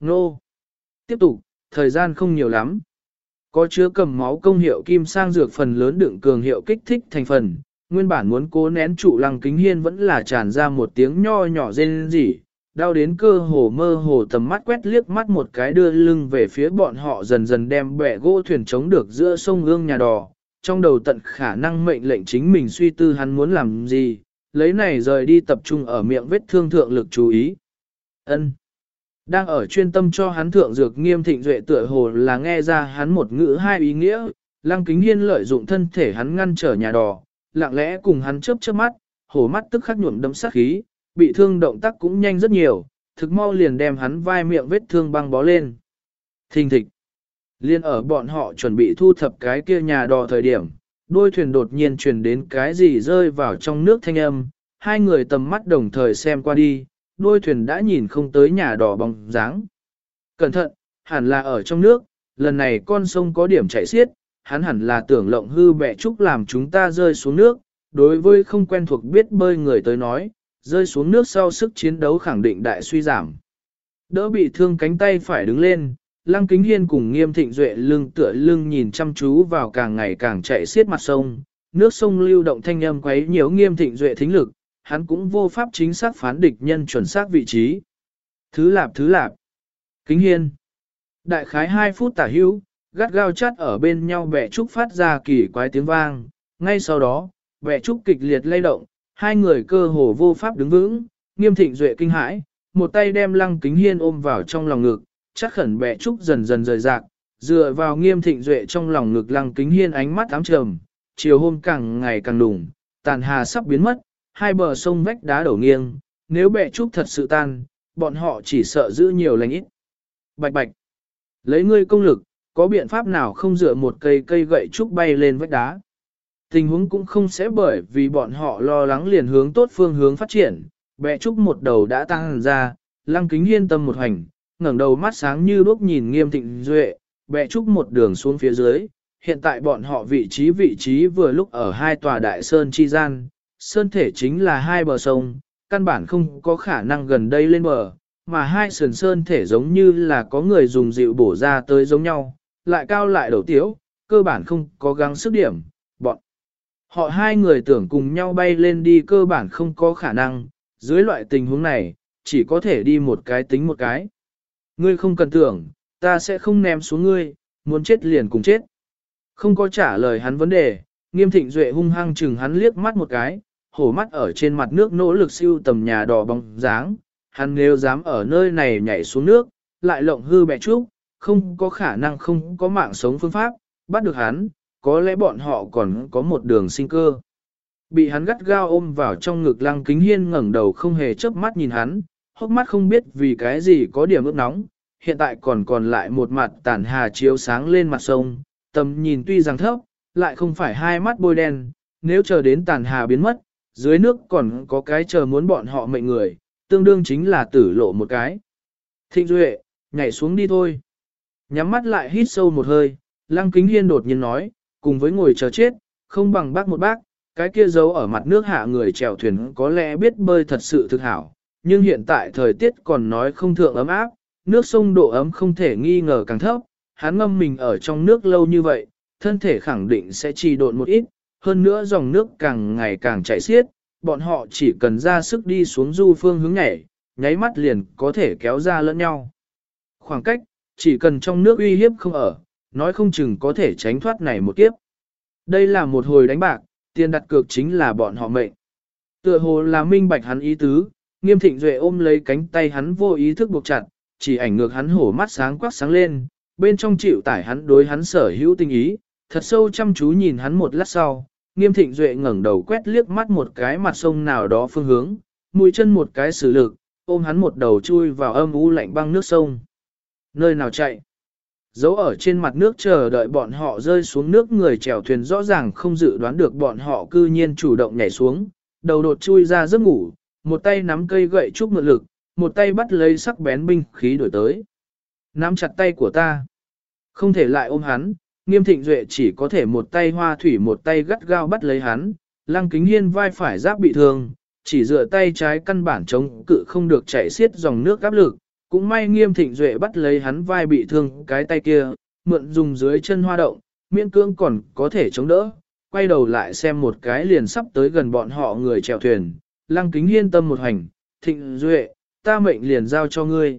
nô. Tiếp tục, thời gian không nhiều lắm. Có chứa cầm máu công hiệu kim sang dược phần lớn đựng cường hiệu kích thích thành phần, nguyên bản muốn cố nén trụ lăng kính hiên vẫn là tràn ra một tiếng nho nhỏ rên rỉ, đau đến cơ hồ mơ hồ tầm mắt quét liếc mắt một cái đưa lưng về phía bọn họ dần dần đem bẻ gỗ thuyền chống được giữa sông ương nhà đò, trong đầu tận khả năng mệnh lệnh chính mình suy tư hắn muốn làm gì, lấy này rời đi tập trung ở miệng vết thương thượng lực chú ý. ân đang ở chuyên tâm cho hắn thượng dược nghiêm thịnh duệ tựa hồ là nghe ra hắn một ngữ hai ý nghĩa, lăng kính hiên lợi dụng thân thể hắn ngăn trở nhà đò, lặng lẽ cùng hắn chớp chớp mắt, hổ mắt tức khắc nhuộm đấm sát khí, bị thương động tác cũng nhanh rất nhiều, thực mau liền đem hắn vai miệng vết thương băng bó lên. Thình thịch. Liên ở bọn họ chuẩn bị thu thập cái kia nhà đò thời điểm, đôi thuyền đột nhiên truyền đến cái gì rơi vào trong nước thanh âm, hai người tầm mắt đồng thời xem qua đi, đôi thuyền đã nhìn không tới nhà đỏ bóng dáng. Cẩn thận, hẳn là ở trong nước, lần này con sông có điểm chảy xiết, hắn hẳn là tưởng lộng hư bẻ trúc làm chúng ta rơi xuống nước, đối với không quen thuộc biết bơi người tới nói, rơi xuống nước sau sức chiến đấu khẳng định đại suy giảm. Đỡ bị thương cánh tay phải đứng lên, Lăng Kính Hiên cùng Nghiêm Thịnh Duệ lưng tựa lưng nhìn chăm chú vào càng ngày càng chạy xiết mặt sông, nước sông lưu động thanh âm quấy nhiễu Nghiêm Thịnh Duệ thính lực, hắn cũng vô pháp chính xác phán địch nhân chuẩn xác vị trí. Thứ lạp thứ lạp. Kính Hiên. Đại khái 2 phút tả hữu, gắt gao chắt ở bên nhau bẻ trúc phát ra kỳ quái tiếng vang, ngay sau đó, bẻ trúc kịch liệt lay động, hai người cơ hồ vô pháp đứng vững, Nghiêm Thịnh Duệ kinh hãi, một tay đem Lăng Kính Hiên ôm vào trong lòng ngực chắc khẩn bẹ trúc dần dần rời rạc, dựa vào nghiêm thịnh duệ trong lòng ngực lăng kính hiên ánh mắt ám trầm, chiều hôm càng ngày càng đủng, tàn hà sắp biến mất, hai bờ sông vách đá đổ nghiêng, nếu bẹ trúc thật sự tan, bọn họ chỉ sợ giữ nhiều lành ít. Bạch bạch, lấy ngươi công lực, có biện pháp nào không dựa một cây cây gậy trúc bay lên vách đá. Tình huống cũng không sẽ bởi vì bọn họ lo lắng liền hướng tốt phương hướng phát triển, bẹ trúc một đầu đã tăng ra, lăng kính yên tâm một hành, ngẩng đầu mắt sáng như đuốc nhìn nghiêm thịnh duệ, bẹ trúc một đường xuống phía dưới. Hiện tại bọn họ vị trí vị trí vừa lúc ở hai tòa đại sơn chi gian, sơn thể chính là hai bờ sông, căn bản không có khả năng gần đây lên bờ, mà hai sườn sơn thể giống như là có người dùng dịu bổ ra tới giống nhau, lại cao lại đầu tiếu, cơ bản không có gắng sức điểm, bọn. Họ hai người tưởng cùng nhau bay lên đi cơ bản không có khả năng, dưới loại tình huống này, chỉ có thể đi một cái tính một cái. Ngươi không cần tưởng, ta sẽ không ném xuống ngươi, muốn chết liền cùng chết. Không có trả lời hắn vấn đề, nghiêm thịnh duệ hung hăng chừng hắn liếc mắt một cái, hổ mắt ở trên mặt nước nỗ lực siêu tầm nhà đỏ bóng dáng. Hắn nếu dám ở nơi này nhảy xuống nước, lại lộng hư bẹ trúc, không có khả năng không có mạng sống phương pháp, bắt được hắn, có lẽ bọn họ còn có một đường sinh cơ. Bị hắn gắt gao ôm vào trong ngực lăng kính hiên ngẩng đầu không hề chớp mắt nhìn hắn, hốc mắt không biết vì cái gì có điểm ướt nóng, hiện tại còn còn lại một mặt tàn hà chiếu sáng lên mặt sông, tầm nhìn tuy rằng thấp, lại không phải hai mắt bôi đen, nếu chờ đến tàn hà biến mất, dưới nước còn có cái chờ muốn bọn họ mệnh người, tương đương chính là tử lộ một cái. Thịnh Duệ, nhảy xuống đi thôi. Nhắm mắt lại hít sâu một hơi, Lăng Kính Hiên đột nhiên nói, cùng với ngồi chờ chết, không bằng bác một bác, cái kia giấu ở mặt nước hạ người chèo thuyền có lẽ biết bơi thật sự thực hảo, nhưng hiện tại thời tiết còn nói không thượng ấm áp, nước sông độ ấm không thể nghi ngờ càng thấp, hắn ngâm mình ở trong nước lâu như vậy, thân thể khẳng định sẽ trì độn một ít, hơn nữa dòng nước càng ngày càng chảy xiết, bọn họ chỉ cần ra sức đi xuống du phương hướng nhảy, nháy mắt liền có thể kéo ra lẫn nhau. Khoảng cách, chỉ cần trong nước uy hiếp không ở, nói không chừng có thể tránh thoát này một kiếp. Đây là một hồi đánh bạc, tiền đặt cược chính là bọn họ mệnh. Tựa hồ là minh bạch hắn ý tứ, Nghiêm thịnh duệ ôm lấy cánh tay hắn vô ý thức buộc chặt, chỉ ảnh ngược hắn hổ mắt sáng quắc sáng lên, bên trong chịu tải hắn đối hắn sở hữu tình ý, thật sâu chăm chú nhìn hắn một lát sau, nghiêm thịnh duệ ngẩng đầu quét liếc mắt một cái mặt sông nào đó phương hướng, mũi chân một cái xử lực, ôm hắn một đầu chui vào âm u lạnh băng nước sông. Nơi nào chạy? Dấu ở trên mặt nước chờ đợi bọn họ rơi xuống nước người chèo thuyền rõ ràng không dự đoán được bọn họ cư nhiên chủ động nhảy xuống, đầu đột chui ra giấc ngủ, một tay nắm cây gậy trúc mượn lực, một tay bắt lấy sắc bén binh khí đổi tới. Nắm chặt tay của ta. Không thể lại ôm hắn, nghiêm thịnh duệ chỉ có thể một tay hoa thủy một tay gắt gao bắt lấy hắn, lăng kính hiên vai phải giáp bị thương, chỉ dựa tay trái căn bản chống cự không được chảy xiết dòng nước áp lực, cũng may nghiêm thịnh duệ bắt lấy hắn vai bị thương cái tay kia, mượn dùng dưới chân hoa động, miễn cương còn có thể chống đỡ, quay đầu lại xem một cái liền sắp tới gần bọn họ người chèo thuyền, lăng kính hiên tâm một hành, thịnh duệ, ta mệnh liền giao cho ngươi.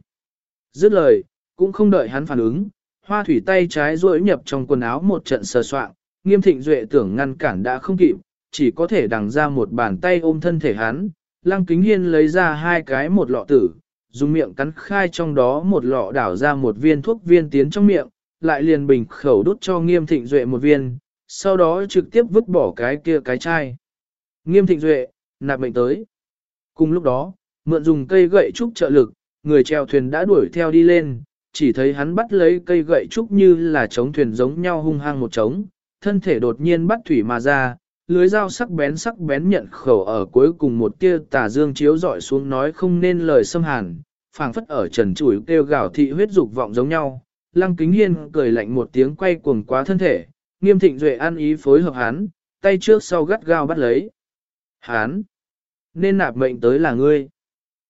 Dứt lời, cũng không đợi hắn phản ứng, hoa thủy tay trái rỗi nhập trong quần áo một trận sờ soạn, nghiêm thịnh duệ tưởng ngăn cản đã không kịp, chỉ có thể đằng ra một bàn tay ôm thân thể hắn, lăng kính hiên lấy ra hai cái một lọ tử, dùng miệng cắn khai trong đó một lọ đảo ra một viên thuốc viên tiến trong miệng, lại liền bình khẩu đút cho nghiêm thịnh duệ một viên, sau đó trực tiếp vứt bỏ cái kia cái chai. Nghiêm thịnh duệ, nạp mệnh tới. Cùng lúc đó, mượn dùng cây gậy trúc trợ lực, người chèo thuyền đã đuổi theo đi lên, chỉ thấy hắn bắt lấy cây gậy trúc như là chống thuyền giống nhau hung hăng một trống, thân thể đột nhiên bắt thủy mà ra, lưới dao sắc bén sắc bén nhận khẩu ở cuối cùng một tia tà dương chiếu dọi xuống nói không nên lời xâm hàn, phảng phất ở trần chủi kêu gào thị huyết dục vọng giống nhau. Lăng kính hiên cười lạnh một tiếng quay cuồng quá thân thể, nghiêm thịnh duệ an ý phối hợp hắn, tay trước sau gắt gao bắt lấy. Hắn! Nên nạp mệnh tới là ngươi.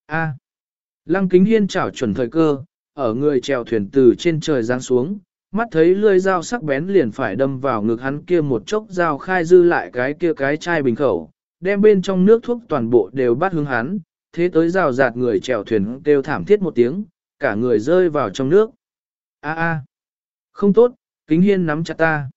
A. Lăng kính hiên chảo chuẩn thời cơ, ở người chèo thuyền từ trên trời giáng xuống, mắt thấy lưỡi dao sắc bén liền phải đâm vào ngực hắn kia một chốc dao khai dư lại cái kia cái chai bình khẩu, đem bên trong nước thuốc toàn bộ đều bắt hướng hắn, thế tới rào rạt người chèo thuyền kêu thảm thiết một tiếng, cả người rơi vào trong nước. A a, không tốt, kính hiên nắm chặt ta.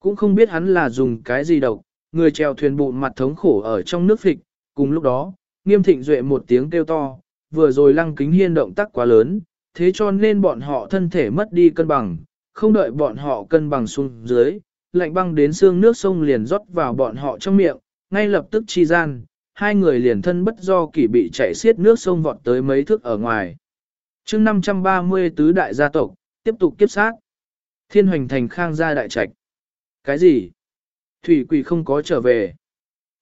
Cũng không biết hắn là dùng cái gì độc, người chèo thuyền bụng mặt thống khổ ở trong nước phịch, cùng lúc đó, nghiêm thịnh duệ một tiếng kêu to, vừa rồi lăng kính hiên động tác quá lớn, thế cho nên bọn họ thân thể mất đi cân bằng, không đợi bọn họ cân bằng xuống dưới, lạnh băng đến xương nước sông liền rót vào bọn họ trong miệng, ngay lập tức chi gian, hai người liền thân bất do kỷ bị chảy xiết nước sông vọt tới mấy thước ở ngoài. chương 530 tứ đại gia tộc, tiếp tục kiếp sát. Thiên hoành thành khang gia đại trạch. Cái gì? Thủy quỷ không có trở về.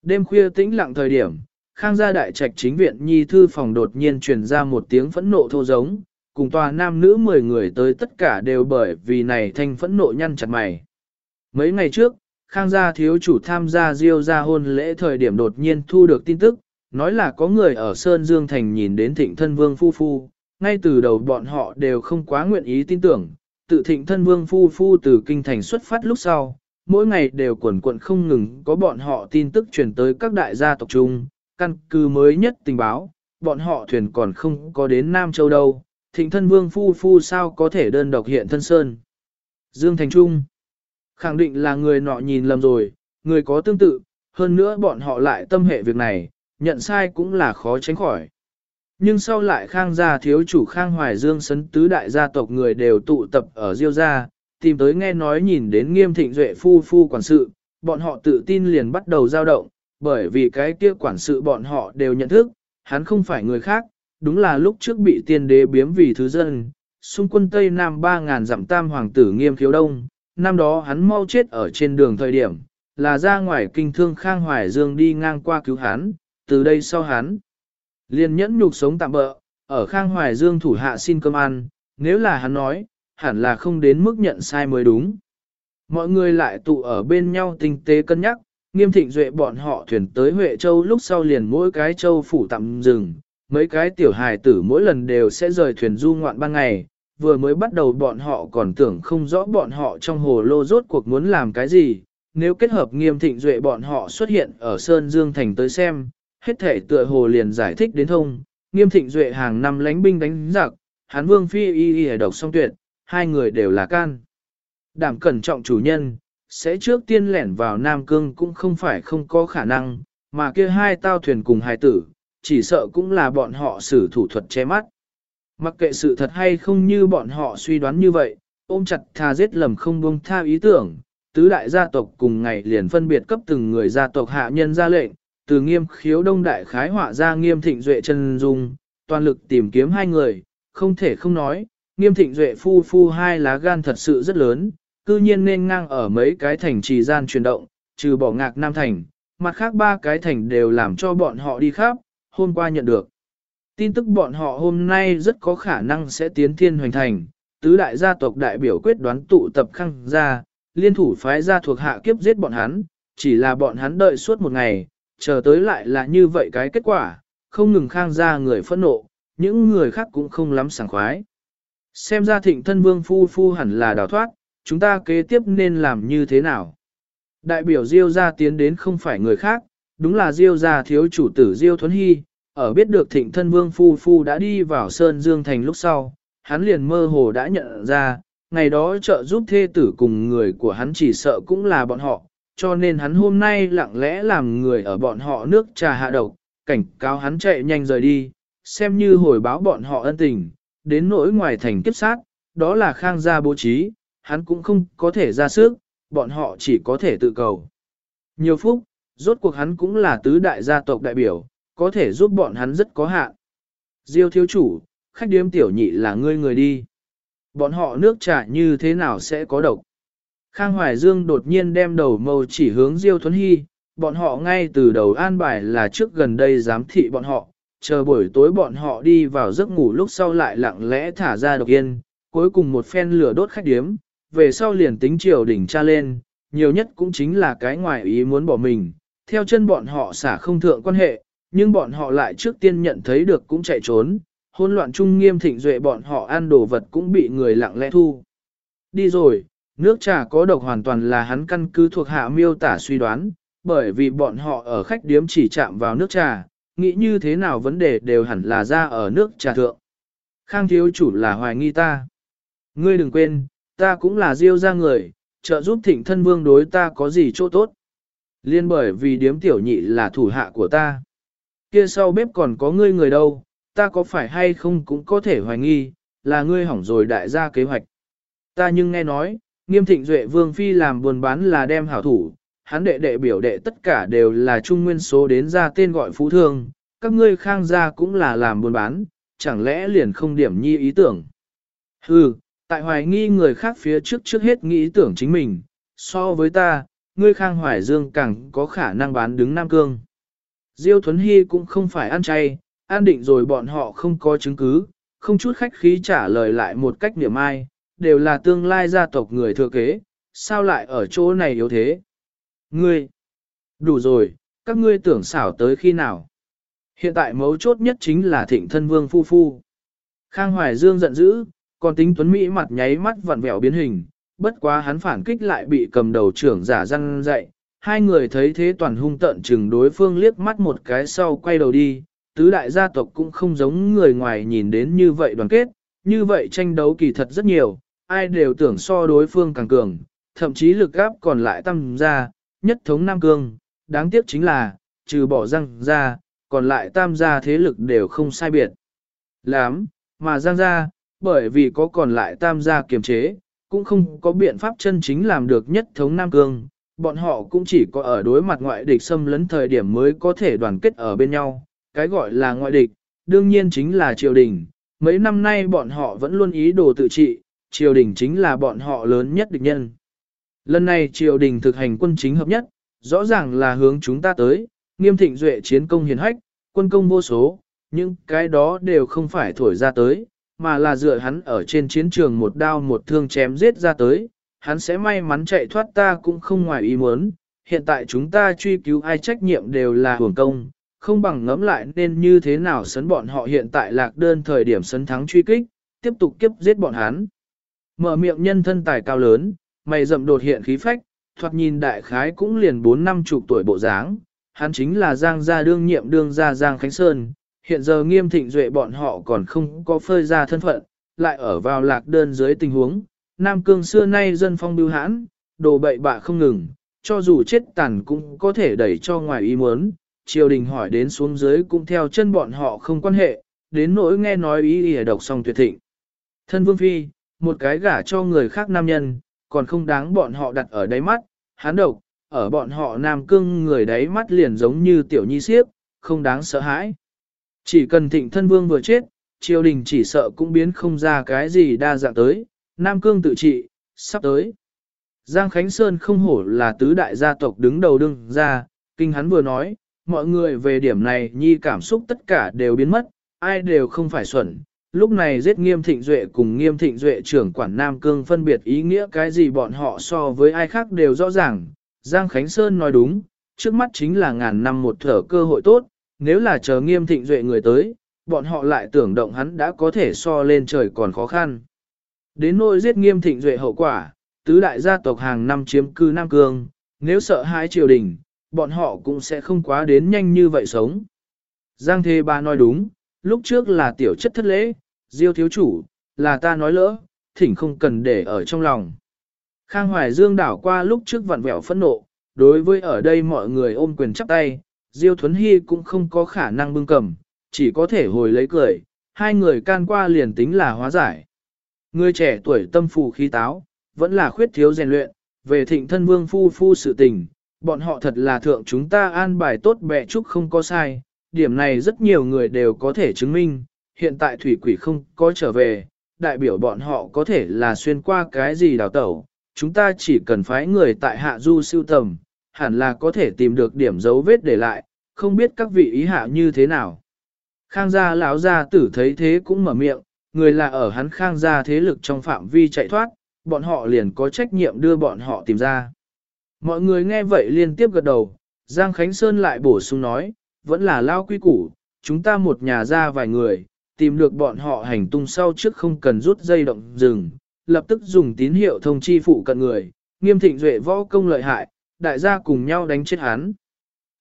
Đêm khuya tĩnh lặng thời điểm, khang gia đại trạch chính viện nhi thư phòng đột nhiên truyền ra một tiếng phẫn nộ thô giống, cùng tòa nam nữ 10 người tới tất cả đều bởi vì này thanh phẫn nộ nhăn chặt mày. Mấy ngày trước, Khang gia thiếu chủ tham gia diêu gia hôn lễ thời điểm đột nhiên thu được tin tức, nói là có người ở Sơn Dương Thành nhìn đến thịnh thân vương phu phu, ngay từ đầu bọn họ đều không quá nguyện ý tin tưởng, tự thịnh thân vương phu phu từ kinh thành xuất phát lúc sau, mỗi ngày đều quẩn quận không ngừng có bọn họ tin tức truyền tới các đại gia tộc chung, căn cứ mới nhất tình báo, bọn họ thuyền còn không có đến Nam Châu đâu, thịnh thân vương phu phu sao có thể đơn độc hiện thân sơn. Dương Thành Trung Khẳng định là người nọ nhìn lầm rồi, người có tương tự, hơn nữa bọn họ lại tâm hệ việc này, nhận sai cũng là khó tránh khỏi. Nhưng sau lại khang gia thiếu chủ khang hoài dương sấn tứ đại gia tộc người đều tụ tập ở Diêu gia, tìm tới nghe nói nhìn đến nghiêm thịnh duệ phu phu quản sự, bọn họ tự tin liền bắt đầu dao động, bởi vì cái kia quản sự bọn họ đều nhận thức, hắn không phải người khác, đúng là lúc trước bị tiên đế biếm vì thứ dân, xung quân Tây Nam 3.000 dặm tam hoàng tử nghiêm khiếu đông, năm đó hắn mau chết ở trên đường thời điểm, là ra ngoài kinh thương Khang Hoài Dương đi ngang qua cứu hắn, từ đây sau hắn. liền nhẫn nhục sống tạm bỡ, ở Khang Hoài Dương thủ hạ xin cơm ăn, nếu là hắn nói, hẳn là không đến mức nhận sai mới đúng. Mọi người lại tụ ở bên nhau tinh tế cân nhắc, nghiêm thịnh duệ bọn họ thuyền tới Huệ Châu lúc sau liền mỗi cái châu phủ tạm dừng, mấy cái tiểu hài tử mỗi lần đều sẽ rời thuyền du ngoạn ban ngày, vừa mới bắt đầu bọn họ còn tưởng không rõ bọn họ trong hồ lô rốt cuộc muốn làm cái gì, nếu kết hợp nghiêm thịnh duệ bọn họ xuất hiện ở Sơn Dương Thành tới xem, hết thể tựa hồ liền giải thích đến thông, nghiêm thịnh duệ hàng năm lánh binh đánh giặc, hán vương phi y y độc song tuyệt, hai người đều là can. Đảm cẩn trọng chủ nhân, sẽ trước tiên lẻn vào Nam Cương cũng không phải không có khả năng, mà kia hai tao thuyền cùng hài tử, chỉ sợ cũng là bọn họ sử thủ thuật che mắt. Mặc kệ sự thật hay không như bọn họ suy đoán như vậy, ôm chặt tha giết lầm không buông tha ý tưởng, tứ đại gia tộc cùng ngày liền phân biệt cấp từng người gia tộc hạ nhân ra lệnh, từ nghiêm khiếu đông đại khái họa ra nghiêm thịnh duệ chân dung, toàn lực tìm kiếm hai người, không thể không nói, nghiêm thịnh duệ phu phu hai lá gan thật sự rất lớn, cư nhiên nên ngang ở mấy cái thành trì gian chuyển động, trừ bỏ ngạc nam thành, mặt khác ba cái thành đều làm cho bọn họ đi khắp, hôm qua nhận được. Tin tức bọn họ hôm nay rất có khả năng sẽ tiến thiên hoành thành, tứ đại gia tộc đại biểu quyết đoán tụ tập khăng ra, liên thủ phái ra thuộc hạ kiếp giết bọn hắn, chỉ là bọn hắn đợi suốt một ngày, chờ tới lại là như vậy cái kết quả, không ngừng khang ra người phẫn nộ, những người khác cũng không lắm sảng khoái. Xem ra thịnh thân vương phu phu hẳn là đào thoát, chúng ta kế tiếp nên làm như thế nào? Đại biểu Diêu gia tiến đến không phải người khác, đúng là Diêu gia thiếu chủ tử Diêu Thuấn Hy, ở biết được thịnh thân vương phu phu đã đi vào Sơn Dương Thành lúc sau, hắn liền mơ hồ đã nhận ra, ngày đó trợ giúp thê tử cùng người của hắn chỉ sợ cũng là bọn họ, cho nên hắn hôm nay lặng lẽ làm người ở bọn họ nước trà hạ độc, cảnh cáo hắn chạy nhanh rời đi, xem như hồi báo bọn họ ân tình, đến nỗi ngoài thành kiếp sát, đó là khang gia bố trí, hắn cũng không có thể ra sức, bọn họ chỉ có thể tự cầu. Nhiều phúc, rốt cuộc hắn cũng là tứ đại gia tộc đại biểu, có thể giúp bọn hắn rất có hạn. Diêu thiếu chủ, khách điếm tiểu nhị là ngươi người đi. Bọn họ nước trà như thế nào sẽ có độc? Khang Hoài Dương đột nhiên đem đầu mâu chỉ hướng Diêu Thuấn Hy, bọn họ ngay từ đầu an bài là trước gần đây giám thị bọn họ, chờ buổi tối bọn họ đi vào giấc ngủ lúc sau lại lặng lẽ thả ra độc yên, cuối cùng một phen lửa đốt khách điếm, về sau liền tính triều đỉnh tra lên, nhiều nhất cũng chính là cái ngoài ý muốn bỏ mình, theo chân bọn họ xả không thượng quan hệ, nhưng bọn họ lại trước tiên nhận thấy được cũng chạy trốn, hôn loạn trung nghiêm thịnh duệ bọn họ ăn đồ vật cũng bị người lặng lẽ thu. Đi rồi, nước trà có độc hoàn toàn là hắn căn cứ thuộc hạ miêu tả suy đoán, bởi vì bọn họ ở khách điếm chỉ chạm vào nước trà, nghĩ như thế nào vấn đề đều hẳn là ra ở nước trà thượng. Khang thiếu chủ là hoài nghi ta. Ngươi đừng quên, ta cũng là diêu ra người, trợ giúp thịnh thân vương đối ta có gì chỗ tốt. Liên bởi vì điếm tiểu nhị là thủ hạ của ta. Kia sau bếp còn có ngươi người đâu, ta có phải hay không cũng có thể hoài nghi, là ngươi hỏng rồi đại gia kế hoạch. Ta nhưng nghe nói, nghiêm thịnh duệ vương phi làm buồn bán là đem hảo thủ, hắn đệ đệ biểu đệ tất cả đều là trung nguyên số đến ra tên gọi phú thương, các ngươi khang gia cũng là làm buôn bán, chẳng lẽ liền không điểm nhi ý tưởng. Hừ, tại hoài nghi người khác phía trước trước hết nghĩ tưởng chính mình, so với ta, ngươi khang hoài dương càng có khả năng bán đứng Nam Cương. Diêu Thuấn Hy cũng không phải ăn chay, an định rồi bọn họ không có chứng cứ, không chút khách khí trả lời lại một cách niệm ai, đều là tương lai gia tộc người thừa kế, sao lại ở chỗ này yếu thế. Ngươi, đủ rồi, các ngươi tưởng xảo tới khi nào. Hiện tại mấu chốt nhất chính là thịnh thân vương phu phu. Khang Hoài Dương giận dữ, còn tính tuấn Mỹ mặt nháy mắt vặn vẹo biến hình, bất quá hắn phản kích lại bị cầm đầu trưởng giả răng dậy. Hai người thấy thế toàn hung tận chừng đối phương liếc mắt một cái sau quay đầu đi, tứ đại gia tộc cũng không giống người ngoài nhìn đến như vậy đoàn kết, như vậy tranh đấu kỳ thật rất nhiều, ai đều tưởng so đối phương càng cường, thậm chí lực gáp còn lại tăng ra, nhất thống Nam Cương, đáng tiếc chính là, trừ bỏ răng ra, còn lại tam gia thế lực đều không sai biệt. Lắm, mà giang gia, bởi vì có còn lại tam gia kiềm chế, cũng không có biện pháp chân chính làm được nhất thống Nam Cương, bọn họ cũng chỉ có ở đối mặt ngoại địch xâm lấn thời điểm mới có thể đoàn kết ở bên nhau, cái gọi là ngoại địch, đương nhiên chính là triều đình, mấy năm nay bọn họ vẫn luôn ý đồ tự trị, triều đình chính là bọn họ lớn nhất địch nhân. Lần này triều đình thực hành quân chính hợp nhất, rõ ràng là hướng chúng ta tới, nghiêm thịnh duệ chiến công hiền hách, quân công vô số, nhưng cái đó đều không phải thổi ra tới, mà là dựa hắn ở trên chiến trường một đao một thương chém giết ra tới, hắn sẽ may mắn chạy thoát ta cũng không ngoài ý muốn, hiện tại chúng ta truy cứu ai trách nhiệm đều là hưởng công, không bằng ngẫm lại nên như thế nào sấn bọn họ hiện tại lạc đơn thời điểm sấn thắng truy kích, tiếp tục kiếp giết bọn hắn. Mở miệng nhân thân tài cao lớn, mày rậm đột hiện khí phách, thoạt nhìn đại khái cũng liền bốn năm chục tuổi bộ dáng, hắn chính là Giang gia đương nhiệm đương gia Giang Khánh Sơn, hiện giờ nghiêm thịnh duệ bọn họ còn không có phơi ra thân phận, lại ở vào lạc đơn dưới tình huống, Nam Cương xưa nay dân phong bưu hãn, đồ bậy bạ không ngừng, cho dù chết tàn cũng có thể đẩy cho ngoài ý muốn, triều đình hỏi đến xuống dưới cũng theo chân bọn họ không quan hệ, đến nỗi nghe nói ý ỉa độc song tuyệt thịnh. Thân Vương Phi, một cái gả cho người khác nam nhân, còn không đáng bọn họ đặt ở đáy mắt, hán độc, ở bọn họ nam cương người đáy mắt liền giống như tiểu nhi siếp, không đáng sợ hãi. Chỉ cần thịnh thân vương vừa chết, triều đình chỉ sợ cũng biến không ra cái gì đa dạng tới, nam cương tự trị, sắp tới. Giang Khánh Sơn không hổ là tứ đại gia tộc đứng đầu đương ra, kinh hắn vừa nói, mọi người về điểm này nhi cảm xúc tất cả đều biến mất, ai đều không phải xuẩn. Lúc này giết nghiêm thịnh duệ cùng nghiêm thịnh duệ trưởng quản Nam Cương phân biệt ý nghĩa cái gì bọn họ so với ai khác đều rõ ràng. Giang Khánh Sơn nói đúng, trước mắt chính là ngàn năm một thở cơ hội tốt, nếu là chờ nghiêm thịnh duệ người tới, bọn họ lại tưởng động hắn đã có thể so lên trời còn khó khăn. Đến nỗi giết nghiêm thịnh duệ hậu quả, tứ đại gia tộc hàng năm chiếm cư Nam Cương, nếu sợ hãi triều đình, bọn họ cũng sẽ không quá đến nhanh như vậy sống. Giang Thê Ba nói đúng, lúc trước là tiểu chất thất lễ, diêu thiếu chủ, là ta nói lỡ, thỉnh không cần để ở trong lòng. Khang Hoài Dương đảo qua lúc trước vặn vẹo phẫn nộ, đối với ở đây mọi người ôm quyền chắp tay, Diêu Thuấn Hy cũng không có khả năng bưng cầm, chỉ có thể hồi lấy cười, hai người can qua liền tính là hóa giải. Người trẻ tuổi tâm phù khí táo, vẫn là khuyết thiếu rèn luyện, về thịnh thân vương phu phu sự tình, bọn họ thật là thượng chúng ta an bài tốt bệ chúc không có sai, điểm này rất nhiều người đều có thể chứng minh, hiện tại thủy quỷ không có trở về, đại biểu bọn họ có thể là xuyên qua cái gì đào tẩu, chúng ta chỉ cần phái người tại hạ du siêu tầm, hẳn là có thể tìm được điểm dấu vết để lại, không biết các vị ý hạ như thế nào. Khang gia lão gia tử thấy thế cũng mở miệng, người là ở hắn khang gia thế lực trong phạm vi chạy thoát, bọn họ liền có trách nhiệm đưa bọn họ tìm ra. Mọi người nghe vậy liên tiếp gật đầu, Giang Khánh Sơn lại bổ sung nói, vẫn là lao quy củ, chúng ta một nhà ra vài người, tìm được bọn họ hành tung sau trước không cần rút dây động rừng, lập tức dùng tín hiệu thông chi phụ cận người, nghiêm thịnh duệ võ công lợi hại, đại gia cùng nhau đánh chết hắn.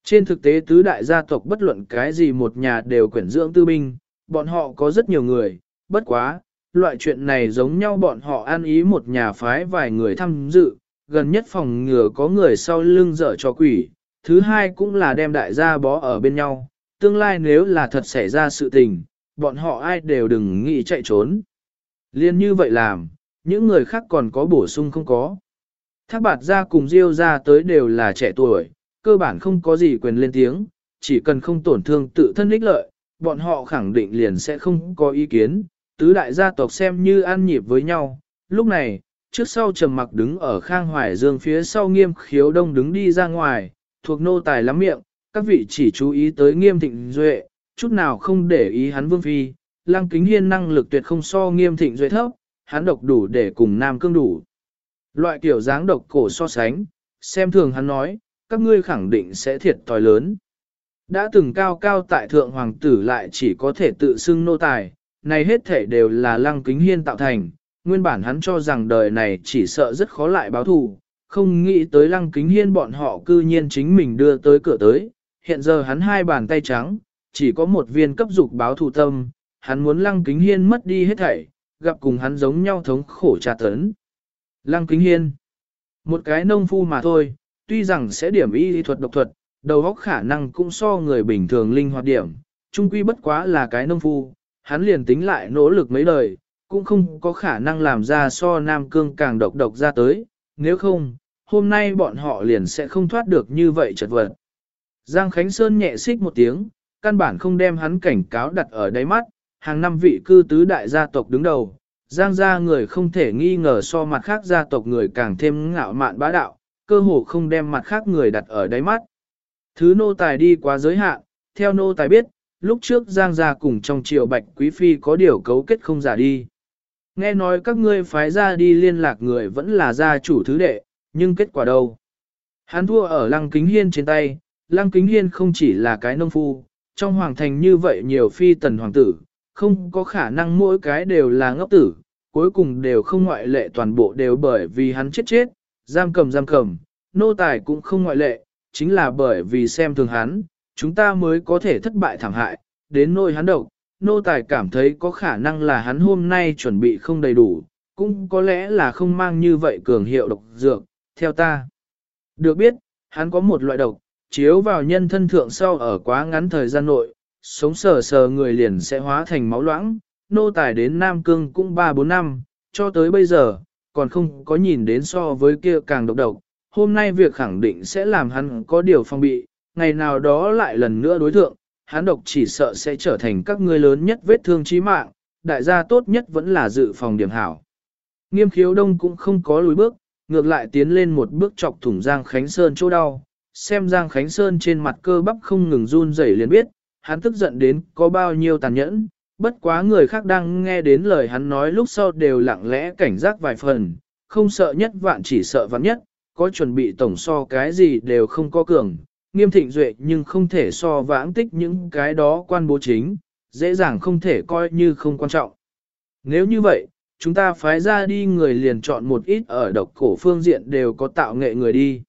Trên thực tế tứ đại gia tộc bất luận cái gì một nhà đều quyển dưỡng tư binh, bọn họ có rất nhiều người, bất quá, loại chuyện này giống nhau bọn họ an ý một nhà phái vài người tham dự, gần nhất phòng ngừa có người sau lưng dở cho quỷ, thứ hai cũng là đem đại gia bó ở bên nhau, tương lai nếu là thật xảy ra sự tình, bọn họ ai đều đừng nghĩ chạy trốn. Liên như vậy làm, những người khác còn có bổ sung không có. Thác bạt ra cùng Diêu ra tới đều là trẻ tuổi, cơ bản không có gì quyền lên tiếng, chỉ cần không tổn thương tự thân ích lợi, bọn họ khẳng định liền sẽ không có ý kiến, tứ đại gia tộc xem như ăn nhịp với nhau. Lúc này, trước sau trầm mặc đứng ở khang hoài dương phía sau nghiêm khiếu đông đứng đi ra ngoài, thuộc nô tài lắm miệng, các vị chỉ chú ý tới nghiêm thịnh duệ, chút nào không để ý hắn vương phi, lăng kính hiên năng lực tuyệt không so nghiêm thịnh duệ thấp, hắn độc đủ để cùng nam cương đủ. Loại kiểu dáng độc cổ so sánh, xem thường hắn nói, các ngươi khẳng định sẽ thiệt thòi lớn. Đã từng cao cao tại thượng hoàng tử lại chỉ có thể tự xưng nô tài, này hết thể đều là lăng kính hiên tạo thành, nguyên bản hắn cho rằng đời này chỉ sợ rất khó lại báo thù, không nghĩ tới lăng kính hiên bọn họ cư nhiên chính mình đưa tới cửa tới, hiện giờ hắn hai bàn tay trắng, chỉ có một viên cấp dục báo thù tâm, hắn muốn lăng kính hiên mất đi hết thảy, gặp cùng hắn giống nhau thống khổ tra tấn. Lăng kính hiên, một cái nông phu mà thôi, tuy rằng sẽ điểm y lý thuật độc thuật, đầu óc khả năng cũng so người bình thường linh hoạt điểm, trung quy bất quá là cái nông phu, hắn liền tính lại nỗ lực mấy đời cũng không có khả năng làm ra so Nam Cương càng độc độc ra tới, nếu không, hôm nay bọn họ liền sẽ không thoát được như vậy chật vật. Giang Khánh Sơn nhẹ xích một tiếng, căn bản không đem hắn cảnh cáo đặt ở đáy mắt, hàng năm vị cư tứ đại gia tộc đứng đầu, Giang gia người không thể nghi ngờ so mặt khác gia tộc người càng thêm ngạo mạn bá đạo, cơ hồ không đem mặt khác người đặt ở đáy mắt. Thứ nô tài đi quá giới hạn, theo nô tài biết, lúc trước Giang gia cùng trong triều bạch quý phi có điều cấu kết không giả đi. Nghe nói các ngươi phái ra đi liên lạc người vẫn là gia chủ thứ đệ, nhưng kết quả đâu? Hắn thua ở lăng kính hiên trên tay, lăng kính hiên không chỉ là cái nông phu, trong hoàng thành như vậy nhiều phi tần hoàng tử, không có khả năng mỗi cái đều là ngốc tử, cuối cùng đều không ngoại lệ toàn bộ đều bởi vì hắn chết chết, giam cầm giam cầm, nô tài cũng không ngoại lệ, chính là bởi vì xem thường hắn, chúng ta mới có thể thất bại thảm hại, đến nỗi hắn độc, nô tài cảm thấy có khả năng là hắn hôm nay chuẩn bị không đầy đủ, cũng có lẽ là không mang như vậy cường hiệu độc dược, theo ta. Được biết, hắn có một loại độc, chiếu vào nhân thân thượng sau ở quá ngắn thời gian nội, sống sờ sờ người liền sẽ hóa thành máu loãng, nô tài đến Nam Cương cũng 3-4 năm, cho tới bây giờ, còn không có nhìn đến so với kia càng độc độc. Hôm nay việc khẳng định sẽ làm hắn có điều phong bị, ngày nào đó lại lần nữa đối thượng, hắn độc chỉ sợ sẽ trở thành các ngươi lớn nhất vết thương chí mạng, đại gia tốt nhất vẫn là dự phòng điểm hảo. Nghiêm khiếu đông cũng không có lùi bước, ngược lại tiến lên một bước chọc thủng Giang Khánh Sơn chỗ đau, xem Giang Khánh Sơn trên mặt cơ bắp không ngừng run rẩy liền biết, hắn tức giận đến có bao nhiêu tàn nhẫn, bất quá người khác đang nghe đến lời hắn nói lúc sau đều lặng lẽ cảnh giác vài phần, không sợ nhất vạn chỉ sợ vạn nhất, có chuẩn bị tổng so cái gì đều không có cường, nghiêm thịnh duệ nhưng không thể so vãng tích những cái đó quan bố chính, dễ dàng không thể coi như không quan trọng. Nếu như vậy, chúng ta phái ra đi người liền chọn một ít ở độc cổ phương diện đều có tạo nghệ người đi.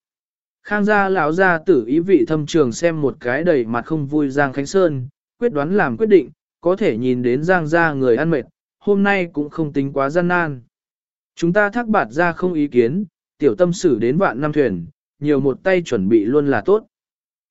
Khang gia lão gia tử ý vị thâm trường xem một cái đầy mặt không vui Giang Khánh Sơn, quyết đoán làm quyết định, có thể nhìn đến Giang gia người ăn mệt, hôm nay cũng không tính quá gian nan. Chúng ta thác bạt ra không ý kiến, tiểu tâm xử đến vạn năm thuyền, nhiều một tay chuẩn bị luôn là tốt.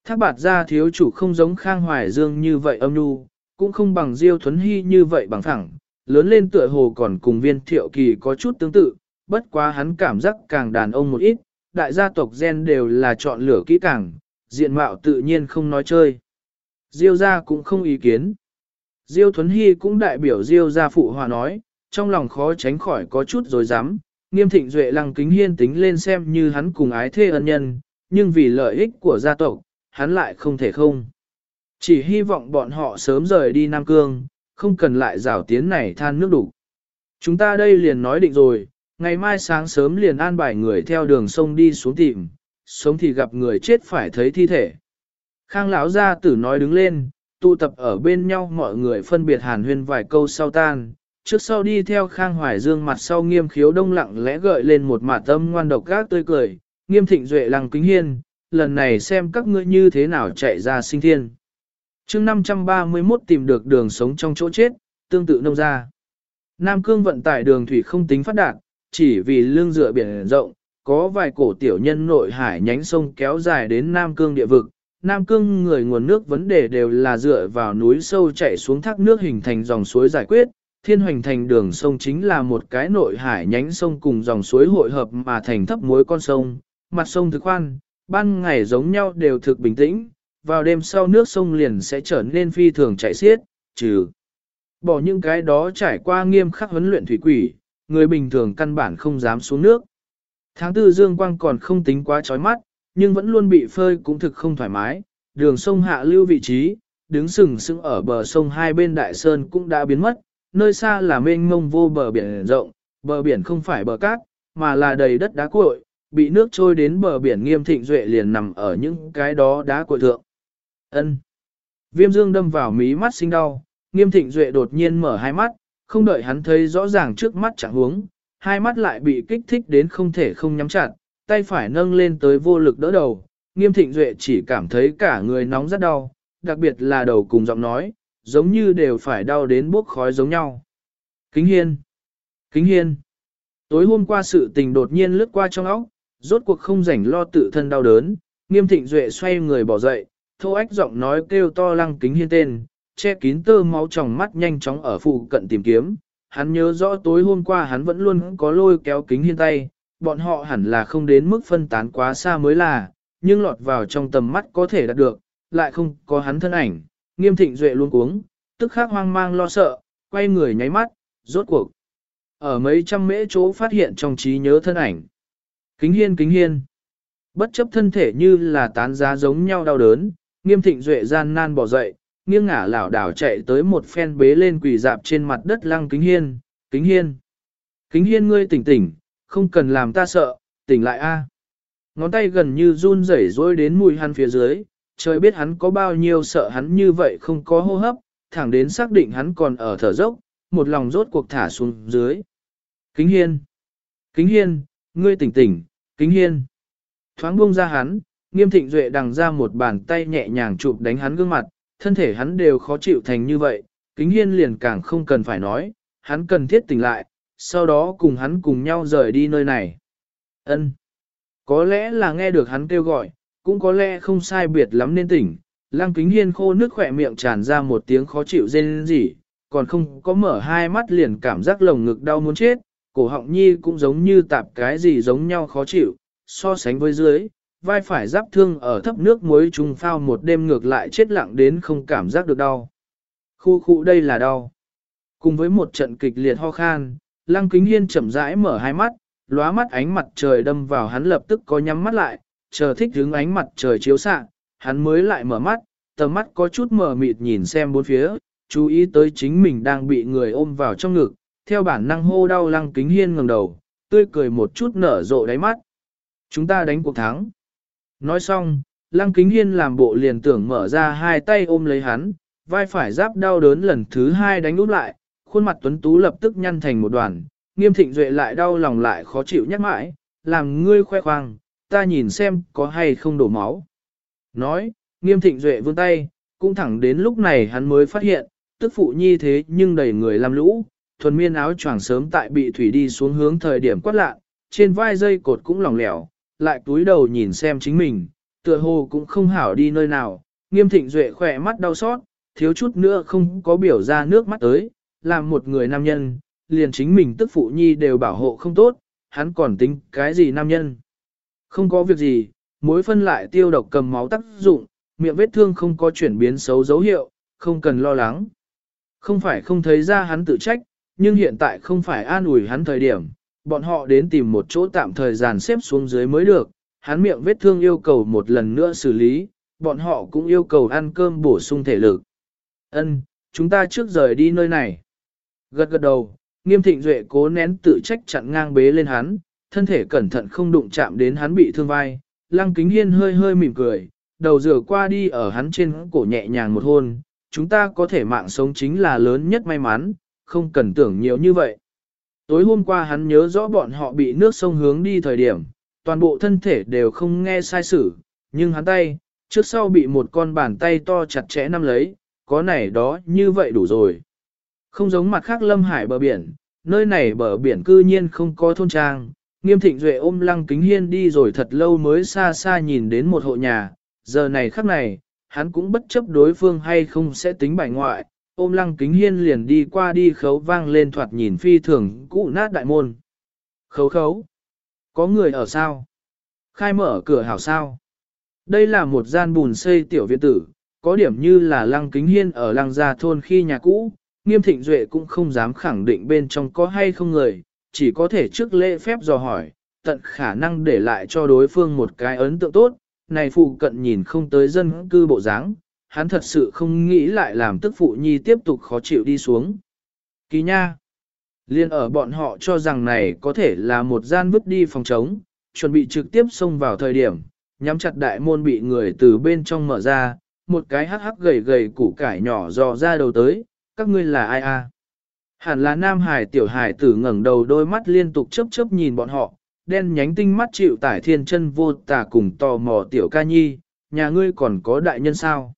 Thác bạt ra thiếu chủ không giống Khang Hoài Dương như vậy âm nhu, cũng không bằng Diêu Thuấn Hy như vậy bằng thẳng, lớn lên tựa hồ còn cùng viên thiệu kỳ có chút tương tự, bất quá hắn cảm giác càng đàn ông một ít, đại gia tộc gen đều là chọn lửa kỹ càng, diện mạo tự nhiên không nói chơi. Diêu gia cũng không ý kiến. Diêu Thuấn Hy cũng đại biểu Diêu gia phụ hòa nói, trong lòng khó tránh khỏi có chút rồi dám, nghiêm thịnh duệ lăng kính hiên tính lên xem như hắn cùng ái thê ân nhân, nhưng vì lợi ích của gia tộc, hắn lại không thể không. Chỉ hy vọng bọn họ sớm rời đi Nam Cương, không cần lại rào tiến này than nước đủ. Chúng ta đây liền nói định rồi, ngày mai sáng sớm liền an bài người theo đường sông đi xuống tìm, sống thì gặp người chết phải thấy thi thể. Khang lão gia tử nói đứng lên, tụ tập ở bên nhau mọi người phân biệt hàn huyên vài câu sau tan, trước sau đi theo Khang Hoài Dương mặt sau nghiêm khiếu đông lặng lẽ gợi lên một mặt tâm ngoan độc gác tươi cười, nghiêm thịnh duệ lăng kính hiên, lần này xem các ngươi như thế nào chạy ra sinh thiên. chương 531 tìm được đường sống trong chỗ chết, tương tự nông ra. Nam Cương vận tải đường thủy không tính phát đạt, chỉ vì lương dựa biển rộng, có vài cổ tiểu nhân nội hải nhánh sông kéo dài đến Nam Cương địa vực. Nam Cương người nguồn nước vấn đề đều là dựa vào núi sâu chạy xuống thác nước hình thành dòng suối giải quyết. Thiên hoành thành đường sông chính là một cái nội hải nhánh sông cùng dòng suối hội hợp mà thành thấp muối con sông. Mặt sông thực khoan, ban ngày giống nhau đều thực bình tĩnh, vào đêm sau nước sông liền sẽ trở nên phi thường chảy xiết, trừ bỏ những cái đó trải qua nghiêm khắc huấn luyện thủy quỷ, người bình thường căn bản không dám xuống nước. Tháng tư dương quang còn không tính quá chói mắt, nhưng vẫn luôn bị phơi cũng thực không thoải mái, đường sông hạ lưu vị trí, đứng sừng sững ở bờ sông hai bên đại sơn cũng đã biến mất, nơi xa là mênh mông vô bờ biển rộng, bờ biển không phải bờ cát, mà là đầy đất đá cuội, bị nước trôi đến bờ biển nghiêm thịnh duệ liền nằm ở những cái đó đá cội thượng. Ân. Viêm dương đâm vào mí mắt sinh đau, nghiêm thịnh duệ đột nhiên mở hai mắt, không đợi hắn thấy rõ ràng trước mắt chẳng huống, hai mắt lại bị kích thích đến không thể không nhắm chặt, tay phải nâng lên tới vô lực đỡ đầu, nghiêm thịnh duệ chỉ cảm thấy cả người nóng rất đau, đặc biệt là đầu cùng giọng nói, giống như đều phải đau đến bốc khói giống nhau. Kính hiên! Kính hiên! Tối hôm qua sự tình đột nhiên lướt qua trong óc, rốt cuộc không rảnh lo tự thân đau đớn, nghiêm thịnh duệ xoay người bỏ dậy, thô ách giọng nói kêu to lăng kính hiên tên, che kín tơ máu trong mắt nhanh chóng ở phụ cận tìm kiếm. Hắn nhớ rõ tối hôm qua hắn vẫn luôn có lôi kéo kính hiên tay, bọn họ hẳn là không đến mức phân tán quá xa mới là, nhưng lọt vào trong tầm mắt có thể đạt được, lại không có hắn thân ảnh, nghiêm thịnh duệ luôn cuống, tức khắc hoang mang lo sợ, quay người nháy mắt, rốt cuộc. Ở mấy trăm mễ chỗ phát hiện trong trí nhớ thân ảnh. Kính hiên kính hiên. Bất chấp thân thể như là tán giá giống nhau đau đớn, nghiêm thịnh duệ gian nan bỏ dậy, nghiêng ngả lảo đảo chạy tới một phen bế lên quỳ dạp trên mặt đất lăng kính hiên, kính hiên. Kính hiên ngươi tỉnh tỉnh, không cần làm ta sợ, tỉnh lại a. Ngón tay gần như run rẩy rối đến mùi hắn phía dưới, trời biết hắn có bao nhiêu sợ hắn như vậy không có hô hấp, thẳng đến xác định hắn còn ở thở dốc, một lòng rốt cuộc thả xuống dưới. Kính hiên, kính hiên, ngươi tỉnh tỉnh, kính hiên. Thoáng buông ra hắn, nghiêm thịnh duệ đằng ra một bàn tay nhẹ nhàng chụp đánh hắn gương mặt, thân thể hắn đều khó chịu thành như vậy, kính hiên liền càng không cần phải nói, hắn cần thiết tỉnh lại, sau đó cùng hắn cùng nhau rời đi nơi này. Ân, Có lẽ là nghe được hắn kêu gọi, cũng có lẽ không sai biệt lắm nên tỉnh, lăng kính hiên khô nước khỏe miệng tràn ra một tiếng khó chịu rên rỉ, còn không có mở hai mắt liền cảm giác lồng ngực đau muốn chết, cổ họng nhi cũng giống như tạp cái gì giống nhau khó chịu, so sánh với dưới, vai phải giáp thương ở thấp nước muối trùng phao một đêm ngược lại chết lặng đến không cảm giác được đau. Khu khu đây là đau. Cùng với một trận kịch liệt ho khan, Lăng Kính Hiên chậm rãi mở hai mắt, lóa mắt ánh mặt trời đâm vào hắn lập tức có nhắm mắt lại, chờ thích hướng ánh mặt trời chiếu xạ, hắn mới lại mở mắt, tầm mắt có chút mờ mịt nhìn xem bốn phía, chú ý tới chính mình đang bị người ôm vào trong ngực, theo bản năng hô đau Lăng Kính Hiên ngẩng đầu, tươi cười một chút nở rộ đáy mắt. Chúng ta đánh cuộc thắng. Nói xong, Lăng Kính Hiên làm bộ liền tưởng mở ra hai tay ôm lấy hắn, vai phải giáp đau đớn lần thứ hai đánh úp lại, khuôn mặt tuấn tú lập tức nhăn thành một đoàn, nghiêm thịnh duệ lại đau lòng lại khó chịu nhắc mãi, làm ngươi khoe khoang, ta nhìn xem có hay không đổ máu. Nói, nghiêm thịnh duệ vươn tay, cũng thẳng đến lúc này hắn mới phát hiện, tức phụ nhi thế nhưng đầy người làm lũ, thuần miên áo choàng sớm tại bị thủy đi xuống hướng thời điểm quát lạ, trên vai dây cột cũng lỏng lẻo, lại túi đầu nhìn xem chính mình, tựa hồ cũng không hảo đi nơi nào, nghiêm thịnh duệ khỏe mắt đau xót, thiếu chút nữa không có biểu ra nước mắt tới, làm một người nam nhân, liền chính mình tức phụ nhi đều bảo hộ không tốt, hắn còn tính cái gì nam nhân. Không có việc gì, mối phân lại tiêu độc cầm máu tác dụng, miệng vết thương không có chuyển biến xấu dấu hiệu, không cần lo lắng. Không phải không thấy ra hắn tự trách, nhưng hiện tại không phải an ủi hắn thời điểm, bọn họ đến tìm một chỗ tạm thời dàn xếp xuống dưới mới được, hắn miệng vết thương yêu cầu một lần nữa xử lý, bọn họ cũng yêu cầu ăn cơm bổ sung thể lực. Ân, chúng ta trước rời đi nơi này. Gật gật đầu, nghiêm thịnh duệ cố nén tự trách chặn ngang bế lên hắn, thân thể cẩn thận không đụng chạm đến hắn bị thương vai. Lăng kính hiên hơi hơi mỉm cười, đầu rửa qua đi ở hắn trên cổ nhẹ nhàng một hôn. Chúng ta có thể mạng sống chính là lớn nhất may mắn, không cần tưởng nhiều như vậy. Tối hôm qua hắn nhớ rõ bọn họ bị nước sông hướng đi thời điểm, toàn bộ thân thể đều không nghe sai sử, nhưng hắn tay, trước sau bị một con bàn tay to chặt chẽ nắm lấy, có này đó như vậy đủ rồi. Không giống mặt khác lâm hải bờ biển, nơi này bờ biển cư nhiên không có thôn trang, nghiêm thịnh duệ ôm lăng kính hiên đi rồi thật lâu mới xa xa nhìn đến một hộ nhà, giờ này khắc này, hắn cũng bất chấp đối phương hay không sẽ tính bài ngoại, ôm lăng kính hiên liền đi qua đi khấu vang lên thoạt nhìn phi thường cũ nát đại môn. Khấu khấu, có người ở sao? Khai mở cửa hảo sao? Đây là một gian bùn xây tiểu viện tử, có điểm như là lăng kính hiên ở lăng gia thôn khi nhà cũ, nghiêm thịnh duệ cũng không dám khẳng định bên trong có hay không người, chỉ có thể trước lễ phép dò hỏi, tận khả năng để lại cho đối phương một cái ấn tượng tốt, này phụ cận nhìn không tới dân cư bộ dáng, hắn thật sự không nghĩ lại làm tức phụ nhi tiếp tục khó chịu đi xuống. Kỳ nha! Liên ở bọn họ cho rằng này có thể là một gian vứt đi phòng trống, chuẩn bị trực tiếp xông vào thời điểm, nhắm chặt đại môn bị người từ bên trong mở ra, một cái hắc hắc gầy gầy củ cải nhỏ dò ra đầu tới, các ngươi là ai a? Hẳn là nam hải tiểu hải tử ngẩng đầu đôi mắt liên tục chớp chớp nhìn bọn họ, đen nhánh tinh mắt chịu tải thiên chân vô tà cùng tò mò tiểu ca nhi, nhà ngươi còn có đại nhân sao?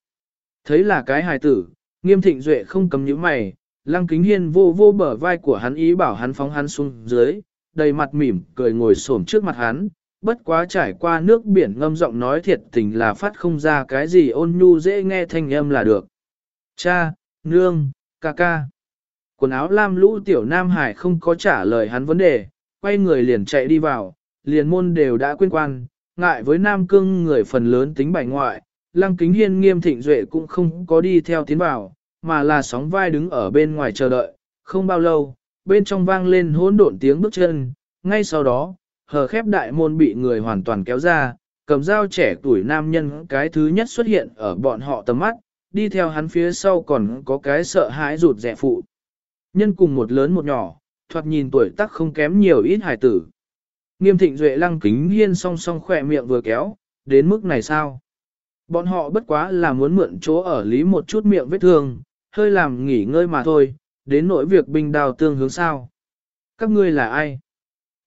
Thấy là cái hài tử, nghiêm thịnh duệ không cầm những mày, lăng kính hiên vô vô bờ vai của hắn ý bảo hắn phóng hắn xuống dưới, đầy mặt mỉm cười ngồi xổm trước mặt hắn, bất quá trải qua nước biển ngâm giọng nói thiệt tình là phát không ra cái gì ôn nhu dễ nghe thanh âm là được. Cha, nương, ca ca. Quần áo lam lũ tiểu nam hải không có trả lời hắn vấn đề, quay người liền chạy đi vào, liền môn đều đã quên quan, ngại với nam cương người phần lớn tính bài ngoại, lăng kính hiên nghiêm thịnh duệ cũng không có đi theo tiến vào, mà là sóng vai đứng ở bên ngoài chờ đợi, không bao lâu, bên trong vang lên hỗn độn tiếng bước chân, ngay sau đó, hờ khép đại môn bị người hoàn toàn kéo ra, cầm dao trẻ tuổi nam nhân cái thứ nhất xuất hiện ở bọn họ tầm mắt, đi theo hắn phía sau còn có cái sợ hãi rụt rẻ phụ. Nhân cùng một lớn một nhỏ, thoạt nhìn tuổi tác không kém nhiều ít hài tử. Nghiêm thịnh duệ lăng kính hiên song song khỏe miệng vừa kéo, đến mức này sao? Bọn họ bất quá là muốn mượn chỗ ở lý một chút miệng vết thương, hơi làm nghỉ ngơi mà thôi, đến nỗi việc binh đào tương hướng sao. Các ngươi là ai?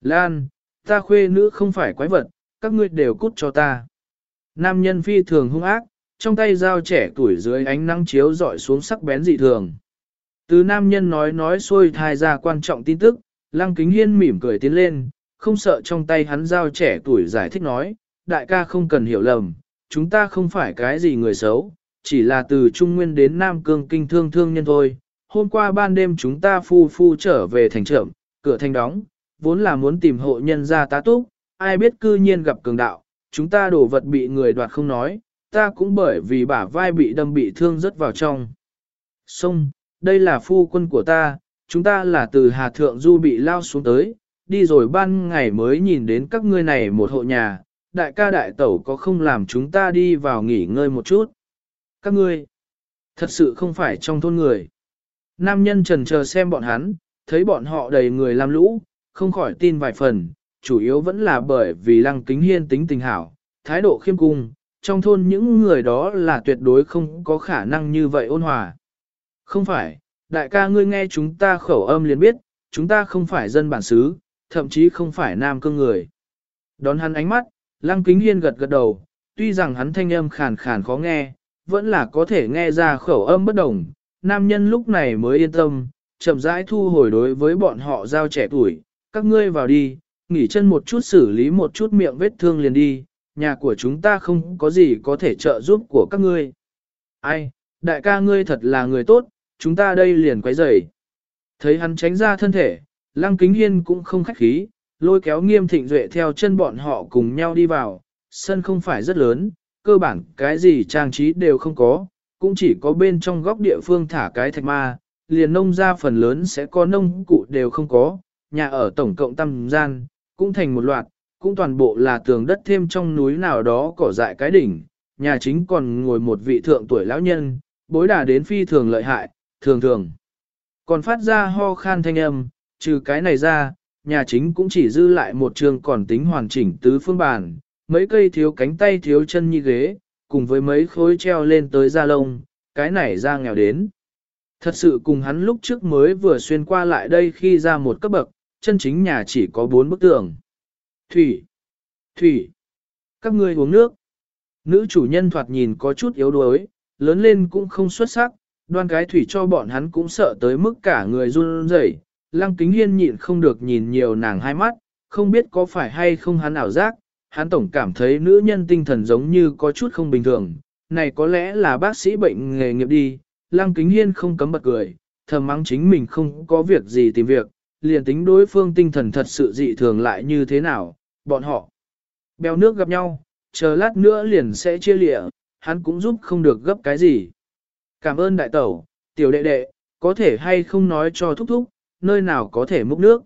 Lan, ta khuê nữ không phải quái vật, các ngươi đều cút cho ta. Nam nhân phi thường hung ác, trong tay dao trẻ tuổi dưới ánh nắng chiếu dọi xuống sắc bén dị thường. Từ nam nhân nói nói xuôi thai ra quan trọng tin tức, lăng kính hiên mỉm cười tiến lên, không sợ trong tay hắn dao trẻ tuổi giải thích nói, đại ca không cần hiểu lầm, chúng ta không phải cái gì người xấu, chỉ là từ Trung Nguyên đến Nam Cương kinh thương thương nhân thôi. Hôm qua ban đêm chúng ta phu phu trở về thành trưởng, cửa thành đóng, vốn là muốn tìm hộ nhân ra tá túc, ai biết cư nhiên gặp cường đạo, chúng ta đổ vật bị người đoạt không nói, ta cũng bởi vì bả vai bị đâm bị thương rất vào trong. Xong, đây là phu quân của ta, chúng ta là từ Hà Thượng Du bị lao xuống tới, đi rồi ban ngày mới nhìn đến các ngươi này một hộ nhà, đại ca đại tẩu có không làm chúng ta đi vào nghỉ ngơi một chút. Các ngươi, thật sự không phải trong thôn người. Nam nhân trần chờ xem bọn hắn, thấy bọn họ đầy người làm lũ, không khỏi tin vài phần, chủ yếu vẫn là bởi vì lăng kính hiên tính tình hảo, thái độ khiêm cung, trong thôn những người đó là tuyệt đối không có khả năng như vậy ôn hòa. Không phải, đại ca ngươi nghe chúng ta khẩu âm liền biết, chúng ta không phải dân bản xứ, thậm chí không phải nam cương người. Đón hắn ánh mắt, lăng kính hiên gật gật đầu, tuy rằng hắn thanh âm khàn khàn khó nghe, vẫn là có thể nghe ra khẩu âm bất đồng. Nam nhân lúc này mới yên tâm, chậm rãi thu hồi đối với bọn họ giao trẻ tuổi, các ngươi vào đi, nghỉ chân một chút xử lý một chút miệng vết thương liền đi, nhà của chúng ta không có gì có thể trợ giúp của các ngươi. Ai, đại ca ngươi thật là người tốt, chúng ta đây liền quấy rầy. Thấy hắn tránh ra thân thể, lăng kính hiên cũng không khách khí, lôi kéo nghiêm thịnh duệ theo chân bọn họ cùng nhau đi vào, sân không phải rất lớn, cơ bản cái gì trang trí đều không có, cũng chỉ có bên trong góc địa phương thả cái thạch ma, liền nông ra phần lớn sẽ có nông cụ đều không có, nhà ở tổng cộng tăm gian, cũng thành một loạt, cũng toàn bộ là tường đất thêm trong núi nào đó cỏ dại cái đỉnh, nhà chính còn ngồi một vị thượng tuổi lão nhân, bối đà đến phi thường lợi hại, thường thường. Còn phát ra ho khan thanh âm, trừ cái này ra, nhà chính cũng chỉ dư lại một trường còn tính hoàn chỉnh tứ phương bàn, mấy cây thiếu cánh tay thiếu chân như ghế, cùng với mấy khối treo lên tới da lông, cái này ra nghèo đến. Thật sự cùng hắn lúc trước mới vừa xuyên qua lại đây khi ra một cấp bậc, chân chính nhà chỉ có bốn bức tường. Thủy! Thủy! Các ngươi uống nước. Nữ chủ nhân thoạt nhìn có chút yếu đuối, lớn lên cũng không xuất sắc, đoan cái thủy cho bọn hắn cũng sợ tới mức cả người run rẩy. Lăng kính hiên nhịn không được nhìn nhiều nàng hai mắt, không biết có phải hay không hắn ảo giác, hắn tổng cảm thấy nữ nhân tinh thần giống như có chút không bình thường, này có lẽ là bác sĩ bệnh nghề nghiệp đi, lăng kính hiên không cấm bật cười, thầm mắng chính mình không có việc gì tìm việc, liền tính đối phương tinh thần thật sự dị thường lại như thế nào, bọn họ bèo nước gặp nhau, chờ lát nữa liền sẽ chia lịa, hắn cũng giúp không được gấp cái gì. Cảm ơn đại tẩu, tiểu đệ đệ, có thể hay không nói cho thúc thúc, nơi nào có thể múc nước.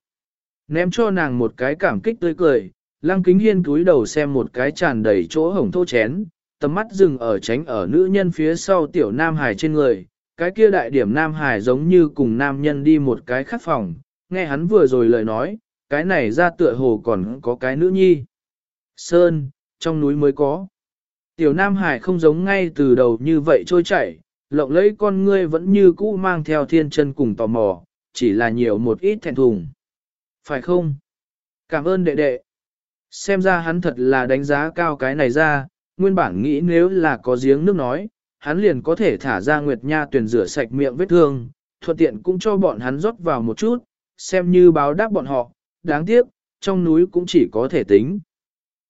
Ném cho nàng một cái cảm kích tươi cười, lăng kính hiên túi đầu xem một cái tràn đầy chỗ hổng thô chén, tầm mắt dừng ở tránh ở nữ nhân phía sau tiểu nam hải trên người, cái kia đại điểm nam hải giống như cùng nam nhân đi một cái khắc phòng, nghe hắn vừa rồi lời nói, cái này ra tựa hồ còn có cái nữ nhi. Sơn, trong núi mới có. Tiểu Nam Hải không giống ngay từ đầu như vậy trôi chảy, lộng lấy con ngươi vẫn như cũ mang theo thiên chân cùng tò mò, chỉ là nhiều một ít thẹn thùng. Phải không? Cảm ơn đệ đệ. Xem ra hắn thật là đánh giá cao cái này ra, nguyên bản nghĩ nếu là có giếng nước nói, hắn liền có thể thả ra Nguyệt Nha tuyển rửa sạch miệng vết thương, thuận tiện cũng cho bọn hắn rót vào một chút, xem như báo đáp bọn họ, đáng tiếc, trong núi cũng chỉ có thể tính.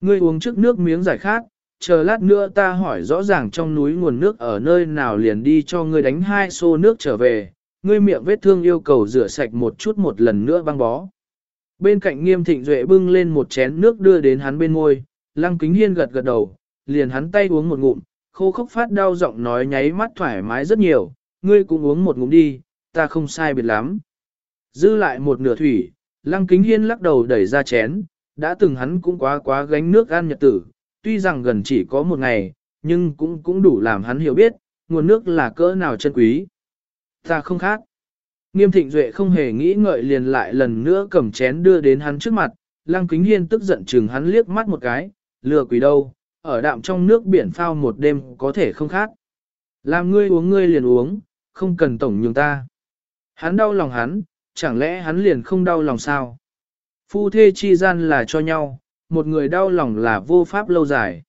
Ngươi uống trước nước miếng giải khát, chờ lát nữa ta hỏi rõ ràng trong núi nguồn nước ở nơi nào liền đi cho ngươi đánh hai xô nước trở về, ngươi miệng vết thương yêu cầu rửa sạch một chút một lần nữa băng bó. Bên cạnh nghiêm thịnh duệ bưng lên một chén nước đưa đến hắn bên ngôi, lăng kính hiên gật gật đầu, liền hắn tay uống một ngụm, khô khốc phát đau giọng nói nháy mắt thoải mái rất nhiều, ngươi cũng uống một ngụm đi, ta không sai biệt lắm. Dư lại một nửa thủy, lăng kính hiên lắc đầu đẩy ra chén, đã từng hắn cũng quá quá gánh nước ăn nhật tử, tuy rằng gần chỉ có một ngày, nhưng cũng cũng đủ làm hắn hiểu biết, nguồn nước là cỡ nào chân quý. Ta không khác. Nghiêm thịnh duệ không hề nghĩ ngợi liền lại lần nữa cầm chén đưa đến hắn trước mặt, lăng kính hiên tức giận chừng hắn liếc mắt một cái, lừa quỷ đâu, ở đạm trong nước biển phao một đêm có thể không khác. Làm ngươi uống ngươi liền uống, không cần tổng nhường ta. Hắn đau lòng hắn, chẳng lẽ hắn liền không đau lòng sao? Phu thê chi gian là cho nhau, một người đau lòng là vô pháp lâu dài.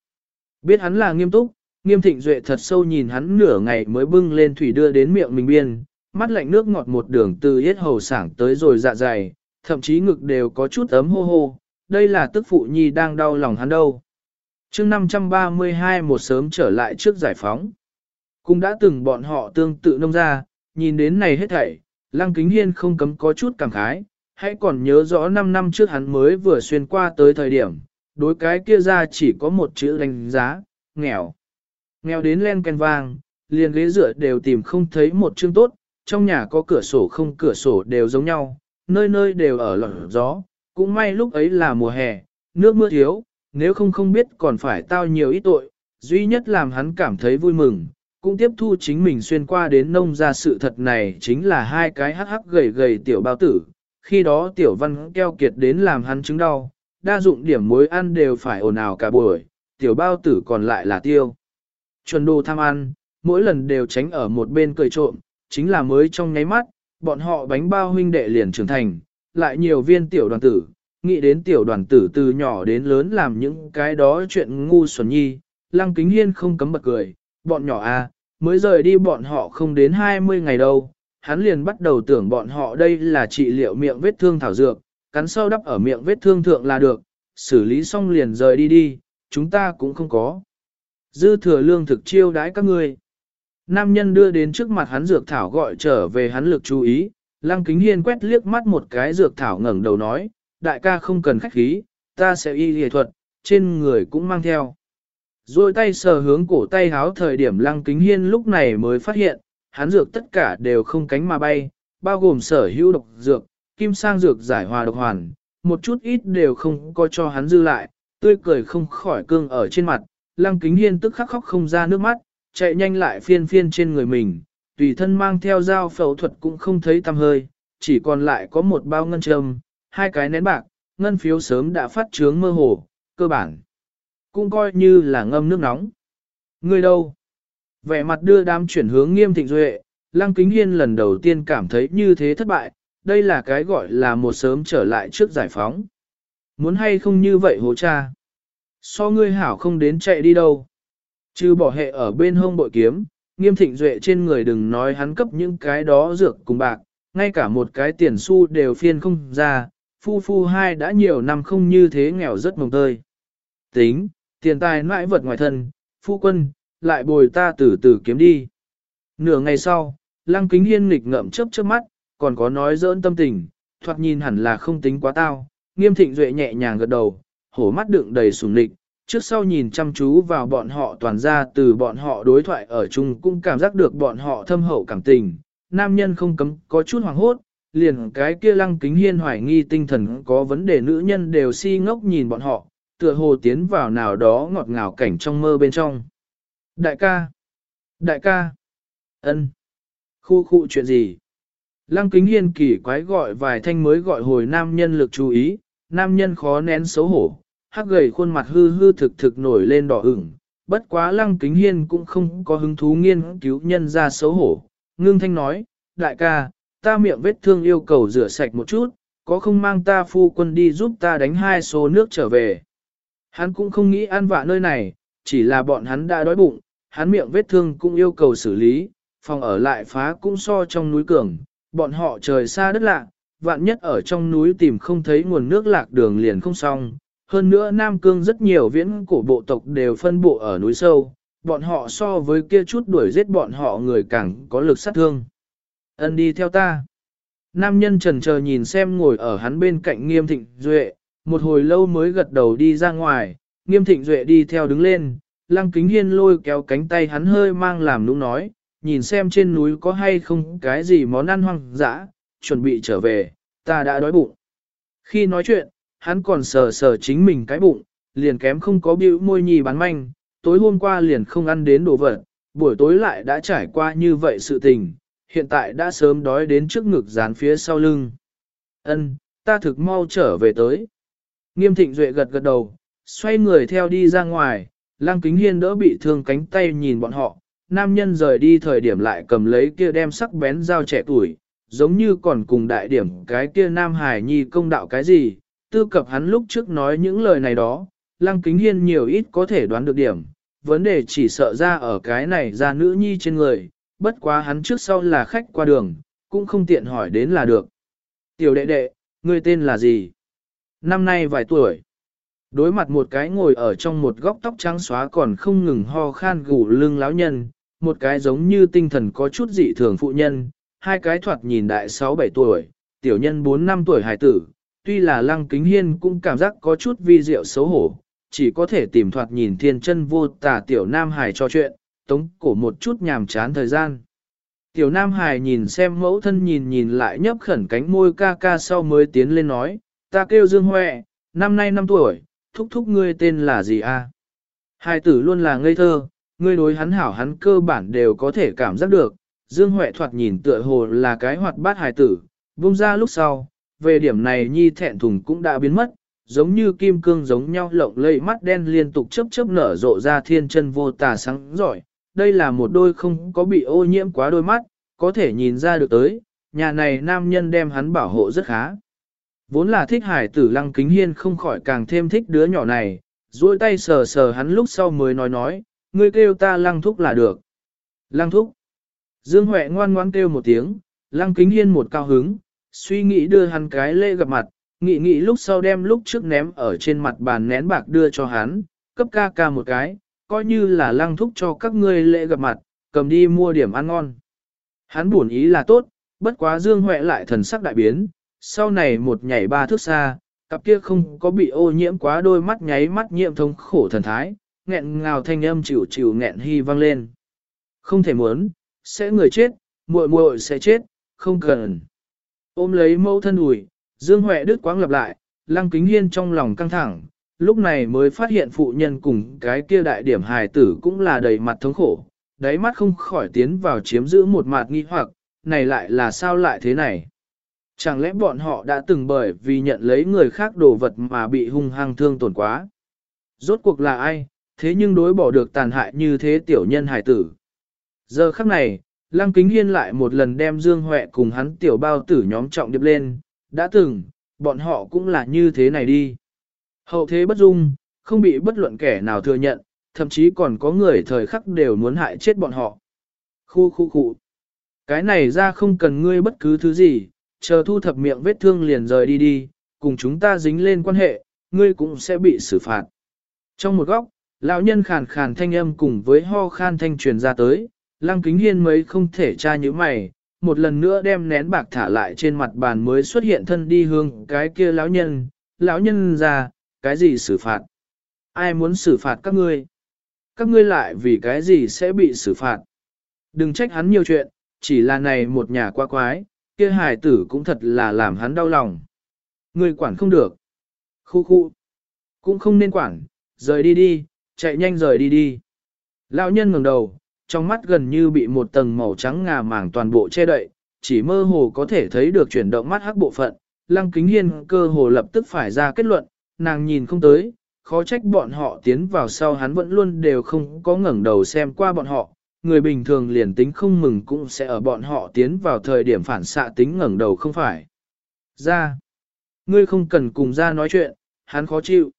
Biết hắn là nghiêm túc, nghiêm thịnh duệ thật sâu nhìn hắn nửa ngày mới bưng lên thủy đưa đến miệng mình biên, mắt lạnh nước ngọt một đường từ yết hầu sảng tới rồi dạ dày, thậm chí ngực đều có chút ấm hô hô, đây là tức phụ nhi đang đau lòng hắn đâu. chương 532 một sớm trở lại trước giải phóng. Cũng đã từng bọn họ tương tự nông ra, nhìn đến này hết thảy, lăng kính hiên không cấm có chút cảm khái, hãy còn nhớ rõ 5 năm trước hắn mới vừa xuyên qua tới thời điểm, đối cái kia ra chỉ có một chữ đánh giá, nghèo. Nghèo đến len ken vang, liền ghế dựa đều tìm không thấy một chương tốt, trong nhà có cửa sổ không cửa sổ đều giống nhau, nơi nơi đều ở lọt gió, cũng may lúc ấy là mùa hè, nước mưa thiếu, nếu không không biết còn phải tao nhiều ít tội, duy nhất làm hắn cảm thấy vui mừng, cũng tiếp thu chính mình xuyên qua đến nông ra sự thật này chính là hai cái hắc hắc gầy gầy tiểu bao tử, khi đó tiểu văn keo kiệt đến làm hắn chứng đau, đa dụng điểm muối ăn đều phải ồn ào cả buổi, tiểu bao tử còn lại là tiêu. Chuẩn đồ tham ăn, mỗi lần đều tránh ở một bên cười trộm, chính là mới trong nháy mắt, bọn họ bánh bao huynh đệ liền trưởng thành, lại nhiều viên tiểu đoàn tử, nghĩ đến tiểu đoàn tử từ nhỏ đến lớn làm những cái đó chuyện ngu xuẩn nhi, lăng kính hiên không cấm bật cười, bọn nhỏ à, mới rời đi bọn họ không đến 20 ngày đâu, hắn liền bắt đầu tưởng bọn họ đây là trị liệu miệng vết thương thảo dược, cắn sâu đắp ở miệng vết thương thượng là được, xử lý xong liền rời đi đi, chúng ta cũng không có. Dư thừa lương thực chiêu đãi các ngươi. Nam nhân đưa đến trước mặt hắn dược thảo gọi trở về hắn lực chú ý, lăng kính hiên quét liếc mắt một cái dược thảo ngẩng đầu nói, đại ca không cần khách khí, ta sẽ y lìa thuật, trên người cũng mang theo. Rồi tay sờ hướng cổ tay háo thời điểm lăng kính hiên lúc này mới phát hiện, hắn dược tất cả đều không cánh mà bay, bao gồm sở hữu độc dược, kim sang dược giải hòa độc hoàn, một chút ít đều không có cho hắn dư lại, tươi cười không khỏi cương ở trên mặt, lăng kính hiên tức khắc khóc không ra nước mắt, chạy nhanh lại phiên phiên trên người mình, tùy thân mang theo dao phẫu thuật cũng không thấy tăm hơi, chỉ còn lại có một bao ngân trầm, hai cái nén bạc, ngân phiếu sớm đã phát trướng mơ hồ, cơ bản. Cũng coi như là ngâm nước nóng. Người đâu? Vẻ mặt đưa đám chuyển hướng nghiêm thịnh duệ, Lăng Kính Hiên lần đầu tiên cảm thấy như thế thất bại, đây là cái gọi là một sớm trở lại trước giải phóng. Muốn hay không như vậy hồ cha? So ngươi hảo không đến chạy đi đâu. Chứ bỏ hệ ở bên hông bội kiếm, nghiêm thịnh duệ trên người đừng nói hắn cấp những cái đó dược cùng bạc, ngay cả một cái tiền xu đều phiên không ra, phu phu hai đã nhiều năm không như thế nghèo rất mồng tơi. Tính, tiền tài mãi vật ngoài thân, phu quân, lại bồi ta từ từ kiếm đi. Nửa ngày sau, lăng kính hiên nghịch ngậm chớp chớp mắt, còn có nói dỡn tâm tình, thoạt nhìn hẳn là không tính quá tao, nghiêm thịnh duệ nhẹ nhàng gật đầu, hổ mắt đựng đầy sùng lịch, trước sau nhìn chăm chú vào bọn họ toàn ra từ bọn họ đối thoại ở chung cũng cảm giác được bọn họ thâm hậu cảm tình, nam nhân không cấm có chút hoàng hốt, liền cái kia lăng kính hiên hoài nghi tinh thần có vấn đề nữ nhân đều si ngốc nhìn bọn họ, tựa hồ tiến vào nào đó ngọt ngào cảnh trong mơ bên trong. Đại ca! Đại ca! ân, Khu khu chuyện gì? Lăng kính hiên kỳ quái gọi vài thanh mới gọi hồi nam nhân lực chú ý, nam nhân khó nén xấu hổ, hắc gầy khuôn mặt hư hư thực thực nổi lên đỏ ửng. Bất quá lăng kính hiên cũng không có hứng thú nghiên cứu nhân ra xấu hổ. Ngưng thanh nói, đại ca, ta miệng vết thương yêu cầu rửa sạch một chút, có không mang ta phu quân đi giúp ta đánh hai số nước trở về. Hắn cũng không nghĩ ăn vạ nơi này, chỉ là bọn hắn đã đói bụng, hắn miệng vết thương cũng yêu cầu xử lý, phòng ở lại phá cũng so trong núi cường, bọn họ trời xa đất lạ, vạn nhất ở trong núi tìm không thấy nguồn nước lạc đường liền không xong. Hơn nữa Nam Cương rất nhiều viễn cổ bộ tộc đều phân bộ ở núi sâu, bọn họ so với kia chút đuổi giết bọn họ người càng có lực sát thương. Ân đi theo ta. Nam nhân trần chờ nhìn xem ngồi ở hắn bên cạnh nghiêm thịnh duệ, một hồi lâu mới gật đầu đi ra ngoài, nghiêm thịnh duệ đi theo đứng lên, lăng kính hiên lôi kéo cánh tay hắn hơi mang làm nũng nói, nhìn xem trên núi có hay không cái gì món ăn hoang dã, chuẩn bị trở về, ta đã đói bụng. Khi nói chuyện, hắn còn sờ sờ chính mình cái bụng, liền kém không có bĩu môi nhì bán manh, tối hôm qua liền không ăn đến đồ vật, buổi tối lại đã trải qua như vậy sự tình, hiện tại đã sớm đói đến trước ngực dán phía sau lưng. Ân, ta thực mau trở về tới. Nghiêm thịnh duệ gật gật đầu, xoay người theo đi ra ngoài, lang Kính Hiên đỡ bị thương cánh tay nhìn bọn họ, nam nhân rời đi thời điểm lại cầm lấy kia đem sắc bén dao trẻ tuổi, giống như còn cùng đại điểm cái kia nam hải nhi công đạo cái gì, tư cập hắn lúc trước nói những lời này đó, Lăng Kính Hiên nhiều ít có thể đoán được điểm, vấn đề chỉ sợ ra ở cái này ra nữ nhi trên người, bất quá hắn trước sau là khách qua đường, cũng không tiện hỏi đến là được. Tiểu đệ đệ, ngươi tên là gì? Năm nay vài tuổi. Đối mặt một cái ngồi ở trong một góc tóc trắng xóa còn không ngừng ho khan gù lưng láo nhân, một cái giống như tinh thần có chút dị thường phụ nhân, hai cái thoạt nhìn đại 6-7 tuổi, tiểu nhân 4-5 tuổi hài tử, tuy là lăng kính hiên cũng cảm giác có chút vi diệu xấu hổ, chỉ có thể tìm thoạt nhìn thiên chân vô tà tiểu nam hải cho chuyện, tống cổ một chút nhàm chán thời gian. Tiểu nam hải nhìn xem mẫu thân nhìn nhìn lại nhấp khẩn cánh môi ca ca sau mới tiến lên nói, ta kêu Dương Huệ, năm nay năm tuổi, thúc thúc ngươi tên là gì a? Hai tử luôn là ngây thơ, ngươi đối hắn hảo hắn cơ bản đều có thể cảm giác được. Dương Huệ thoạt nhìn tựa hồ là cái hoạt bát hài tử, vung ra lúc sau, về điểm này nhi thẹn thùng cũng đã biến mất, giống như kim cương giống nhau lộng lẫy mắt đen liên tục chớp chớp nở rộ ra thiên chân vô tà sáng giỏi. Đây là một đôi không có bị ô nhiễm quá đôi mắt, có thể nhìn ra được tới, nhà này nam nhân đem hắn bảo hộ rất khá. Vốn là thích hải tử lăng kính hiên không khỏi càng thêm thích đứa nhỏ này, duỗi tay sờ sờ hắn lúc sau mới nói nói, ngươi kêu ta lăng thúc là được. Lăng thúc. Dương Huệ ngoan ngoan kêu một tiếng, lăng kính hiên một cao hứng, suy nghĩ đưa hắn cái lễ gặp mặt, nghĩ nghĩ lúc sau đem lúc trước ném ở trên mặt bàn nén bạc đưa cho hắn, cấp ca ca một cái, coi như là lăng thúc cho các ngươi lễ gặp mặt, cầm đi mua điểm ăn ngon. Hắn buồn ý là tốt, bất quá Dương Huệ lại thần sắc đại biến, sau này một nhảy ba thước xa, cặp kia không có bị ô nhiễm quá đôi mắt nháy mắt nhiễm thông khổ thần thái, nghẹn ngào thanh âm chịu chịu nghẹn hy vang lên. Không thể muốn, sẽ người chết, muội muội sẽ chết, không cần. Ôm lấy mẫu thân ủi, Dương Huệ đứt quáng lặp lại, Lăng Kính Hiên trong lòng căng thẳng, lúc này mới phát hiện phụ nhân cùng cái kia đại điểm hài tử cũng là đầy mặt thống khổ, đáy mắt không khỏi tiến vào chiếm giữ một mặt nghi hoặc, này lại là sao lại thế này? Chẳng lẽ bọn họ đã từng bởi vì nhận lấy người khác đồ vật mà bị hung hăng thương tổn quá? Rốt cuộc là ai, thế nhưng đối bỏ được tàn hại như thế tiểu nhân hải tử? Giờ khắc này, Lăng Kính Hiên lại một lần đem Dương Huệ cùng hắn tiểu bao tử nhóm trọng điệp lên, đã từng, bọn họ cũng là như thế này đi. Hậu thế bất dung, không bị bất luận kẻ nào thừa nhận, thậm chí còn có người thời khắc đều muốn hại chết bọn họ. Khu khu khu. Cái này ra không cần ngươi bất cứ thứ gì, chờ thu thập miệng vết thương liền rời đi đi, cùng chúng ta dính lên quan hệ, ngươi cũng sẽ bị xử phạt. Trong một góc, lão nhân khàn khàn thanh âm cùng với ho khan thanh truyền ra tới, lăng kính hiên mấy không thể tra như mày, một lần nữa đem nén bạc thả lại trên mặt bàn mới xuất hiện thân đi hương cái kia lão nhân, lão nhân ra, cái gì xử phạt? Ai muốn xử phạt các ngươi? Các ngươi lại vì cái gì sẽ bị xử phạt? Đừng trách hắn nhiều chuyện, chỉ là này một nhà qua quái, kia hài tử cũng thật là làm hắn đau lòng. Ngươi quản không được. Khu khu. Cũng không nên quản, rời đi đi, chạy nhanh rời đi đi. Lão nhân ngẩng đầu, trong mắt gần như bị một tầng màu trắng ngà màng toàn bộ che đậy, chỉ mơ hồ có thể thấy được chuyển động mắt hắc bộ phận. Lăng kính hiên cơ hồ lập tức phải ra kết luận, nàng nhìn không tới, khó trách bọn họ tiến vào sau hắn vẫn luôn đều không có ngẩng đầu xem qua bọn họ. Người bình thường liền tính không mừng cũng sẽ ở bọn họ tiến vào thời điểm phản xạ tính ngẩng đầu không phải. Ra. Ngươi không cần cùng ra nói chuyện, hắn khó chịu.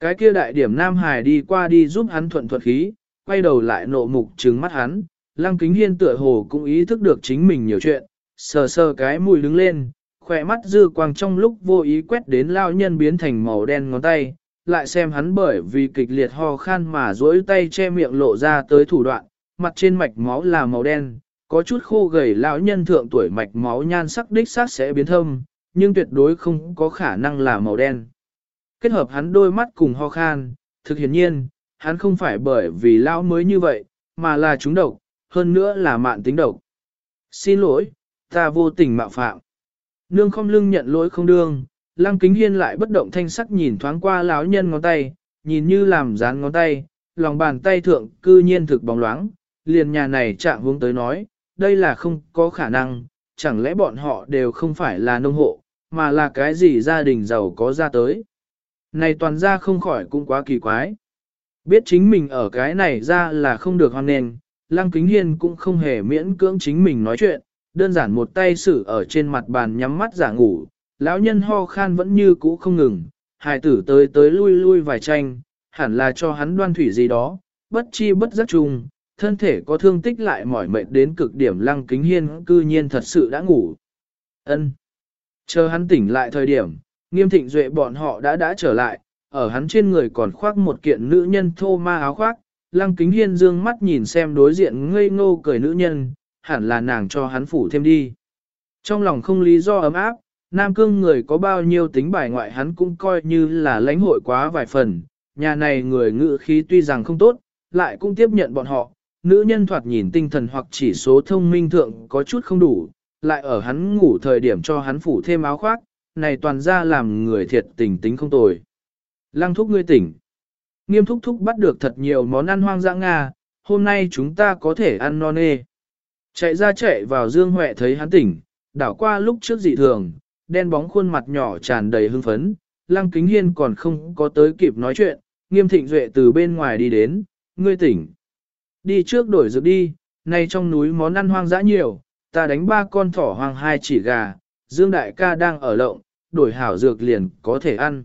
Cái kia đại điểm Nam Hải đi qua đi giúp hắn thuận thuật khí, quay đầu lại nộ mục trừng mắt hắn, lăng kính hiên tựa hồ cũng ý thức được chính mình nhiều chuyện, sờ sờ cái mùi đứng lên, khỏe mắt dư quang trong lúc vô ý quét đến lao nhân biến thành màu đen ngón tay, lại xem hắn bởi vì kịch liệt ho khan mà duỗi tay che miệng lộ ra tới thủ đoạn, mặt trên mạch máu là màu đen, có chút khô gầy lão nhân thượng tuổi mạch máu nhan sắc đích xác sẽ biến thâm, nhưng tuyệt đối không có khả năng là màu đen. Kết hợp hắn đôi mắt cùng ho khan, thực hiển nhiên, hắn không phải bởi vì lão mới như vậy, mà là chúng độc, hơn nữa là mạn tính độc. Xin lỗi, ta vô tình mạo phạm. Nương không lưng nhận lỗi không đương, lăng kính hiên lại bất động thanh sắc nhìn thoáng qua lão nhân ngón tay, nhìn như làm dán ngón tay, lòng bàn tay thượng cư nhiên thực bóng loáng, liền nhà này chạm hướng tới nói, đây là không có khả năng, chẳng lẽ bọn họ đều không phải là nông hộ, mà là cái gì gia đình giàu có ra tới. Này toàn ra không khỏi cũng quá kỳ quái. Biết chính mình ở cái này ra là không được hoan nền, Lăng Kính Hiên cũng không hề miễn cưỡng chính mình nói chuyện, đơn giản một tay xử ở trên mặt bàn nhắm mắt giả ngủ, lão nhân ho khan vẫn như cũ không ngừng, hài tử tới tới lui lui vài tranh, hẳn là cho hắn đoan thủy gì đó, bất chi bất giác chung, thân thể có thương tích lại mỏi mệt đến cực điểm Lăng Kính Hiên cư nhiên thật sự đã ngủ. Ân. Chờ hắn tỉnh lại thời điểm, nghiêm thịnh duệ bọn họ đã đã trở lại, ở hắn trên người còn khoác một kiện nữ nhân thô ma áo khoác, lăng kính hiên dương mắt nhìn xem đối diện ngây ngô cười nữ nhân, hẳn là nàng cho hắn phủ thêm đi. Trong lòng không lý do ấm áp, nam cương người có bao nhiêu tính bài ngoại hắn cũng coi như là lãnh hội quá vài phần, nhà này người ngự khí tuy rằng không tốt, lại cũng tiếp nhận bọn họ, nữ nhân thoạt nhìn tinh thần hoặc chỉ số thông minh thượng có chút không đủ, lại ở hắn ngủ thời điểm cho hắn phủ thêm áo khoác, này toàn ra làm người thiệt tình tính không tồi. Lăng thúc ngươi tỉnh. Nghiêm thúc thúc bắt được thật nhiều món ăn hoang dã Nga, hôm nay chúng ta có thể ăn non nê. Chạy ra chạy vào Dương Huệ thấy hắn tỉnh, đảo qua lúc trước dị thường, đen bóng khuôn mặt nhỏ tràn đầy hưng phấn, Lăng Kính Hiên còn không có tới kịp nói chuyện, nghiêm thịnh duệ từ bên ngoài đi đến, ngươi tỉnh. Đi trước đổi dược đi, nay trong núi món ăn hoang dã nhiều, ta đánh ba con thỏ hoang hai chỉ gà, Dương Đại ca đang ở lộng, đổi hảo dược liền có thể ăn.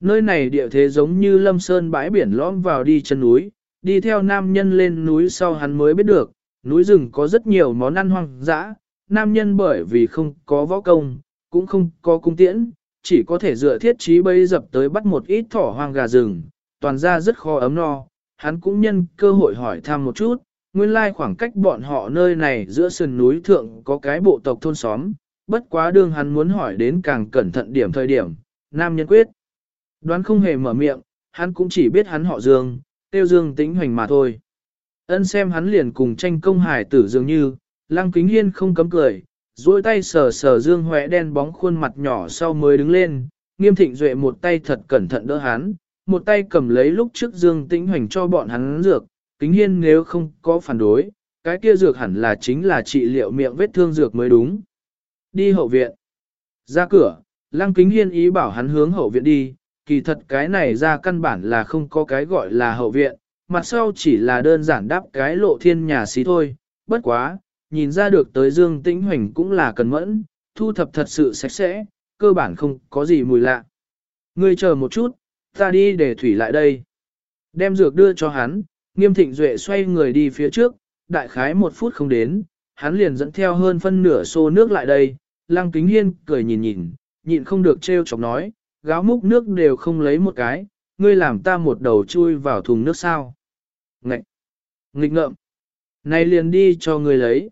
Nơi này địa thế giống như lâm sơn bãi biển lõm vào đi chân núi, đi theo nam nhân lên núi sau hắn mới biết được, núi rừng có rất nhiều món ăn hoang dã, nam nhân bởi vì không có võ công, cũng không có cung tiễn, chỉ có thể dựa thiết trí bây dập tới bắt một ít thỏ hoang gà rừng, toàn ra rất khó ấm no, hắn cũng nhân cơ hội hỏi thăm một chút, nguyên lai khoảng cách bọn họ nơi này giữa sườn núi thượng có cái bộ tộc thôn xóm, bất quá đương hắn muốn hỏi đến càng cẩn thận điểm thời điểm, nam nhân quyết. Đoán không hề mở miệng, hắn cũng chỉ biết hắn họ Dương, tiêu Dương tính hoành mà thôi. Ân xem hắn liền cùng tranh công hải tử dường như, lăng kính hiên không cấm cười, duỗi tay sờ sờ Dương Huệ đen bóng khuôn mặt nhỏ sau mới đứng lên, nghiêm thịnh duệ một tay thật cẩn thận đỡ hắn, một tay cầm lấy lúc trước Dương Tĩnh Hoành cho bọn hắn dược, kính hiên nếu không có phản đối, cái kia dược hẳn là chính là trị liệu miệng vết thương dược mới đúng. Đi hậu viện. Ra cửa, lăng kính hiên ý bảo hắn hướng hậu viện đi, kỳ thật cái này ra căn bản là không có cái gọi là hậu viện, mặt sau chỉ là đơn giản đáp cái lộ thiên nhà xí thôi, bất quá, nhìn ra được tới Dương Tĩnh Hoành cũng là cần mẫn, thu thập thật sự sạch sẽ, cơ bản không có gì mùi lạ. Ngươi chờ một chút, ta đi để thủy lại đây. Đem dược đưa cho hắn, nghiêm thịnh duệ xoay người đi phía trước, đại khái một phút không đến, hắn liền dẫn theo hơn phân nửa xô nước lại đây, lăng kính hiên cười nhìn nhìn, nhịn không được trêu chọc nói, gáo múc nước đều không lấy một cái, ngươi làm ta một đầu chui vào thùng nước sao. Ngậy! Nghịch ngợm! Này liền đi cho ngươi lấy.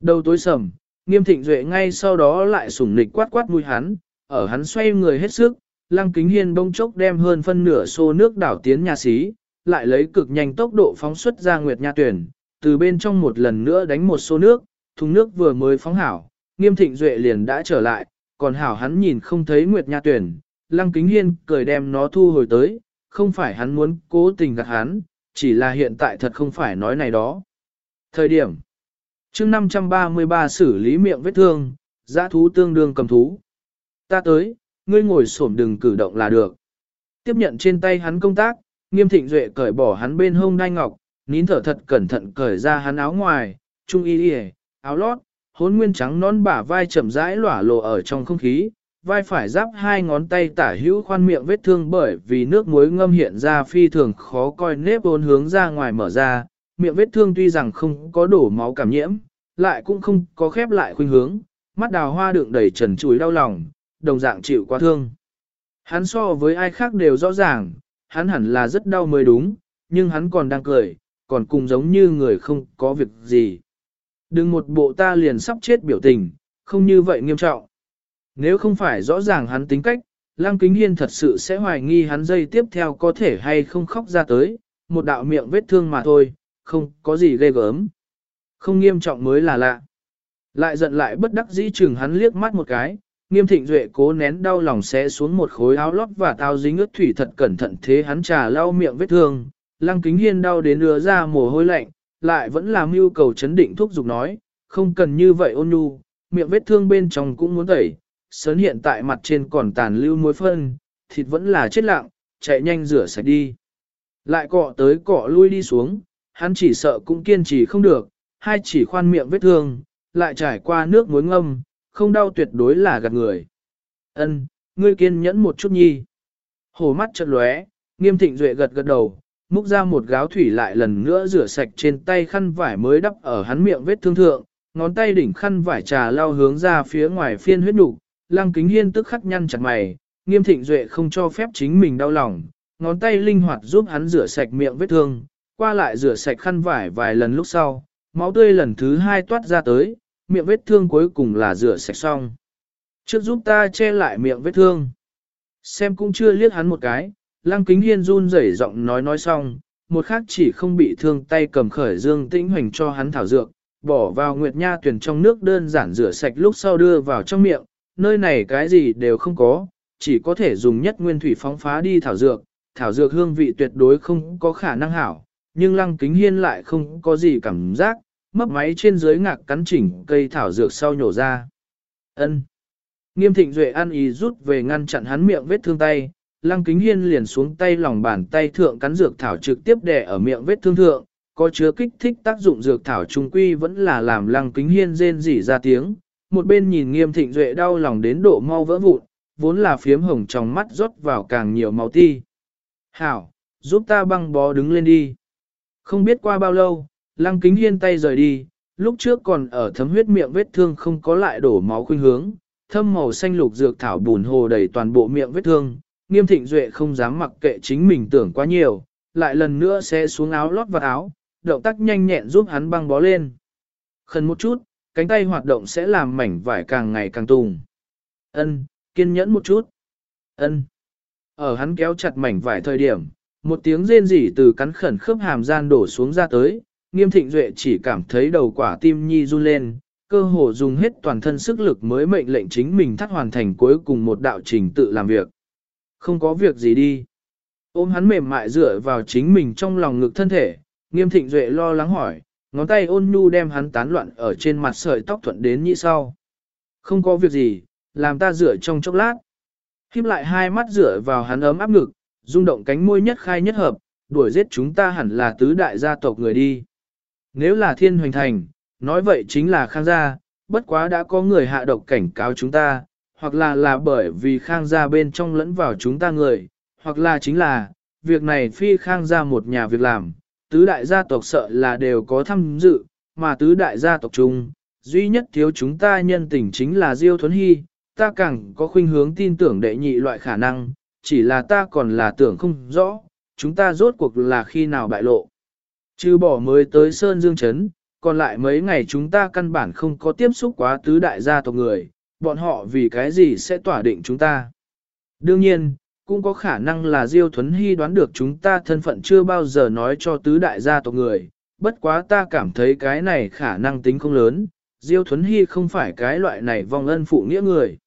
Đầu tối sầm, nghiêm thịnh duệ ngay sau đó lại sủng nịch quát quát mũi hắn, ở hắn xoay người hết sức, lăng kính hiên bông chốc đem hơn phân nửa xô nước đảo tiến nhà xí, lại lấy cực nhanh tốc độ phóng xuất ra nguyệt nha tuyển, từ bên trong một lần nữa đánh một xô nước, thùng nước vừa mới phóng hảo, nghiêm thịnh duệ liền đã trở lại, còn hảo hắn nhìn không thấy nguyệt nha tuyển, lăng kính hiên cười đem nó thu hồi tới, không phải hắn muốn cố tình gạt hắn, chỉ là hiện tại thật không phải nói này đó. Thời điểm chương 533 xử lý miệng vết thương, giã thú tương đương cầm thú. Ta tới, ngươi ngồi xổm đừng cử động là được. Tiếp nhận trên tay hắn công tác, nghiêm thịnh duệ cởi bỏ hắn bên hông đai ngọc, nín thở thật cẩn thận cởi ra hắn áo ngoài, trung y y, áo lót, hốn nguyên trắng non bả vai chậm rãi lỏa lộ ở trong không khí, vai phải giáp hai ngón tay tả hữu khoan miệng vết thương bởi vì nước muối ngâm hiện ra phi thường khó coi nếp ôn hướng ra ngoài mở ra, miệng vết thương tuy rằng không có đổ máu cảm nhiễm, lại cũng không có khép lại khuynh hướng, mắt đào hoa đựng đầy trần chuối đau lòng, đồng dạng chịu quá thương. Hắn so với ai khác đều rõ ràng, hắn hẳn là rất đau mới đúng, nhưng hắn còn đang cười, còn cùng giống như người không có việc gì. Đừng một bộ ta liền sắp chết biểu tình, không như vậy nghiêm trọng. Nếu không phải rõ ràng hắn tính cách, Lăng Kính Hiên thật sự sẽ hoài nghi hắn dây tiếp theo có thể hay không khóc ra tới, một đạo miệng vết thương mà thôi, không có gì ghê gớm. Không nghiêm trọng mới là lạ. Lại giận lại bất đắc dĩ chừng hắn liếc mắt một cái, nghiêm thịnh duệ cố nén đau lòng sẽ xuống một khối áo lót và tao dính ướt thủy thật cẩn thận thế hắn trà lau miệng vết thương, lăng kính hiên đau đến đưa ra mồ hôi lạnh, lại vẫn làm mưu cầu chấn định thuốc dục nói, không cần như vậy ôn nhu, miệng vết thương bên trong cũng muốn tẩy, sớn hiện tại mặt trên còn tàn lưu muối phân, thịt vẫn là chết lặng, chạy nhanh rửa sạch đi. Lại cọ tới cọ lui đi xuống, hắn chỉ sợ cũng kiên trì không được, hai chỉ khoan miệng vết thương, lại trải qua nước muối ngâm, không đau tuyệt đối là gạt người. Ân, ngươi kiên nhẫn một chút nhi. Hồ mắt chợt lóe, nghiêm thịnh duệ gật gật đầu, múc ra một gáo thủy lại lần nữa rửa sạch trên tay khăn vải mới đắp ở hắn miệng vết thương thượng, ngón tay đỉnh khăn vải trà lao hướng ra phía ngoài phiên huyết nục, lăng kính hiên tức khắc nhăn chặt mày, nghiêm thịnh duệ không cho phép chính mình đau lòng, ngón tay linh hoạt giúp hắn rửa sạch miệng vết thương, qua lại rửa sạch khăn vải vài lần lúc sau, máu tươi lần thứ hai toát ra tới, miệng vết thương cuối cùng là rửa sạch xong. Trước giúp ta che lại miệng vết thương. Xem cũng chưa liếc hắn một cái, lăng kính hiên run rẩy giọng nói nói xong, một khác chỉ không bị thương tay cầm khởi dương tĩnh hoành cho hắn thảo dược, bỏ vào nguyệt nha tuyển trong nước đơn giản rửa sạch lúc sau đưa vào trong miệng, nơi này cái gì đều không có, chỉ có thể dùng nhất nguyên thủy phóng phá đi thảo dược, thảo dược hương vị tuyệt đối không có khả năng hảo, nhưng lăng kính hiên lại không có gì cảm giác, mấp máy trên dưới ngạc cắn chỉnh cây thảo dược sau nhổ ra. Ân, Nghiêm thịnh duệ ăn ý rút về ngăn chặn hắn miệng vết thương tay, lăng kính hiên liền xuống tay lòng bàn tay thượng cắn dược thảo trực tiếp đè ở miệng vết thương thượng, có chứa kích thích tác dụng dược thảo trung quy vẫn là làm lăng kính hiên rên rỉ ra tiếng, một bên nhìn nghiêm thịnh duệ đau lòng đến độ mau vỡ vụn, vốn là phiếm hồng trong mắt rót vào càng nhiều máu ti. Hảo, giúp ta băng bó đứng lên đi. Không biết qua bao lâu, lăng kính hiên tay rời đi, lúc trước còn ở thấm huyết miệng vết thương không có lại đổ máu khuynh hướng, thâm màu xanh lục dược thảo bùn hồ đầy toàn bộ miệng vết thương, nghiêm thịnh duệ không dám mặc kệ chính mình tưởng quá nhiều, lại lần nữa sẽ xuống áo lót vào áo, động tác nhanh nhẹn giúp hắn băng bó lên. Khẩn một chút, cánh tay hoạt động sẽ làm mảnh vải càng ngày càng tùng. Ân, kiên nhẫn một chút. Ân. Ở hắn kéo chặt mảnh vải thời điểm, một tiếng rên rỉ từ cắn khẩn khớp hàm gian đổ xuống ra tới, nghiêm thịnh duệ chỉ cảm thấy đầu quả tim nhi run lên, cơ hồ dùng hết toàn thân sức lực mới mệnh lệnh chính mình thắt hoàn thành cuối cùng một đạo trình tự làm việc. Không có việc gì đi. Ôm hắn mềm mại dựa vào chính mình trong lòng ngực thân thể, nghiêm thịnh duệ lo lắng hỏi, ngón tay ôn nhu đem hắn tán loạn ở trên mặt sợi tóc thuận đến như sau. Không có việc gì, làm ta rửa trong chốc lát. Khiếp lại hai mắt rửa vào hắn ấm áp ngực, rung động cánh môi nhất khai nhất hợp, đuổi giết chúng ta hẳn là tứ đại gia tộc người đi. Nếu là thiên hoành thành, nói vậy chính là khang gia, bất quá đã có người hạ độc cảnh cáo chúng ta, hoặc là là bởi vì khang gia bên trong lẫn vào chúng ta người, hoặc là chính là, việc này phi khang gia một nhà việc làm, tứ đại gia tộc sợ là đều có tham dự, mà tứ đại gia tộc chung, duy nhất thiếu chúng ta nhân tình chính là Diêu Thuấn Hy, ta càng có khuynh hướng tin tưởng đệ nhị loại khả năng, chỉ là ta còn là tưởng không rõ, chúng ta rốt cuộc là khi nào bại lộ. Chứ bỏ mới tới Sơn Dương Trấn, còn lại mấy ngày chúng ta căn bản không có tiếp xúc quá tứ đại gia tộc người, bọn họ vì cái gì sẽ tỏa định chúng ta. Đương nhiên, cũng có khả năng là Diêu Thuấn Hy đoán được chúng ta thân phận chưa bao giờ nói cho tứ đại gia tộc người, bất quá ta cảm thấy cái này khả năng tính không lớn, Diêu Thuấn Hy không phải cái loại này vong ân phụ nghĩa người.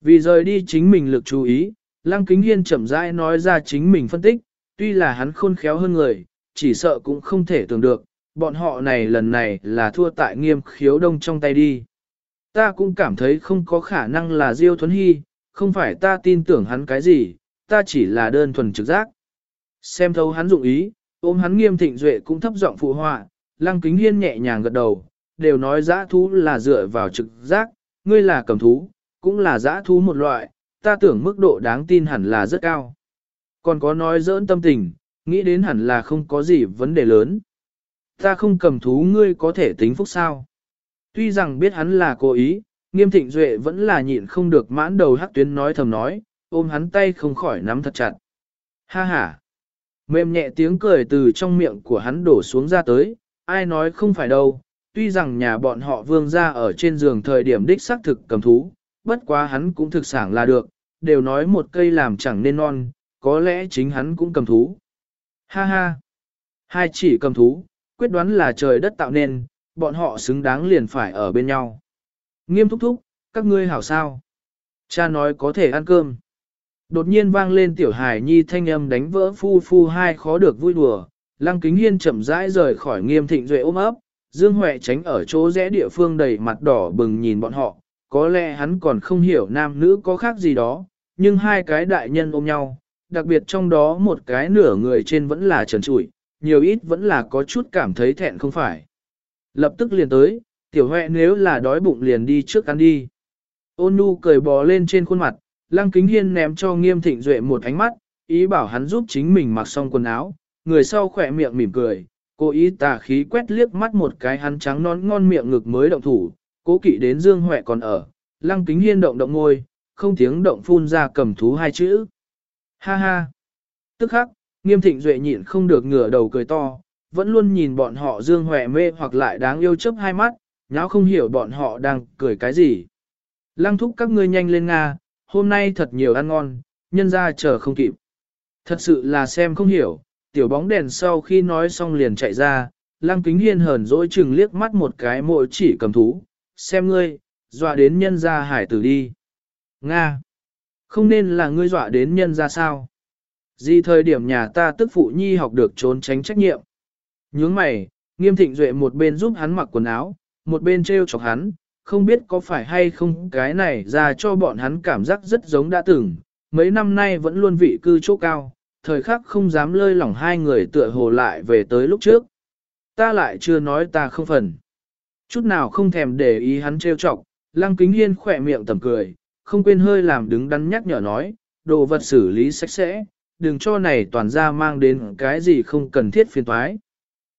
Vì rời đi chính mình lực chú ý, Lăng Kính Hiên chậm rãi nói ra chính mình phân tích, tuy là hắn khôn khéo hơn người, chỉ sợ cũng không thể tưởng được, bọn họ này lần này là thua tại nghiêm khiếu đông trong tay đi. Ta cũng cảm thấy không có khả năng là Diêu Thuấn Hy, không phải ta tin tưởng hắn cái gì, ta chỉ là đơn thuần trực giác. Xem thấu hắn dụng ý, ôm hắn nghiêm thịnh duệ cũng thấp giọng phụ họa, Lăng Kính Hiên nhẹ nhàng gật đầu, đều nói giã thú là dựa vào trực giác, ngươi là cầm thú, cũng là giã thú một loại, ta tưởng mức độ đáng tin hẳn là rất cao. Còn có nói dỡn tâm tình, nghĩ đến hẳn là không có gì vấn đề lớn. Ta không cầm thú ngươi có thể tính phúc sao. Tuy rằng biết hắn là cố ý, nghiêm thịnh duệ vẫn là nhịn không được mãn đầu hắc tuyến nói thầm nói, ôm hắn tay không khỏi nắm thật chặt. Ha ha! Mềm nhẹ tiếng cười từ trong miệng của hắn đổ xuống ra tới, ai nói không phải đâu, tuy rằng nhà bọn họ vương ra ở trên giường thời điểm đích xác thực cầm thú, bất quá hắn cũng thực sản là được, đều nói một cây làm chẳng nên non, có lẽ chính hắn cũng cầm thú. Ha ha! Hai chỉ cầm thú, quyết đoán là trời đất tạo nên, bọn họ xứng đáng liền phải ở bên nhau. Nghiêm thúc thúc, các ngươi hảo sao? Cha nói có thể ăn cơm. Đột nhiên vang lên tiểu hài nhi thanh âm đánh vỡ phu phu hai khó được vui đùa, lăng kính hiên chậm rãi rời khỏi nghiêm thịnh duệ ôm ấp, Dương Huệ tránh ở chỗ rẽ địa phương đầy mặt đỏ bừng nhìn bọn họ, có lẽ hắn còn không hiểu nam nữ có khác gì đó, nhưng hai cái đại nhân ôm nhau, đặc biệt trong đó một cái nửa người trên vẫn là trần trụi, nhiều ít vẫn là có chút cảm thấy thẹn không phải. Lập tức liền tới, tiểu huệ nếu là đói bụng liền đi trước ăn đi. Ôn nu cười bò lên trên khuôn mặt, lăng kính hiên ném cho nghiêm thịnh duệ một ánh mắt, ý bảo hắn giúp chính mình mặc xong quần áo, người sau khỏe miệng mỉm cười, cố ý tà khí quét liếc mắt một cái hắn trắng non ngon miệng ngực mới động thủ, cố kỵ đến Dương Huệ còn ở, lăng kính hiên động động ngôi, không tiếng động phun ra cầm thú hai chữ. Ha ha! Tức khắc, nghiêm thịnh duệ nhịn không được ngửa đầu cười to, vẫn luôn nhìn bọn họ Dương Huệ mê hoặc lại đáng yêu chấp hai mắt, nháo không hiểu bọn họ đang cười cái gì. Lăng thúc các ngươi nhanh lên Nga, hôm nay thật nhiều ăn ngon, nhân ra chờ không kịp. Thật sự là xem không hiểu, tiểu bóng đèn sau khi nói xong liền chạy ra, lăng kính hiên hờn dỗi chừng liếc mắt một cái mội chỉ cầm thú, xem ngươi, dọa đến nhân gia hải tử đi. Nga! Không nên là ngươi dọa đến nhân gia sao? Gì thời điểm nhà ta tức phụ nhi học được trốn tránh trách nhiệm. Nhướng mày, nghiêm thịnh duệ một bên giúp hắn mặc quần áo, một bên treo chọc hắn, không biết có phải hay không cái này ra cho bọn hắn cảm giác rất giống đã từng, mấy năm nay vẫn luôn vị cư chỗ cao, thời khắc không dám lơi lỏng hai người tựa hồ lại về tới lúc trước. Ta lại chưa nói ta không phần. Chút nào không thèm để ý hắn trêu chọc, lăng kính hiên khỏe miệng tầm cười, không quên hơi làm đứng đắn nhắc nhở nói, đồ vật xử lý sạch sẽ, đừng cho này toàn ra mang đến cái gì không cần thiết phiền toái.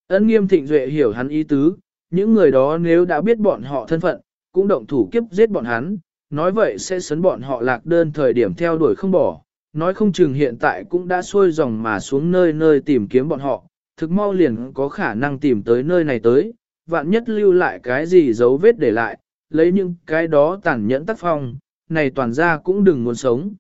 Ấn nghiêm thịnh duệ hiểu hắn ý tứ, những người đó nếu đã biết bọn họ thân phận, cũng động thủ kiếp giết bọn hắn, nói vậy sẽ sấn bọn họ lạc đơn thời điểm theo đuổi không bỏ, nói không chừng hiện tại cũng đã xuôi dòng mà xuống nơi nơi tìm kiếm bọn họ, thực mau liền có khả năng tìm tới nơi này tới, vạn nhất lưu lại cái gì dấu vết để lại, lấy những cái đó tàn nhẫn tác phong, này toàn ra cũng đừng muốn sống.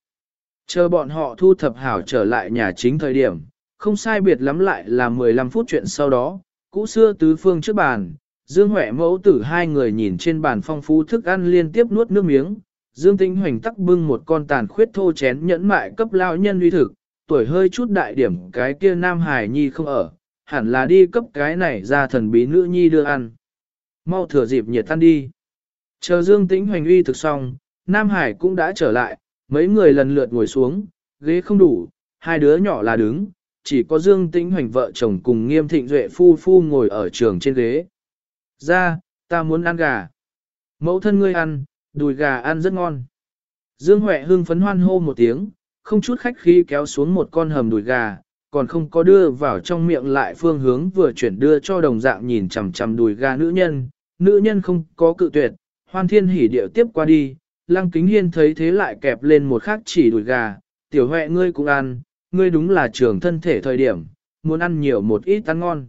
Chờ bọn họ thu thập hảo trở lại nhà chính thời điểm, không sai biệt lắm lại là 15 phút chuyện sau đó, cũ xưa tứ phương trước bàn, Dương Huệ mẫu tử hai người nhìn trên bàn phong phú thức ăn liên tiếp nuốt nước miếng, Dương Tĩnh Hoành tắc bưng một con tàn khuyết thô chén nhẫn mại cấp lao nhân uy thực, tuổi hơi chút đại điểm cái kia Nam Hải Nhi không ở, hẳn là đi cấp cái này ra thần bí nữ nhi đưa ăn. Mau thừa dịp nhiệt tan đi. Chờ Dương Tĩnh Hoành uy thực xong, Nam Hải cũng đã trở lại, mấy người lần lượt ngồi xuống, ghế không đủ, hai đứa nhỏ là đứng, chỉ có Dương Tĩnh Hoành vợ chồng cùng Nghiêm Thịnh Duệ phu phu ngồi ở trường trên ghế. Ra, ta muốn ăn gà. Mẫu thân ngươi ăn, đùi gà ăn rất ngon. Dương Huệ hưng phấn hoan hô một tiếng, không chút khách khí kéo xuống một con hầm đùi gà, còn không có đưa vào trong miệng lại phương hướng vừa chuyển đưa cho đồng dạng nhìn chằm chằm đùi gà nữ nhân. Nữ nhân không có cự tuyệt, hoan thiên hỉ điệu tiếp qua đi, lăng kính hiên thấy thế lại kẹp lên một khắc chỉ đùi gà, tiểu huệ ngươi cũng ăn, ngươi đúng là trưởng thân thể thời điểm, muốn ăn nhiều một ít ăn ngon.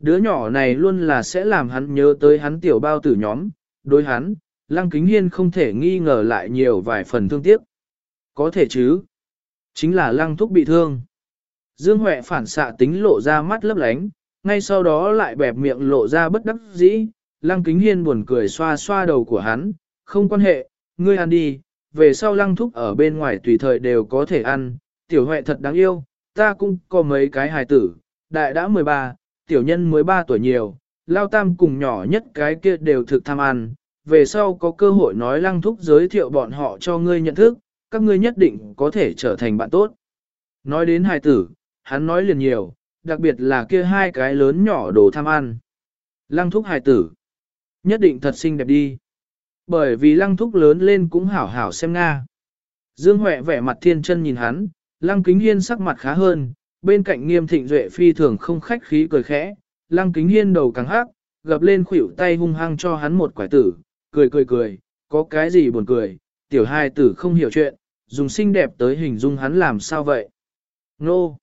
Đứa nhỏ này luôn là sẽ làm hắn nhớ tới hắn tiểu bao tử nhóm, đối hắn, lăng kính hiên không thể nghi ngờ lại nhiều vài phần thương tiếc. Có thể chứ. Chính là lăng thúc bị thương. Dương Huệ phản xạ tính lộ ra mắt lấp lánh, ngay sau đó lại bẹp miệng lộ ra bất đắc dĩ. Lăng kính hiên buồn cười xoa xoa đầu của hắn, không quan hệ, ngươi ăn đi, về sau lăng thúc ở bên ngoài tùy thời đều có thể ăn, tiểu Huệ thật đáng yêu, ta cũng có mấy cái hài tử, đại đã 13, tiểu nhân mới 3 tuổi nhiều, lao tam cùng nhỏ nhất cái kia đều thực tham ăn, về sau có cơ hội nói lăng thúc giới thiệu bọn họ cho ngươi nhận thức, các ngươi nhất định có thể trở thành bạn tốt. Nói đến hài tử, hắn nói liền nhiều, đặc biệt là kia hai cái lớn nhỏ đồ tham ăn. Lăng thúc hài tử, nhất định thật xinh đẹp đi. Bởi vì lăng thúc lớn lên cũng hảo hảo xem Nga. Dương Huệ vẻ mặt thiên chân nhìn hắn, lăng kính hiên sắc mặt khá hơn, bên cạnh nghiêm thịnh duệ phi thường không khách khí cười khẽ, lăng kính hiên đầu càng hắc, gập lên khuỷu tay hung hăng cho hắn một quải tử, cười cười cười, có cái gì buồn cười, tiểu hai tử không hiểu chuyện, dùng xinh đẹp tới hình dung hắn làm sao vậy. Nô!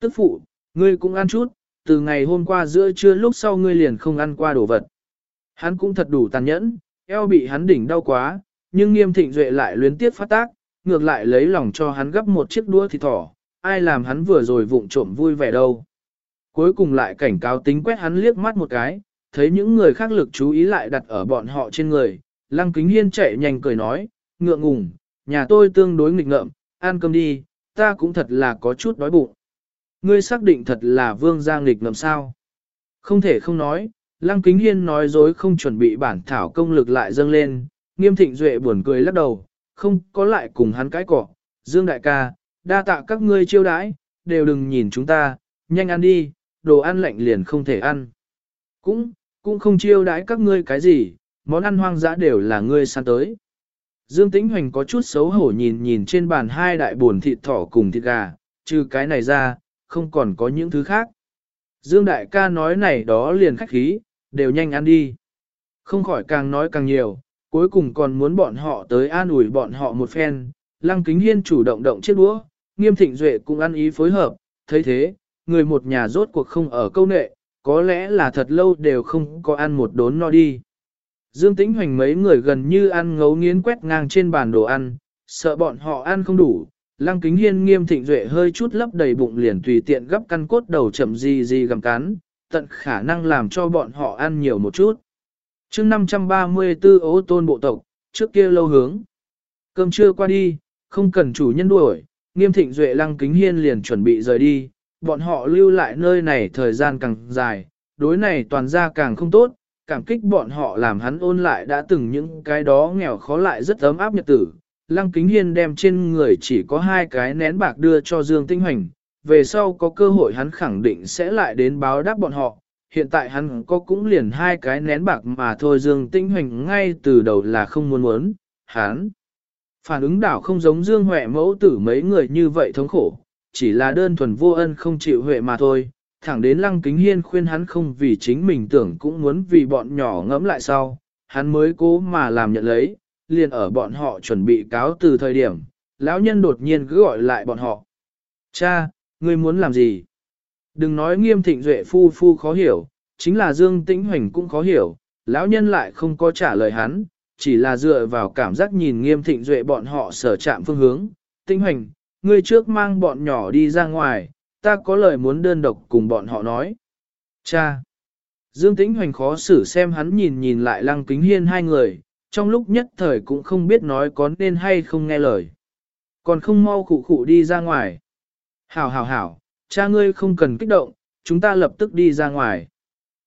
Tức phụ, ngươi cũng ăn chút, từ ngày hôm qua giữa trưa lúc sau ngươi liền không ăn qua đồ vật. Hắn cũng thật đủ tàn nhẫn, eo bị hắn đỉnh đau quá, nhưng nghiêm thịnh duệ lại luyến tiếp phát tác, ngược lại lấy lòng cho hắn gấp một chiếc đũa thịt thỏ, ai làm hắn vừa rồi vụng trộm vui vẻ đâu. Cuối cùng lại cảnh cáo tính quét hắn liếc mắt một cái, thấy những người khác lực chú ý lại đặt ở bọn họ trên người, lăng kính hiên chạy nhanh cười nói, ngượng ngùng, nhà tôi tương đối nghịch ngợm, ăn cơm đi, ta cũng thật là có chút đói bụng. Ngươi xác định thật là vương gia nghịch ngợm sao? Không thể không nói, lăng kính hiên nói dối không chuẩn bị bản thảo công lực lại dâng lên, nghiêm thịnh duệ buồn cười lắc đầu, không có lại cùng hắn cái cỏ, dương đại ca, đa tạ các ngươi chiêu đãi, đều đừng nhìn chúng ta, nhanh ăn đi, đồ ăn lạnh liền không thể ăn. Cũng, cũng không chiêu đãi các ngươi cái gì, món ăn hoang dã đều là ngươi săn tới. Dương Tĩnh Hoành có chút xấu hổ nhìn nhìn trên bàn hai đại buồn thịt thỏ cùng thịt gà, trừ cái này ra, không còn có những thứ khác. Dương Đại ca nói này đó liền khách khí, đều nhanh ăn đi. Không khỏi càng nói càng nhiều, cuối cùng còn muốn bọn họ tới an ủi bọn họ một phen. Lăng Kính Hiên chủ động động chiếc đũa, nghiêm thịnh duệ cũng ăn ý phối hợp, thấy thế, người một nhà rốt cuộc không ở câu nệ, có lẽ là thật lâu đều không có ăn một đốn no đi. Dương Tĩnh Hoành mấy người gần như ăn ngấu nghiến quét ngang trên bàn đồ ăn, sợ bọn họ ăn không đủ. Lăng kính hiên nghiêm thịnh duệ hơi chút lấp đầy bụng liền tùy tiện gấp căn cốt đầu chậm gì gì gặm cán, tận khả năng làm cho bọn họ ăn nhiều một chút. chương 534 ô tôn bộ tộc, trước kia lâu hướng. Cơm trưa qua đi, không cần chủ nhân đuổi, nghiêm thịnh duệ lăng kính hiên liền chuẩn bị rời đi, bọn họ lưu lại nơi này thời gian càng dài, đối này toàn ra càng không tốt, cảm kích bọn họ làm hắn ôn lại đã từng những cái đó nghèo khó lại rất ấm áp nhật tử. Lăng Kính Hiên đem trên người chỉ có hai cái nén bạc đưa cho Dương Tinh Hoành, về sau có cơ hội hắn khẳng định sẽ lại đến báo đáp bọn họ. Hiện tại hắn có cũng liền hai cái nén bạc mà thôi Dương Tinh Hoành ngay từ đầu là không muốn muốn, hắn. Phản ứng đảo không giống Dương Huệ mẫu tử mấy người như vậy thống khổ, chỉ là đơn thuần vô ân không chịu huệ mà thôi. Thẳng đến Lăng Kính Hiên khuyên hắn không vì chính mình tưởng cũng muốn vì bọn nhỏ ngẫm lại sau, hắn mới cố mà làm nhận lấy, liền ở bọn họ chuẩn bị cáo từ thời điểm, lão nhân đột nhiên cứ gọi lại bọn họ. Cha, ngươi muốn làm gì? Đừng nói nghiêm thịnh duệ phu phu khó hiểu, chính là Dương Tĩnh Hoành cũng khó hiểu, lão nhân lại không có trả lời hắn, chỉ là dựa vào cảm giác nhìn nghiêm thịnh duệ bọn họ sở chạm phương hướng. Tĩnh Hoành, ngươi trước mang bọn nhỏ đi ra ngoài, ta có lời muốn đơn độc cùng bọn họ nói. Cha! Dương Tĩnh Hoành khó xử xem hắn nhìn nhìn lại lăng kính hiên hai người, trong lúc nhất thời cũng không biết nói có nên hay không nghe lời. Còn không mau khụ khụ đi ra ngoài. Hảo hảo hảo, cha ngươi không cần kích động, chúng ta lập tức đi ra ngoài.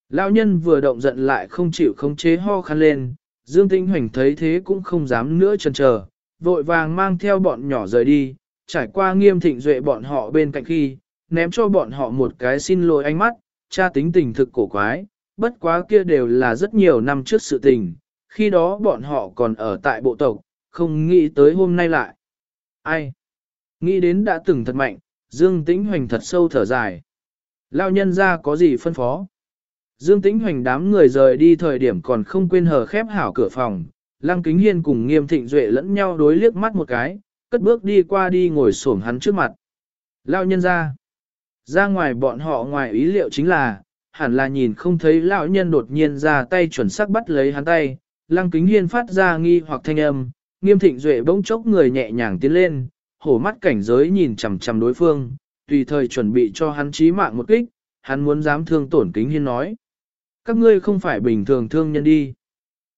Lão nhân vừa động giận lại không chịu khống chế ho khăn lên, Dương Tĩnh Hoành thấy thế cũng không dám nữa chần chờ, vội vàng mang theo bọn nhỏ rời đi, trải qua nghiêm thịnh duệ bọn họ bên cạnh khi, ném cho bọn họ một cái xin lỗi ánh mắt, cha tính tình thực cổ quái, bất quá kia đều là rất nhiều năm trước sự tình, khi đó bọn họ còn ở tại bộ tộc, không nghĩ tới hôm nay lại. Ai? Nghĩ đến đã từng thật mạnh, Dương Tĩnh Hoành thật sâu thở dài. Lao nhân ra có gì phân phó? Dương Tĩnh Hoành đám người rời đi thời điểm còn không quên hờ khép hảo cửa phòng, Lăng Kính Hiên cùng Nghiêm Thịnh Duệ lẫn nhau đối liếc mắt một cái, cất bước đi qua đi ngồi xổm hắn trước mặt. Lao nhân ra. Ra ngoài bọn họ ngoài ý liệu chính là, hẳn là nhìn không thấy lão nhân đột nhiên ra tay chuẩn xác bắt lấy hắn tay, lăng kính hiên phát ra nghi hoặc thanh âm, nghiêm thịnh duệ bỗng chốc người nhẹ nhàng tiến lên, hổ mắt cảnh giới nhìn chằm chằm đối phương, tùy thời chuẩn bị cho hắn chí mạng một kích, hắn muốn dám thương tổn kính hiên nói. Các ngươi không phải bình thường thương nhân đi.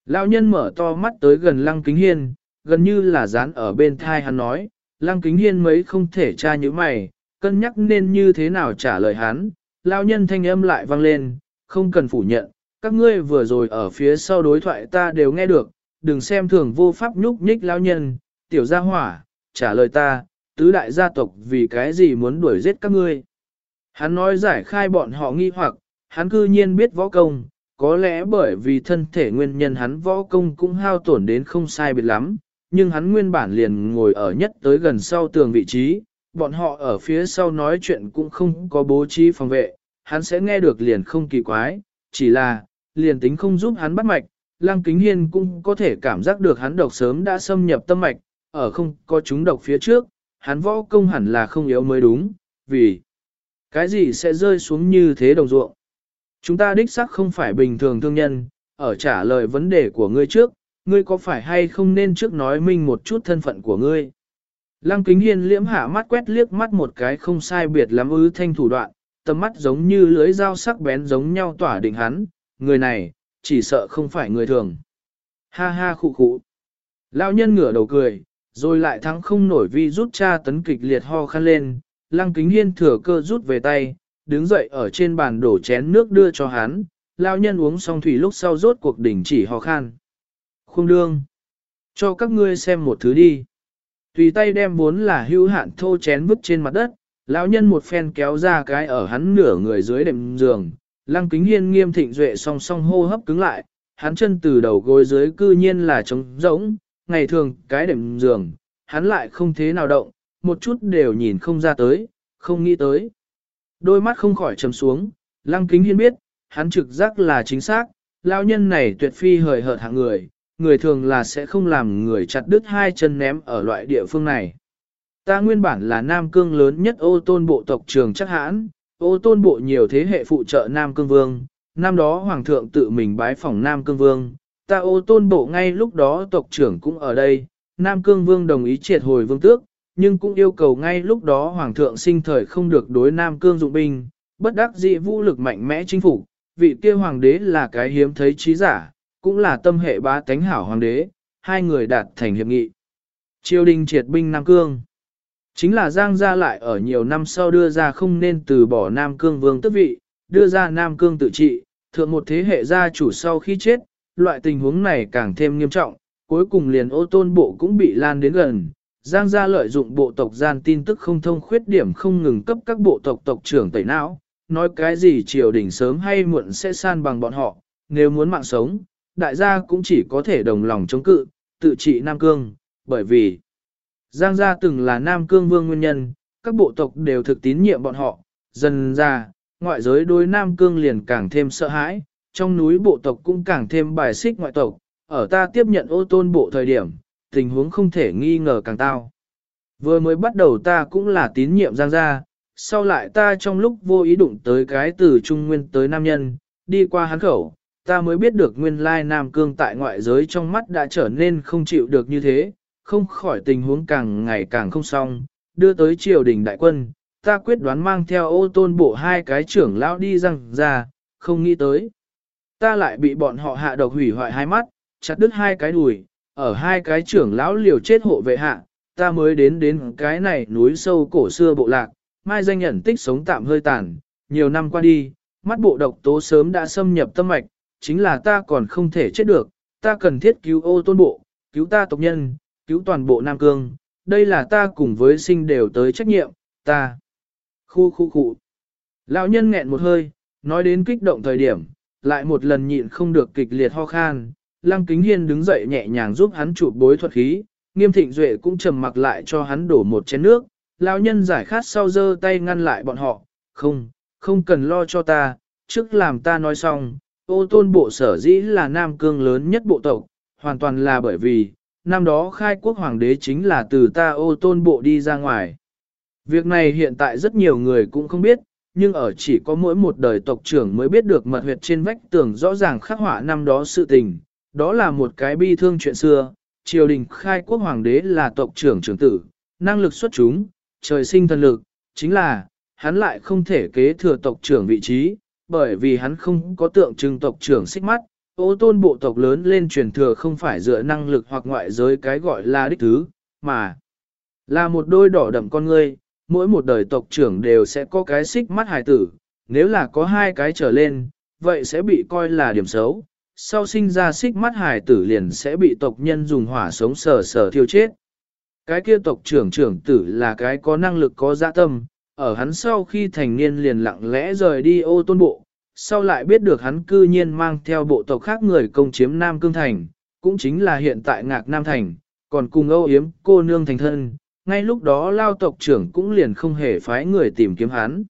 Lão nhân mở to mắt tới gần lăng kính hiên, gần như là dán ở bên thai hắn nói, lăng kính hiên mấy không thể tra như mày, cân nhắc nên như thế nào trả lời hắn, Lão nhân thanh âm lại vang lên, không cần phủ nhận, các ngươi vừa rồi ở phía sau đối thoại ta đều nghe được, đừng xem thường vô pháp nhúc nhích lão nhân, tiểu gia hỏa, trả lời ta, tứ đại gia tộc vì cái gì muốn đuổi giết các ngươi. Hắn nói giải khai bọn họ nghi hoặc, hắn cư nhiên biết võ công, có lẽ bởi vì thân thể nguyên nhân hắn võ công cũng hao tổn đến không sai biệt lắm, nhưng hắn nguyên bản liền ngồi ở nhất tới gần sau tường vị trí, bọn họ ở phía sau nói chuyện cũng không có bố trí phòng vệ, hắn sẽ nghe được liền không kỳ quái, chỉ là, liền tính không giúp hắn bắt mạch, Lăng Kính Hiên cũng có thể cảm giác được hắn độc sớm đã xâm nhập tâm mạch, ở không có chúng độc phía trước, hắn võ công hẳn là không yếu mới đúng, vì cái gì sẽ rơi xuống như thế đồng ruộng. Chúng ta đích xác không phải bình thường thương nhân, ở trả lời vấn đề của ngươi trước, ngươi có phải hay không nên trước nói minh một chút thân phận của ngươi. Lăng kính hiên liễm hạ mắt quét liếc mắt một cái không sai biệt lắm ư thanh thủ đoạn, tầm mắt giống như lưới dao sắc bén giống nhau tỏa định hắn, người này, chỉ sợ không phải người thường. Ha ha khụ khụ. Lão nhân ngửa đầu cười, rồi lại thắng không nổi vi rút cha tấn kịch liệt ho khăn lên, lăng kính hiên thừa cơ rút về tay, đứng dậy ở trên bàn đổ chén nước đưa cho hắn, lão nhân uống xong thủy lúc sau rốt cuộc đỉnh chỉ ho khan. Khung đương. Cho các ngươi xem một thứ đi. Tùy tay đem vốn là hưu hạn thô chén vứt trên mặt đất, lão nhân một phen kéo ra cái ở hắn nửa người dưới đệm giường, lăng kính hiên nghiêm thịnh duệ song song hô hấp cứng lại, hắn chân từ đầu gối dưới cư nhiên là trống rỗng, ngày thường cái đệm giường, hắn lại không thế nào động, một chút đều nhìn không ra tới, không nghĩ tới. Đôi mắt không khỏi trầm xuống, lăng kính hiên biết, hắn trực giác là chính xác, lão nhân này tuyệt phi hời hợt hạng người, người thường là sẽ không làm người chặt đứt hai chân ném ở loại địa phương này. Ta nguyên bản là Nam Cương lớn nhất ô tôn bộ tộc trường chắc hãn, ô tôn bộ nhiều thế hệ phụ trợ Nam Cương Vương, năm đó Hoàng thượng tự mình bái phỏng Nam Cương Vương, ta ô tôn bộ ngay lúc đó tộc trưởng cũng ở đây, Nam Cương Vương đồng ý triệt hồi vương tước, nhưng cũng yêu cầu ngay lúc đó Hoàng thượng sinh thời không được đối Nam Cương dụng binh, bất đắc dĩ vũ lực mạnh mẽ chính phủ, vị kia Hoàng đế là cái hiếm thấy trí giả, cũng là tâm hệ bá tánh hảo hoàng đế, hai người đạt thành hiệp nghị. Triều đình triệt binh Nam Cương. Chính là Giang gia lại ở nhiều năm sau đưa ra không nên từ bỏ Nam Cương vương tức vị, đưa ra Nam Cương tự trị, Thượng một thế hệ gia chủ sau khi chết, loại tình huống này càng thêm nghiêm trọng, cuối cùng liền ô tôn bộ cũng bị lan đến gần. Giang gia lợi dụng bộ tộc gian tin tức không thông khuyết điểm không ngừng cấp các bộ tộc tộc trưởng tẩy não, nói cái gì triều đình sớm hay muộn sẽ san bằng bọn họ, nếu muốn mạng sống, đại gia cũng chỉ có thể đồng lòng chống cự, tự trị Nam Cương, bởi vì Giang gia từng là Nam Cương vương nguyên nhân, các bộ tộc đều thực tín nhiệm bọn họ, dần ra, ngoại giới đối Nam Cương liền càng thêm sợ hãi, trong núi bộ tộc cũng càng thêm bài xích ngoại tộc, ở ta tiếp nhận ô tôn bộ thời điểm, tình huống không thể nghi ngờ càng tao. Vừa mới bắt đầu ta cũng là tín nhiệm Giang gia, sau lại ta trong lúc vô ý đụng tới cái từ Trung Nguyên tới Nam Nhân, đi qua hắn khẩu, ta mới biết được nguyên lai Nam Cương tại ngoại giới trong mắt đã trở nên không chịu được như thế, không khỏi tình huống càng ngày càng không xong, đưa tới triều đình đại quân, ta quyết đoán mang theo ô tôn bộ hai cái trưởng lão đi răng ra, không nghĩ tới. Ta lại bị bọn họ hạ độc hủy hoại hai mắt, chặt đứt hai cái đùi, ở hai cái trưởng lão liều chết hộ vệ hạ, ta mới đến đến cái này núi sâu cổ xưa bộ lạc, mai danh nhận tích sống tạm hơi tàn, nhiều năm qua đi, mắt bộ độc tố sớm đã xâm nhập tâm mạch, chính là ta còn không thể chết được, ta cần thiết cứu ô tôn bộ, cứu ta tộc nhân, cứu toàn bộ Nam Cương, đây là ta cùng với sinh đều tới trách nhiệm, ta. Khu khu khu. Lão nhân nghẹn một hơi, nói đến kích động thời điểm, lại một lần nhịn không được kịch liệt ho khan. Lăng Kính Hiên đứng dậy nhẹ nhàng giúp hắn chụp bối thuật khí, nghiêm thịnh duệ cũng trầm mặc lại cho hắn đổ một chén nước. Lão nhân giải khát sau giơ tay ngăn lại bọn họ, không, không cần lo cho ta, trước làm ta nói xong, ô tôn bộ sở dĩ là Nam Cương lớn nhất bộ tộc, hoàn toàn là bởi vì, năm đó khai quốc hoàng đế chính là từ ta ô tôn bộ đi ra ngoài. Việc này hiện tại rất nhiều người cũng không biết, nhưng ở chỉ có mỗi một đời tộc trưởng mới biết được mật huyệt trên vách tường rõ ràng khắc họa năm đó sự tình. Đó là một cái bi thương chuyện xưa, triều đình khai quốc hoàng đế là tộc trưởng trưởng tử, năng lực xuất chúng, trời sinh thần lực, chính là, hắn lại không thể kế thừa tộc trưởng vị trí, bởi vì hắn không có tượng trưng tộc trưởng xích mắt, ô tôn bộ tộc lớn lên truyền thừa không phải dựa năng lực hoặc ngoại giới cái gọi là đích thứ, mà là một đôi đỏ đậm con ngươi, mỗi một đời tộc trưởng đều sẽ có cái xích mắt hài tử, nếu là có hai cái trở lên, vậy sẽ bị coi là điểm xấu. Sau sinh ra xích mắt hài tử liền sẽ bị tộc nhân dùng hỏa sống sờ sờ thiêu chết. Cái kia tộc trưởng trưởng tử là cái có năng lực có dạ tâm, ở hắn sau khi thành niên liền lặng lẽ rời đi ô tôn bộ, sau lại biết được hắn cư nhiên mang theo bộ tộc khác người công chiếm Nam Cương Thành, cũng chính là hiện tại Ngạc Nam Thành, còn cùng âu yếm cô nương thành thân, ngay lúc đó lao tộc trưởng cũng liền không hề phái người tìm kiếm hắn.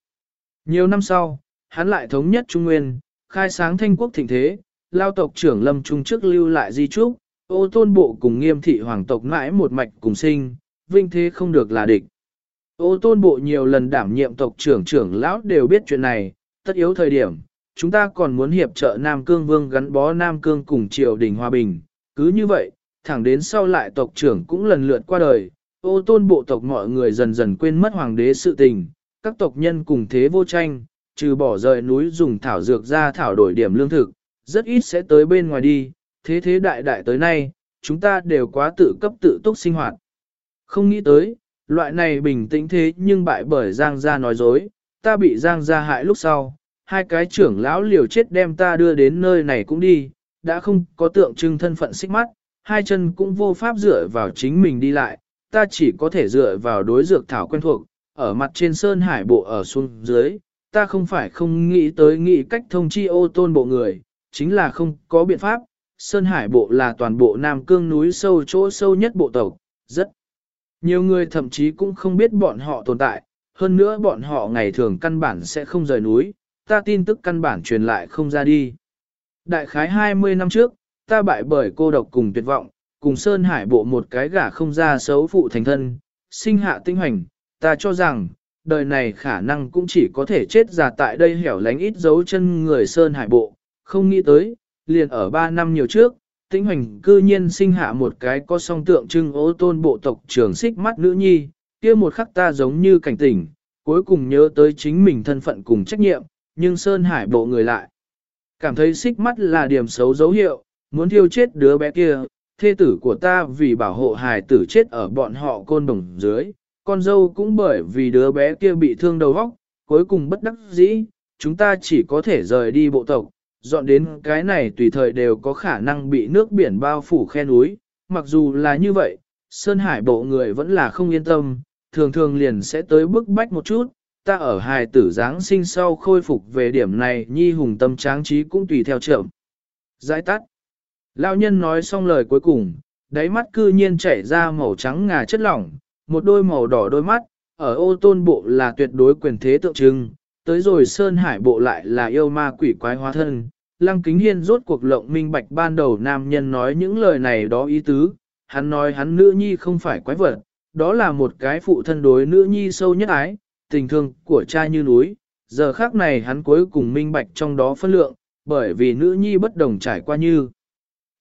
Nhiều năm sau, hắn lại thống nhất Trung Nguyên, khai sáng thanh quốc thịnh thế, lao tộc trưởng lâm trung trước lưu lại di trúc, ô tôn bộ cùng nghiêm thị hoàng tộc mãi một mạch cùng sinh, vinh thế không được là địch. Ô tôn bộ nhiều lần đảm nhiệm tộc trưởng trưởng lão đều biết chuyện này, tất yếu thời điểm, chúng ta còn muốn hiệp trợ Nam Cương Vương gắn bó Nam Cương cùng triều đình hòa bình. Cứ như vậy, thẳng đến sau lại tộc trưởng cũng lần lượt qua đời, ô tôn bộ tộc mọi người dần dần quên mất hoàng đế sự tình, các tộc nhân cùng thế vô tranh, trừ bỏ rời núi dùng thảo dược ra thảo đổi điểm lương thực, rất ít sẽ tới bên ngoài đi, thế thế đại đại tới nay, chúng ta đều quá tự cấp tự túc sinh hoạt. Không nghĩ tới, loại này bình tĩnh thế nhưng bại bởi Giang gia nói dối, ta bị Giang gia hại lúc sau, hai cái trưởng lão liều chết đem ta đưa đến nơi này cũng đi, đã không có tượng trưng thân phận xích mắt, hai chân cũng vô pháp dựa vào chính mình đi lại, ta chỉ có thể dựa vào đối dược thảo quen thuộc, ở mặt trên sơn hải bộ ở xuống dưới, ta không phải không nghĩ tới nghĩ cách thông chi ô tôn bộ người, chính là không có biện pháp, sơn hải bộ là toàn bộ Nam Cương núi sâu chỗ sâu nhất bộ tộc, rất nhiều người thậm chí cũng không biết bọn họ tồn tại, hơn nữa bọn họ ngày thường căn bản sẽ không rời núi, ta tin tức căn bản truyền lại không ra đi. Đại khái 20 năm trước, ta bại bởi cô độc cùng tuyệt vọng, cùng Sơn Hải bộ một cái gả không ra xấu phụ thành thân, sinh hạ tinh hoành, ta cho rằng, đời này khả năng cũng chỉ có thể chết già tại đây hẻo lánh ít dấu chân người Sơn Hải bộ, không nghĩ tới, liền ở 3 năm nhiều trước, tĩnh hoành cư nhiên sinh hạ một cái có song tượng trưng ô tôn bộ tộc trưởng xích mắt nữ nhi, kia một khắc ta giống như cảnh tỉnh, cuối cùng nhớ tới chính mình thân phận cùng trách nhiệm, nhưng Sơn Hải bộ người lại. Cảm thấy xích mắt là điểm xấu dấu hiệu, muốn thiêu chết đứa bé kia, thê tử của ta vì bảo hộ hài tử chết ở bọn họ côn đồng dưới, con dâu cũng bởi vì đứa bé kia bị thương đầu óc, cuối cùng bất đắc dĩ, chúng ta chỉ có thể rời đi bộ tộc, dọn đến cái này tùy thời đều có khả năng bị nước biển bao phủ khe núi, mặc dù là như vậy, Sơn Hải bộ người vẫn là không yên tâm, thường thường liền sẽ tới bức bách một chút, ta ở hài tử Giáng sinh sau khôi phục về điểm này nhi hùng tâm tráng trí cũng tùy theo trưởng. Giải tắt. Lão nhân nói xong lời cuối cùng, đáy mắt cư nhiên chảy ra màu trắng ngà chất lỏng, một đôi màu đỏ đôi mắt, ở ô tôn bộ là tuyệt đối quyền thế tượng trưng, tới rồi Sơn Hải bộ lại là yêu ma quỷ quái hóa thân. Lăng Kính Hiên rốt cuộc lộng minh bạch ban đầu nam nhân nói những lời này đó ý tứ, hắn nói hắn nữ nhi không phải quái vật, đó là một cái phụ thân đối nữ nhi sâu nhất ái, tình thương của cha như núi, giờ khác này hắn cuối cùng minh bạch trong đó phân lượng, bởi vì nữ nhi bất đồng trải qua như.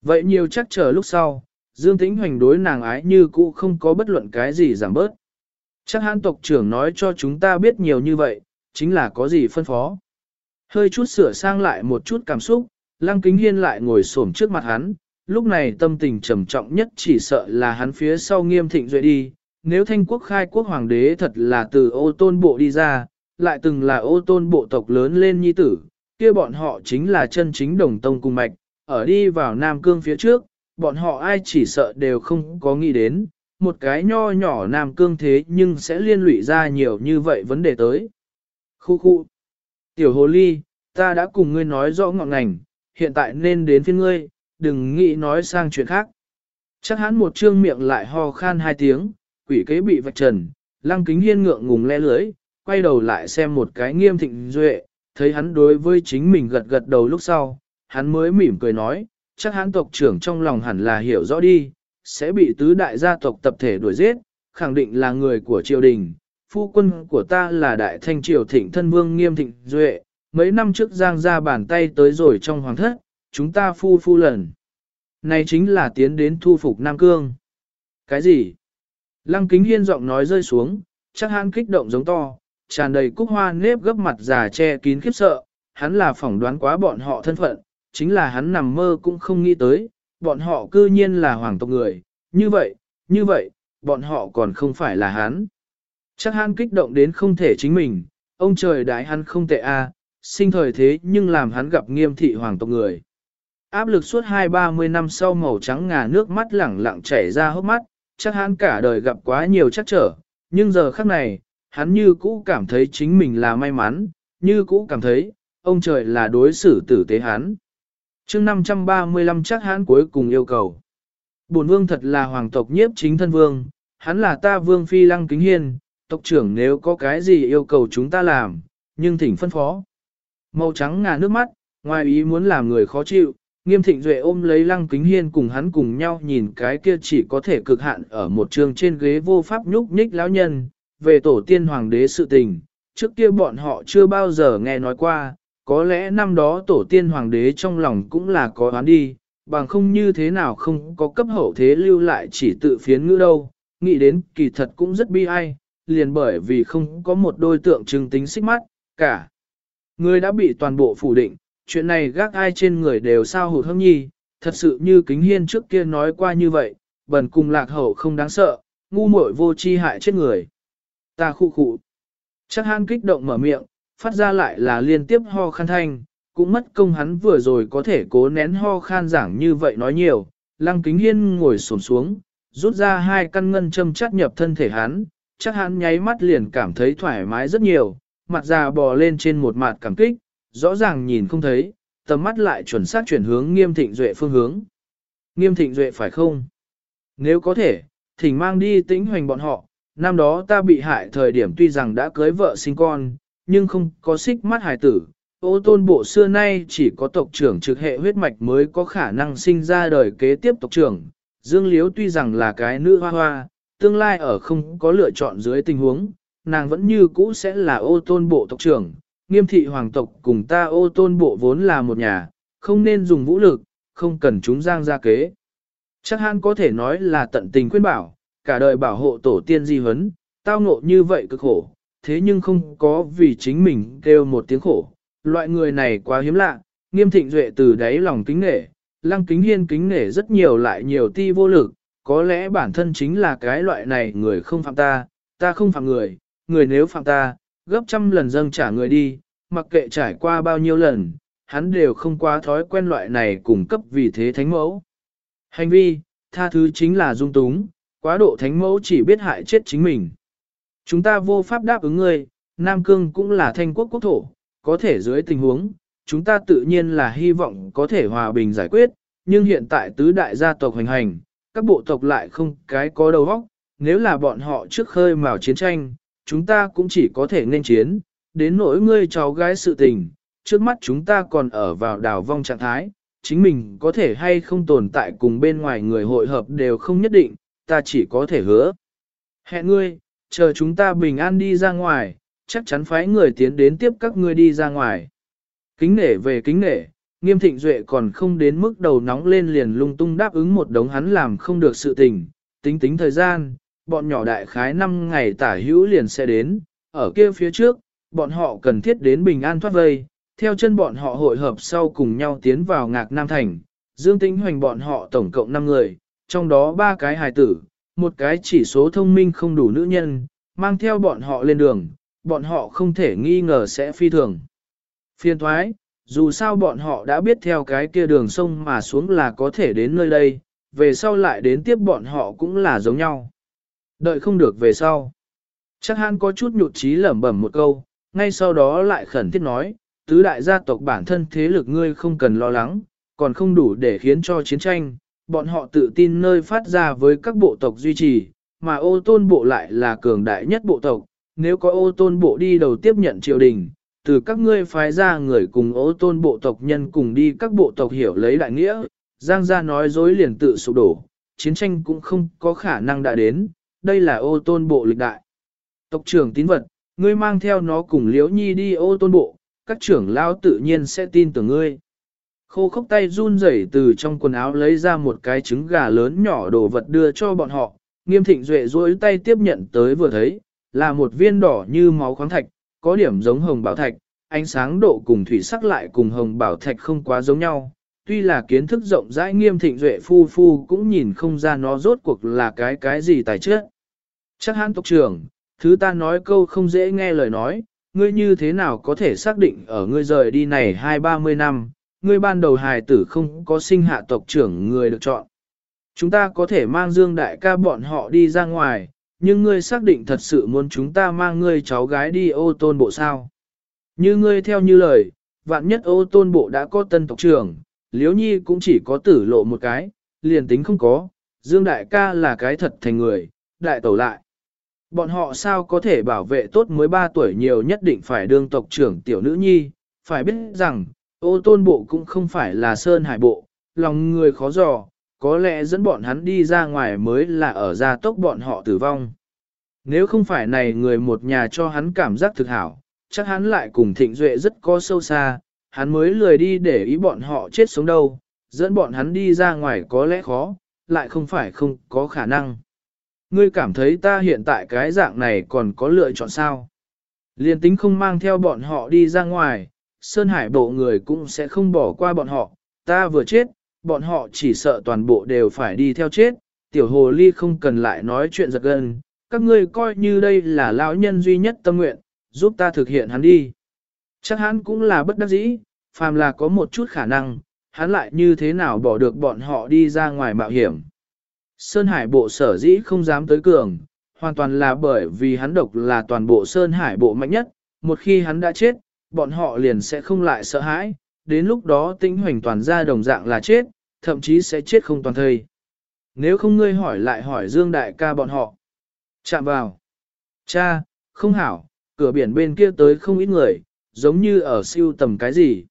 Vậy nhiều chắc chờ lúc sau, Dương Tĩnh Hoành đối nàng ái như cũ không có bất luận cái gì giảm bớt. Chắc hãn tộc trưởng nói cho chúng ta biết nhiều như vậy, chính là có gì phân phó. Hơi chút sửa sang lại một chút cảm xúc, Lăng Kính Hiên lại ngồi xổm trước mặt hắn, lúc này tâm tình trầm trọng nhất chỉ sợ là hắn phía sau nghiêm thịnh duệ đi. Nếu thanh quốc khai quốc hoàng đế thật là từ ô tôn bộ đi ra, lại từng là ô tôn bộ tộc lớn lên nhi tử, kia bọn họ chính là chân chính đồng tông cùng mạch, ở đi vào Nam Cương phía trước, bọn họ ai chỉ sợ đều không có nghĩ đến, một cái nho nhỏ Nam Cương thế nhưng sẽ liên lụy ra nhiều như vậy vấn đề tới. Khu khu. Tiểu hồ ly, ta đã cùng ngươi nói rõ ngọn ngành, hiện tại nên đến phiên ngươi, đừng nghĩ nói sang chuyện khác. Chắc hắn một trương miệng lại ho khan hai tiếng, quỷ kế bị vạch trần, lăng kính hiên ngượng ngùng le lưới, quay đầu lại xem một cái nghiêm thịnh duệ, thấy hắn đối với chính mình gật gật đầu lúc sau, hắn mới mỉm cười nói, chắc hắn tộc trưởng trong lòng hẳn là hiểu rõ đi, sẽ bị tứ đại gia tộc tập thể đuổi giết, khẳng định là người của triều đình. Phu quân của ta là đại thanh triều thịnh thân vương nghiêm thịnh duệ, mấy năm trước giang ra bàn tay tới rồi trong hoàng thất, chúng ta phu phu lần. Này chính là tiến đến thu phục Nam Cương. Cái gì? Lăng kính hiên giọng nói rơi xuống, chắc hắn kích động giống to, tràn đầy cúc hoa nếp gấp mặt già che kín khiếp sợ, hắn là phỏng đoán quá bọn họ thân phận, chính là hắn nằm mơ cũng không nghĩ tới, bọn họ cư nhiên là hoàng tộc người, như vậy, như vậy, bọn họ còn không phải là hắn. Chắc hắn kích động đến không thể chính mình, ông trời đại hắn không tệ a, sinh thời thế nhưng làm hắn gặp nghiêm thị hoàng tộc người. Áp lực suốt hai ba mươi năm sau màu trắng ngà nước mắt lẳng lặng chảy ra hốc mắt, chắc hắn cả đời gặp quá nhiều chắc trở, nhưng giờ khắc này, hắn như cũ cảm thấy chính mình là may mắn, như cũ cảm thấy, ông trời là đối xử tử tế hắn. chương 535 chắc hắn cuối cùng yêu cầu. Bổn vương thật là hoàng tộc nhiếp chính thân vương, hắn là ta vương phi lăng kính hiên, tộc trưởng nếu có cái gì yêu cầu chúng ta làm, nhưng thỉnh phân phó. Màu trắng ngà nước mắt, ngoài ý muốn làm người khó chịu, nghiêm thịnh duệ ôm lấy lăng kính hiên cùng hắn cùng nhau nhìn cái kia chỉ có thể cực hạn ở một trường trên ghế vô pháp nhúc nhích lão nhân, về tổ tiên hoàng đế sự tình, trước kia bọn họ chưa bao giờ nghe nói qua, có lẽ năm đó tổ tiên hoàng đế trong lòng cũng là có oán đi, bằng không như thế nào không có cấp hậu thế lưu lại chỉ tự phiến ngữ đâu, nghĩ đến kỳ thật cũng rất bi ai, liền bởi vì không có một đôi tượng trưng tính xích mắt, cả. Người đã bị toàn bộ phủ định, chuyện này gác ai trên người đều sao hụt hâm nhi, thật sự như kính hiên trước kia nói qua như vậy, bần cùng lạc hậu không đáng sợ, ngu muội vô chi hại chết người. Ta khu khụ. Chắc han kích động mở miệng, phát ra lại là liên tiếp ho khan thanh, cũng mất công hắn vừa rồi có thể cố nén ho khan giảng như vậy nói nhiều. Lăng kính hiên ngồi xổm xuống, rút ra hai căn ngân châm chắt nhập thân thể hắn, chắc hắn nháy mắt liền cảm thấy thoải mái rất nhiều, mặt già bò lên trên một mặt cảm kích, rõ ràng nhìn không thấy, tầm mắt lại chuẩn xác chuyển hướng nghiêm thịnh duệ phương hướng. Nghiêm thịnh duệ phải không? Nếu có thể, thỉnh mang đi tĩnh hoành bọn họ, năm đó ta bị hại thời điểm tuy rằng đã cưới vợ sinh con, nhưng không có xích mắt hài tử. Ô tôn bộ xưa nay chỉ có tộc trưởng trực hệ huyết mạch mới có khả năng sinh ra đời kế tiếp tộc trưởng. Dương Liếu tuy rằng là cái nữ hoa hoa, tương lai ở không có lựa chọn dưới tình huống, nàng vẫn như cũ sẽ là ô tôn bộ tộc trưởng. Nghiêm thị hoàng tộc cùng ta ô tôn bộ vốn là một nhà, không nên dùng vũ lực, không cần chúng giang ra kế. Chắc hắn có thể nói là tận tình khuyên bảo, cả đời bảo hộ tổ tiên di huấn, tao ngộ như vậy cực khổ, thế nhưng không có vì chính mình kêu một tiếng khổ. Loại người này quá hiếm lạ, nghiêm thịnh duệ từ đáy lòng kính nể, lăng kính hiên kính nể rất nhiều lại nhiều ti vô lực, có lẽ bản thân chính là cái loại này người không phạm ta, ta không phạm người, người nếu phạm ta, gấp trăm lần dâng trả người đi, mặc kệ trải qua bao nhiêu lần, hắn đều không quá thói quen loại này cung cấp vì thế thánh mẫu. Hành vi, tha thứ chính là dung túng, quá độ thánh mẫu chỉ biết hại chết chính mình. Chúng ta vô pháp đáp ứng ngươi, Nam Cương cũng là thanh quốc quốc thổ, có thể dưới tình huống, chúng ta tự nhiên là hy vọng có thể hòa bình giải quyết, nhưng hiện tại tứ đại gia tộc hành hành, các bộ tộc lại không cái có đầu óc, nếu là bọn họ trước khơi mào chiến tranh, chúng ta cũng chỉ có thể nên chiến, đến nỗi ngươi cháu gái sự tình, trước mắt chúng ta còn ở vào đảo vong trạng thái, chính mình có thể hay không tồn tại cùng bên ngoài người hội hợp đều không nhất định, ta chỉ có thể hứa. Hẹn ngươi, chờ chúng ta bình an đi ra ngoài, chắc chắn phái người tiến đến tiếp các ngươi đi ra ngoài. Kính nể về kính nể, nghiêm thịnh duệ còn không đến mức đầu nóng lên liền lung tung đáp ứng một đống hắn làm không được sự tình, tính tính thời gian, bọn nhỏ đại khái 5 ngày tả hữu liền sẽ đến, ở kia phía trước, bọn họ cần thiết đến bình an thoát vây, theo chân bọn họ hội hợp sau cùng nhau tiến vào ngạc Nam Thành, Dương Tĩnh Hoành bọn họ tổng cộng 5 người, trong đó ba cái hài tử, một cái chỉ số thông minh không đủ nữ nhân, mang theo bọn họ lên đường, bọn họ không thể nghi ngờ sẽ phi thường. Phiên thoái, dù sao bọn họ đã biết theo cái kia đường sông mà xuống là có thể đến nơi đây, về sau lại đến tiếp bọn họ cũng là giống nhau. Đợi không được về sau. Chắc hắn có chút nhụt chí lẩm bẩm một câu, ngay sau đó lại khẩn thiết nói, tứ đại gia tộc bản thân thế lực ngươi không cần lo lắng, còn không đủ để khiến cho chiến tranh, bọn họ tự tin nơi phát ra với các bộ tộc duy trì, mà ô tôn bộ lại là cường đại nhất bộ tộc, nếu có ô tôn bộ đi đầu tiếp nhận triều đình, từ các ngươi phái ra người cùng ố tôn bộ tộc nhân cùng đi các bộ tộc hiểu lấy đại nghĩa, Giang gia nói dối liền tự sụp đổ, chiến tranh cũng không có khả năng đã đến, đây là ô tôn bộ lịch đại. Tộc trưởng tín vật, ngươi mang theo nó cùng liễu nhi đi ô tôn bộ, các trưởng lao tự nhiên sẽ tin tưởng ngươi. Khô khốc tay run rẩy từ trong quần áo lấy ra một cái trứng gà lớn nhỏ đồ vật đưa cho bọn họ, nghiêm thịnh duệ duỗi tay tiếp nhận tới vừa thấy, là một viên đỏ như máu khoáng thạch, có điểm giống hồng bảo thạch, ánh sáng độ cùng thủy sắc lại cùng hồng bảo thạch không quá giống nhau. Tuy là kiến thức rộng rãi nghiêm thịnh duệ phu phu cũng nhìn không ra nó rốt cuộc là cái cái gì tài trước. Chắc hãn tộc trưởng, thứ ta nói câu không dễ nghe lời nói, ngươi như thế nào có thể xác định ở ngươi rời đi này hai ba mươi năm, ngươi ban đầu hài tử không có sinh hạ tộc trưởng người được chọn. Chúng ta có thể mang Dương Đại ca bọn họ đi ra ngoài, nhưng ngươi xác định thật sự muốn chúng ta mang ngươi cháu gái đi ô tôn bộ sao. Như ngươi theo như lời, vạn nhất ô tôn bộ đã có tân tộc trưởng, liếu nhi cũng chỉ có tử lộ một cái, liền tính không có, Dương Đại ca là cái thật thành người, đại tẩu lại. Bọn họ sao có thể bảo vệ tốt mới 3 tuổi nhiều nhất định phải đương tộc trưởng tiểu nữ nhi, phải biết rằng, ô tôn bộ cũng không phải là sơn hải bộ, lòng người khó dò, có lẽ dẫn bọn hắn đi ra ngoài mới là ở gia tốc bọn họ tử vong. Nếu không phải này người một nhà cho hắn cảm giác thực hảo, chắc hắn lại cùng thịnh duệ rất có sâu xa, hắn mới lười đi để ý bọn họ chết sống đâu, dẫn bọn hắn đi ra ngoài có lẽ khó, lại không phải không có khả năng. Ngươi cảm thấy ta hiện tại cái dạng này còn có lựa chọn sao? Liên tính không mang theo bọn họ đi ra ngoài, Sơn Hải bộ người cũng sẽ không bỏ qua bọn họ, ta vừa chết, bọn họ chỉ sợ toàn bộ đều phải đi theo chết, tiểu hồ ly không cần lại nói chuyện giật gân, các ngươi coi như đây là lão nhân duy nhất tâm nguyện, giúp ta thực hiện hắn đi. Chắc hắn cũng là bất đắc dĩ, phàm là có một chút khả năng, hắn lại như thế nào bỏ được bọn họ đi ra ngoài mạo hiểm. Sơn Hải bộ sở dĩ không dám tới cường, hoàn toàn là bởi vì hắn độc là toàn bộ Sơn Hải bộ mạnh nhất, một khi hắn đã chết, bọn họ liền sẽ không lại sợ hãi, đến lúc đó tinh hoành toàn ra đồng dạng là chết, thậm chí sẽ chết không toàn thời Nếu không ngươi hỏi lại hỏi Dương Đại ca bọn họ. Chạm vào. Cha, không hảo, cửa biển bên kia tới không ít người, giống như ở siêu tầm cái gì.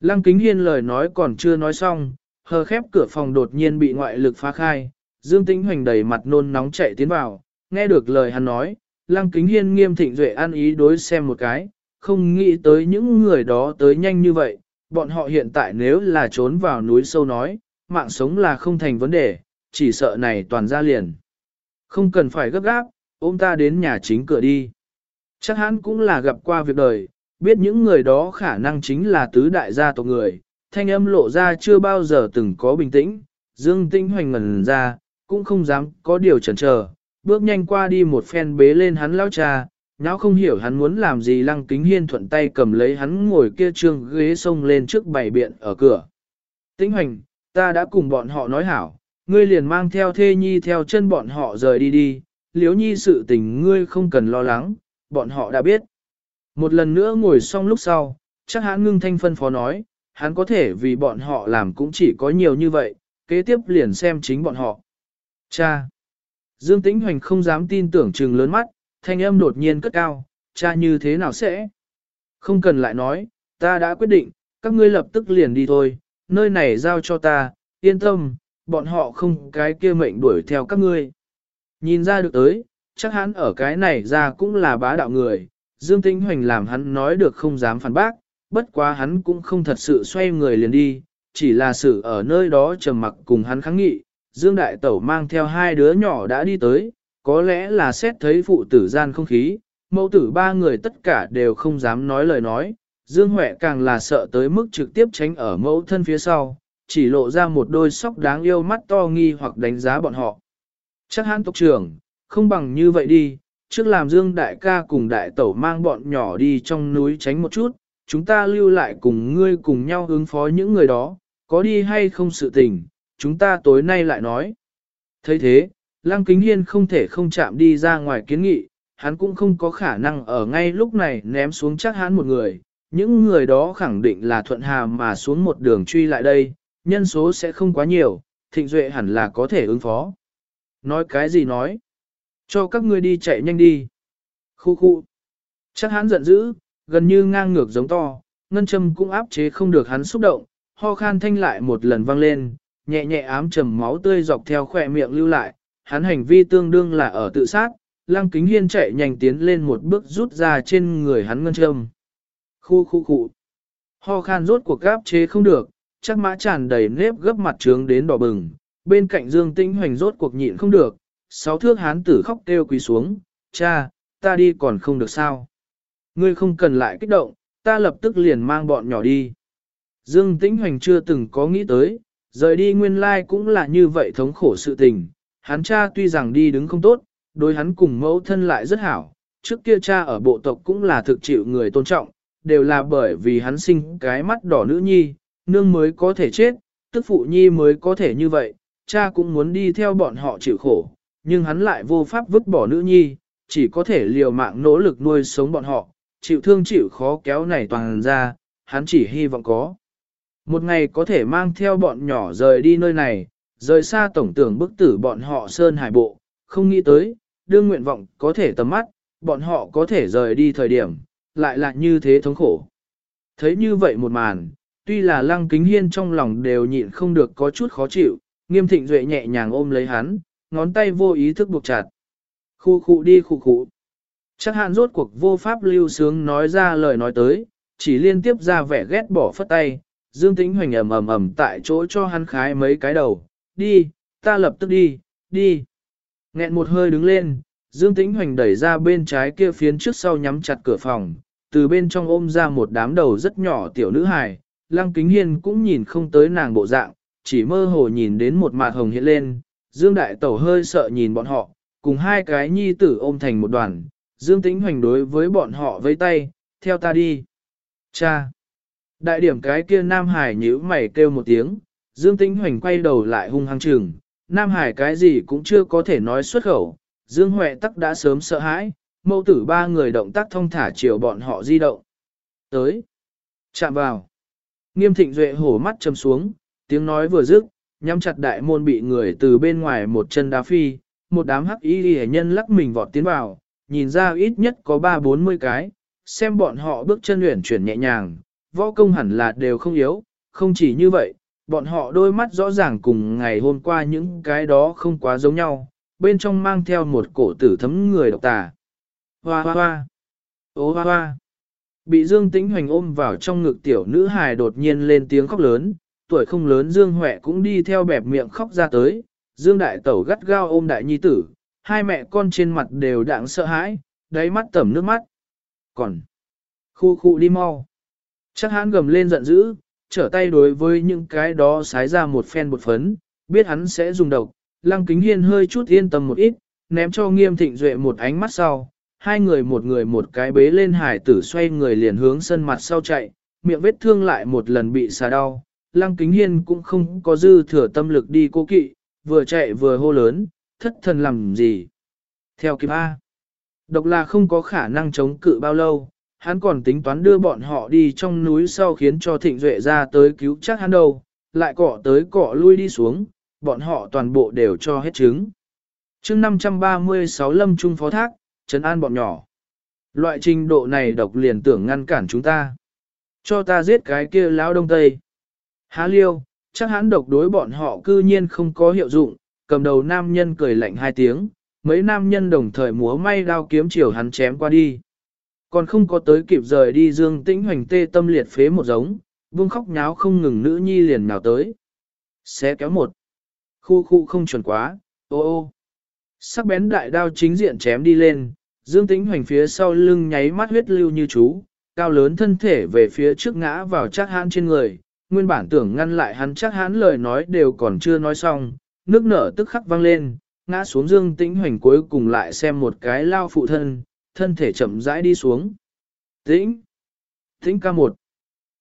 Lăng kính hiên lời nói còn chưa nói xong, hờ khép cửa phòng đột nhiên bị ngoại lực phá khai, Dương Tĩnh Hoành đầy mặt nôn nóng chạy tiến vào, nghe được lời hắn nói, Lăng Kính Hiên nghiêm thịnh duệ an ý đối xem một cái, không nghĩ tới những người đó tới nhanh như vậy, bọn họ hiện tại nếu là trốn vào núi sâu nói, mạng sống là không thành vấn đề, chỉ sợ này toàn ra liền. Không cần phải gấp gáp, ôm ta đến nhà chính cửa đi. Chắc hắn cũng là gặp qua việc đời, biết những người đó khả năng chính là tứ đại gia tộc người, thanh âm lộ ra chưa bao giờ từng có bình tĩnh, Dương Tinh Hoành ngẩn ra, cũng không dám có điều chần chờ, bước nhanh qua đi một phen bế lên hắn lao cha, Nháo không hiểu hắn muốn làm gì lăng kính hiên thuận tay cầm lấy hắn ngồi kia trương ghế xông lên trước bảy biện ở cửa. Tĩnh hoành, ta đã cùng bọn họ nói hảo, ngươi liền mang theo thê nhi theo chân bọn họ rời đi đi, liếu nhi sự tình ngươi không cần lo lắng, bọn họ đã biết. Một lần nữa ngồi xong lúc sau, chắc hắn ngưng thanh phân phó nói, hắn có thể vì bọn họ làm cũng chỉ có nhiều như vậy, kế tiếp liền xem chính bọn họ. Cha! Dương Tĩnh Hoành không dám tin tưởng trừng lớn mắt, thanh âm đột nhiên cất cao, cha như thế nào sẽ? Không cần lại nói, ta đã quyết định, các ngươi lập tức liền đi thôi, nơi này giao cho ta, yên tâm, bọn họ không cái kia mệnh đuổi theo các ngươi. Nhìn ra được tới, chắc hắn ở cái này ra cũng là bá đạo người, Dương Tĩnh Hoành làm hắn nói được không dám phản bác, bất quá hắn cũng không thật sự xoay người liền đi, chỉ là sự ở nơi đó trầm mặc cùng hắn kháng nghị. Dương Đại Tẩu mang theo hai đứa nhỏ đã đi tới, có lẽ là xét thấy phụ tử gian không khí, mẫu tử ba người tất cả đều không dám nói lời nói. Dương Huệ càng là sợ tới mức trực tiếp tránh ở mẫu thân phía sau, chỉ lộ ra một đôi sóc đáng yêu mắt to nghi hoặc đánh giá bọn họ. Chắc hãn tộc trưởng, không bằng như vậy đi, trước làm Dương Đại ca cùng Đại Tẩu mang bọn nhỏ đi trong núi tránh một chút, chúng ta lưu lại cùng ngươi cùng nhau ứng phó những người đó, có đi hay không sự tình, chúng ta tối nay lại nói. thấy thế, Lăng Kính Hiên không thể không chạm đi ra ngoài kiến nghị, hắn cũng không có khả năng ở ngay lúc này ném xuống chắc hắn một người, những người đó khẳng định là thuận hà mà xuống một đường truy lại đây, nhân số sẽ không quá nhiều, thịnh duệ hẳn là có thể ứng phó. Nói cái gì nói? Cho các ngươi đi chạy nhanh đi. Khu khu. Chắc hắn giận dữ, gần như ngang ngược giống to, ngân châm cũng áp chế không được hắn xúc động, ho khan thanh lại một lần vang lên, nhẹ nhẹ ám trầm máu tươi dọc theo khỏe miệng lưu lại, hắn hành vi tương đương là ở tự sát, lăng kính hiên chạy nhanh tiến lên một bước rút ra trên người hắn ngân châm. Khu khu khu. Ho khan rốt cuộc gáp chế không được, chắc mã tràn đầy nếp gấp mặt trướng đến đỏ bừng, bên cạnh dương tĩnh hoành rốt cuộc nhịn không được, sáu thước hán tử khóc kêu quỳ xuống, cha, ta đi còn không được sao. Ngươi không cần lại kích động, ta lập tức liền mang bọn nhỏ đi. Dương Tĩnh Hoành chưa từng có nghĩ tới, rời đi nguyên lai cũng là như vậy thống khổ sự tình. Hắn cha tuy rằng đi đứng không tốt, đối hắn cùng mẫu thân lại rất hảo. Trước kia cha ở bộ tộc cũng là thực chịu người tôn trọng, đều là bởi vì hắn sinh cái mắt đỏ nữ nhi, nương mới có thể chết, tức phụ nhi mới có thể như vậy. Cha cũng muốn đi theo bọn họ chịu khổ, nhưng hắn lại vô pháp vứt bỏ nữ nhi, chỉ có thể liều mạng nỗ lực nuôi sống bọn họ, chịu thương chịu khó kéo này toàn ra, hắn chỉ hy vọng có. Một ngày có thể mang theo bọn nhỏ rời đi nơi này, rời xa tổng tưởng bức tử bọn họ sơn hải bộ, không nghĩ tới, đương nguyện vọng có thể tầm mắt, bọn họ có thể rời đi thời điểm, lại là như thế thống khổ. Thấy như vậy một màn, tuy là lăng kính hiên trong lòng đều nhịn không được có chút khó chịu, nghiêm thịnh duệ nhẹ nhàng ôm lấy hắn, ngón tay vô ý thức buộc chặt. Khu khu đi khu khu. Chắc hạn rốt cuộc vô pháp lưu sướng nói ra lời nói tới, chỉ liên tiếp ra vẻ ghét bỏ phất tay, Dương Tĩnh Hoành ầm ầm ầm tại chỗ cho hắn khái mấy cái đầu, đi, ta lập tức đi, đi. Nghẹn một hơi đứng lên, Dương Tĩnh Hoành đẩy ra bên trái kia phiến trước sau nhắm chặt cửa phòng, từ bên trong ôm ra một đám đầu rất nhỏ tiểu nữ hài, Lăng Kính Hiên cũng nhìn không tới nàng bộ dạng, chỉ mơ hồ nhìn đến một mặt hồng hiện lên, Dương Đại Tẩu hơi sợ nhìn bọn họ, cùng hai cái nhi tử ôm thành một đoàn, Dương Tĩnh Hoành đối với bọn họ vây tay, theo ta đi. Cha! Đại điểm cái kia Nam Hải nhíu mày kêu một tiếng, Dương Tĩnh Hoành quay đầu lại hung hăng trừng, Nam Hải cái gì cũng chưa có thể nói xuất khẩu, Dương Huệ tắc đã sớm sợ hãi, mẫu tử ba người động tác thông thả chiều bọn họ di động. Tới! Chạm vào! Nghiêm thịnh duệ hổ mắt châm xuống, tiếng nói vừa dứt, nhắm chặt đại môn bị người từ bên ngoài một chân đá phi, một đám hắc y hệ nhân lắc mình vọt tiến vào, nhìn ra ít nhất có ba bốn mươi cái, xem bọn họ bước chân luyện chuyển nhẹ nhàng, võ công hẳn là đều không yếu, không chỉ như vậy, bọn họ đôi mắt rõ ràng cùng ngày hôm qua những cái đó không quá giống nhau, bên trong mang theo một cổ tử thấm người độc tà. Hoa hoa hoa, ô hoa hoa. Bị Dương Tĩnh Hoành ôm vào trong ngực tiểu nữ hài đột nhiên lên tiếng khóc lớn, tuổi không lớn Dương Huệ cũng đi theo bẹp miệng khóc ra tới, Dương Đại Tẩu gắt gao ôm đại nhi tử, hai mẹ con trên mặt đều đạng sợ hãi, đáy mắt tẩm nước mắt. Còn, khu khu đi mau. Chắc hắn gầm lên giận dữ, trở tay đối với những cái đó sái ra một phen bột phấn, biết hắn sẽ dùng độc. Lăng kính hiên hơi chút yên tâm một ít, ném cho nghiêm thịnh duệ một ánh mắt sau, hai người một người một cái bế lên hải tử xoay người liền hướng sân mặt sau chạy, miệng vết thương lại một lần bị xà đau. Lăng kính hiên cũng không có dư thừa tâm lực đi cố kỵ, vừa chạy vừa hô lớn, thất thần làm gì. Theo kịp A, độc là không có khả năng chống cự bao lâu, hắn còn tính toán đưa bọn họ đi trong núi sau khiến cho thịnh duệ ra tới cứu chắc hắn đâu, lại cọ tới cọ lui đi xuống, bọn họ toàn bộ đều cho hết trứng. chương 536 lâm trung phó thác, trấn an bọn nhỏ. Loại trình độ này độc liền tưởng ngăn cản chúng ta. Cho ta giết cái kia lão đông tây. Há liêu, chắc hắn độc đối bọn họ cư nhiên không có hiệu dụng, cầm đầu nam nhân cười lạnh hai tiếng, mấy nam nhân đồng thời múa may đao kiếm chiều hắn chém qua đi. Còn không có tới kịp rời đi dương tĩnh hoành tê tâm liệt phế một giống, vương khóc nháo không ngừng nữ nhi liền nào tới. Xé kéo một. Khu khu không chuẩn quá, ô ô. Sắc bén đại đao chính diện chém đi lên, dương tĩnh hoành phía sau lưng nháy mắt huyết lưu như chú, cao lớn thân thể về phía trước ngã vào chắc hãn trên người. Nguyên bản tưởng ngăn lại hắn chắc hãn lời nói đều còn chưa nói xong, nước nở tức khắc vang lên, ngã xuống dương tĩnh hoành cuối cùng lại xem một cái lao phụ thân, thân thể chậm rãi đi xuống. Tĩnh! Tĩnh ca một.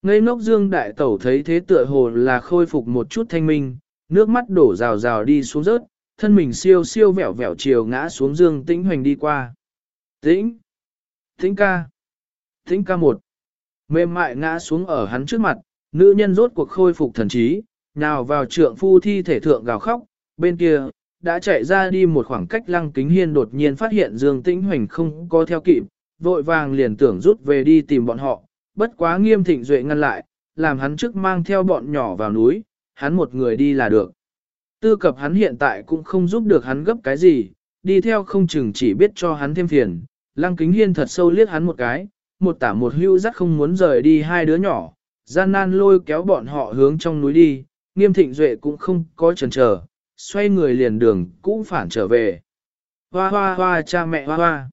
Ngây ngốc dương đại tẩu thấy thế tựa hồ là khôi phục một chút thanh minh, nước mắt đổ rào rào đi xuống rớt, thân mình siêu siêu vẹo vẹo chiều ngã xuống dương tĩnh hoành đi qua. Tĩnh! Tĩnh ca! Tĩnh ca một. Mềm mại ngã xuống ở hắn trước mặt, nữ nhân rốt cuộc khôi phục thần trí, nào vào trượng phu thi thể thượng gào khóc, bên kia, đã chạy ra đi một khoảng cách lăng kính hiên đột nhiên phát hiện Dương Tĩnh Hoành không có theo kịp, vội vàng liền tưởng rút về đi tìm bọn họ, bất quá nghiêm thịnh duệ ngăn lại, làm hắn trước mang theo bọn nhỏ vào núi, hắn một người đi là được. Tư cập hắn hiện tại cũng không giúp được hắn gấp cái gì, đi theo không chừng chỉ biết cho hắn thêm phiền, lăng kính hiên thật sâu liếc hắn một cái, một tả một hưu rất không muốn rời đi hai đứa nhỏ, gian nan lôi kéo bọn họ hướng trong núi đi, nghiêm thịnh duệ cũng không có chần chờ xoay người liền đường cũ phản trở về. Hoa hoa hoa cha mẹ hoa hoa.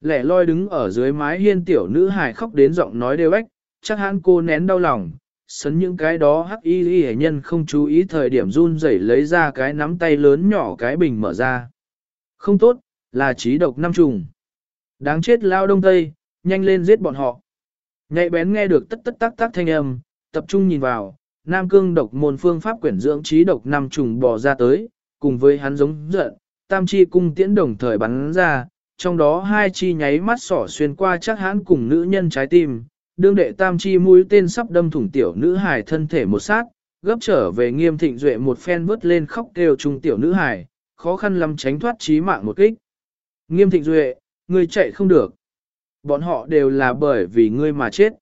Lẻ loi đứng ở dưới mái hiên tiểu nữ hài khóc đến giọng nói đều ếch, chắc hãn cô nén đau lòng, sấn những cái đó hắc y y hệ nhân không chú ý thời điểm run rẩy lấy ra cái nắm tay lớn nhỏ cái bình mở ra. Không tốt, là trí độc năm trùng. Đáng chết lao đông tây, nhanh lên giết bọn họ. Nhạy bén nghe được tất tất tác tác thanh âm, tập trung nhìn vào, Nam Cương độc môn phương pháp quyển dưỡng trí độc năm trùng bò ra tới, cùng với hắn giống giận, tam chi cung tiễn đồng thời bắn ra, trong đó hai chi nháy mắt sỏ xuyên qua chắc hắn cùng nữ nhân trái tim, đương đệ tam chi mũi tên sắp đâm thủng tiểu nữ hài thân thể một sát, gấp trở về nghiêm thịnh duệ một phen vớt lên khóc kêu trung tiểu nữ hài, khó khăn lắm tránh thoát chí mạng một kích. Nghiêm thịnh duệ, ngươi chạy không được. Bọn họ đều là bởi vì ngươi mà chết.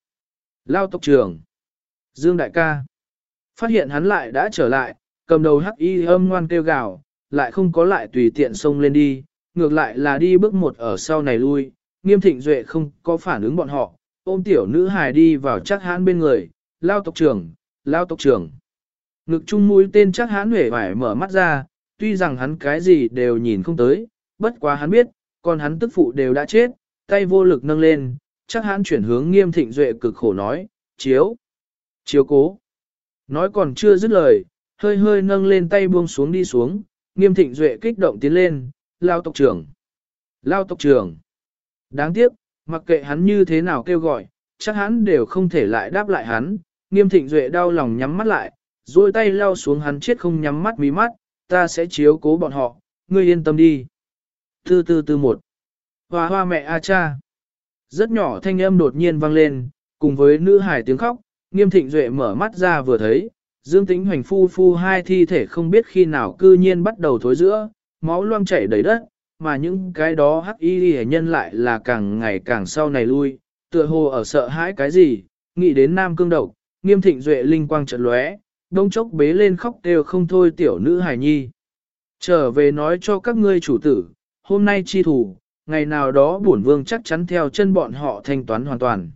Lao tộc trưởng. Dương đại ca. Phát hiện hắn lại đã trở lại, cầm đầu hắc y âm ngoan kêu gào, lại không có lại tùy tiện xông lên đi, ngược lại là đi bước một ở sau này lui, nghiêm thịnh duệ không có phản ứng bọn họ, ôm tiểu nữ hài đi vào chắc hãn bên người, lao tộc trưởng, lao tộc trưởng. Ngực chung mũi tên chắc hãn huệ vải mở mắt ra, tuy rằng hắn cái gì đều nhìn không tới, bất quá hắn biết, còn hắn tức phụ đều đã chết, tay vô lực nâng lên, chắc hãn chuyển hướng nghiêm thịnh duệ cực khổ nói, chiếu, chiếu cố. Nói còn chưa dứt lời, hơi hơi nâng lên tay buông xuống đi xuống, nghiêm thịnh duệ kích động tiến lên, lao tộc trưởng. Lao tộc trưởng. Đáng tiếc, mặc kệ hắn như thế nào kêu gọi, chắc hắn đều không thể lại đáp lại hắn, nghiêm thịnh duệ đau lòng nhắm mắt lại, duỗi tay lao xuống hắn chết không nhắm mắt mí mắt, ta sẽ chiếu cố bọn họ, ngươi yên tâm đi. Tư tư tư một. Hoa hoa mẹ a cha. Rất nhỏ thanh âm đột nhiên vang lên, cùng với nữ hải tiếng khóc, nghiêm thịnh duệ mở mắt ra vừa thấy, dương tính hoành phu phu hai thi thể không biết khi nào cư nhiên bắt đầu thối giữa, máu loang chảy đầy đất, mà những cái đó hắc y hệ nhân lại là càng ngày càng sau này lui, tựa hồ ở sợ hãi cái gì, nghĩ đến nam cương độc, nghiêm thịnh duệ linh quang trận lóe, đông chốc bế lên khóc đều không thôi tiểu nữ hài nhi. Trở về nói cho các ngươi chủ tử, hôm nay chi thủ, ngày nào đó bổn vương chắc chắn theo chân bọn họ thanh toán hoàn toàn.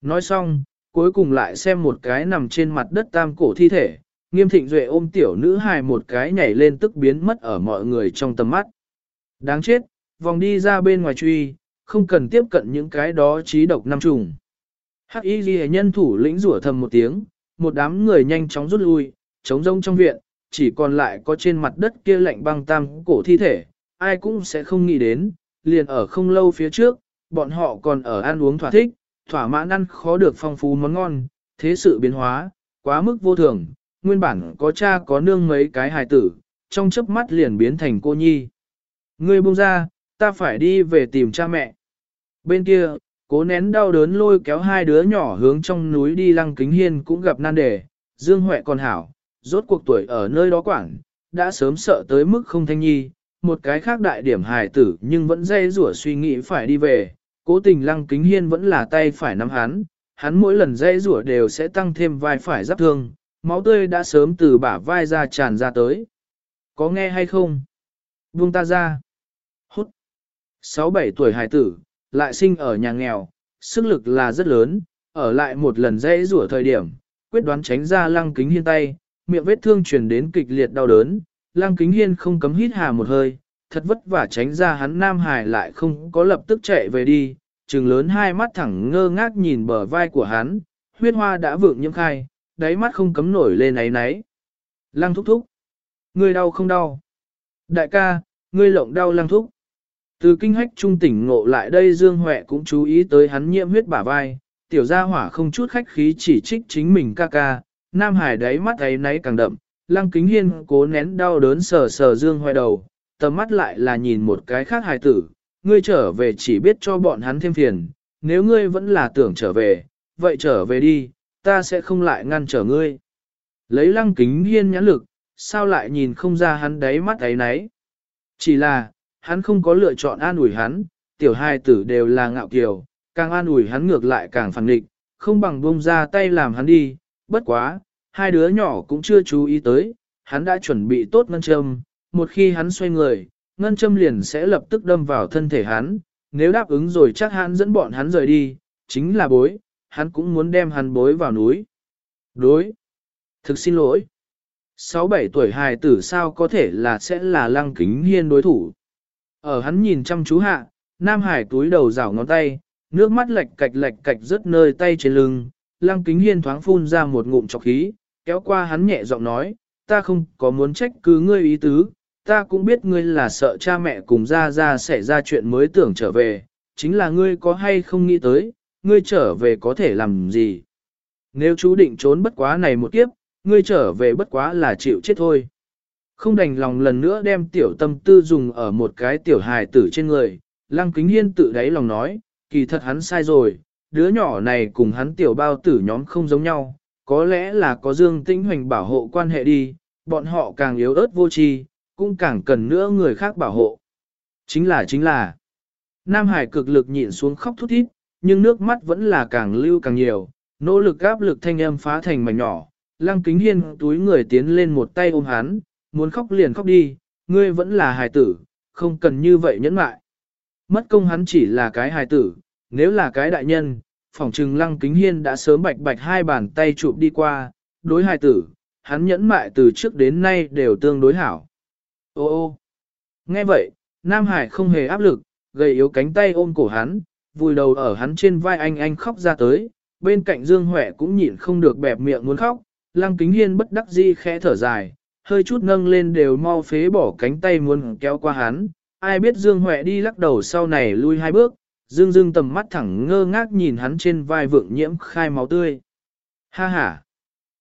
Nói xong, cuối cùng lại xem một cái nằm trên mặt đất tam cổ thi thể, nghiêm thịnh duệ ôm tiểu nữ hài một cái nhảy lên tức biến mất ở mọi người trong tầm mắt. Đáng chết, vòng đi ra bên ngoài truy, không cần tiếp cận những cái đó trí độc năm trùng. Hắc y ghi nhân thủ lĩnh rủa thầm một tiếng, một đám người nhanh chóng rút lui, chống rông trong viện, chỉ còn lại có trên mặt đất kia lạnh băng tam cổ thi thể, ai cũng sẽ không nghĩ đến, liền ở không lâu phía trước, bọn họ còn ở ăn uống thỏa thích, thỏa mãn ăn khó được phong phú món ngon, thế sự biến hóa, quá mức vô thường, nguyên bản có cha có nương mấy cái hài tử, trong chớp mắt liền biến thành cô nhi. Ngươi buông ra, ta phải đi về tìm cha mẹ. Bên kia, cố nén đau đớn lôi kéo hai đứa nhỏ hướng trong núi đi lăng kính hiên cũng gặp nan đề, Dương Huệ còn hảo, rốt cuộc tuổi ở nơi đó quảng, đã sớm sợ tới mức không thanh nhi, một cái khác đại điểm hài tử nhưng vẫn dây rủa suy nghĩ phải đi về, cố tình lăng kính hiên vẫn là tay phải nắm hắn, hắn mỗi lần dây rủa đều sẽ tăng thêm vai phải giáp thương, máu tươi đã sớm từ bả vai ra tràn ra tới. Có nghe hay không? Buông ta ra. Hút. Sáu bảy tuổi hài tử, lại sinh ở nhà nghèo, sức lực là rất lớn, ở lại một lần dây rủa thời điểm, quyết đoán tránh ra lăng kính hiên tay, miệng vết thương truyền đến kịch liệt đau đớn, lăng kính hiên không cấm hít hà một hơi, thật vất vả tránh ra hắn nam hải lại không có lập tức chạy về đi, trừng lớn hai mắt thẳng ngơ ngác nhìn bờ vai của hắn, huyết hoa đã vượng nhiễm khai, đáy mắt không cấm nổi lên ấy náy. Lăng thúc thúc. Ngươi đau không đau? Đại ca, ngươi lộng đau lăng thúc. Từ kinh hách trung tỉnh ngộ lại đây Dương Huệ cũng chú ý tới hắn nhiễm huyết bả vai, tiểu gia hỏa không chút khách khí chỉ trích chính mình ca ca, Nam Hải đáy mắt ấy náy càng đậm, lăng kính hiên cố nén đau đớn sờ sờ Dương Huệ đầu, tầm mắt lại là nhìn một cái khác hài tử, ngươi trở về chỉ biết cho bọn hắn thêm phiền, nếu ngươi vẫn là tưởng trở về, vậy trở về đi, ta sẽ không lại ngăn trở ngươi. Lấy lăng kính hiên nhãn lực, sao lại nhìn không ra hắn đáy mắt ấy nấy. Chỉ là, hắn không có lựa chọn an ủi hắn, tiểu hai tử đều là ngạo kiều, càng an ủi hắn ngược lại càng phản nghịch, không bằng bông ra tay làm hắn đi, bất quá, hai đứa nhỏ cũng chưa chú ý tới, hắn đã chuẩn bị tốt ngân châm, một khi hắn xoay người, ngân châm liền sẽ lập tức đâm vào thân thể hắn, nếu đáp ứng rồi chắc hắn dẫn bọn hắn rời đi, chính là bối, hắn cũng muốn đem hắn bối vào núi. Đối. Thực xin lỗi. 6-7 tuổi hài tử sao có thể là sẽ là lăng kính hiên đối thủ. Ở hắn nhìn chăm chú hạ, Nam Hải túi đầu rảo ngón tay, nước mắt lệch cạch lệch cạch rớt nơi tay trên lưng, lăng kính hiên thoáng phun ra một ngụm chọc khí, kéo qua hắn nhẹ giọng nói, ta không có muốn trách cứ ngươi ý tứ, ta cũng biết ngươi là sợ cha mẹ cùng ra ra xảy ra chuyện mới tưởng trở về, chính là ngươi có hay không nghĩ tới, ngươi trở về có thể làm gì. Nếu chú định trốn bất quá này một kiếp, ngươi trở về bất quá là chịu chết thôi. Không đành lòng lần nữa đem tiểu tâm tư dùng ở một cái tiểu hài tử trên người, lăng kính hiên tự đáy lòng nói, kỳ thật hắn sai rồi, đứa nhỏ này cùng hắn tiểu bao tử nhóm không giống nhau, có lẽ là có dương tĩnh hoành bảo hộ quan hệ đi, bọn họ càng yếu ớt vô tri, cũng càng cần nữa người khác bảo hộ. Chính là chính là, Nam Hải cực lực nhịn xuống khóc thút thít, nhưng nước mắt vẫn là càng lưu càng nhiều, nỗ lực áp lực thanh âm phá thành mảnh nhỏ, lăng kính hiên túi người tiến lên một tay ôm hắn, muốn khóc liền khóc đi, ngươi vẫn là hài tử, không cần như vậy nhẫn mại. Mất công hắn chỉ là cái hài tử, nếu là cái đại nhân, phỏng trừng lăng kính hiên đã sớm bạch bạch hai bàn tay chụp đi qua, đối hài tử, hắn nhẫn mại từ trước đến nay đều tương đối hảo. Ô ô, nghe vậy, Nam Hải không hề áp lực, gầy yếu cánh tay ôm cổ hắn, vùi đầu ở hắn trên vai anh anh khóc ra tới, bên cạnh Dương Huệ cũng nhịn không được bẹp miệng muốn khóc, lăng kính hiên bất đắc di khẽ thở dài, hơi chút nâng lên đều mau phế bỏ cánh tay muốn kéo qua hắn, ai biết Dương Huệ đi lắc đầu sau này lui hai bước, Dương Dương tầm mắt thẳng ngơ ngác nhìn hắn trên vai vượng nhiễm khai máu tươi. Ha ha!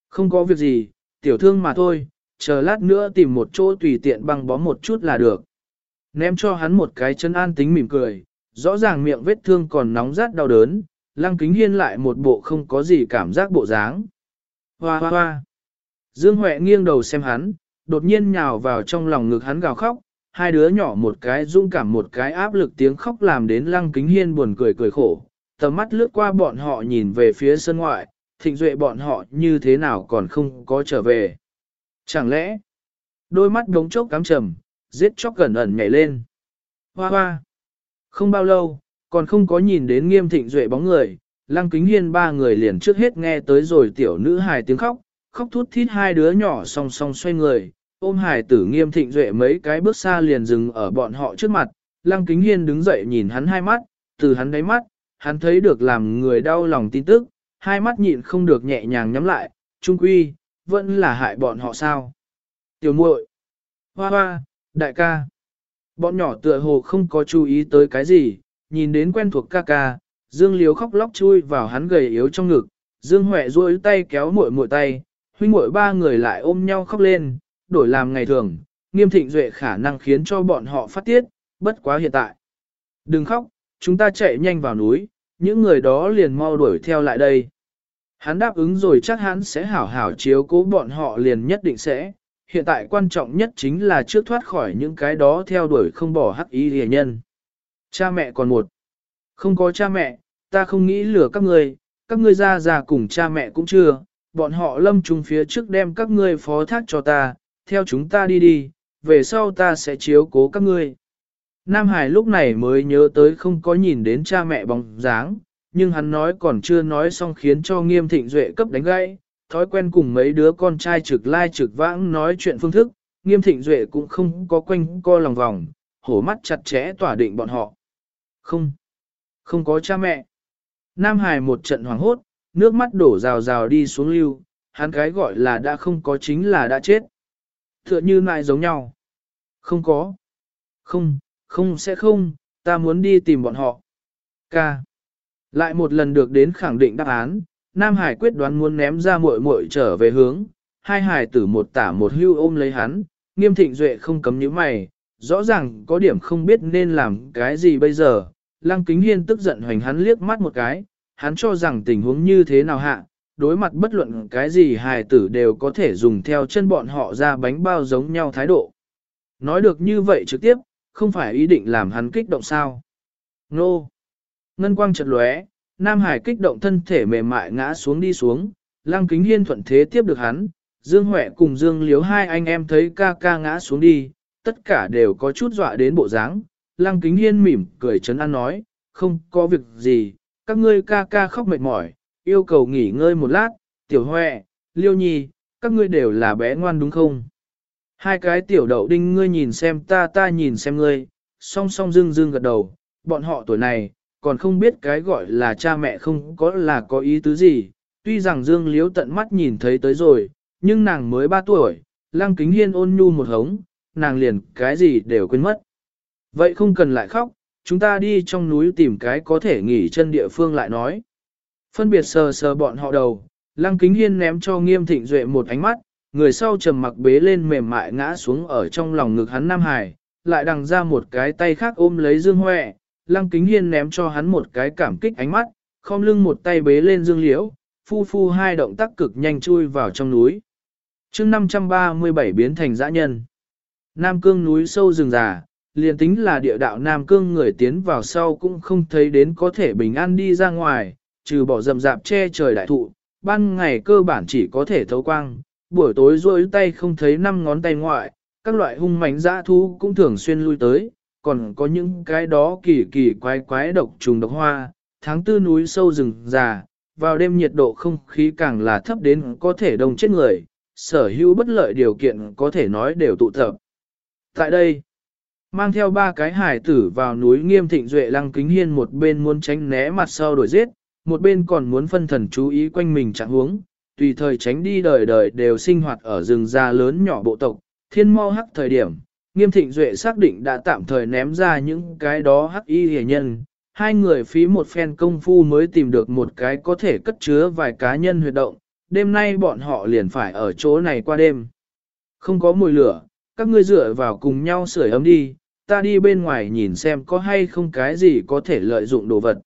Không có việc gì, tiểu thương mà thôi, chờ lát nữa tìm một chỗ tùy tiện băng bó một chút là được. Ném cho hắn một cái chân an tính mỉm cười, rõ ràng miệng vết thương còn nóng rát đau đớn, lăng kính hiên lại một bộ không có gì cảm giác bộ dáng. Hoa hoa hoa! Dương Huệ nghiêng đầu xem hắn, đột nhiên nhào vào trong lòng ngực hắn gào khóc, hai đứa nhỏ một cái dung cảm một cái áp lực tiếng khóc làm đến lăng kính hiên buồn cười cười khổ, tầm mắt lướt qua bọn họ nhìn về phía sân ngoại, thịnh duệ bọn họ như thế nào còn không có trở về. Chẳng lẽ, đôi mắt đống chốc cám trầm, giết chóc gần ẩn nhảy lên. Hoa hoa, không bao lâu, còn không có nhìn đến nghiêm thịnh duệ bóng người, lăng kính hiên ba người liền trước hết nghe tới rồi tiểu nữ hài tiếng khóc, khóc thút thít hai đứa nhỏ song song xoay người, ôm hài tử nghiêm thịnh duệ mấy cái bước xa liền dừng ở bọn họ trước mặt, lăng kính hiên đứng dậy nhìn hắn hai mắt, từ hắn đáy mắt, hắn thấy được làm người đau lòng tin tức, hai mắt nhịn không được nhẹ nhàng nhắm lại, trung quy, vẫn là hại bọn họ sao. Tiểu muội, hoa hoa, đại ca, Bọn nhỏ tựa hồ không có chú ý tới cái gì, nhìn đến quen thuộc ca ca, Dương Liếu khóc lóc chui vào hắn gầy yếu trong ngực, Dương Huệ duỗi tay kéo muội muội tay, huynh muội ba người lại ôm nhau khóc lên, đổi làm ngày thường, nghiêm thịnh duệ khả năng khiến cho bọn họ phát tiết, bất quá hiện tại. Đừng khóc, chúng ta chạy nhanh vào núi, những người đó liền mau đuổi theo lại đây. Hắn đáp ứng rồi chắc hắn sẽ hảo hảo chiếu cố bọn họ liền nhất định sẽ. Hiện tại quan trọng nhất chính là trước thoát khỏi những cái đó theo đuổi không bỏ hắc ý rìa nhân. Cha mẹ còn một. Không có cha mẹ, ta không nghĩ lừa các ngươi, các ngươi ra già cùng cha mẹ cũng chưa, bọn họ lâm trung phía trước đem các ngươi phó thác cho ta, theo chúng ta đi đi, về sau ta sẽ chiếu cố các ngươi. Nam Hải lúc này mới nhớ tới không có nhìn đến cha mẹ bóng dáng, nhưng hắn nói còn chưa nói xong khiến cho nghiêm thịnh duệ cấp đánh gãy, thói quen cùng mấy đứa con trai trực lai trực vãng nói chuyện phương thức, nghiêm thịnh duệ cũng không có quanh co lòng vòng, hổ mắt chặt chẽ tỏa định bọn họ. Không, không có cha mẹ. Nam Hải một trận hoảng hốt, nước mắt đổ rào rào đi xuống lưu, hắn cái gọi là đã không có chính là đã chết. Tựa như lại giống nhau. Không có. Không, không sẽ không, ta muốn đi tìm bọn họ. Ca. Lại một lần được đến khẳng định đáp án, Nam Hải quyết đoán muốn ném ra muội muội trở về hướng, hai hải tử một tả một hưu ôm lấy hắn, nghiêm thịnh duệ không cấm nhíu mày, rõ ràng có điểm không biết nên làm cái gì bây giờ. Lăng kính hiên tức giận hoành hắn liếc mắt một cái, hắn cho rằng tình huống như thế nào hạ, đối mặt bất luận cái gì hài tử đều có thể dùng theo chân bọn họ ra bánh bao giống nhau thái độ. Nói được như vậy trực tiếp, không phải ý định làm hắn kích động sao. Nô! Ngân quang chợt lóe, Nam Hải kích động thân thể mềm mại ngã xuống đi xuống, Lăng Kính Hiên thuận thế tiếp được hắn, Dương Huệ cùng Dương Liếu hai anh em thấy ca ca ngã xuống đi, tất cả đều có chút dọa đến bộ dáng. Lăng Kính Hiên mỉm cười chấn an nói, không có việc gì, các ngươi ca ca khóc mệt mỏi, yêu cầu nghỉ ngơi một lát, tiểu Huệ, Liêu Nhi, các ngươi đều là bé ngoan đúng không? Hai cái tiểu đậu đinh ngươi nhìn xem ta ta nhìn xem ngươi, song song Dương Dương gật đầu, bọn họ tuổi này, còn không biết cái gọi là cha mẹ không có là có ý tứ gì, tuy rằng Dương Liếu tận mắt nhìn thấy tới rồi, nhưng nàng mới 3 tuổi, lăng kính hiên ôn nhu một hống, nàng liền cái gì đều quên mất. Vậy không cần lại khóc, chúng ta đi trong núi tìm cái có thể nghỉ chân địa phương lại nói. Phân biệt sờ sờ bọn họ đầu, lăng kính hiên ném cho nghiêm thịnh duệ một ánh mắt, người sau trầm mặc bế lên mềm mại ngã xuống ở trong lòng ngực hắn Nam Hải, lại đằng ra một cái tay khác ôm lấy Dương Huệ, Lăng Kính Hiên ném cho hắn một cái cảm kích ánh mắt, khom lưng một tay bế lên Dương Liễu, phu phu hai động tác cực nhanh chui vào trong núi. chương 537 biến thành dã nhân. Nam cương núi sâu rừng già, liền tính là địa đạo Nam cương người tiến vào sau cũng không thấy đến có thể bình an đi ra ngoài, trừ bỏ rậm rạp che trời đại thụ, ban ngày cơ bản chỉ có thể thấu quang, buổi tối rôi tay không thấy năm ngón tay ngoại, các loại hung mảnh dã thu cũng thường xuyên lui tới, còn có những cái đó kỳ kỳ quái quái độc trùng độc hoa, tháng tư núi sâu rừng già, vào đêm nhiệt độ không khí càng là thấp đến có thể đông chết người, sở hữu bất lợi điều kiện có thể nói đều tụ tập. Tại đây, mang theo ba cái hải tử vào núi nghiêm thịnh duệ lăng kính hiên một bên muốn tránh né mặt sau đổi giết, một bên còn muốn phân thần chú ý quanh mình trạng huống, tùy thời tránh đi đời đời đều sinh hoạt ở rừng già lớn nhỏ bộ tộc, thiên mau hắc thời điểm, nghiêm thịnh duệ xác định đã tạm thời ném ra những cái đó hắc y hề nhân. Hai người phí một phen công phu mới tìm được một cái có thể cất chứa vài cá nhân huyệt động, đêm nay bọn họ liền phải ở chỗ này qua đêm. Không có mùi lửa, các ngươi dựa vào cùng nhau sưởi ấm đi, ta đi bên ngoài nhìn xem có hay không cái gì có thể lợi dụng đồ vật.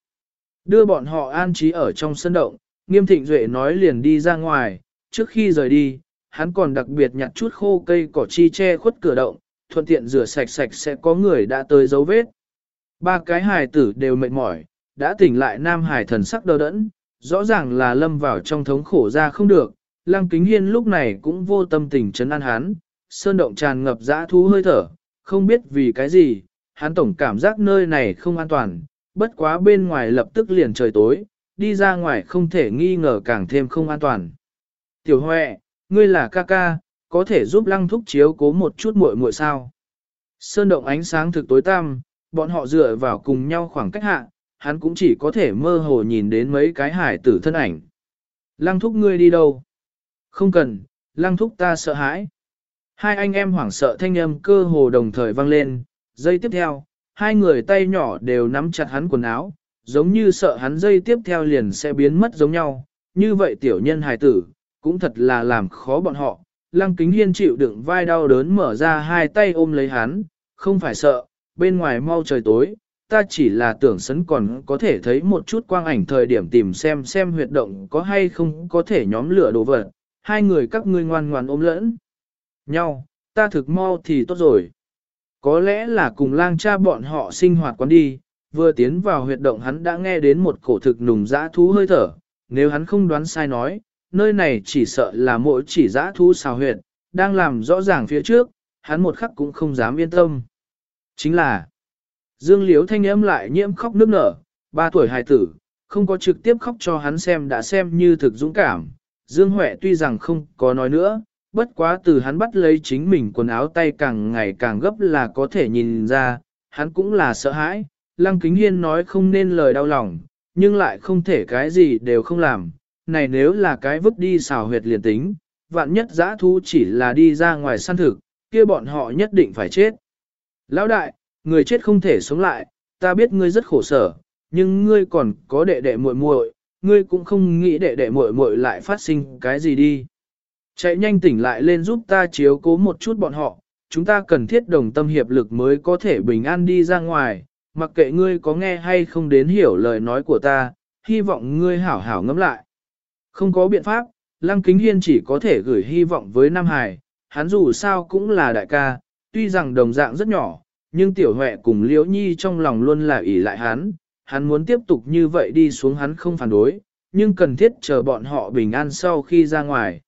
Đưa bọn họ an trí ở trong sân động, nghiêm thịnh duệ nói liền đi ra ngoài, trước khi rời đi, hắn còn đặc biệt nhặt chút khô cây cỏ chi che khuất cửa động, thuận tiện rửa sạch sạch sẽ có người đã tới dấu vết. Ba cái hài tử đều mệt mỏi, đã tỉnh lại nam hài thần sắc đờ đẫn, rõ ràng là lâm vào trong thống khổ ra không được, lăng kính hiên lúc này cũng vô tâm tình chấn an hắn, sơn động tràn ngập dã thú hơi thở, không biết vì cái gì, hắn tổng cảm giác nơi này không an toàn, bất quá bên ngoài lập tức liền trời tối, đi ra ngoài không thể nghi ngờ càng thêm không an toàn. Tiểu Huệ, ngươi là ca ca, có thể giúp lăng thúc chiếu cố một chút muội muội sao. Sơn động ánh sáng thực tối tăm, bọn họ dựa vào cùng nhau khoảng cách hạ, hắn cũng chỉ có thể mơ hồ nhìn đến mấy cái hải tử thân ảnh. Lăng thúc ngươi đi đâu? Không cần, lăng thúc ta sợ hãi. Hai anh em hoảng sợ thanh âm cơ hồ đồng thời vang lên, Giây tiếp theo, hai người tay nhỏ đều nắm chặt hắn quần áo, giống như sợ hắn dây tiếp theo liền sẽ biến mất giống nhau. Như vậy tiểu nhân hài tử, cũng thật là làm khó bọn họ. Lăng kính hiên chịu đựng vai đau đớn mở ra hai tay ôm lấy hắn, không phải sợ, bên ngoài mau trời tối, ta chỉ là tưởng sấn còn có thể thấy một chút quang ảnh thời điểm tìm xem xem huyệt động có hay không có thể nhóm lửa đồ vật. Hai người các ngươi ngoan ngoan ôm lẫn nhau, ta thực mau thì tốt rồi. Có lẽ là cùng lang cha bọn họ sinh hoạt quán đi, vừa tiến vào huyệt động hắn đã nghe đến một cổ thực nùng dã thú hơi thở, nếu hắn không đoán sai nói, nơi này chỉ sợ là mỗi chỉ dã thu xào huyệt, đang làm rõ ràng phía trước, hắn một khắc cũng không dám yên tâm. Chính là, Dương Liếu thanh âm lại nhiễm khóc nước nở, ba tuổi hài tử, không có trực tiếp khóc cho hắn xem đã xem như thực dũng cảm. Dương Huệ tuy rằng không có nói nữa, bất quá từ hắn bắt lấy chính mình quần áo tay càng ngày càng gấp là có thể nhìn ra, hắn cũng là sợ hãi. Lăng Kính Hiên nói không nên lời đau lòng, nhưng lại không thể cái gì đều không làm. Này nếu là cái vứt đi xào huyệt liền tính, vạn nhất giã thu chỉ là đi ra ngoài săn thực, kia bọn họ nhất định phải chết. Lão đại, người chết không thể sống lại, ta biết ngươi rất khổ sở, nhưng ngươi còn có đệ đệ muội muội, ngươi cũng không nghĩ đệ đệ muội muội lại phát sinh cái gì đi. Chạy nhanh tỉnh lại lên giúp ta chiếu cố một chút bọn họ, chúng ta cần thiết đồng tâm hiệp lực mới có thể bình an đi ra ngoài, mặc kệ ngươi có nghe hay không đến hiểu lời nói của ta, hy vọng ngươi hảo hảo ngẫm lại. Không có biện pháp, Lăng Kính Hiên chỉ có thể gửi hy vọng với Nam Hải, hắn dù sao cũng là đại ca, tuy rằng đồng dạng rất nhỏ, nhưng tiểu huệ cùng liễu nhi trong lòng luôn là ỷ lại hắn, hắn muốn tiếp tục như vậy đi xuống hắn không phản đối, nhưng cần thiết chờ bọn họ bình an sau khi ra ngoài.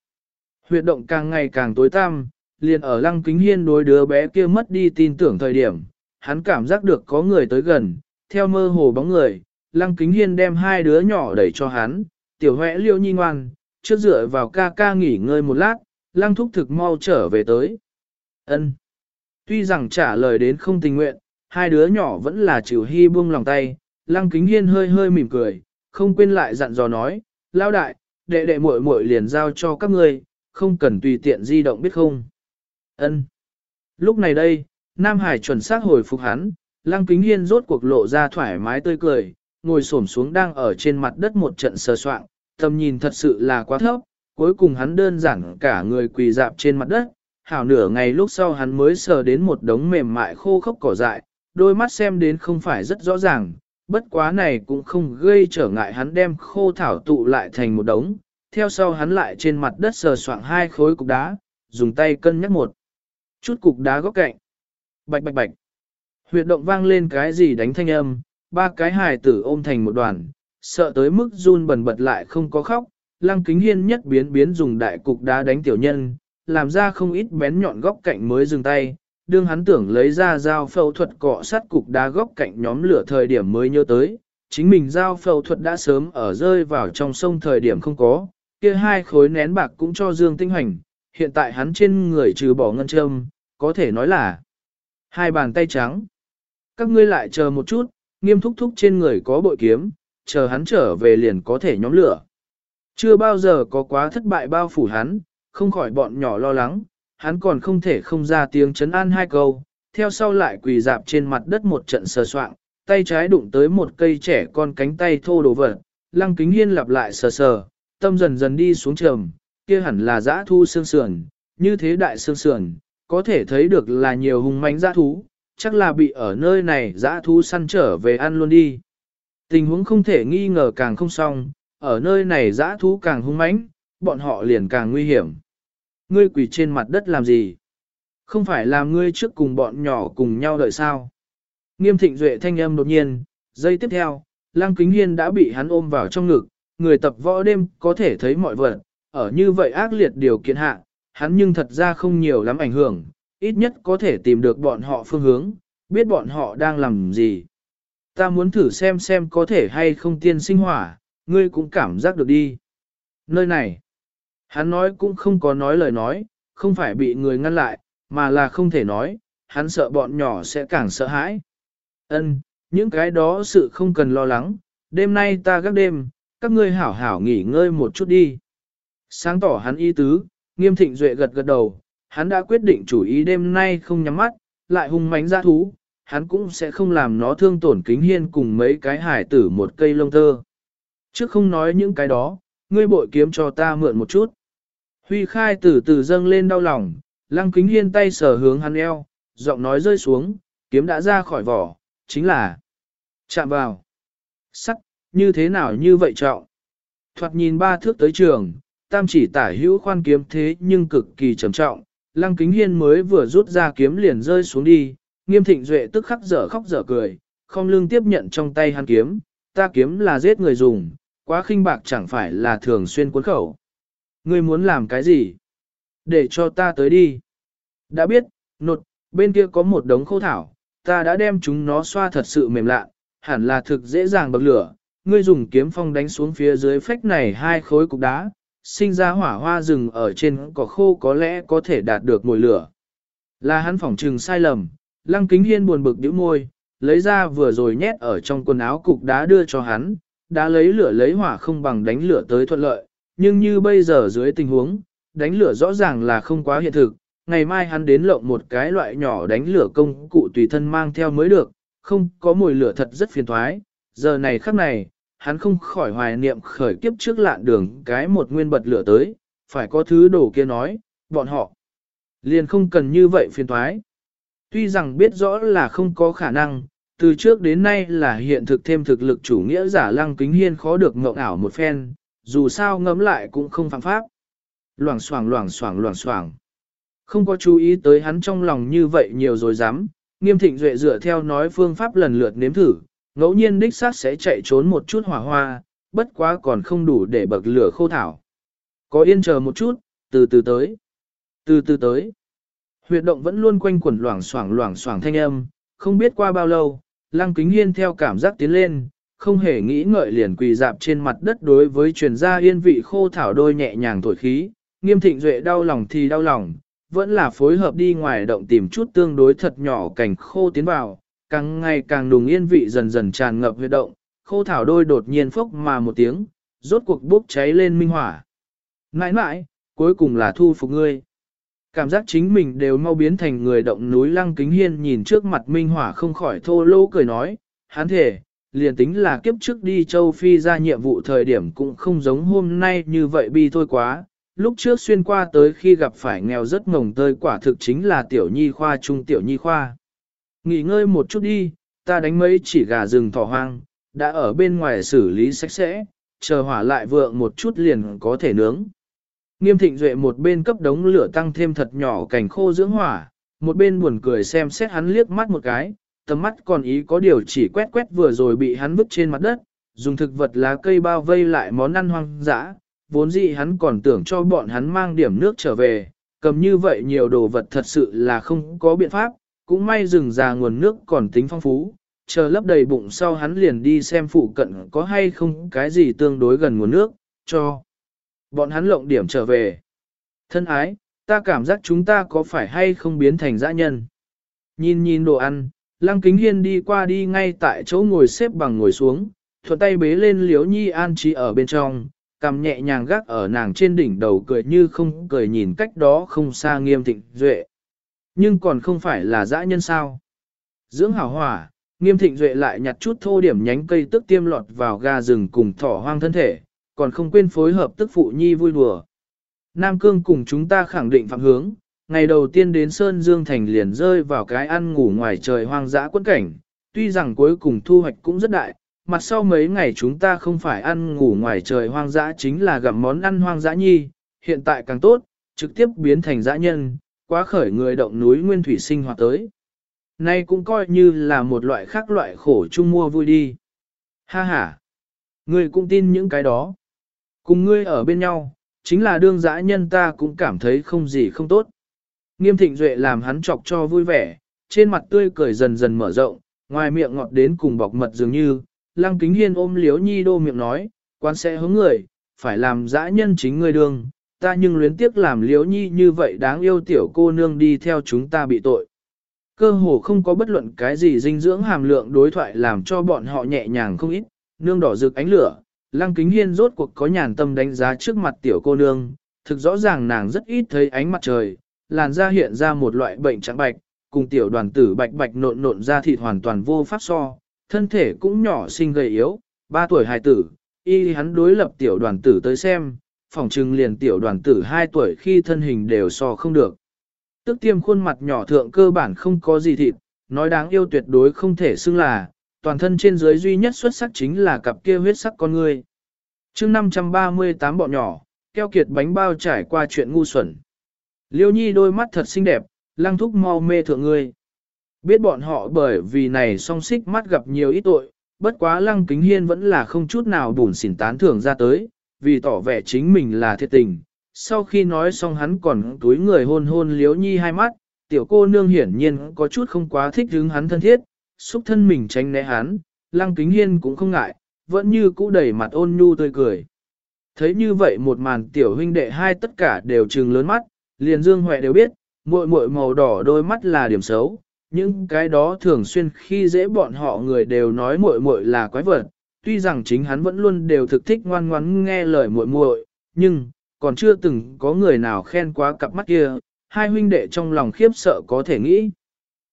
Huyệt động càng ngày càng tối tăm, liền ở lăng kính hiên đối đứa bé kia mất đi tin tưởng thời điểm, hắn cảm giác được có người tới gần, theo mơ hồ bóng người, lăng kính hiên đem hai đứa nhỏ đẩy cho hắn, tiểu huệ liễu nhi ngoan, trước dựa vào ca ca nghỉ ngơi một lát, lăng thúc thực mau trở về tới. ân Tuy rằng trả lời đến không tình nguyện, hai đứa nhỏ vẫn là chịu hy buông lòng tay, lăng kính hiên hơi hơi mỉm cười, không quên lại dặn dò nói, lao đại, đệ đệ muội muội liền giao cho các ngươi, không cần tùy tiện di động biết không. Ân. Lúc này đây, Nam Hải chuẩn xác hồi phục hắn, lăng kính hiên rốt cuộc lộ ra thoải mái tươi cười, ngồi xổm xuống đang ở trên mặt đất một trận sờ soạng, tầm nhìn thật sự là quá thấp, cuối cùng hắn đơn giản cả người quỳ dạp trên mặt đất, hảo nửa ngày lúc sau hắn mới sờ đến một đống mềm mại khô khốc cỏ dại, đôi mắt xem đến không phải rất rõ ràng, bất quá này cũng không gây trở ngại hắn đem khô thảo tụ lại thành một đống, theo sau hắn lại trên mặt đất sờ soạng hai khối cục đá, dùng tay cân nhắc một chút cục đá góc cạnh. Bạch bạch bạch. Huyệt động vang lên cái gì đánh thanh âm, ba cái hài tử ôm thành một đoàn, sợ tới mức run bần bật lại không có khóc, lăng kính hiên nhất biến biến dùng đại cục đá đánh tiểu nhân, làm ra không ít bén nhọn góc cạnh mới dừng tay, đương hắn tưởng lấy ra dao phẫu thuật cọ sát cục đá góc cạnh nhóm lửa thời điểm mới nhớ tới, chính mình dao phẫu thuật đã sớm ở rơi vào trong sông thời điểm không có, kia hai khối nén bạc cũng cho Dương Tinh Hoành, hiện tại hắn trên người trừ bỏ ngân châm, có thể nói là hai bàn tay trắng. Các ngươi lại chờ một chút, nghiêm thúc thúc trên người có bội kiếm, chờ hắn trở về liền có thể nhóm lửa. Chưa bao giờ có quá thất bại bao phủ hắn, không khỏi bọn nhỏ lo lắng, hắn còn không thể không ra tiếng chấn an hai câu, theo sau lại quỳ dạp trên mặt đất một trận sờ soạng, tay trái đụng tới một cây trẻ con cánh tay thô đồ vật, lăng kính hiên lặp lại sờ sờ, tâm dần dần đi xuống trầm, kia hẳn là dã thu xương sườn, như thế đại xương sườn, có thể thấy được là nhiều hung mãnh dã thú, chắc là bị ở nơi này dã thú săn trở về ăn luôn đi. Tình huống không thể nghi ngờ càng không xong, ở nơi này dã thú càng hung mãnh, bọn họ liền càng nguy hiểm. Ngươi quỳ trên mặt đất làm gì? Không phải làm ngươi trước cùng bọn nhỏ cùng nhau đợi sao? Nghiêm thịnh duệ thanh âm đột nhiên, giây tiếp theo, Lăng Kính Hiên đã bị hắn ôm vào trong ngực, người tập võ đêm có thể thấy mọi vật, ở như vậy ác liệt điều kiện hạ, hắn nhưng thật ra không nhiều lắm ảnh hưởng, ít nhất có thể tìm được bọn họ phương hướng, biết bọn họ đang làm gì. Ta muốn thử xem xem có thể hay không tiên sinh hỏa, ngươi cũng cảm giác được đi. Nơi này, hắn nói cũng không có nói lời nói, không phải bị người ngăn lại, mà là không thể nói, hắn sợ bọn nhỏ sẽ càng sợ hãi. Ân, những cái đó sự không cần lo lắng, đêm nay ta gác đêm, các ngươi hảo hảo nghỉ ngơi một chút đi. Sáng tỏ hắn y tứ, nghiêm thịnh duệ gật gật đầu, hắn đã quyết định chủ ý đêm nay không nhắm mắt, lại hung mãnh ra thú, hắn cũng sẽ không làm nó thương tổn kính hiên cùng mấy cái hải tử một cây lông tơ. Trước không nói những cái đó, ngươi bội kiếm cho ta mượn một chút. Huy khai từ từ dâng lên đau lòng, lăng kính hiên tay sờ hướng hắn eo, giọng nói rơi xuống, kiếm đã ra khỏi vỏ, chính là chạm vào. Sắc, như thế nào như vậy trọng? Thoạt nhìn ba thước tới trường, tam chỉ tả hữu khoan kiếm thế nhưng cực kỳ trầm trọng, lăng kính hiên mới vừa rút ra kiếm liền rơi xuống đi, nghiêm thịnh duệ tức khắc dở khóc dở cười, không lương tiếp nhận trong tay hắn kiếm, ta kiếm là giết người dùng, quá khinh bạc chẳng phải là thường xuyên cuốn khẩu. Ngươi muốn làm cái gì? Để cho ta tới đi. Đã biết, nột, bên kia có một đống khô thảo, ta đã đem chúng nó xoa thật sự mềm lạ, hẳn là thực dễ dàng bậc lửa. Ngươi dùng kiếm phong đánh xuống phía dưới phách này hai khối cục đá, sinh ra hỏa hoa rừng ở trên cỏ khô có lẽ có thể đạt được mùi lửa. Là hắn phỏng trừng sai lầm, lăng kính hiên buồn bực nhíu môi, lấy ra vừa rồi nhét ở trong quần áo cục đá đưa cho hắn, đã lấy lửa lấy hỏa không bằng đánh lửa tới thuận lợi, nhưng như bây giờ dưới tình huống, đánh lửa rõ ràng là không quá hiện thực, ngày mai hắn đến lộng một cái loại nhỏ đánh lửa công cụ tùy thân mang theo mới được, không có mùi lửa thật rất phiền thoái, giờ này khắc này, hắn không khỏi hoài niệm khởi kiếp trước lạn đường cái một nguyên bật lửa tới, phải có thứ đồ kia nói, bọn họ liền không cần như vậy phiền thoái. Tuy rằng biết rõ là không có khả năng, từ trước đến nay là hiện thực thêm thực lực chủ nghĩa giả lăng kính hiên khó được ngộng ảo một phen, dù sao ngấm lại cũng không phạm pháp. Loảng xoảng loảng xoảng loảng xoảng. Không có chú ý tới hắn trong lòng như vậy nhiều rồi dám, nghiêm thịnh duệ dựa theo nói phương pháp lần lượt nếm thử, ngẫu nhiên đích xác sẽ chạy trốn một chút hỏa hoa, bất quá còn không đủ để bậc lửa khô thảo. Có yên chờ một chút, từ từ tới. Từ từ tới. Huyệt động vẫn luôn quanh quẩn loảng xoảng loảng xoảng thanh âm, không biết qua bao lâu, lăng kính hiên theo cảm giác tiến lên, không hề nghĩ ngợi liền quỳ dạp trên mặt đất đối với truyền gia yên vị khô thảo đôi nhẹ nhàng thổi khí, nghiêm thịnh duệ đau lòng thì đau lòng, vẫn là phối hợp đi ngoài động tìm chút tương đối thật nhỏ cảnh khô tiến vào, càng ngày càng đùng yên vị dần dần tràn ngập huyệt động, khô thảo đôi đột nhiên phốc mà một tiếng, rốt cuộc bốc cháy lên minh hỏa. Nãi nãi, cuối cùng là thu phục ngươi. Cảm giác chính mình đều mau biến thành người động núi lăng kính hiên nhìn trước mặt minh hỏa không khỏi thô lỗ cười nói, hắn thể, liền tính là kiếp trước đi châu Phi ra nhiệm vụ thời điểm cũng không giống hôm nay như vậy bi thôi quá. Lúc trước xuyên qua tới khi gặp phải nghèo rất mồng tơi quả thực chính là tiểu nhi khoa trung tiểu nhi khoa. Nghỉ ngơi một chút đi, ta đánh mấy chỉ gà rừng thỏ hoang, đã ở bên ngoài xử lý sạch sẽ, chờ hỏa lại vượng một chút liền có thể nướng. Nghiêm thịnh duệ một bên cấp đống lửa tăng thêm thật nhỏ cảnh khô dưỡng hỏa, một bên buồn cười xem xét hắn liếc mắt một cái, tầm mắt còn ý có điều chỉ quét quét vừa rồi bị hắn vứt trên mặt đất, dùng thực vật lá cây bao vây lại món ăn hoang dã, vốn dĩ hắn còn tưởng cho bọn hắn mang điểm nước trở về, cầm như vậy nhiều đồ vật thật sự là không có biện pháp, cũng may rừng già nguồn nước còn tính phong phú, chờ lấp đầy bụng sau hắn liền đi xem phụ cận có hay không cái gì tương đối gần nguồn nước, cho bọn hắn lộng điểm trở về. Thân ái, ta cảm giác chúng ta có phải hay không biến thành dã nhân. Nhìn nhìn đồ ăn, Lăng Kính Hiên đi qua đi ngay tại chỗ ngồi xếp bằng ngồi xuống, thuận tay bế lên Liễu Nhi an trí ở bên trong, cầm nhẹ nhàng gác ở nàng trên đỉnh đầu cười như không cười nhìn cách đó không xa nghiêm thịnh duệ. Nhưng còn không phải là dã nhân sao. Dưỡng hảo hỏa, nghiêm thịnh duệ lại nhặt chút thô điểm nhánh cây tức tiêm lọt vào ga rừng cùng thỏ hoang thân thể, còn không quên phối hợp tức phụ nhi vui đùa. Nam Cương cùng chúng ta khẳng định phạm hướng, ngày đầu tiên đến Sơn Dương Thành liền rơi vào cái ăn ngủ ngoài trời hoang dã quân cảnh, tuy rằng cuối cùng thu hoạch cũng rất đại, mặt sau mấy ngày chúng ta không phải ăn ngủ ngoài trời hoang dã chính là gặm món ăn hoang dã nhi, hiện tại càng tốt, trực tiếp biến thành dã nhân, quá khởi người động núi nguyên thủy sinh hoạt tới. Nay cũng coi như là một loại khác loại khổ chung mua vui đi. Ha ha! Ngươi cũng tin những cái đó. Cùng ngươi ở bên nhau, chính là đương dã nhân ta cũng cảm thấy không gì không tốt. Nghiêm thịnh duệ làm hắn chọc cho vui vẻ, trên mặt tươi cười dần dần mở rộng, ngoài miệng ngọt đến cùng bọc mật dường như, lăng kính hiên ôm liếu nhi đô miệng nói, quan sẽ hướng người, phải làm dã nhân chính người đương, ta nhưng luyến tiếc làm liếu nhi như vậy đáng yêu tiểu cô nương đi theo chúng ta bị tội. Cơ hồ không có bất luận cái gì dinh dưỡng hàm lượng đối thoại làm cho bọn họ nhẹ nhàng không ít, nương đỏ rực ánh lửa, lăng kính hiên rốt cuộc có nhàn tâm đánh giá trước mặt tiểu cô nương, thực rõ ràng nàng rất ít thấy ánh mặt trời, làn da hiện ra một loại bệnh trắng bạch, cùng tiểu đoàn tử bạch bạch nộn nộn ra thịt hoàn toàn vô pháp so, thân thể cũng nhỏ xinh gầy yếu, ba tuổi hài tử, y hắn đối lập tiểu đoàn tử tới xem, phòng chừng liền tiểu đoàn tử 2 tuổi khi thân hình đều so không được. Tức tiêm khuôn mặt nhỏ thượng cơ bản không có gì thịt, nói đáng yêu tuyệt đối không thể xưng là, toàn thân trên dưới duy nhất xuất sắc chính là cặp kia huyết sắc con người. chương 538 bọn nhỏ, keo kiệt bánh bao trải qua chuyện ngu xuẩn. Liêu nhi đôi mắt thật xinh đẹp, lăng thúc mau mê thượng ngươi. Biết bọn họ bởi vì này song xích mắt gặp nhiều ít tội, bất quá lăng kính hiên vẫn là không chút nào bùn xỉn tán thưởng ra tới, vì tỏ vẻ chính mình là thiệt tình. Sau khi nói xong hắn còn túi người hôn hôn liếu nhi hai mắt, tiểu cô nương hiển nhiên có chút không quá thích hứng hắn thân thiết, xúc thân mình tránh né hắn, lăng kính hiên cũng không ngại, vẫn như cũ đẩy mặt ôn nhu tươi cười. Thấy như vậy một màn tiểu huynh đệ hai tất cả đều trừng lớn mắt, liền dương huệ đều biết, muội muội màu đỏ đôi mắt là điểm xấu, những cái đó thường xuyên khi dễ bọn họ người đều nói muội muội là quái vật, tuy rằng chính hắn vẫn luôn đều thực thích ngoan ngoãn nghe lời muội muội, nhưng còn chưa từng có người nào khen quá cặp mắt kia, hai huynh đệ trong lòng khiếp sợ có thể nghĩ.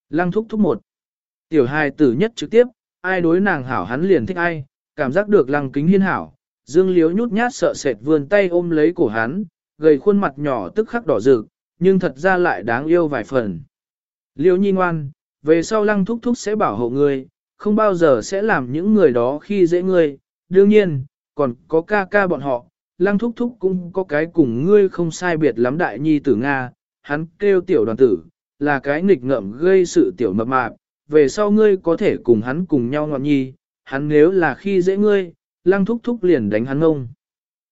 Lăng thúc thúc một. Tiểu hài tử nhất trực tiếp, ai đối nàng hảo hắn liền thích ai, cảm giác được lăng kính hiên hảo. Dương liếu nhút nhát sợ sệt vươn tay ôm lấy cổ hắn, gầy khuôn mặt nhỏ tức khắc đỏ rực, nhưng thật ra lại đáng yêu vài phần. Liêu nhi ngoan, về sau lăng thúc thúc sẽ bảo hộ ngươi, không bao giờ sẽ làm những người đó khi dễ ngươi. Đương nhiên, còn có ca ca bọn họ, lăng thúc thúc cũng có cái cùng ngươi không sai biệt lắm đại nhi tử Nga, hắn kêu tiểu đoàn tử, là cái nghịch ngợm gây sự tiểu mập mạp, về sau ngươi có thể cùng hắn cùng nhau ngọn nhi, hắn nếu là khi dễ ngươi, lăng thúc thúc liền đánh hắn ông.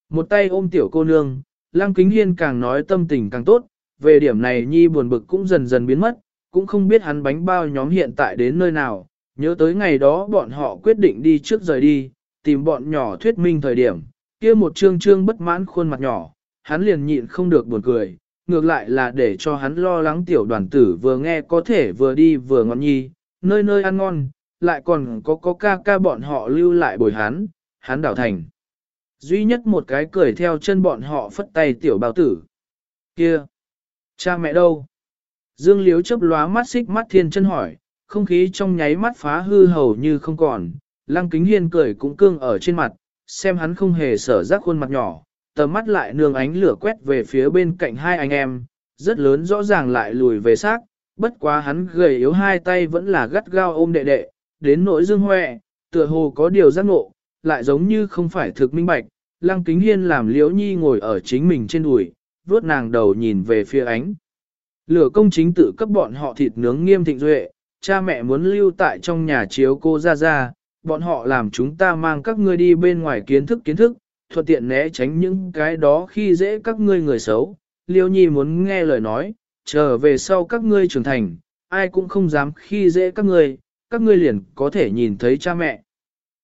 Một tay ôm tiểu cô nương, lăng kính hiên càng nói tâm tình càng tốt, về điểm này nhi buồn bực cũng dần dần biến mất, cũng không biết hắn bánh bao nhóm hiện tại đến nơi nào, nhớ tới ngày đó bọn họ quyết định đi trước rời đi, tìm bọn nhỏ thuyết minh thời điểm, kia một trương trương bất mãn khuôn mặt nhỏ, hắn liền nhịn không được buồn cười, ngược lại là để cho hắn lo lắng tiểu đoàn tử vừa nghe có thể vừa đi vừa ngon nhi, nơi nơi ăn ngon, lại còn có có ca ca bọn họ lưu lại bồi hắn, hắn đảo thành. Duy nhất một cái cười theo chân bọn họ phất tay tiểu bào tử. Kia! Cha mẹ đâu? Dương Liếu chấp lóa mắt xích mắt thiên chân hỏi, không khí trong nháy mắt phá hư hầu như không còn, lăng kính hiên cười cũng cương ở trên mặt, xem hắn không hề sở rác khuôn mặt nhỏ, tầm mắt lại nương ánh lửa quét về phía bên cạnh hai anh em, rất lớn rõ ràng lại lùi về xác, bất quá hắn gầy yếu hai tay vẫn là gắt gao ôm đệ đệ, đến nỗi dương hoẹ, tựa hồ có điều giác ngộ, lại giống như không phải thực minh bạch, lăng kính hiên làm liễu nhi ngồi ở chính mình trên đùi, vuốt nàng đầu nhìn về phía ánh. Lửa công chính tự cấp bọn họ thịt nướng nghiêm thịnh duệ, cha mẹ muốn lưu tại trong nhà chiếu cô ra ra, bọn họ làm chúng ta mang các ngươi đi bên ngoài kiến thức kiến thức, thuận tiện né tránh những cái đó khi dễ các ngươi người xấu. Liêu nhi muốn nghe lời nói, trở về sau các ngươi trưởng thành, ai cũng không dám khi dễ các ngươi, các ngươi liền có thể nhìn thấy cha mẹ.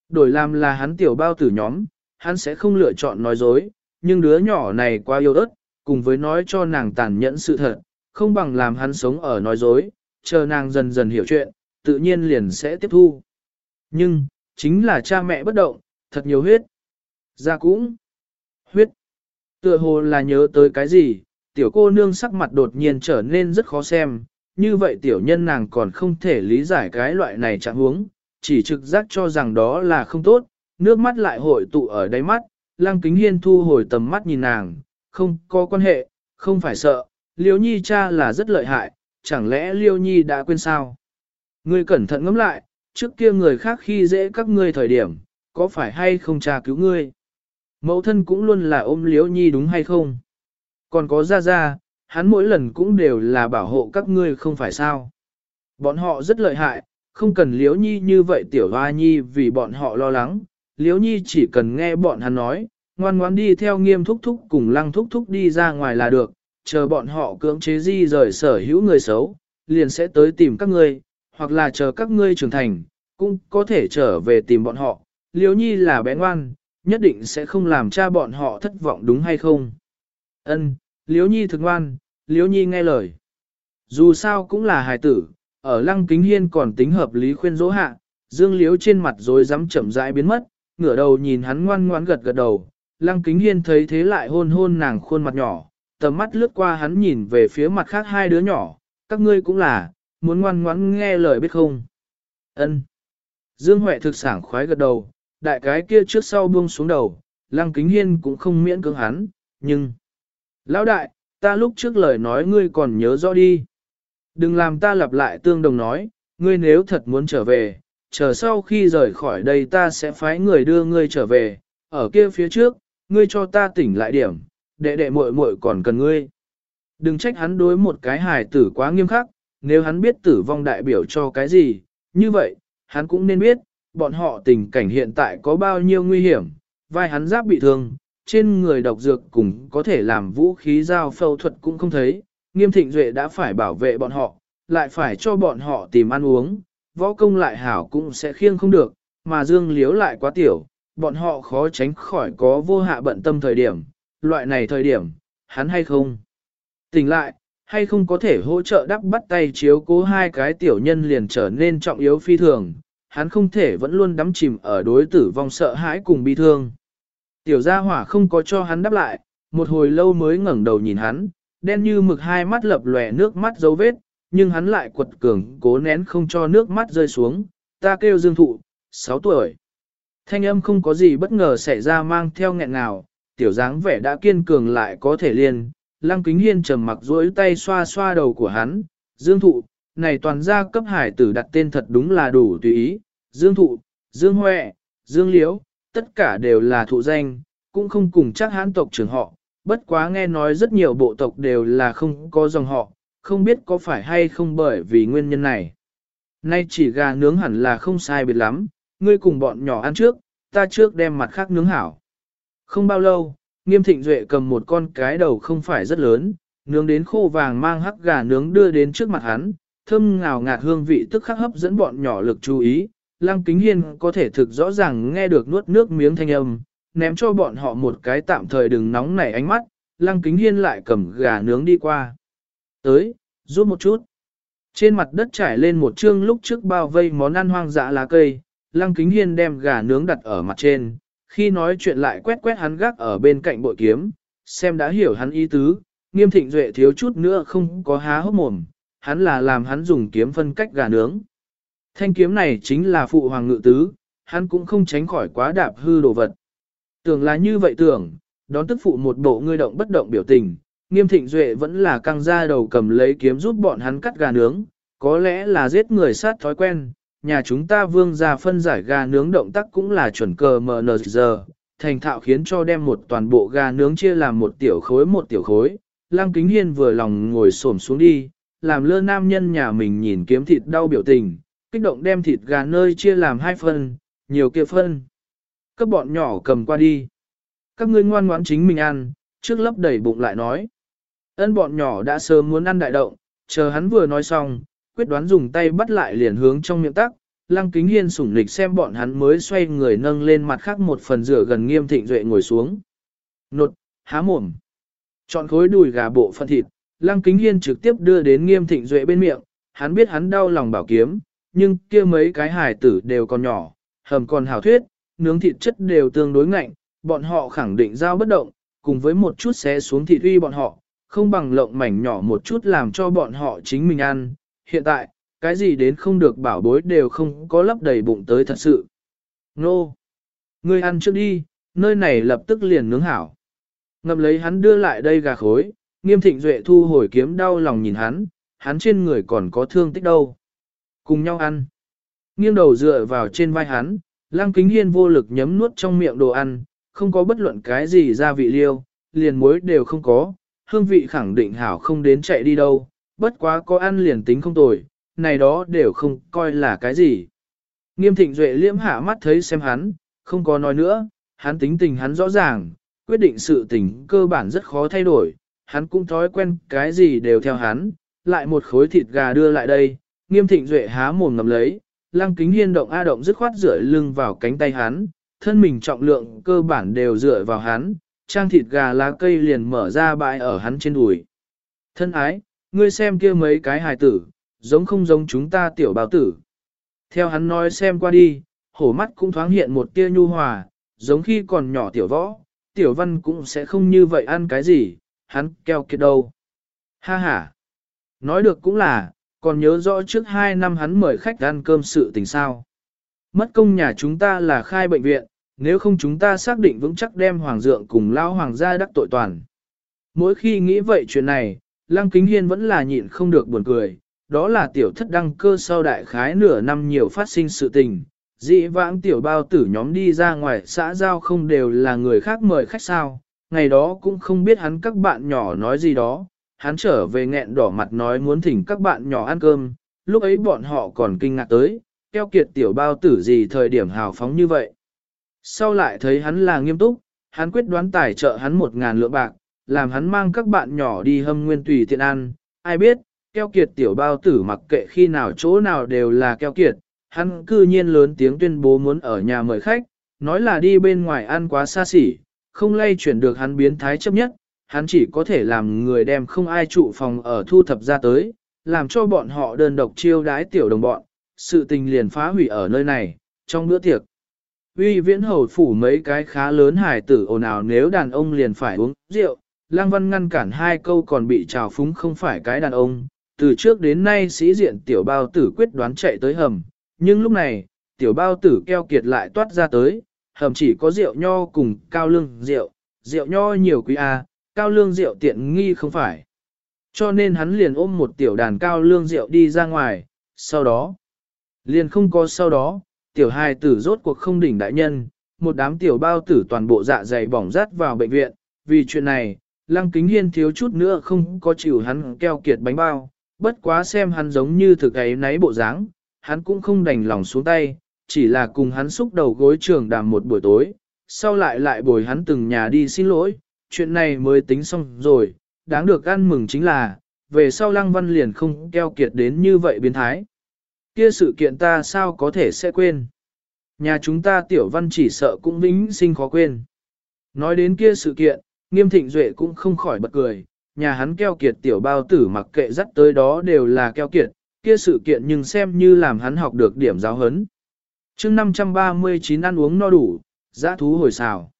Đổi làm là hắn tiểu bao tử nhóm, hắn sẽ không lựa chọn nói dối, nhưng đứa nhỏ này quá yêu ớt, cùng với nói cho nàng tàn nhẫn sự thật, không bằng làm hắn sống ở nói dối, chờ nàng dần dần hiểu chuyện, tự nhiên liền sẽ tiếp thu. Nhưng, chính là cha mẹ bất động, thật nhiều huyết. Ra cũng, huyết. Tựa hồ là nhớ tới cái gì, tiểu cô nương sắc mặt đột nhiên trở nên rất khó xem, như vậy tiểu nhân nàng còn không thể lý giải cái loại này trạng huống, chỉ trực giác cho rằng đó là không tốt, nước mắt lại hội tụ ở đáy mắt, lăng kính hiên thu hồi tầm mắt nhìn nàng, không có quan hệ, không phải sợ, liếu nhi cha là rất lợi hại, chẳng lẽ liêu nhi đã quên sao? Ngươi cẩn thận ngẫm lại, trước kia người khác khi dễ các ngươi thời điểm, có phải hay không cha cứu ngươi? Mẫu thân cũng luôn là ôm liêu nhi đúng hay không? Còn có ra ra, hắn mỗi lần cũng đều là bảo hộ các ngươi không phải sao? Bọn họ rất lợi hại, không cần Liêu nhi như vậy tiểu hoa nhi vì bọn họ lo lắng, Liêu nhi chỉ cần nghe bọn hắn nói, ngoan ngoan đi theo nghiêm thúc thúc cùng lăng thúc thúc đi ra ngoài là được, chờ bọn họ cưỡng chế di rời sở hữu người xấu, liền sẽ tới tìm các ngươi, hoặc là chờ các ngươi trưởng thành, cũng có thể trở về tìm bọn họ. Liễu nhi là bé ngoan, nhất định sẽ không làm cha bọn họ thất vọng đúng hay không. Ân, Liễu nhi thực ngoan, Liễu nhi nghe lời. Dù sao cũng là hài tử, ở lăng kính hiên còn tính hợp lý khuyên dỗ hạ, dương Liễu trên mặt rồi dám chậm rãi biến mất, ngửa đầu nhìn hắn ngoan ngoãn gật gật đầu, lăng kính hiên thấy thế lại hôn hôn nàng khuôn mặt nhỏ, tầm mắt lướt qua hắn nhìn về phía mặt khác hai đứa nhỏ, các ngươi cũng là, muốn ngoan ngoãn nghe lời biết không? Ân. Dương Huệ thực sảng khoái gật đầu, đại cái kia trước sau buông xuống đầu, Lăng Kính Hiên cũng không miễn cưỡng hắn, nhưng... Lão đại, ta lúc trước lời nói ngươi còn nhớ rõ đi. Đừng làm ta lặp lại tương đồng nói, ngươi nếu thật muốn trở về, chờ sau khi rời khỏi đây ta sẽ phái người đưa ngươi trở về, ở kia phía trước, ngươi cho ta tỉnh lại điểm, đệ đệ muội muội còn cần ngươi. Đừng trách hắn đối một cái hài tử quá nghiêm khắc, nếu hắn biết tử vong đại biểu cho cái gì, như vậy, hắn cũng nên biết, bọn họ tình cảnh hiện tại có bao nhiêu nguy hiểm, vai hắn giáp bị thương, trên người độc dược cùng có thể làm vũ khí giao phẫu thuật cũng không thấy, nghiêm thịnh duệ đã phải bảo vệ bọn họ, lại phải cho bọn họ tìm ăn uống, võ công lại hảo cũng sẽ khiêng không được, mà dương liếu lại quá tiểu, bọn họ khó tránh khỏi có vô hạ bận tâm thời điểm, loại này thời điểm, hắn hay không? Tỉnh lại, hay không có thể hỗ trợ đắp bắt tay chiếu cố hai cái tiểu nhân liền trở nên trọng yếu phi thường, hắn không thể vẫn luôn đắm chìm ở đối tử vong sợ hãi cùng bi thương. Tiểu gia hỏa không có cho hắn đáp lại, một hồi lâu mới ngẩng đầu nhìn hắn, đen như mực hai mắt lập lòe nước mắt dấu vết, nhưng hắn lại quật cường cố nén không cho nước mắt rơi xuống, ta kêu dương thụ, 6 tuổi. Thanh âm không có gì bất ngờ xảy ra mang theo nghẹn nào, tiểu dáng vẻ đã kiên cường lại có thể liền, lăng kính hiên trầm mặc duỗi tay xoa xoa đầu của hắn, dương thụ, này toàn gia cấp hải tử đặt tên thật đúng là đủ tùy ý, dương thụ, dương huệ, dương liễu, tất cả đều là thụ danh, cũng không cùng chắc hãn tộc trưởng họ, bất quá nghe nói rất nhiều bộ tộc đều là không có dòng họ, không biết có phải hay không bởi vì nguyên nhân này. Nay chỉ gà nướng hẳn là không sai biệt lắm, ngươi cùng bọn nhỏ ăn trước, ta trước đem mặt khác nướng hảo. Không bao lâu, nghiêm thịnh duệ cầm một con cái đầu không phải rất lớn, nướng đến khô vàng mang hắc gà nướng đưa đến trước mặt hắn, thơm ngào ngạt hương vị tức khắc hấp dẫn bọn nhỏ lực chú ý. Lăng Kính Hiên có thể thực rõ ràng nghe được nuốt nước miếng thanh âm, ném cho bọn họ một cái tạm thời đừng nóng nảy ánh mắt, Lăng Kính Hiên lại cầm gà nướng đi qua. Tới, rút một chút. Trên mặt đất trải lên một chương lúc trước bao vây món ăn hoang dã lá cây, Lăng Kính Hiên đem gà nướng đặt ở mặt trên, khi nói chuyện lại quét quét hắn gác ở bên cạnh bội kiếm, xem đã hiểu hắn ý tứ, nghiêm thịnh duệ thiếu chút nữa không có há hốc mồm, hắn là làm hắn dùng kiếm phân cách gà nướng. Thanh kiếm này chính là phụ hoàng ngự tứ, hắn cũng không tránh khỏi quá đạp hư đồ vật. Tưởng là như vậy tưởng, đón tức phụ một bộ ngươi động bất động biểu tình, nghiêm thịnh duệ vẫn là căng ra đầu cầm lấy kiếm giúp bọn hắn cắt gà nướng, có lẽ là giết người sát thói quen, nhà chúng ta vương ra phân giải gà nướng động tác cũng là chuẩn cờ mờ giờ, thành thạo khiến cho đem một toàn bộ gà nướng chia làm một tiểu khối một tiểu khối. Lăng Kính Hiên vừa lòng ngồi xổm xuống đi, làm lơ nam nhân nhà mình nhìn kiếm thịt đau biểu tình, kích động đem thịt gà nơi chia làm hai phần, nhiều kia phân. Các bọn nhỏ cầm qua đi. Các ngươi ngoan ngoãn chính mình ăn, trước lấp đầy bụng lại nói. Ân bọn nhỏ đã sớm muốn ăn đại động, chờ hắn vừa nói xong, quyết đoán dùng tay bắt lại liền hướng trong miệng tắc, lăng kính hiên sủng lịch xem bọn hắn mới xoay người nâng lên mặt khác một phần rửa gần nghiêm thịnh duệ ngồi xuống. Nột, há mồm. Chọn khối đùi gà bộ phân thịt, lăng kính hiên trực tiếp đưa đến nghiêm thịnh duệ bên miệng, hắn biết hắn đau lòng bảo kiếm, nhưng kia mấy cái hài tử đều còn nhỏ, hầm còn hảo thuyết, nướng thịt chất đều tương đối ngạnh, bọn họ khẳng định giao bất động, cùng với một chút xé xuống thịt uy bọn họ, không bằng lộng mảnh nhỏ một chút làm cho bọn họ chính mình ăn, hiện tại, cái gì đến không được bảo bối đều không có lấp đầy bụng tới thật sự. Nô! Ngươi ăn trước đi, nơi này lập tức liền nướng hảo. Ngậm lấy hắn đưa lại đây gà khối, nghiêm thịnh duệ thu hồi kiếm đau lòng nhìn hắn, hắn trên người còn có thương tích đâu. Cùng nhau ăn. Nghiêng đầu dựa vào trên vai hắn, Lang kính hiên vô lực nhấm nuốt trong miệng đồ ăn, không có bất luận cái gì gia vị liêu, liền muối đều không có, hương vị khẳng định hảo không đến chạy đi đâu, bất quá có ăn liền tính không tồi, này đó đều không coi là cái gì. Nghiêm thịnh duệ liễm hạ mắt thấy xem hắn, không có nói nữa, hắn tính tình hắn rõ ràng, quyết định sự tình cơ bản rất khó thay đổi, hắn cũng thói quen cái gì đều theo hắn, lại một khối thịt gà đưa lại đây, nghiêm thịnh duệ há mồm ngầm lấy, lăng kính hiên động a động dứt khoát rửa lưng vào cánh tay hắn, thân mình trọng lượng cơ bản đều dựa vào hắn, trang thịt gà lá cây liền mở ra bãi ở hắn trên đùi. Thân ái, ngươi xem kia mấy cái hài tử, giống không giống chúng ta tiểu bào tử. Theo hắn nói xem qua đi, hổ mắt cũng thoáng hiện một tia nhu hòa, giống khi còn nhỏ tiểu võ, tiểu văn cũng sẽ không như vậy ăn cái gì, hắn keo kiệt đâu. Ha ha! Nói được cũng là, còn nhớ rõ trước hai năm hắn mời khách ăn cơm sự tình sao. Mất công nhà chúng ta là khai bệnh viện, nếu không chúng ta xác định vững chắc đem hoàng dượng cùng lao hoàng gia đắc tội toàn. Mỗi khi nghĩ vậy chuyện này, Lăng Kính Hiên vẫn là nhịn không được buồn cười, đó là tiểu thất đăng cơ sau đại khái nửa năm nhiều phát sinh sự tình. Dĩ vãng tiểu bao tử nhóm đi ra ngoài xã giao không đều là người khác mời khách sao, ngày đó cũng không biết hắn các bạn nhỏ nói gì đó, hắn trở về nghẹn đỏ mặt nói muốn thỉnh các bạn nhỏ ăn cơm, lúc ấy bọn họ còn kinh ngạc tới, keo kiệt tiểu bao tử gì thời điểm hào phóng như vậy. Sau lại thấy hắn là nghiêm túc, hắn quyết đoán tài trợ hắn một ngàn lượng bạc, làm hắn mang các bạn nhỏ đi hâm nguyên tùy tiện ăn, ai biết, keo kiệt tiểu bao tử mặc kệ khi nào chỗ nào đều là keo kiệt, hắn cư nhiên lớn tiếng tuyên bố muốn ở nhà mời khách, nói là đi bên ngoài ăn quá xa xỉ, không lay chuyển được hắn biến thái chấp nhất, hắn chỉ có thể làm người đem không ai trụ phòng ở thu thập ra tới, làm cho bọn họ đơn độc chiêu đái tiểu đồng bọn, sự tình liền phá hủy ở nơi này, trong bữa tiệc. Uy viễn hầu phủ mấy cái khá lớn hải tử ồn ào nếu đàn ông liền phải uống rượu, Lang Văn ngăn cản hai câu còn bị trào phúng không phải cái đàn ông, từ trước đến nay sĩ diện tiểu bao tử quyết đoán chạy tới hầm, nhưng lúc này, tiểu bao tử keo kiệt lại toát ra tới, hầm chỉ có rượu nho cùng cao lương rượu, rượu nho nhiều quý A, cao lương rượu tiện nghi không phải. Cho nên hắn liền ôm một tiểu đàn cao lương rượu đi ra ngoài, sau đó, liền không có sau đó, tiểu hài tử rốt cuộc không đỉnh đại nhân, một đám tiểu bao tử toàn bộ dạ dày bỏng rát vào bệnh viện, vì chuyện này, lăng kính hiên thiếu chút nữa không có chịu hắn keo kiệt bánh bao, bất quá xem hắn giống như thực ấy náy bộ dáng, hắn cũng không đành lòng xuống tay, chỉ là cùng hắn xúc đầu gối trường đàm một buổi tối, sau lại lại bồi hắn từng nhà đi xin lỗi, chuyện này mới tính xong rồi, đáng được ăn mừng chính là, về sau lăng văn liền không keo kiệt đến như vậy biến thái. Kia sự kiện ta sao có thể sẽ quên. Nhà chúng ta tiểu văn chỉ sợ cũng vĩnh sinh khó quên. Nói đến kia sự kiện, nghiêm thịnh duệ cũng không khỏi bật cười, nhà hắn keo kiệt tiểu bao tử mặc kệ dắt tới đó đều là keo kiệt, kia sự kiện nhưng xem như làm hắn học được điểm giáo hấn. chương 539 ăn uống no đủ, giã thú hồi xào.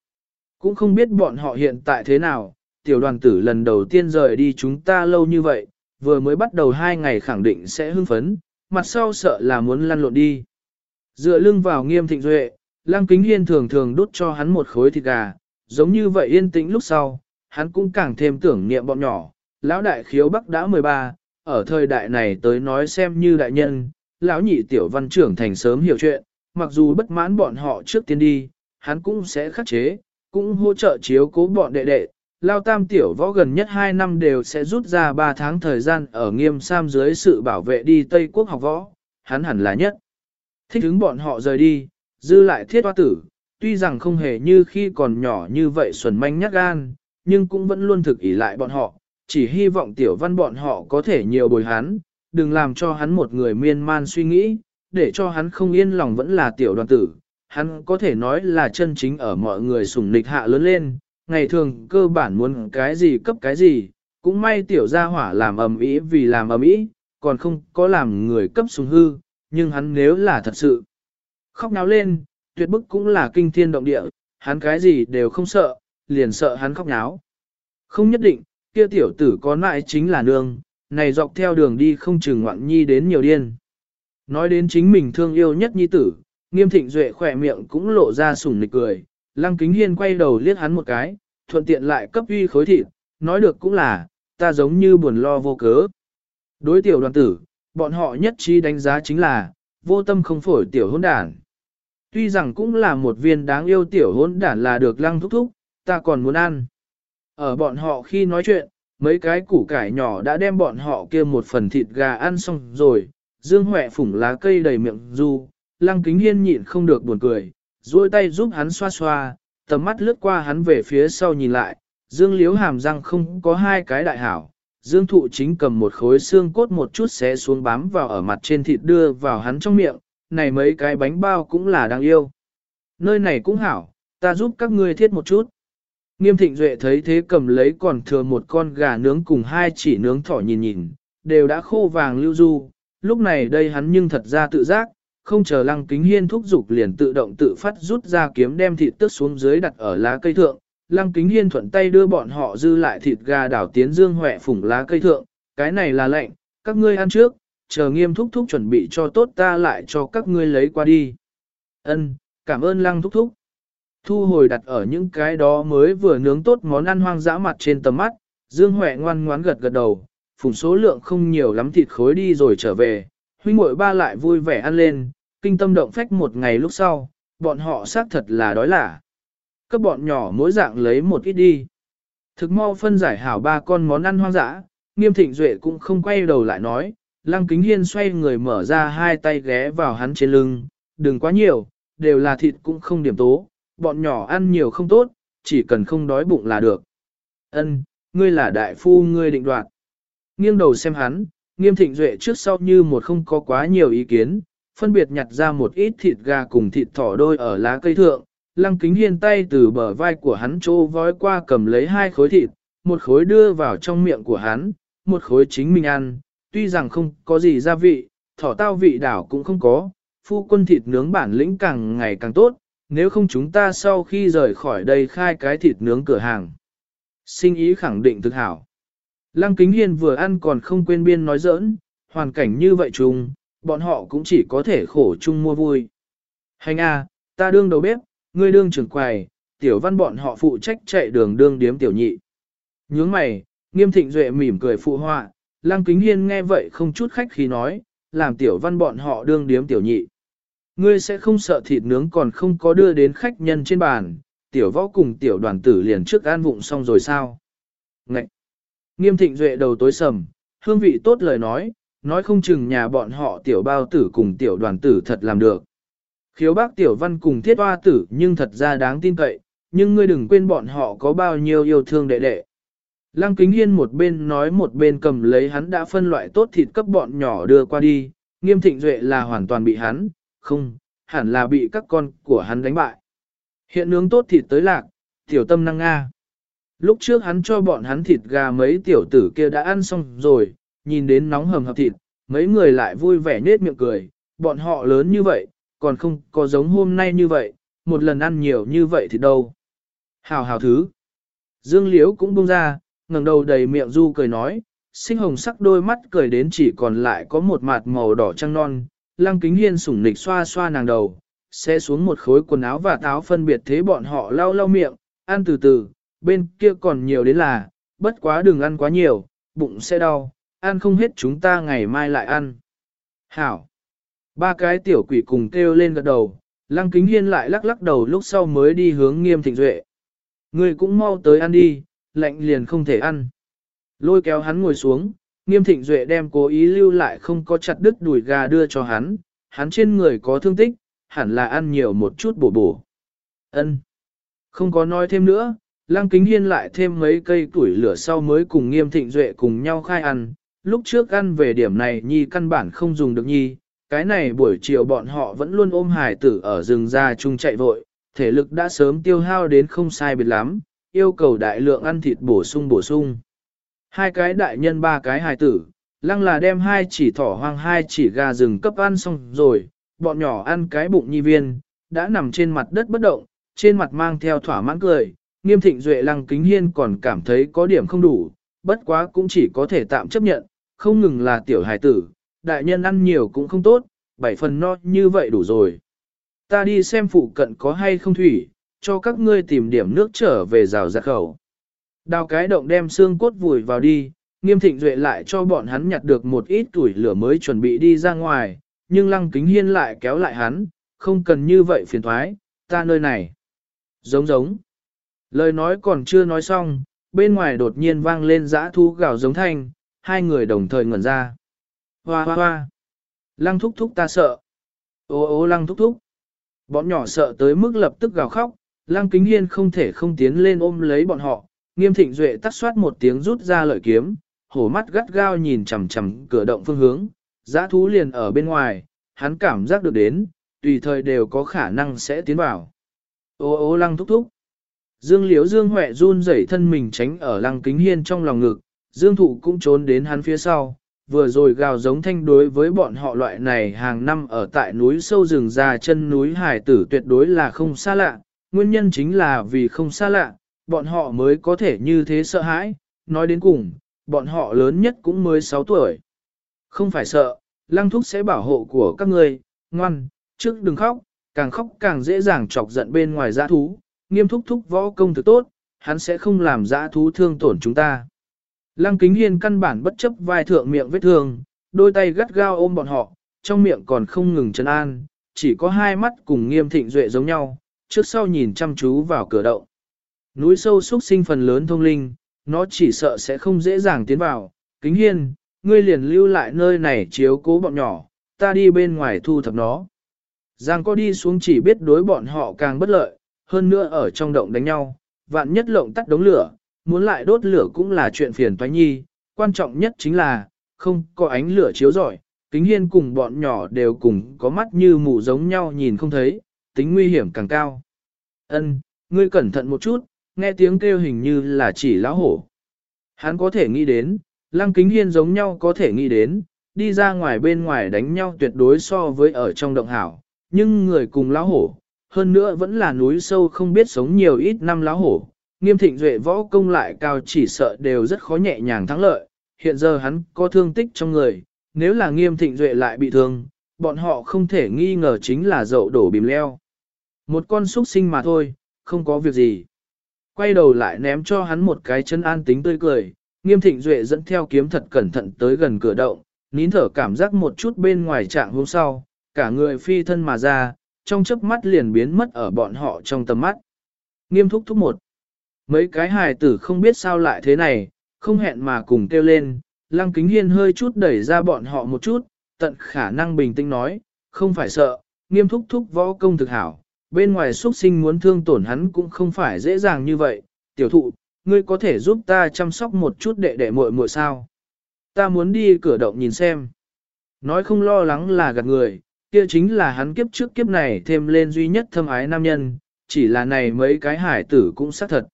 Cũng không biết bọn họ hiện tại thế nào, tiểu đoàn tử lần đầu tiên rời đi chúng ta lâu như vậy, vừa mới bắt đầu hai ngày khẳng định sẽ hưng phấn, mặt sau sợ là muốn lăn lộn đi. Dựa lưng vào nghiêm thịnh duệ, lăng kính hiên thường thường đút cho hắn một khối thịt gà, giống như vậy yên tĩnh lúc sau, hắn cũng càng thêm tưởng niệm bọn nhỏ, lão đại khiếu bắc đã 13, ở thời đại này tới nói xem như đại nhân, lão nhị tiểu văn trưởng thành sớm hiểu chuyện, mặc dù bất mãn bọn họ trước tiên đi, hắn cũng sẽ khắc chế, cũng hỗ trợ chiếu cố bọn đệ đệ. Lao tam tiểu võ gần nhất 2 năm đều sẽ rút ra 3 tháng thời gian ở nghiêm sam dưới sự bảo vệ đi Tây Quốc học võ, hắn hẳn là nhất. Thích hứng bọn họ rời đi, dư lại thiết hoa tử, tuy rằng không hề như khi còn nhỏ như vậy xuẩn manh nhát gan, nhưng cũng vẫn luôn thực ý lại bọn họ, chỉ hy vọng tiểu văn bọn họ có thể nhiều bồi hắn, đừng làm cho hắn một người miên man suy nghĩ, để cho hắn không yên lòng vẫn là tiểu đoàn tử. Hắn có thể nói là chân chính ở mọi người sủng nịch hạ lớn lên, ngày thường cơ bản muốn cái gì cấp cái gì, cũng may tiểu gia hỏa làm ầm ĩ vì làm ầm ĩ, còn không có làm người cấp sùng hư, nhưng hắn nếu là thật sự khóc náo lên, tuyệt bức cũng là kinh thiên động địa, hắn cái gì đều không sợ, liền sợ hắn khóc náo. Không nhất định, kia tiểu tử có nại chính là nương, này dọc theo đường đi không chừng ngoạn nhi đến nhiều điên. Nói đến chính mình thương yêu nhất nhi tử, nghiêm thịnh duệ khỏe miệng cũng lộ ra sủng nịch cười, lăng kính hiên quay đầu liếc hắn một cái, thuận tiện lại cấp uy khối thịt, nói được cũng là, ta giống như buồn lo vô cớ. Đối tiểu đoàn tử, bọn họ nhất trí đánh giá chính là, vô tâm không phổi tiểu hôn đản. Tuy rằng cũng là một viên đáng yêu tiểu hôn đản là được lăng thúc thúc, ta còn muốn ăn. Ở bọn họ khi nói chuyện, mấy cái củ cải nhỏ đã đem bọn họ kia một phần thịt gà ăn xong rồi, Dương Huệ phủng lá cây đầy miệng du, Lăng Kính Hiên nhịn không được buồn cười, duỗi tay giúp hắn xoa xoa, tầm mắt lướt qua hắn về phía sau nhìn lại, Dương Liếu hàm răng không có hai cái đại hảo. Dương Thụ chính cầm một khối xương cốt một chút xé xuống bám vào ở mặt trên thịt đưa vào hắn trong miệng, này mấy cái bánh bao cũng là đáng yêu. Nơi này cũng hảo, ta giúp các ngươi thiết một chút. Nghiêm thịnh duệ thấy thế cầm lấy còn thừa một con gà nướng cùng hai chỉ nướng thỏ nhìn nhìn, đều đã khô vàng lưu du, lúc này đây hắn nhưng thật ra tự giác, không chờ lăng kính hiên thúc giục liền tự động tự phát rút ra kiếm đem thịt tước xuống dưới đặt ở lá cây thượng, lăng kính hiên thuận tay đưa bọn họ dư lại thịt gà đảo tiến dương huệ phủng lá cây thượng, cái này là lệnh, các ngươi ăn trước, chờ nghiêm thúc thúc chuẩn bị cho tốt ta lại cho các ngươi lấy qua đi. Ân, cảm ơn lăng thúc thúc. Thu hồi đặt ở những cái đó mới vừa nướng tốt món ăn hoang dã mặt trên tầm mắt, Dương Huệ ngoan ngoãn gật gật đầu, phùng số lượng không nhiều lắm thịt khối đi rồi trở về, huynh muội ba lại vui vẻ ăn lên, kinh tâm động phách một ngày lúc sau, bọn họ xác thật là đói lả. Các bọn nhỏ mỗi dạng lấy một ít đi. Thực mau phân giải hảo ba con món ăn hoang dã, nghiêm thịnh duệ cũng không quay đầu lại nói, lăng kính hiên xoay người mở ra hai tay ghé vào hắn trên lưng, đừng quá nhiều, đều là thịt cũng không điểm tố, bọn nhỏ ăn nhiều không tốt, chỉ cần không đói bụng là được. Ân, ngươi là đại phu ngươi định đoạt. Nghiêng đầu xem hắn, nghiêm thịnh duệ trước sau như một không có quá nhiều ý kiến, phân biệt nhặt ra một ít thịt gà cùng thịt thỏ đôi ở lá cây thượng, lăng kính hiên tay từ bờ vai của hắn trô vói qua cầm lấy hai khối thịt, một khối đưa vào trong miệng của hắn, một khối chính mình ăn, tuy rằng không có gì gia vị, thỏ tao vị đảo cũng không có, phu quân thịt nướng bản lĩnh càng ngày càng tốt, nếu không chúng ta sau khi rời khỏi đây khai cái thịt nướng cửa hàng. Sinh ý khẳng định thực hảo. Lăng Kính Hiên vừa ăn còn không quên biên nói giỡn, hoàn cảnh như vậy chung, bọn họ cũng chỉ có thể khổ chung mua vui. Hành a, ta đương đầu bếp, ngươi đương trưởng quầy, tiểu văn bọn họ phụ trách chạy đường đương điếm tiểu nhị. Nhướng mày, nghiêm thịnh duệ mỉm cười phụ họa, Lăng Kính Hiên nghe vậy không chút khách khí nói, làm tiểu văn bọn họ đương điếm tiểu nhị. Ngươi sẽ không sợ thịt nướng còn không có đưa đến khách nhân trên bàn, tiểu võ cùng tiểu đoàn tử liền trước an vụng xong rồi sao? Ngậy! Nghiêm thịnh duệ đầu tối sầm, hương vị tốt lời nói, nói không chừng nhà bọn họ tiểu bao tử cùng tiểu đoàn tử thật làm được. Khiếu bác tiểu văn cùng thiết hoa tử nhưng thật ra đáng tin cậy, nhưng ngươi đừng quên bọn họ có bao nhiêu yêu thương đệ đệ. Lăng kính hiên một bên nói một bên cầm lấy hắn đã phân loại tốt thịt cấp bọn nhỏ đưa qua đi, nghiêm thịnh duệ là hoàn toàn bị hắn, không, hẳn là bị các con của hắn đánh bại. Hiện nướng tốt thịt tới lạc, tiểu tâm năng Nga. Lúc trước hắn cho bọn hắn thịt gà mấy tiểu tử kia đã ăn xong rồi, nhìn đến nóng hầm hập thịt, mấy người lại vui vẻ nết miệng cười, bọn họ lớn như vậy, còn không có giống hôm nay như vậy, một lần ăn nhiều như vậy thì đâu. Hào hào thứ. Dương Liễu cũng buông ra, ngẩng đầu đầy miệng du cười nói, sinh hồng sắc đôi mắt cười đến chỉ còn lại có một mặt màu đỏ trăng non, lăng kính hiên sủng nịch xoa xoa nàng đầu, sẽ xuống một khối quần áo và táo phân biệt thế bọn họ lau lau miệng, ăn từ từ, bên kia còn nhiều đến là, bất quá đừng ăn quá nhiều, bụng sẽ đau, ăn không hết chúng ta ngày mai lại ăn. Hảo! Ba cái tiểu quỷ cùng kêu lên gật đầu, lăng kính hiên lại lắc lắc đầu lúc sau mới đi hướng nghiêm thịnh duệ. Người cũng mau tới ăn đi, lạnh liền không thể ăn. Lôi kéo hắn ngồi xuống, nghiêm thịnh duệ đem cố ý lưu lại không có chặt đứt đùi gà đưa cho hắn, hắn trên người có thương tích, hẳn là ăn nhiều một chút bổ bổ. Ân, Không có nói thêm nữa, Lăng Kính Hiên lại thêm mấy cây tuổi lửa sau mới cùng nghiêm thịnh duệ cùng nhau khai ăn, lúc trước ăn về điểm này nhi căn bản không dùng được nhi, cái này buổi chiều bọn họ vẫn luôn ôm hải tử ở rừng ra chung chạy vội, thể lực đã sớm tiêu hao đến không sai biệt lắm, yêu cầu đại lượng ăn thịt bổ sung bổ sung. Hai cái đại nhân ba cái hài tử, lăng là đem hai chỉ thỏ hoang hai chỉ gà rừng cấp ăn xong rồi, bọn nhỏ ăn cái bụng nhi viên, đã nằm trên mặt đất bất động, trên mặt mang theo thỏa mãn cười, nghiêm thịnh duệ lăng kính hiên còn cảm thấy có điểm không đủ, bất quá cũng chỉ có thể tạm chấp nhận, không ngừng là tiểu hài tử, đại nhân ăn nhiều cũng không tốt, bảy phần no như vậy đủ rồi. Ta đi xem phụ cận có hay không thủy, cho các ngươi tìm điểm nước trở về rào ra khẩu. Đào cái động đem xương cốt vùi vào đi, nghiêm thịnh duệ lại cho bọn hắn nhặt được một ít tuổi lửa mới chuẩn bị đi ra ngoài, nhưng lăng kính hiên lại kéo lại hắn, không cần như vậy phiền thoái, ta nơi này. Giống giống. Lời nói còn chưa nói xong, bên ngoài đột nhiên vang lên dã thu gào giống thanh, hai người đồng thời ngẩn ra. Hoa hoa hoa. Lăng thúc thúc ta sợ. Ô ô lăng thúc thúc. Bọn nhỏ sợ tới mức lập tức gào khóc, lăng kính hiên không thể không tiến lên ôm lấy bọn họ. Nghiêm thịnh duệ tắt xoát một tiếng rút ra lợi kiếm, hổ mắt gắt gao nhìn chằm chằm cửa động phương hướng, giã thú liền ở bên ngoài, hắn cảm giác được đến, tùy thời đều có khả năng sẽ tiến vào. Ô ô lăng thúc thúc. Dương liễu Dương Huệ run rẩy thân mình tránh ở lăng kính hiên trong lòng ngực, Dương thụ cũng trốn đến hắn phía sau, vừa rồi gào giống thanh đối với bọn họ loại này hàng năm ở tại núi sâu rừng già chân núi hải tử tuyệt đối là không xa lạ, nguyên nhân chính là vì không xa lạ, bọn họ mới có thể như thế sợ hãi, nói đến cùng, bọn họ lớn nhất cũng mới 6 tuổi. Không phải sợ, lăng thúc sẽ bảo hộ của các ngươi, ngoan, trước đừng khóc, càng khóc càng dễ dàng chọc giận bên ngoài giã thú, nghiêm thúc thúc võ công thực tốt, hắn sẽ không làm giã thú thương tổn chúng ta. Lăng kính hiên căn bản bất chấp vai thượng miệng vết thương, đôi tay gắt gao ôm bọn họ, trong miệng còn không ngừng trấn an, chỉ có hai mắt cùng nghiêm thịnh duệ giống nhau, trước sau nhìn chăm chú vào cửa động. Núi sâu xuất sinh phần lớn thông linh, nó chỉ sợ sẽ không dễ dàng tiến vào. Kính hiên, ngươi liền lưu lại nơi này chiếu cố bọn nhỏ, ta đi bên ngoài thu thập nó. Giang có đi xuống chỉ biết đối bọn họ càng bất lợi, hơn nữa ở trong động đánh nhau, vạn nhất lộng tắt đống lửa, muốn lại đốt lửa cũng là chuyện phiền toái nhi, quan trọng nhất chính là, không có ánh lửa chiếu rọi, kính hiên cùng bọn nhỏ đều cùng có mắt như mù giống nhau nhìn không thấy, tính nguy hiểm càng cao. Ân, ngươi cẩn thận một chút, nghe tiếng kêu hình như là chỉ lão hổ. Hắn có thể nghĩ đến, lăng kính hiên giống nhau có thể nghĩ đến, đi ra ngoài bên ngoài đánh nhau tuyệt đối so với ở trong động hảo, nhưng người cùng lão hổ, hơn nữa vẫn là núi sâu không biết sống nhiều ít năm lão hổ, nghiêm thịnh duệ võ công lại cao chỉ sợ đều rất khó nhẹ nhàng thắng lợi, hiện giờ hắn có thương tích trong người, nếu là nghiêm thịnh duệ lại bị thương, bọn họ không thể nghi ngờ chính là dậu đổ bìm leo. Một con súc sinh mà thôi, không có việc gì. Quay đầu lại ném cho hắn một cái chân an tính tươi cười, nghiêm thịnh duệ dẫn theo kiếm thật cẩn thận tới gần cửa động, nín thở cảm giác một chút bên ngoài trạng hôm sau, cả người phi thân mà ra, trong chớp mắt liền biến mất ở bọn họ trong tầm mắt. Nghiêm thúc thúc một. Mấy cái hài tử không biết sao lại thế này, không hẹn mà cùng kêu lên, lăng kính hiên hơi chút đẩy ra bọn họ một chút, tận khả năng bình tĩnh nói, không phải sợ, nghiêm thúc thúc võ công thực hảo, bên ngoài xuất sinh muốn thương tổn hắn cũng không phải dễ dàng như vậy, tiểu thụ, ngươi có thể giúp ta chăm sóc một chút đệ đệ muội muội sao? Ta muốn đi cửa động nhìn xem. Nói không lo lắng là gạt người, kia chính là hắn kiếp trước kiếp này thêm lên duy nhất thâm ái nam nhân, chỉ là này mấy cái hải tử cũng xác thật.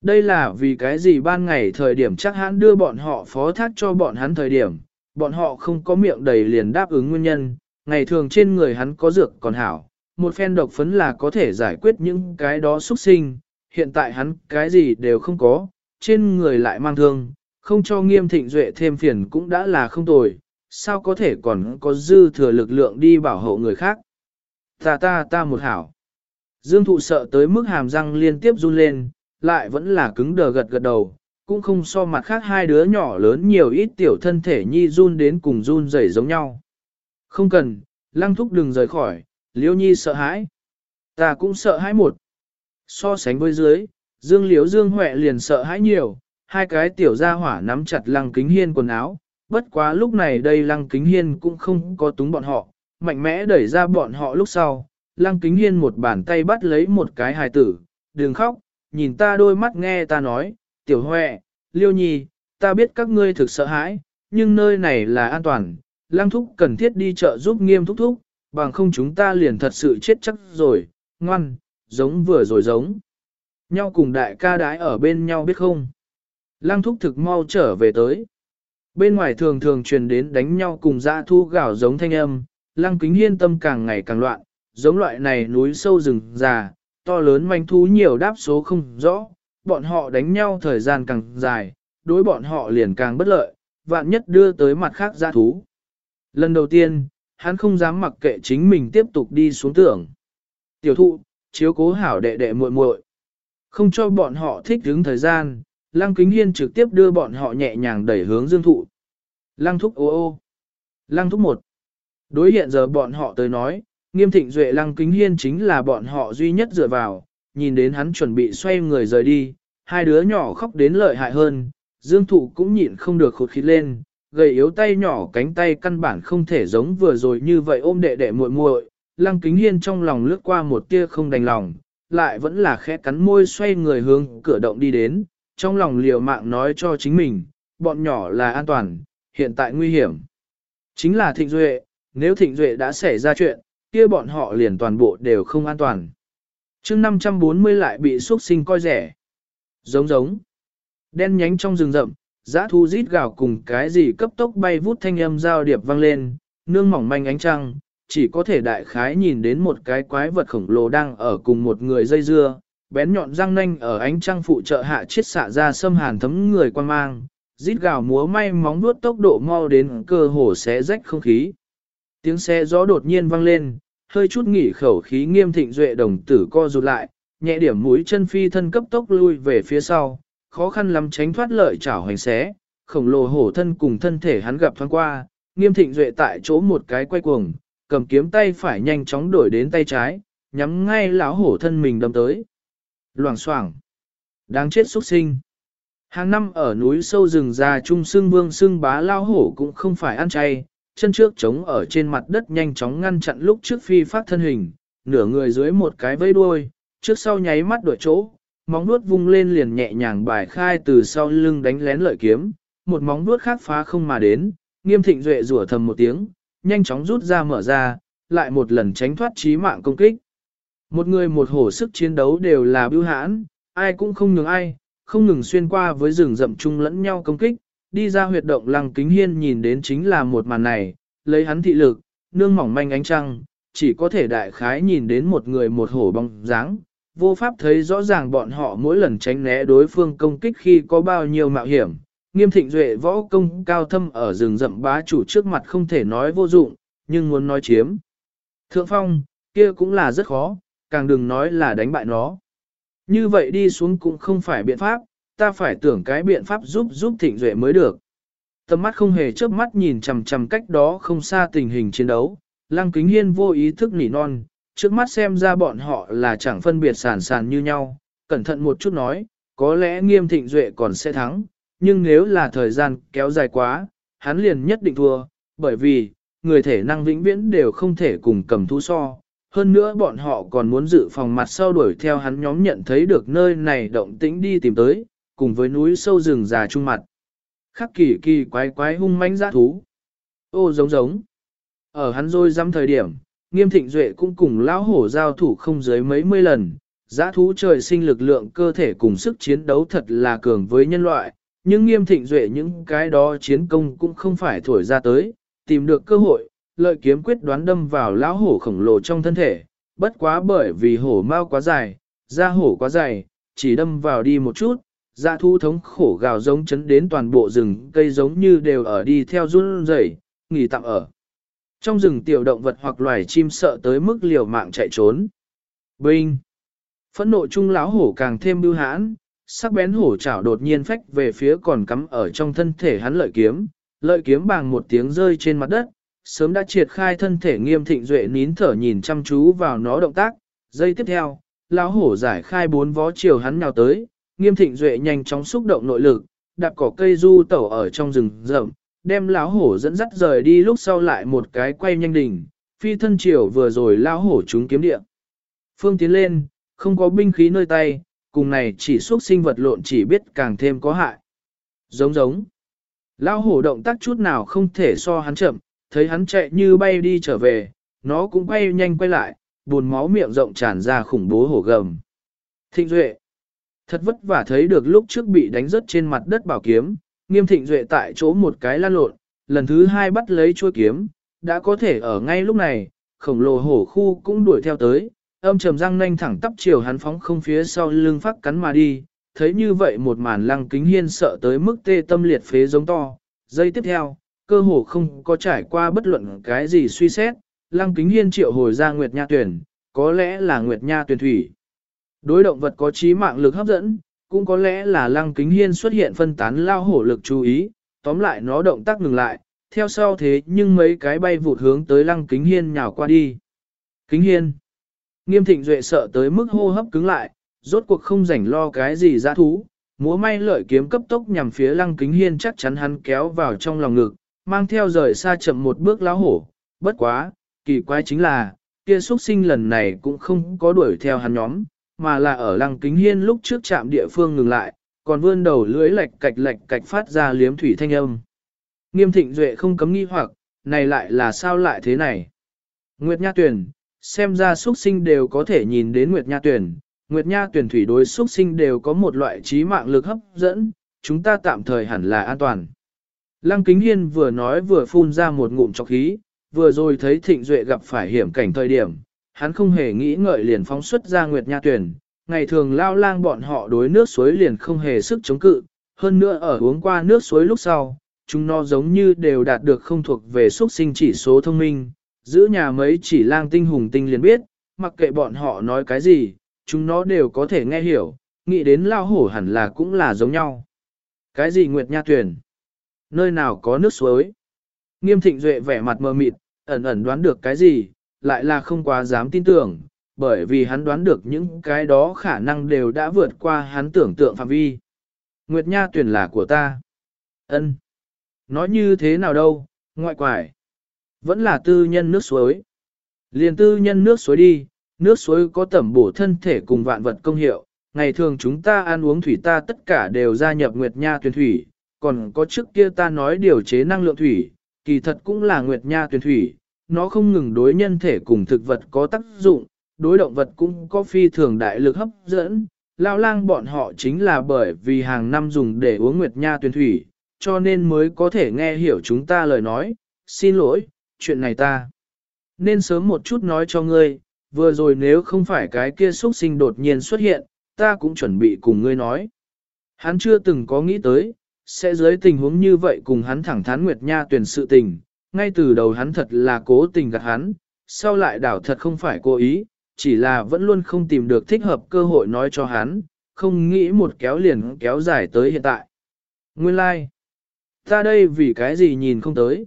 Đây là vì cái gì ban ngày thời điểm chắc hắn đưa bọn họ phó thác cho bọn hắn thời điểm, bọn họ không có miệng đầy liền đáp ứng nguyên nhân, ngày thường trên người hắn có dược còn hảo, một phen độc phấn là có thể giải quyết những cái đó xuất sinh, hiện tại hắn cái gì đều không có, trên người lại mang thương, không cho nghiêm thịnh duệ thêm phiền cũng đã là không tồi, sao có thể còn có dư thừa lực lượng đi bảo hộ người khác. Ta ta ta một hảo. Dương thụ sợ tới mức hàm răng liên tiếp run lên, lại vẫn là cứng đờ gật gật đầu, cũng không so mặt khác hai đứa nhỏ lớn nhiều ít tiểu thân thể nhi run đến cùng run rẩy giống nhau. Không cần, lăng thúc đừng rời khỏi, liêu nhi sợ hãi. Ta cũng sợ hãi một. So sánh với dưới, dương liếu dương huệ liền sợ hãi nhiều, hai cái tiểu gia hỏa nắm chặt lăng kính hiên quần áo, bất quá lúc này đây lăng kính hiên cũng không có túng bọn họ, mạnh mẽ đẩy ra bọn họ lúc sau, lăng kính hiên một bàn tay bắt lấy một cái hài tử, đừng khóc, nhìn ta đôi mắt nghe ta nói, tiểu huệ, liêu nhi, ta biết các ngươi thực sợ hãi, nhưng nơi này là an toàn, Lang thúc cần thiết đi chợ giúp nghiêm thúc thúc, bằng không chúng ta liền thật sự chết chắc rồi, ngoan, giống vừa rồi giống. Nhau cùng đại ca đái ở bên nhau biết không? Lang thúc thực mau trở về tới. Bên ngoài thường thường truyền đến đánh nhau cùng dã thu gạo giống thanh âm, Lang kính hiên tâm càng ngày càng loạn, giống loại này núi sâu rừng già, to lớn manh thú nhiều đáp số không rõ, bọn họ đánh nhau thời gian càng dài, đối bọn họ liền càng bất lợi, vạn nhất đưa tới mặt khác gia thú. Lần đầu tiên, hắn không dám mặc kệ chính mình tiếp tục đi xuống tưởng. Tiểu thụ, chiếu cố hảo đệ đệ muội muội, không cho bọn họ thích đứng thời gian, Lăng Kính Hiên trực tiếp đưa bọn họ nhẹ nhàng đẩy hướng Dương Thụ. Lăng Thúc ô ô. Lăng Thúc một. Đối hiện giờ bọn họ tới nói, nghiêm thịnh duệ Lăng Kính Hiên chính là bọn họ duy nhất dựa vào, nhìn đến hắn chuẩn bị xoay người rời đi, hai đứa nhỏ khóc đến lợi hại hơn, Dương Thụ cũng nhịn không được khột khí lên, gầy yếu tay nhỏ cánh tay căn bản không thể giống vừa rồi như vậy ôm đệ đệ muội muội. Lăng Kính Hiên trong lòng lướt qua một tia không đành lòng, lại vẫn là khẽ cắn môi xoay người hướng cửa động đi đến, trong lòng liều mạng nói cho chính mình, bọn nhỏ là an toàn, hiện tại nguy hiểm. Chính là Thịnh Duệ, nếu Thịnh Duệ đã xảy ra chuyện, kia bọn họ liền toàn bộ đều không an toàn chương 540 lại bị xuất sinh coi rẻ. Giống giống. Đen nhánh trong rừng rậm, giã thu rít gào cùng cái gì cấp tốc bay vút thanh âm giao điệp vang lên, nương mỏng manh ánh trăng, chỉ có thể đại khái nhìn đến một cái quái vật khổng lồ đang ở cùng một người dây dưa, bén nhọn răng nanh ở ánh trăng phụ trợ hạ chiết xạ ra sâm hàn thấm người quan mang, rít gào múa may móng vuốt tốc độ mau đến cơ hồ xé rách không khí. Tiếng xe gió đột nhiên vang lên, hơi chút nghỉ khẩu khí nghiêm thịnh duệ đồng tử co rụt lại, nhẹ điểm mũi chân phi thân cấp tốc lui về phía sau, khó khăn lắm tránh thoát lợi chảo hành xé, khổng lồ hổ thân cùng thân thể hắn gặp thoáng qua, nghiêm thịnh duệ tại chỗ một cái quay cuồng, cầm kiếm tay phải nhanh chóng đổi đến tay trái, nhắm ngay lão hổ thân mình đâm tới. Loảng xoảng Đáng chết xuất sinh. Hàng năm ở núi sâu rừng già trung xương vương xương bá lao hổ cũng không phải ăn chay, chân trước chống ở trên mặt đất nhanh chóng ngăn chặn lúc trước phi phát thân hình, nửa người dưới một cái vây đuôi, trước sau nháy mắt đổi chỗ, móng vuốt vung lên liền nhẹ nhàng bài khai từ sau lưng đánh lén lợi kiếm, một móng vuốt khác phá không mà đến, nghiêm thịnh duệ rủa thầm một tiếng, nhanh chóng rút ra mở ra, lại một lần tránh thoát chí mạng công kích. Một người một hổ sức chiến đấu đều là bưu hãn, ai cũng không nhường ai, không ngừng xuyên qua với rừng rậm chung lẫn nhau công kích, đi ra huyệt động lăng kính hiên nhìn đến chính là một màn này, lấy hắn thị lực, nương mỏng manh ánh trăng, chỉ có thể đại khái nhìn đến một người một hổ bóng dáng, vô pháp thấy rõ ràng bọn họ mỗi lần tránh né đối phương công kích khi có bao nhiêu mạo hiểm. Nghiêm thịnh duệ võ công cao thâm ở rừng rậm bá chủ trước mặt không thể nói vô dụng, nhưng muốn nói chiếm. Thượng phong, kia cũng là rất khó, càng đừng nói là đánh bại nó. Như vậy đi xuống cũng không phải biện pháp, ta phải tưởng cái biện pháp giúp giúp thịnh duệ mới được. Tầm mắt không hề chớp mắt nhìn chằm chằm cách đó không xa tình hình chiến đấu, lăng kính hiên vô ý thức nỉ non, trước mắt xem ra bọn họ là chẳng phân biệt sản sản như nhau, cẩn thận một chút nói, có lẽ nghiêm thịnh duệ còn sẽ thắng, nhưng nếu là thời gian kéo dài quá, hắn liền nhất định thua, bởi vì, người thể năng vĩnh viễn đều không thể cùng cầm thú so. Hơn nữa bọn họ còn muốn dự phòng mặt sau đuổi theo hắn nhóm nhận thấy được nơi này động tĩnh đi tìm tới, cùng với núi sâu rừng già trung mặt. Khắc kỳ kỳ quái quái hung mãnh giã thú. Ô giống giống. Ở hắn rồi dăm thời điểm, nghiêm thịnh duệ cũng cùng lão hổ giao thủ không dưới mấy mươi lần. Giã thú trời sinh lực lượng cơ thể cùng sức chiến đấu thật là cường với nhân loại, nhưng nghiêm thịnh duệ những cái đó chiến công cũng không phải thổi ra tới, tìm được cơ hội, lợi kiếm quyết đoán đâm vào lão hổ khổng lồ trong thân thể, bất quá bởi vì hổ mau quá dài, da hổ quá dày, chỉ đâm vào đi một chút, dạ thu thống khổ gào giống chấn đến toàn bộ rừng cây giống như đều ở đi theo run rẩy, nghỉ tạm ở. Trong rừng tiểu động vật hoặc loài chim sợ tới mức liều mạng chạy trốn. Binh! Phẫn nộ chung lão hổ càng thêm bưu hãn, sắc bén hổ chảo đột nhiên phách về phía còn cắm ở trong thân thể hắn lợi kiếm, lợi kiếm bằng một tiếng rơi trên mặt đất, sớm đã triệt khai thân thể nghiêm thịnh duệ nín thở nhìn chăm chú vào nó động tác, giây tiếp theo, lão hổ giải khai bốn vó chiều hắn nào tới, nghiêm thịnh duệ nhanh chóng xúc động nội lực, đạp cỏ cây du tẩu ở trong rừng rậm, đem lão hổ dẫn dắt rời đi lúc sau lại một cái quay nhanh đỉnh, phi thân triều vừa rồi lão hổ chúng kiếm địa. Phương tiến lên, không có binh khí nơi tay, cùng này chỉ xuất sinh vật lộn chỉ biết càng thêm có hại. Giống giống. Lão hổ động tác chút nào không thể so hắn chậm, thấy hắn chạy như bay đi trở về, nó cũng bay nhanh quay lại, buồn máu miệng rộng tràn ra khủng bố hổ gầm. Thịnh Duệ. Thật vất vả thấy được lúc trước bị đánh rớt trên mặt đất bảo kiếm, nghiêm thịnh Duệ tại chỗ một cái lan lộn, lần thứ hai bắt lấy chuôi kiếm, đã có thể ở ngay lúc này, khổng lồ hổ khu cũng đuổi theo tới, âm trầm răng nanh thẳng tắp chiều hắn phóng không phía sau lưng phát cắn mà đi, thấy như vậy một màn lăng kính hiên sợ tới mức tê tâm liệt phế giống to. Giây tiếp theo, cơ hồ không có trải qua bất luận cái gì suy xét, lăng kính hiên triệu hồi ra Nguyệt Nha tuyển, có lẽ là Nguyệt Nha tuyển thủy. Đối động vật có trí mạng lực hấp dẫn, cũng có lẽ là lăng kính hiên xuất hiện phân tán lao hổ lực chú ý, tóm lại nó động tác ngừng lại, theo sau thế nhưng mấy cái bay vụt hướng tới lăng kính hiên nhào qua đi. Kính hiên. Nghiêm thịnh duệ sợ tới mức hô hấp cứng lại, rốt cuộc không rảnh lo cái gì ra thú, múa may lợi kiếm cấp tốc nhằm phía lăng kính hiên chắc chắn hắn kéo vào trong lòng ngực, mang theo rời xa chậm một bước lao hổ, bất quá, kỳ quái chính là, kia xuất sinh lần này cũng không có đuổi theo hắn nhóm, mà là ở lăng kính hiên lúc trước chạm địa phương ngừng lại, còn vươn đầu lưới lạch cạch lạch cạch phát ra liếm thủy thanh âm. Nghiêm thịnh duệ không cấm nghi hoặc, này lại là sao lại thế này? Nguyệt Nha Tuyền, xem ra xuất sinh đều có thể nhìn đến Nguyệt Nha Tuyền, Nguyệt Nha Tuyền thủy đối xuất sinh đều có một loại trí mạng lực hấp dẫn, chúng ta tạm thời hẳn là an toàn. Lăng Kính Hiên vừa nói vừa phun ra một ngụm chọc khí, vừa rồi thấy Thịnh Duệ gặp phải hiểm cảnh thời điểm, hắn không hề nghĩ ngợi liền phóng xuất ra Nguyệt Nha Tuyển, ngày thường lao lang bọn họ đối nước suối liền không hề sức chống cự, hơn nữa ở uống qua nước suối lúc sau, chúng nó giống như đều đạt được không thuộc về xuất sinh chỉ số thông minh, giữ nhà mấy chỉ lang tinh hùng tinh liền biết, mặc kệ bọn họ nói cái gì, chúng nó đều có thể nghe hiểu, nghĩ đến lao hổ hẳn là cũng là giống nhau. Cái gì Nguyệt Nha Tuyền? Nơi nào có nước suối? Nghiêm thịnh duệ vẻ mặt mờ mịt, ẩn ẩn đoán được cái gì, lại là không quá dám tin tưởng, bởi vì hắn đoán được những cái đó khả năng đều đã vượt qua hắn tưởng tượng phạm vi. Nguyệt Nha Tuyền là của ta. Ân. Nói như thế nào đâu, ngoại quải. Vẫn là tư nhân nước suối. Liền tư nhân nước suối đi, nước suối có tẩm bổ thân thể cùng vạn vật công hiệu. Ngày thường chúng ta ăn uống thủy ta tất cả đều gia nhập Nguyệt Nha Tuyền Thủy, còn có trước kia ta nói điều chế năng lượng thủy, kỳ thật cũng là Nguyệt Nha Tuyền Thủy. Nó không ngừng đối nhân thể cùng thực vật có tác dụng, đối động vật cũng có phi thường đại lực hấp dẫn. Lao lang bọn họ chính là bởi vì hàng năm dùng để uống Nguyệt Nha Tuyền Thủy, cho nên mới có thể nghe hiểu chúng ta lời nói. Xin lỗi, chuyện này ta nên sớm một chút nói cho ngươi, vừa rồi nếu không phải cái kia xuất sinh đột nhiên xuất hiện, ta cũng chuẩn bị cùng ngươi nói. Hắn chưa từng có nghĩ tới, sẽ dưới tình huống như vậy cùng hắn thẳng thắn Nguyệt Nha tuyển sự tình, ngay từ đầu hắn thật là cố tình gạt hắn, sau lại đảo thật không phải cố ý, chỉ là vẫn luôn không tìm được thích hợp cơ hội nói cho hắn, không nghĩ một kéo liền kéo dài tới hiện tại. Nguyên lai, like. ta đây vì cái gì nhìn không tới.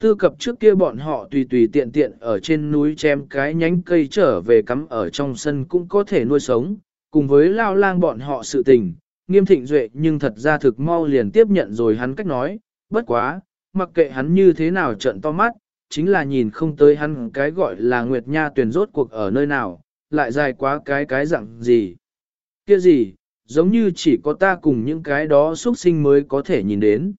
Tư cập trước kia bọn họ tùy tùy tiện tiện ở trên núi chém cái nhánh cây trở về cắm ở trong sân cũng có thể nuôi sống, cùng với lao lang bọn họ sự tình, nghiêm thịnh duệ nhưng thật ra thực mau liền tiếp nhận rồi hắn cách nói, bất quá, mặc kệ hắn như thế nào trận to mắt, chính là nhìn không tới hắn cái gọi là Nguyệt Nha tuyển rốt cuộc ở nơi nào, lại dài quá cái cái dạng gì. Kia gì, giống như chỉ có ta cùng những cái đó xuất sinh mới có thể nhìn đến.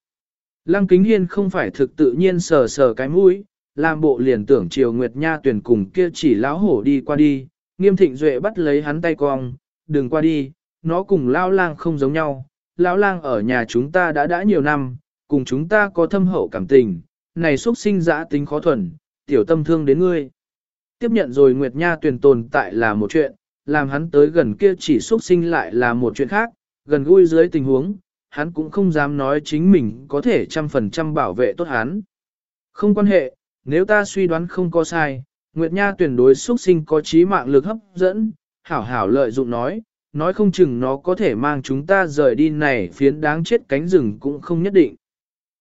Lăng kính hiên không phải thực tự nhiên sờ sờ cái mũi, làm bộ liền tưởng chiều Nguyệt Nha tuyển cùng kia chỉ lão hổ đi qua đi, nghiêm thịnh duệ bắt lấy hắn tay cong, đừng qua đi, nó cùng lão lang không giống nhau, lão lang ở nhà chúng ta đã đã nhiều năm, cùng chúng ta có thâm hậu cảm tình, này xuất sinh dã tính khó thuần, tiểu tâm thương đến ngươi. Tiếp nhận rồi Nguyệt Nha tuyển tồn tại là một chuyện, làm hắn tới gần kia chỉ xuất sinh lại là một chuyện khác, gần gũi dưới tình huống, hắn cũng không dám nói chính mình có thể trăm phần trăm bảo vệ tốt hắn. Không quan hệ, nếu ta suy đoán không có sai, Nguyệt Nha tuyển đối xuất sinh có trí mạng lực hấp dẫn, hảo hảo lợi dụng nói, nói không chừng nó có thể mang chúng ta rời đi này phiến đáng chết cánh rừng cũng không nhất định.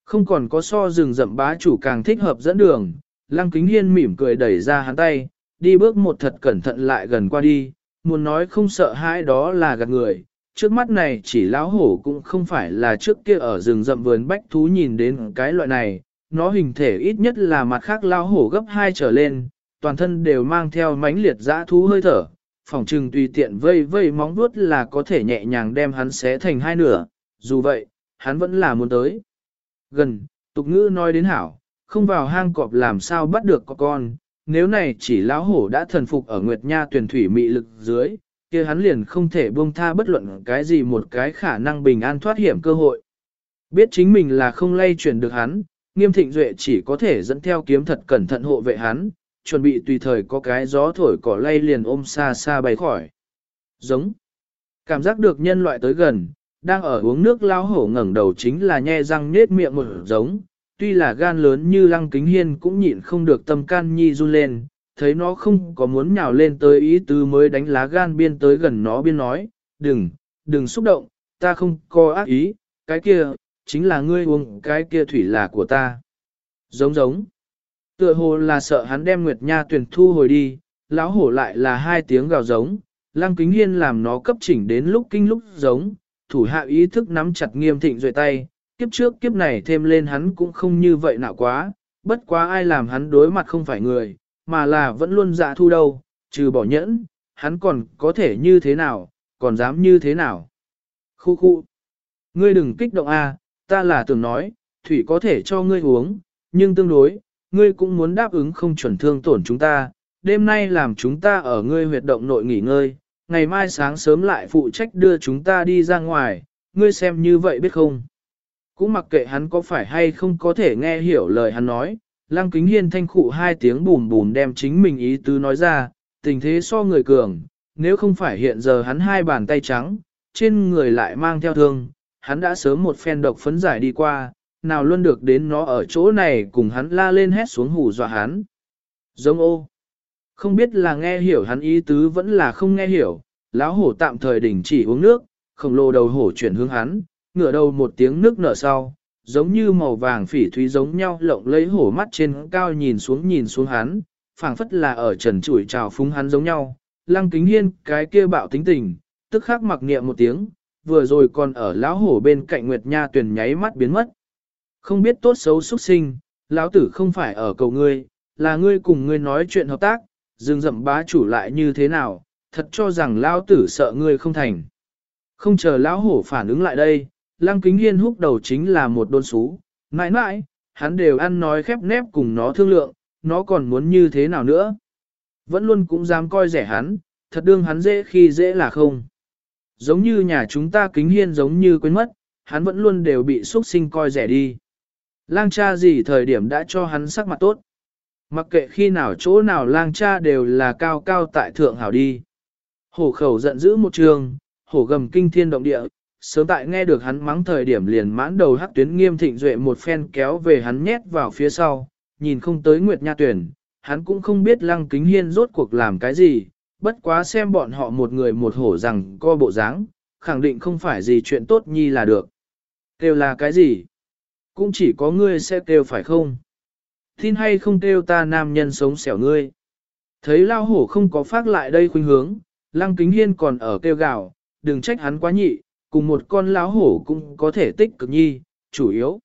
Không còn có so rừng rậm bá chủ càng thích hợp dẫn đường, Lăng Kính Hiên mỉm cười đẩy ra hắn tay, đi bước một thật cẩn thận lại gần qua đi, muốn nói không sợ hãi đó là gạt người, trước mắt này chỉ lão hổ cũng không phải là trước kia ở rừng rậm vườn bách thú nhìn đến cái loại này, nó hình thể ít nhất là mặt khác lão hổ gấp hai trở lên, toàn thân đều mang theo mãnh liệt dã thú hơi thở, phòng trừng tùy tiện vây vây móng vuốt là có thể nhẹ nhàng đem hắn xé thành hai nửa, dù vậy, hắn vẫn là muốn tới. Gần, tục ngữ nói đến hảo, không vào hang cọp làm sao bắt được có con, nếu này chỉ lão hổ đã thần phục ở Nguyệt Nha tuyển thủy mị lực dưới, kia hắn liền không thể buông tha bất luận cái gì một cái khả năng bình an thoát hiểm cơ hội. Biết chính mình là không lay chuyển được hắn, nghiêm thịnh duệ chỉ có thể dẫn theo kiếm thật cẩn thận hộ vệ hắn, chuẩn bị tùy thời có cái gió thổi cỏ lay liền ôm xa xa bay khỏi. Giống. Cảm giác được nhân loại tới gần, đang ở uống nước lao hổ ngẩng đầu chính là nhe răng nết miệng một giống, tuy là gan lớn như lăng kính hiên cũng nhịn không được tâm can nhi run lên, thấy nó không có muốn nhào lên tới ý tứ mới đánh lá gan biên tới gần nó biên nói, đừng, đừng xúc động, ta không có ác ý, cái kia, chính là ngươi uống cái kia thủy là của ta. Giống giống. Tựa hồ là sợ hắn đem Nguyệt Nha tuyển thu hồi đi, lão hổ lại là hai tiếng gào giống, lăng kính hiên làm nó cấp chỉnh đến lúc kinh lúc giống, thủ hạ ý thức nắm chặt nghiêm thịnh duệ tay, kiếp trước kiếp này thêm lên hắn cũng không như vậy nào quá, bất quá ai làm hắn đối mặt không phải người, mà là vẫn luôn dạ thu đâu, trừ bỏ nhẫn, hắn còn có thể như thế nào, còn dám như thế nào. Khu khu, ngươi đừng kích động a, ta là tưởng nói, thủy có thể cho ngươi uống, nhưng tương đối, ngươi cũng muốn đáp ứng không chuẩn thương tổn chúng ta, đêm nay làm chúng ta ở ngươi huyệt động nội nghỉ ngơi, ngày mai sáng sớm lại phụ trách đưa chúng ta đi ra ngoài, ngươi xem như vậy biết không? Cũng mặc kệ hắn có phải hay không có thể nghe hiểu lời hắn nói, lăng kính hiên thanh khụ hai tiếng bùm bùm đem chính mình ý tứ nói ra, tình thế so người cường, nếu không phải hiện giờ hắn hai bàn tay trắng, trên người lại mang theo thương, hắn đã sớm một phen độc phấn giải đi qua, nào luôn được đến nó ở chỗ này cùng hắn la lên hét xuống hù dọa hắn. Giống ô. Không biết là nghe hiểu hắn ý tứ vẫn là không nghe hiểu, lão hổ tạm thời đình chỉ uống nước, khổng lồ đầu hổ chuyển hướng hắn, ngửa đầu một tiếng nước nở sau, giống như màu vàng phỉ thúy giống nhau lộng lấy hổ mắt trên cao nhìn xuống nhìn xuống hắn, phảng phất là ở trần chuỗi trào phúng hắn giống nhau. Lăng kính hiên cái kia bạo tính tình, tức khắc mặc niệm một tiếng, vừa rồi còn ở lão hổ bên cạnh Nguyệt Nha tuyển nháy mắt biến mất. Không biết tốt xấu xuất sinh, lão tử không phải ở cầu ngươi, là ngươi cùng ngươi nói chuyện hợp tác, rừng dậm bá chủ lại như thế nào, thật cho rằng lão tử sợ ngươi không thành. Không chờ lão hổ phản ứng lại đây, lăng kính hiên húc đầu chính là một đôn xú, mãi mãi, hắn đều ăn nói khép nép cùng nó thương lượng, nó còn muốn như thế nào nữa. Vẫn luôn cũng dám coi rẻ hắn, thật đương hắn dễ khi dễ là không. Giống như nhà chúng ta kính hiên giống như quên mất, hắn vẫn luôn đều bị xuất sinh coi rẻ đi. Lang cha gì thời điểm đã cho hắn sắc mặt tốt. Mặc kệ khi nào chỗ nào lang cha đều là cao cao tại thượng hảo đi. Hổ khẩu giận dữ một trường, hổ gầm kinh thiên động địa, sớm tại nghe được hắn mắng thời điểm liền mãn đầu hắc tuyến nghiêm thịnh duệ một phen kéo về hắn nhét vào phía sau, nhìn không tới Nguyệt Nha tuyển, hắn cũng không biết lăng kính hiên rốt cuộc làm cái gì, bất quá xem bọn họ một người một hổ rằng co bộ dáng, khẳng định không phải gì chuyện tốt nhi là được. Kêu là cái gì? Cũng chỉ có ngươi sẽ kêu phải không? Tin hay không kêu ta nam nhân sống xẻo ngươi? Thấy lao hổ không có phát lại đây khuynh hướng, lăng kính hiên còn ở kêu gào, đừng trách hắn quá nhị, cùng một con lão hổ cũng có thể tích cực nhi, chủ yếu.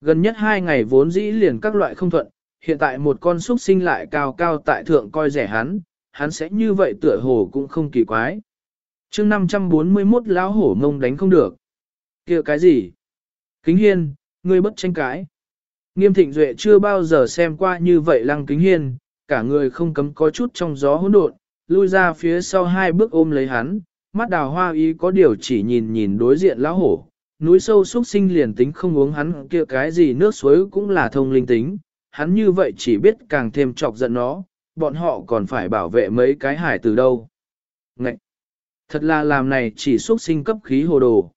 Gần nhất hai ngày vốn dĩ liền các loại không thuận, hiện tại một con xuất sinh lại cao cao tại thượng coi rẻ hắn, hắn sẽ như vậy tựa hổ cũng không kỳ quái. chương 541 lão hổ mông đánh không được. kia cái gì? Kính hiên, ngươi bất tranh cãi. Nghiêm thịnh duệ chưa bao giờ xem qua như vậy lăng kính hiên, cả người không cấm có chút trong gió hỗn độn, lui ra phía sau hai bước ôm lấy hắn, mắt đào hoa ý có điều chỉ nhìn nhìn đối diện lão hổ, núi sâu xuất sinh liền tính không uống hắn kia cái gì nước suối cũng là thông linh tính, hắn như vậy chỉ biết càng thêm chọc giận nó, bọn họ còn phải bảo vệ mấy cái hải từ đâu. Ngậy! Thật là làm này chỉ xuất sinh cấp khí hồ đồ.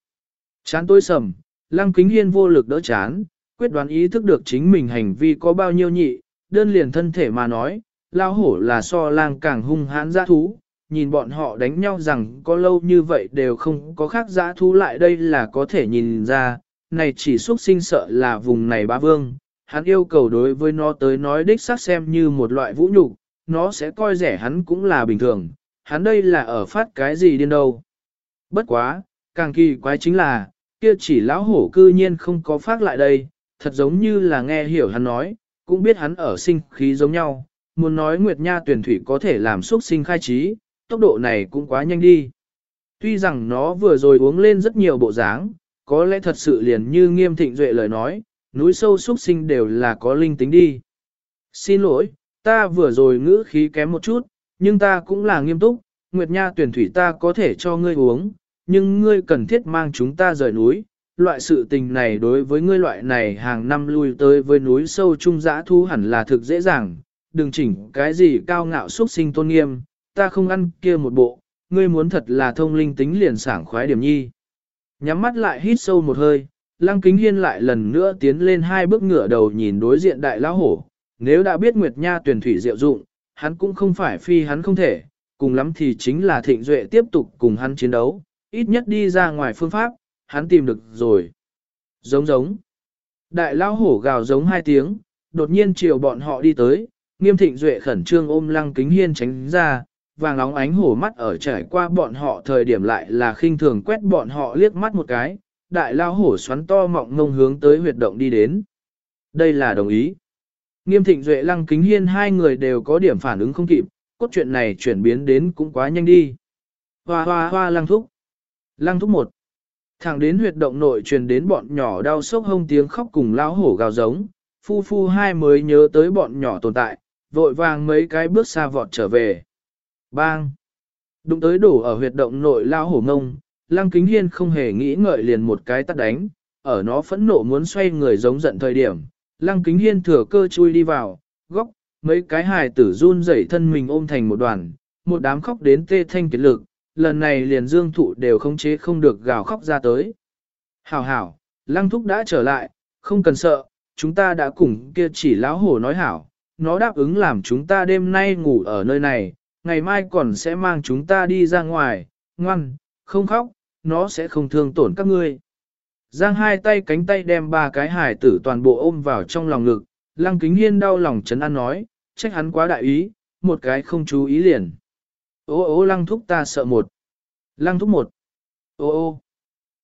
Chán tôi sầm, lăng kính hiên vô lực đỡ chán, quyết đoán ý thức được chính mình hành vi có bao nhiêu nhị, đơn liền thân thể mà nói, lao hổ là so lang càng hung hãn dã thú, nhìn bọn họ đánh nhau rằng có lâu như vậy đều không có khác dã thú lại đây là có thể nhìn ra, này chỉ xuất sinh sợ là vùng này bá vương, hắn yêu cầu đối với nó tới nói đích xác xem như một loại vũ nhục, nó sẽ coi rẻ hắn cũng là bình thường, hắn đây là ở phát cái gì điên đâu. Bất quá, càng kỳ quái chính là, kia chỉ lão hổ cư nhiên không có phát lại đây, thật giống như là nghe hiểu hắn nói, cũng biết hắn ở sinh khí giống nhau, muốn nói Nguyệt Nha tuyển thủy có thể làm xuất sinh khai trí, tốc độ này cũng quá nhanh đi. Tuy rằng nó vừa rồi uống lên rất nhiều bộ dáng, có lẽ thật sự liền như nghiêm thịnh duệ lời nói, núi sâu xuất sinh đều là có linh tính đi. Xin lỗi, ta vừa rồi ngữ khí kém một chút, nhưng ta cũng là nghiêm túc, Nguyệt Nha tuyển thủy ta có thể cho ngươi uống, nhưng ngươi cần thiết mang chúng ta rời núi. Loại sự tình này đối với ngươi loại này hàng năm lui tới với núi sâu trung dã thu hẳn là thực dễ dàng, đừng chỉnh cái gì cao ngạo xuất sinh tôn nghiêm, ta không ăn kia một bộ, ngươi muốn thật là thông linh tính liền sảng khoái điểm nhi. Nhắm mắt lại hít sâu một hơi, lăng kính hiên lại lần nữa tiến lên hai bước ngửa đầu nhìn đối diện đại lão hổ. Nếu đã biết Nguyệt Nha tuyển thủy diệu dụng, hắn cũng không phải phi hắn không thể, cùng lắm thì chính là thịnh duệ tiếp tục cùng hắn chiến đấu, ít nhất đi ra ngoài phương pháp, hắn tìm được rồi. Giống giống. Đại lão hổ gào giống hai tiếng, đột nhiên chiều bọn họ đi tới, nghiêm thịnh duệ khẩn trương ôm lăng kính hiên tránh ra, vàng óng ánh hổ mắt ở trải qua bọn họ thời điểm lại là khinh thường quét bọn họ liếc mắt một cái, đại lao hổ xoắn to mọng ngông hướng tới huyệt động đi đến. Đây là đồng ý. Nghiêm thịnh duệ lăng kính hiên hai người đều có điểm phản ứng không kịp, cốt chuyện này chuyển biến đến cũng quá nhanh đi. Hoa hoa hoa lăng thúc. Lăng thúc một. Thẳng đến huyệt động nội truyền đến bọn nhỏ đau sốc hông tiếng khóc cùng lao hổ gào giống, phu phu hai mới nhớ tới bọn nhỏ tồn tại, vội vàng mấy cái bước xa vọt trở về. Bang! Đụng tới đổ ở huyệt động nội lao hổ ngông, Lăng Kính Hiên không hề nghĩ ngợi liền một cái tắt đánh, ở nó phẫn nộ muốn xoay người giống giận thời điểm. Lăng Kính Hiên thừa cơ chui đi vào, góc, mấy cái hài tử run rẩy thân mình ôm thành một đoàn, một đám khóc đến tê thanh kiệt lực, lần này liền dương thụ đều không chế không được gào khóc ra tới. Hảo hảo, Lăng Thúc đã trở lại, không cần sợ, chúng ta đã cùng kia chỉ lão hổ nói hảo, nó đáp ứng làm chúng ta đêm nay ngủ ở nơi này, ngày mai còn sẽ mang chúng ta đi ra ngoài, ngoan, không khóc, nó sẽ không thương tổn các ngươi. Giang hai tay cánh tay đem ba cái hải tử toàn bộ ôm vào trong lòng ngực, lăng kính hiên đau lòng chấn an nói, trách hắn quá đại ý, một cái không chú ý liền. Ô ô lăng thúc ta sợ một. Lăng thúc một. Ô ô.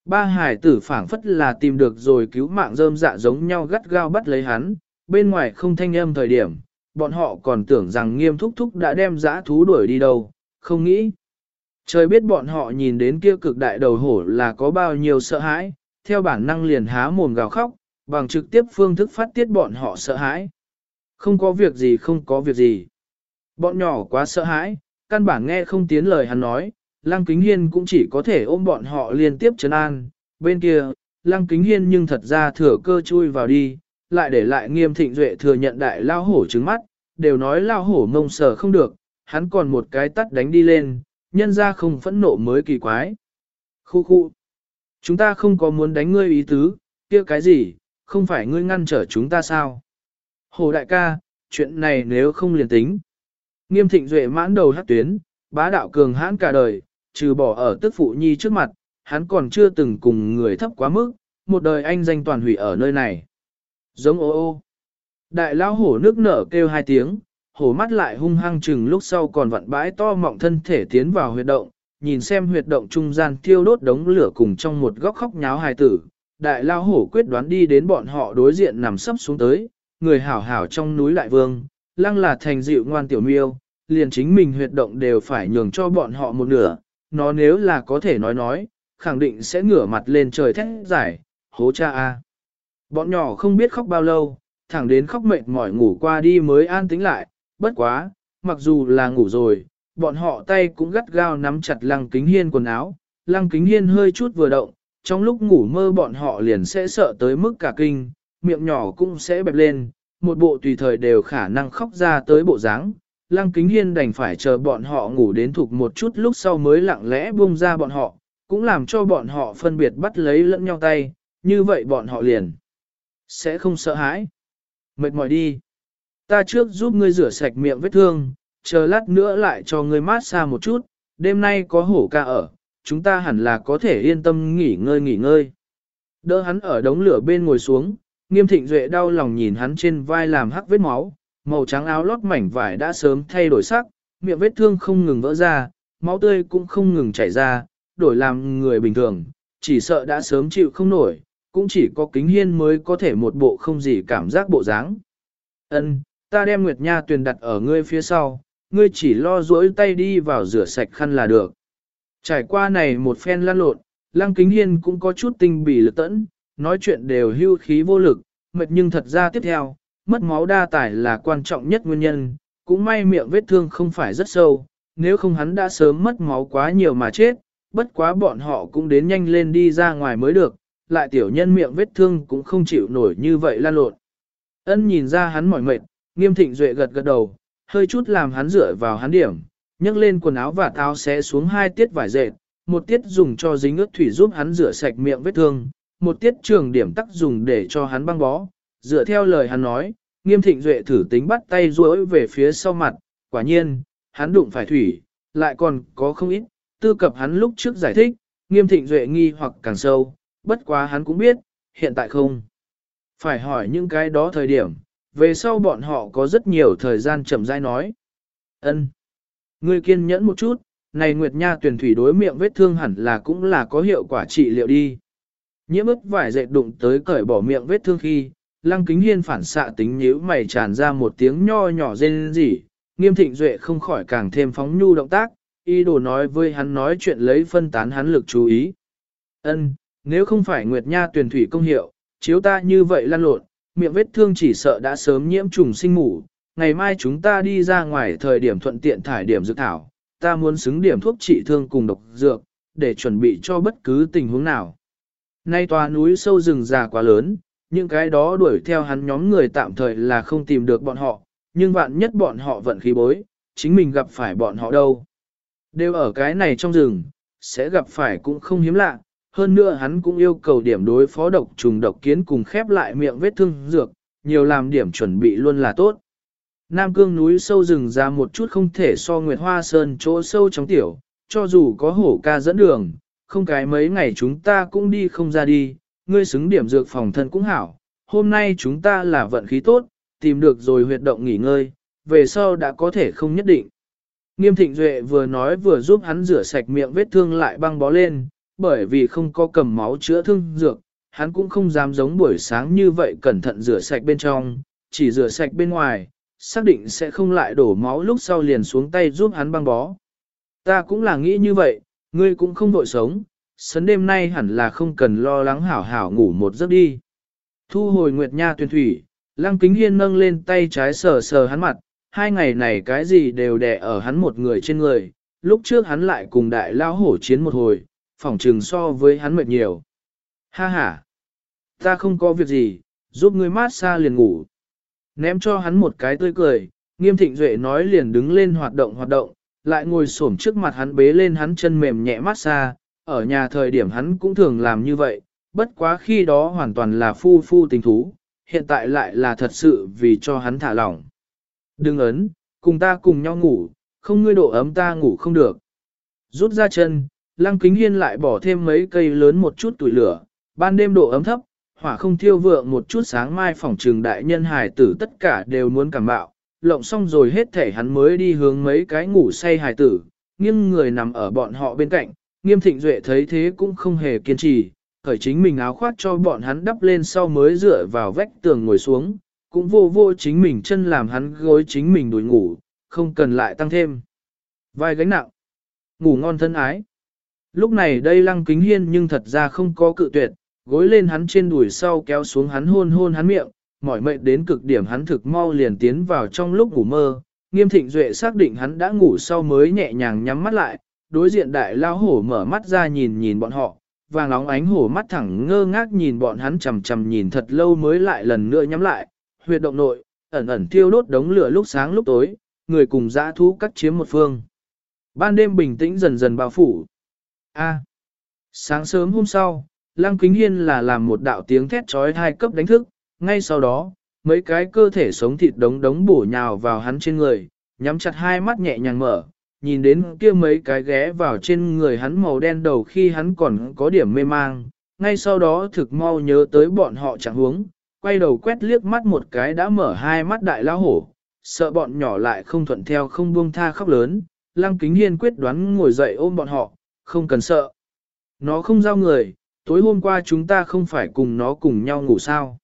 Ba hải tử phảng phất là tìm được rồi cứu mạng rơm dạ giống nhau gắt gao bắt lấy hắn, bên ngoài không thanh âm thời điểm, bọn họ còn tưởng rằng nghiêm thúc thúc đã đem dã thú đuổi đi đâu, không nghĩ. Trời biết bọn họ nhìn đến kia cực đại đầu hổ là có bao nhiêu sợ hãi, theo bản năng liền há mồm gào khóc, bằng trực tiếp phương thức phát tiết bọn họ sợ hãi. Không có việc gì không có việc gì. Bọn nhỏ quá sợ hãi, căn bản nghe không tiến lời hắn nói, Lăng Kính Hiên cũng chỉ có thể ôm bọn họ liên tiếp trấn an. Bên kia, Lăng Kính Hiên nhưng thật ra thừa cơ chui vào đi, lại để lại nghiêm thịnh duệ thừa nhận đại lao hổ trứng mắt, đều nói lao hổ mông sờ không được, hắn còn một cái tắt đánh đi lên, nhân ra không phẫn nộ mới kỳ quái. Khu khu, chúng ta không có muốn đánh ngươi ý tứ, kia cái gì, không phải ngươi ngăn trở chúng ta sao? Hồ đại ca, chuyện này nếu không liền tính. Nghiêm thịnh duệ mãn đầu hát tuyến, bá đạo cường hãn cả đời, trừ bỏ ở tức phụ nhi trước mặt, hắn còn chưa từng cùng người thấp quá mức, một đời anh danh toàn hủy ở nơi này. Giống ô ô. Đại lão hổ nước nở kêu hai tiếng, hổ mắt lại hung hăng chừng lúc sau còn vặn bãi to mọng thân thể tiến vào huyệt động, nhìn xem huyệt động trung gian thiêu đốt đống lửa cùng trong một góc khóc nháo hài tử. Đại lao hổ quyết đoán đi đến bọn họ đối diện nằm sấp xuống tới, người hảo hảo trong núi lại vương, lăng là thành dịu ngoan tiểu miêu, liền chính mình huyệt động đều phải nhường cho bọn họ một nửa, nó nếu là có thể nói nói, khẳng định sẽ ngửa mặt lên trời thét giải, hố cha a. Bọn nhỏ không biết khóc bao lâu, thẳng đến khóc mệt mỏi ngủ qua đi mới an tĩnh lại, bất quá, mặc dù là ngủ rồi, bọn họ tay cũng gắt gao nắm chặt lăng kính hiên quần áo, lăng kính hiên hơi chút vừa động, trong lúc ngủ mơ bọn họ liền sẽ sợ tới mức cả kinh, miệng nhỏ cũng sẽ bẹp lên, một bộ tùy thời đều khả năng khóc ra tới bộ dáng. Lăng kính hiên đành phải chờ bọn họ ngủ đến thuộc một chút lúc sau mới lặng lẽ buông ra bọn họ, cũng làm cho bọn họ phân biệt bắt lấy lẫn nhau tay, như vậy bọn họ liền sẽ không sợ hãi. Mệt mỏi đi. Ta trước giúp ngươi rửa sạch miệng vết thương, chờ lát nữa lại cho ngươi mát xa một chút, đêm nay có hổ ca ở, chúng ta hẳn là có thể yên tâm nghỉ ngơi nghỉ ngơi. Đỡ hắn ở đống lửa bên ngồi xuống, nghiêm thịnh duệ đau lòng nhìn hắn trên vai làm hắc vết máu, màu trắng áo lót mảnh vải đã sớm thay đổi sắc, miệng vết thương không ngừng vỡ ra, máu tươi cũng không ngừng chảy ra, đổi làm người bình thường, chỉ sợ đã sớm chịu không nổi, cũng chỉ có kính hiên mới có thể một bộ không gì cảm giác bộ dáng. Ân, ta đem Nguyệt Nha tuyền đặt ở ngươi phía sau, ngươi chỉ lo duỗi tay đi vào rửa sạch khăn là được. Trải qua này một phen lăn lộn, Lăng Kính Hiên cũng có chút tinh bỉ lực tẫn, nói chuyện đều hưu khí vô lực, mệt nhưng thật ra tiếp theo, mất máu đa tải là quan trọng nhất nguyên nhân, cũng may miệng vết thương không phải rất sâu, nếu không hắn đã sớm mất máu quá nhiều mà chết, bất quá bọn họ cũng đến nhanh lên đi ra ngoài mới được, lại tiểu nhân miệng vết thương cũng không chịu nổi như vậy lan lộn. Ân nhìn ra hắn mỏi mệt, nghiêm thịnh duệ gật gật đầu, hơi chút làm hắn dựa vào hắn điểm, nhấc lên quần áo và tháo xé xuống hai tiết vải dệt, một tiết dùng cho dính ướt thủy giúp hắn rửa sạch miệng vết thương, một tiết trường điểm tắc dùng để cho hắn băng bó. Dựa theo lời hắn nói, nghiêm thịnh duệ thử tính bắt tay duỗi về phía sau mặt, quả nhiên, hắn đụng phải thủy, lại còn có không ít, tư cập hắn lúc trước giải thích, nghiêm thịnh duệ nghi hoặc càng sâu, bất quá hắn cũng biết, hiện tại không. Phải hỏi những cái đó thời điểm, về sau bọn họ có rất nhiều thời gian chậm rãi nói. ân Ngươi kiên nhẫn một chút, này Nguyệt Nha tuyển thủy đối miệng vết thương hẳn là cũng là có hiệu quả trị liệu đi. Nhiễm ức vải dệt đụng tới cởi bỏ miệng vết thương khi, lăng kính hiên phản xạ tính nhíu mày tràn ra một tiếng nho nhỏ rên rỉ, nghiêm thịnh duệ không khỏi càng thêm phóng nhu động tác, y đồ nói với hắn nói chuyện lấy phân tán hắn lực chú ý. Ân, nếu không phải Nguyệt Nha tuyển thủy công hiệu, chiếu ta như vậy lăn lộn, miệng vết thương chỉ sợ đã sớm nhiễm trùng sinh mủ, ngày mai chúng ta đi ra ngoài thời điểm thuận tiện thải điểm dược thảo, ta muốn xứng điểm thuốc trị thương cùng độc dược, để chuẩn bị cho bất cứ tình huống nào. Nay tòa núi sâu rừng già quá lớn, những cái đó đuổi theo hắn nhóm người tạm thời là không tìm được bọn họ, nhưng vạn nhất bọn họ vận khí bối, chính mình gặp phải bọn họ đâu. Đều ở cái này trong rừng, sẽ gặp phải cũng không hiếm lạ, hơn nữa hắn cũng yêu cầu điểm đối phó độc trùng độc kiến cùng khép lại miệng vết thương dược, nhiều làm điểm chuẩn bị luôn là tốt. Nam cương núi sâu rừng ra một chút không thể so Nguyệt Hoa Sơn chỗ sâu trong tiểu, cho dù có hổ ca dẫn đường, không cái mấy ngày chúng ta cũng đi không ra đi, ngươi xứng điểm dược phòng thân cũng hảo. Hôm nay chúng ta là vận khí tốt, tìm được rồi huyệt động nghỉ ngơi, về sau đã có thể không nhất định. Nghiêm thịnh duệ vừa nói vừa giúp hắn rửa sạch miệng vết thương lại băng bó lên, bởi vì không có cầm máu chữa thương dược, hắn cũng không dám giống buổi sáng như vậy cẩn thận rửa sạch bên trong, chỉ rửa sạch bên ngoài, xác định sẽ không lại đổ máu lúc sau liền xuống tay giúp hắn băng bó. Ta cũng là nghĩ như vậy, ngươi cũng không vội sống, sấn đêm nay hẳn là không cần lo lắng hảo hảo ngủ một giấc đi. Thu hồi Nguyệt Nha tuyên thủy, Lăng Kính Hiên nâng lên tay trái sờ sờ hắn mặt, hai ngày này cái gì đều đè ở hắn một người trên người, lúc trước hắn lại cùng đại lao hổ chiến một hồi, phỏng trừng so với hắn mệt nhiều. Ha ha! Ta không có việc gì, giúp ngươi mát xa liền ngủ. Ném cho hắn một cái tươi cười, nghiêm thịnh duệ nói liền đứng lên hoạt động hoạt động, lại ngồi xổm trước mặt hắn bế lên hắn chân mềm nhẹ mát xa, ở nhà thời điểm hắn cũng thường làm như vậy, bất quá khi đó hoàn toàn là phu phu tình thú, hiện tại lại là thật sự vì cho hắn thả lỏng. Đừng ấn, cùng ta cùng nhau ngủ, không ngươi độ ấm ta ngủ không được. Rút ra chân, lăng kính hiên lại bỏ thêm mấy cây lớn một chút tuổi lửa, ban đêm độ ấm thấp, hỏa không thiêu vượng một chút sáng mai phòng trường đại nhân hài tử tất cả đều muốn cảm bạo, lộng xong rồi hết thể hắn mới đi hướng mấy cái ngủ say hài tử, nghiêng người nằm ở bọn họ bên cạnh, nghiêm thịnh duệ thấy thế cũng không hề kiên trì, khởi chính mình áo khoác cho bọn hắn đắp lên sau mới dựa vào vách tường ngồi xuống, cũng vô vô chính mình chân làm hắn gối chính mình đuổi ngủ, không cần lại tăng thêm. Vai gánh nặng, ngủ ngon thân ái. Lúc này đây lăng kính hiên nhưng thật ra không có cự tuyệt, gối lên hắn trên đùi sau kéo xuống hắn hôn hôn hắn miệng, mỏi mệt đến cực điểm hắn thực mau liền tiến vào trong lúc ngủ mơ. Nghiêm thịnh duệ xác định hắn đã ngủ sau mới nhẹ nhàng nhắm mắt lại, đối diện đại lao hổ mở mắt ra nhìn nhìn bọn họ, vàng óng ánh hổ mắt thẳng ngơ ngác nhìn bọn hắn chầm chầm nhìn thật lâu mới lại lần nữa nhắm lại, huyệt động nội, ẩn ẩn thiêu đốt đống lửa lúc sáng lúc tối, người cùng dã thú cắt chiếm một phương. Ban đêm bình tĩnh dần dần bao phủ. A. Sáng sớm hôm sau, Lăng Kính Hiên là làm một đạo tiếng thét trói hai cấp đánh thức, ngay sau đó, mấy cái cơ thể sống thịt đống đống bổ nhào vào hắn trên người, nhắm chặt hai mắt nhẹ nhàng mở, nhìn đến kia mấy cái ghé vào trên người hắn màu đen đầu khi hắn còn có điểm mê mang, ngay sau đó thực mau nhớ tới bọn họ chẳng huống, quay đầu quét liếc mắt một cái đã mở hai mắt đại lao hổ, sợ bọn nhỏ lại không thuận theo không buông tha khóc lớn, Lăng Kính Hiên quyết đoán ngồi dậy ôm bọn họ, không cần sợ. Nó không giao người, tối hôm qua chúng ta không phải cùng nó cùng nhau ngủ sao.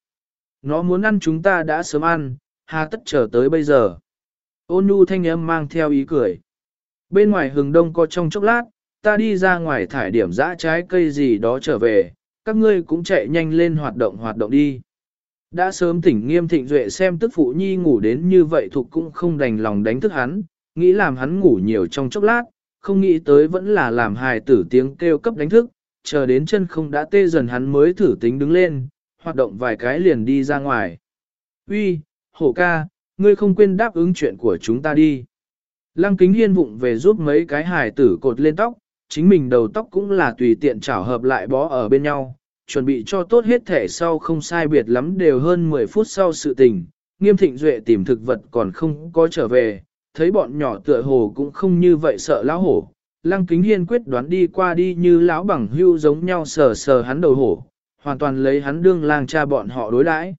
Nó muốn ăn chúng ta đã sớm ăn, hà tất chờ tới bây giờ. Ôn nhu thanh âm mang theo ý cười. Bên ngoài hừng đông có trong chốc lát, ta đi ra ngoài thải điểm dã trái cây gì đó trở về, các ngươi cũng chạy nhanh lên hoạt động hoạt động đi. Đã sớm tỉnh nghiêm thịnh duệ xem tức phụ nhi ngủ đến như vậy thuộc cũng không đành lòng đánh thức hắn, nghĩ làm hắn ngủ nhiều trong chốc lát, không nghĩ tới vẫn là làm hài tử tiếng kêu cấp đánh thức, chờ đến chân không đã tê dần hắn mới thử tính đứng lên, hoạt động vài cái liền đi ra ngoài. Uy, hổ ca, ngươi không quên đáp ứng chuyện của chúng ta đi. Lăng kính hiên vụng về giúp mấy cái hài tử cột lên tóc, chính mình đầu tóc cũng là tùy tiện trảo hợp lại bó ở bên nhau, chuẩn bị cho tốt hết thể sau không sai biệt lắm đều hơn 10 phút sau sự tình. Nghiêm thịnh duệ tìm thực vật còn không có trở về, thấy bọn nhỏ tựa hồ cũng không như vậy sợ lão hổ. Lăng kính hiên quyết đoán đi qua đi như lão bằng hưu giống nhau sờ sờ hắn đầu hổ, hoàn toàn lấy hắn đương lang cha bọn họ đối đãi.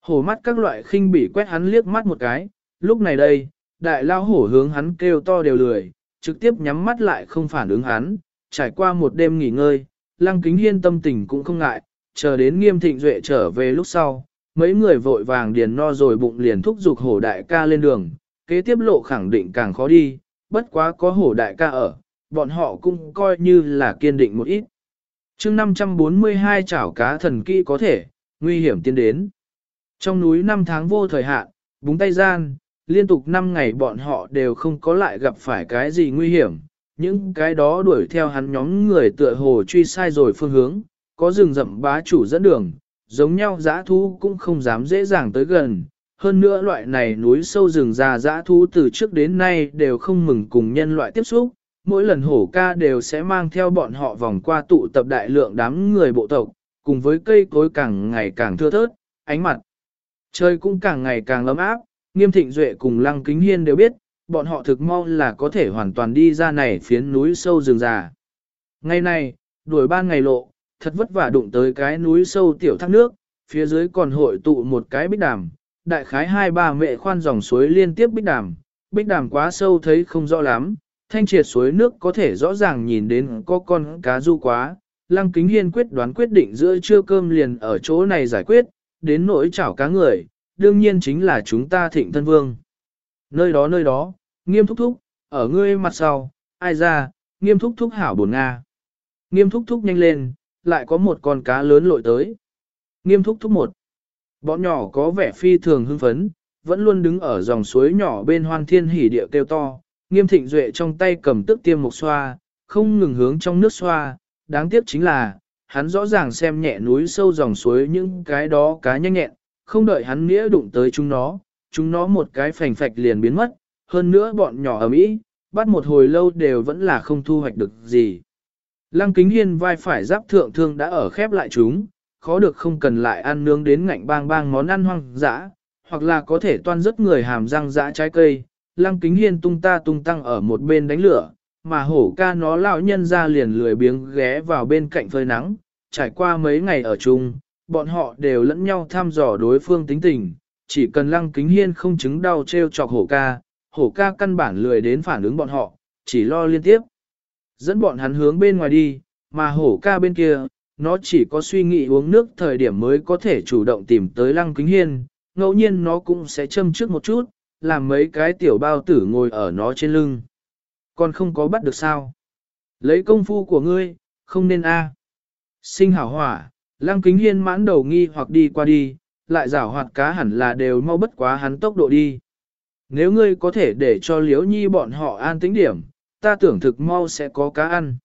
Hổ mắt các loại khinh bỉ quét hắn liếc mắt một cái, lúc này đây, đại lao hổ hướng hắn kêu to đều lười, trực tiếp nhắm mắt lại không phản ứng hắn, trải qua một đêm nghỉ ngơi, lăng kính hiên tâm tình cũng không ngại, chờ đến nghiêm thịnh duệ trở về lúc sau, mấy người vội vàng điền no rồi bụng liền thúc giục hổ đại ca lên đường, kế tiếp lộ khẳng định càng khó đi, bất quá có hổ đại ca ở, bọn họ cũng coi như là kiên định một ít chương 542 chảo cá thần kỹ có thể, nguy hiểm tiến đến. Trong núi năm tháng vô thời hạn, búng tay gian, liên tục 5 ngày bọn họ đều không có lại gặp phải cái gì nguy hiểm, những cái đó đuổi theo hắn nhóm người tựa hồ truy sai rồi phương hướng, có rừng rậm bá chủ dẫn đường, giống nhau giã thú cũng không dám dễ dàng tới gần. Hơn nữa loại này núi sâu rừng già giã thú từ trước đến nay đều không mừng cùng nhân loại tiếp xúc, mỗi lần hổ ca đều sẽ mang theo bọn họ vòng qua tụ tập đại lượng đám người bộ tộc, cùng với cây cối càng ngày càng thưa thớt, ánh mặt. Trời cũng càng ngày càng ấm áp, Nghiêm thịnh duệ cùng lăng kính hiên đều biết, bọn họ thực mong là có thể hoàn toàn đi ra này phiến núi sâu rừng già. Ngày này, đuổi ban ngày lộ, thật vất vả đụng tới cái núi sâu tiểu thác nước, phía dưới còn hội tụ một cái bích đàm, đại khái hai ba mẹ khoan dòng suối liên tiếp bích đàm, bích đàm quá sâu thấy không rõ lắm, thanh triệt suối nước có thể rõ ràng nhìn đến có con cá du quá. Lăng Kính Hiên quyết đoán quyết định giữa trưa cơm liền ở chỗ này giải quyết, đến nỗi chảo cá người, đương nhiên chính là chúng ta thịnh thân vương. Nơi đó nơi đó, nghiêm thúc thúc, ở ngươi mặt sau, ai ra, nghiêm thúc thúc hảo buồn Nga. Nghiêm thúc thúc nhanh lên, lại có một con cá lớn lội tới. Nghiêm thúc thúc một. Bọn nhỏ có vẻ phi thường hưng phấn, vẫn luôn đứng ở dòng suối nhỏ bên hoang thiên hỉ địa kêu to. Nghiêm thịnh duệ trong tay cầm tức tiêm một xoa, không ngừng hướng trong nước xoa. Đáng tiếc chính là, hắn rõ ràng xem nhẹ núi sâu dòng suối những cái đó cá nhanh nhẹn, không đợi hắn nghĩa đụng tới chúng nó, chúng nó một cái phành phạch liền biến mất, hơn nữa bọn nhỏ ở Mỹ, bắt một hồi lâu đều vẫn là không thu hoạch được gì. Lăng kính hiên vai phải giáp thượng thương đã ở khép lại chúng, khó được không cần lại ăn nướng đến ngạnh bang bang món ăn hoang dã, hoặc là có thể toan rất người hàm răng dã trái cây. Lăng kính hiên tung ta tung tăng ở một bên đánh lửa, mà hổ ca nó lão nhân ra liền lười biếng ghé vào bên cạnh phơi nắng, trải qua mấy ngày ở chung, bọn họ đều lẫn nhau thăm dò đối phương tính tình, chỉ cần lăng kính hiên không chứng đau treo chọc hổ ca, hổ ca căn bản lười đến phản ứng bọn họ, chỉ lo liên tiếp. Dẫn bọn hắn hướng bên ngoài đi, mà hổ ca bên kia, nó chỉ có suy nghĩ uống nước thời điểm mới có thể chủ động tìm tới lăng kính hiên, ngẫu nhiên nó cũng sẽ châm trước một chút, làm mấy cái tiểu bao tử ngồi ở nó trên lưng. Còn không có bắt được sao? Lấy công phu của ngươi, không nên a. À. Sinh hảo hỏa, lăng kính hiên mãn đầu nghi hoặc đi qua đi, lại rảo hoạt cá hẳn là đều mau bất quá hắn tốc độ đi. Nếu ngươi có thể để cho liếu nhi bọn họ an tĩnh điểm, ta tưởng thực mau sẽ có cá ăn.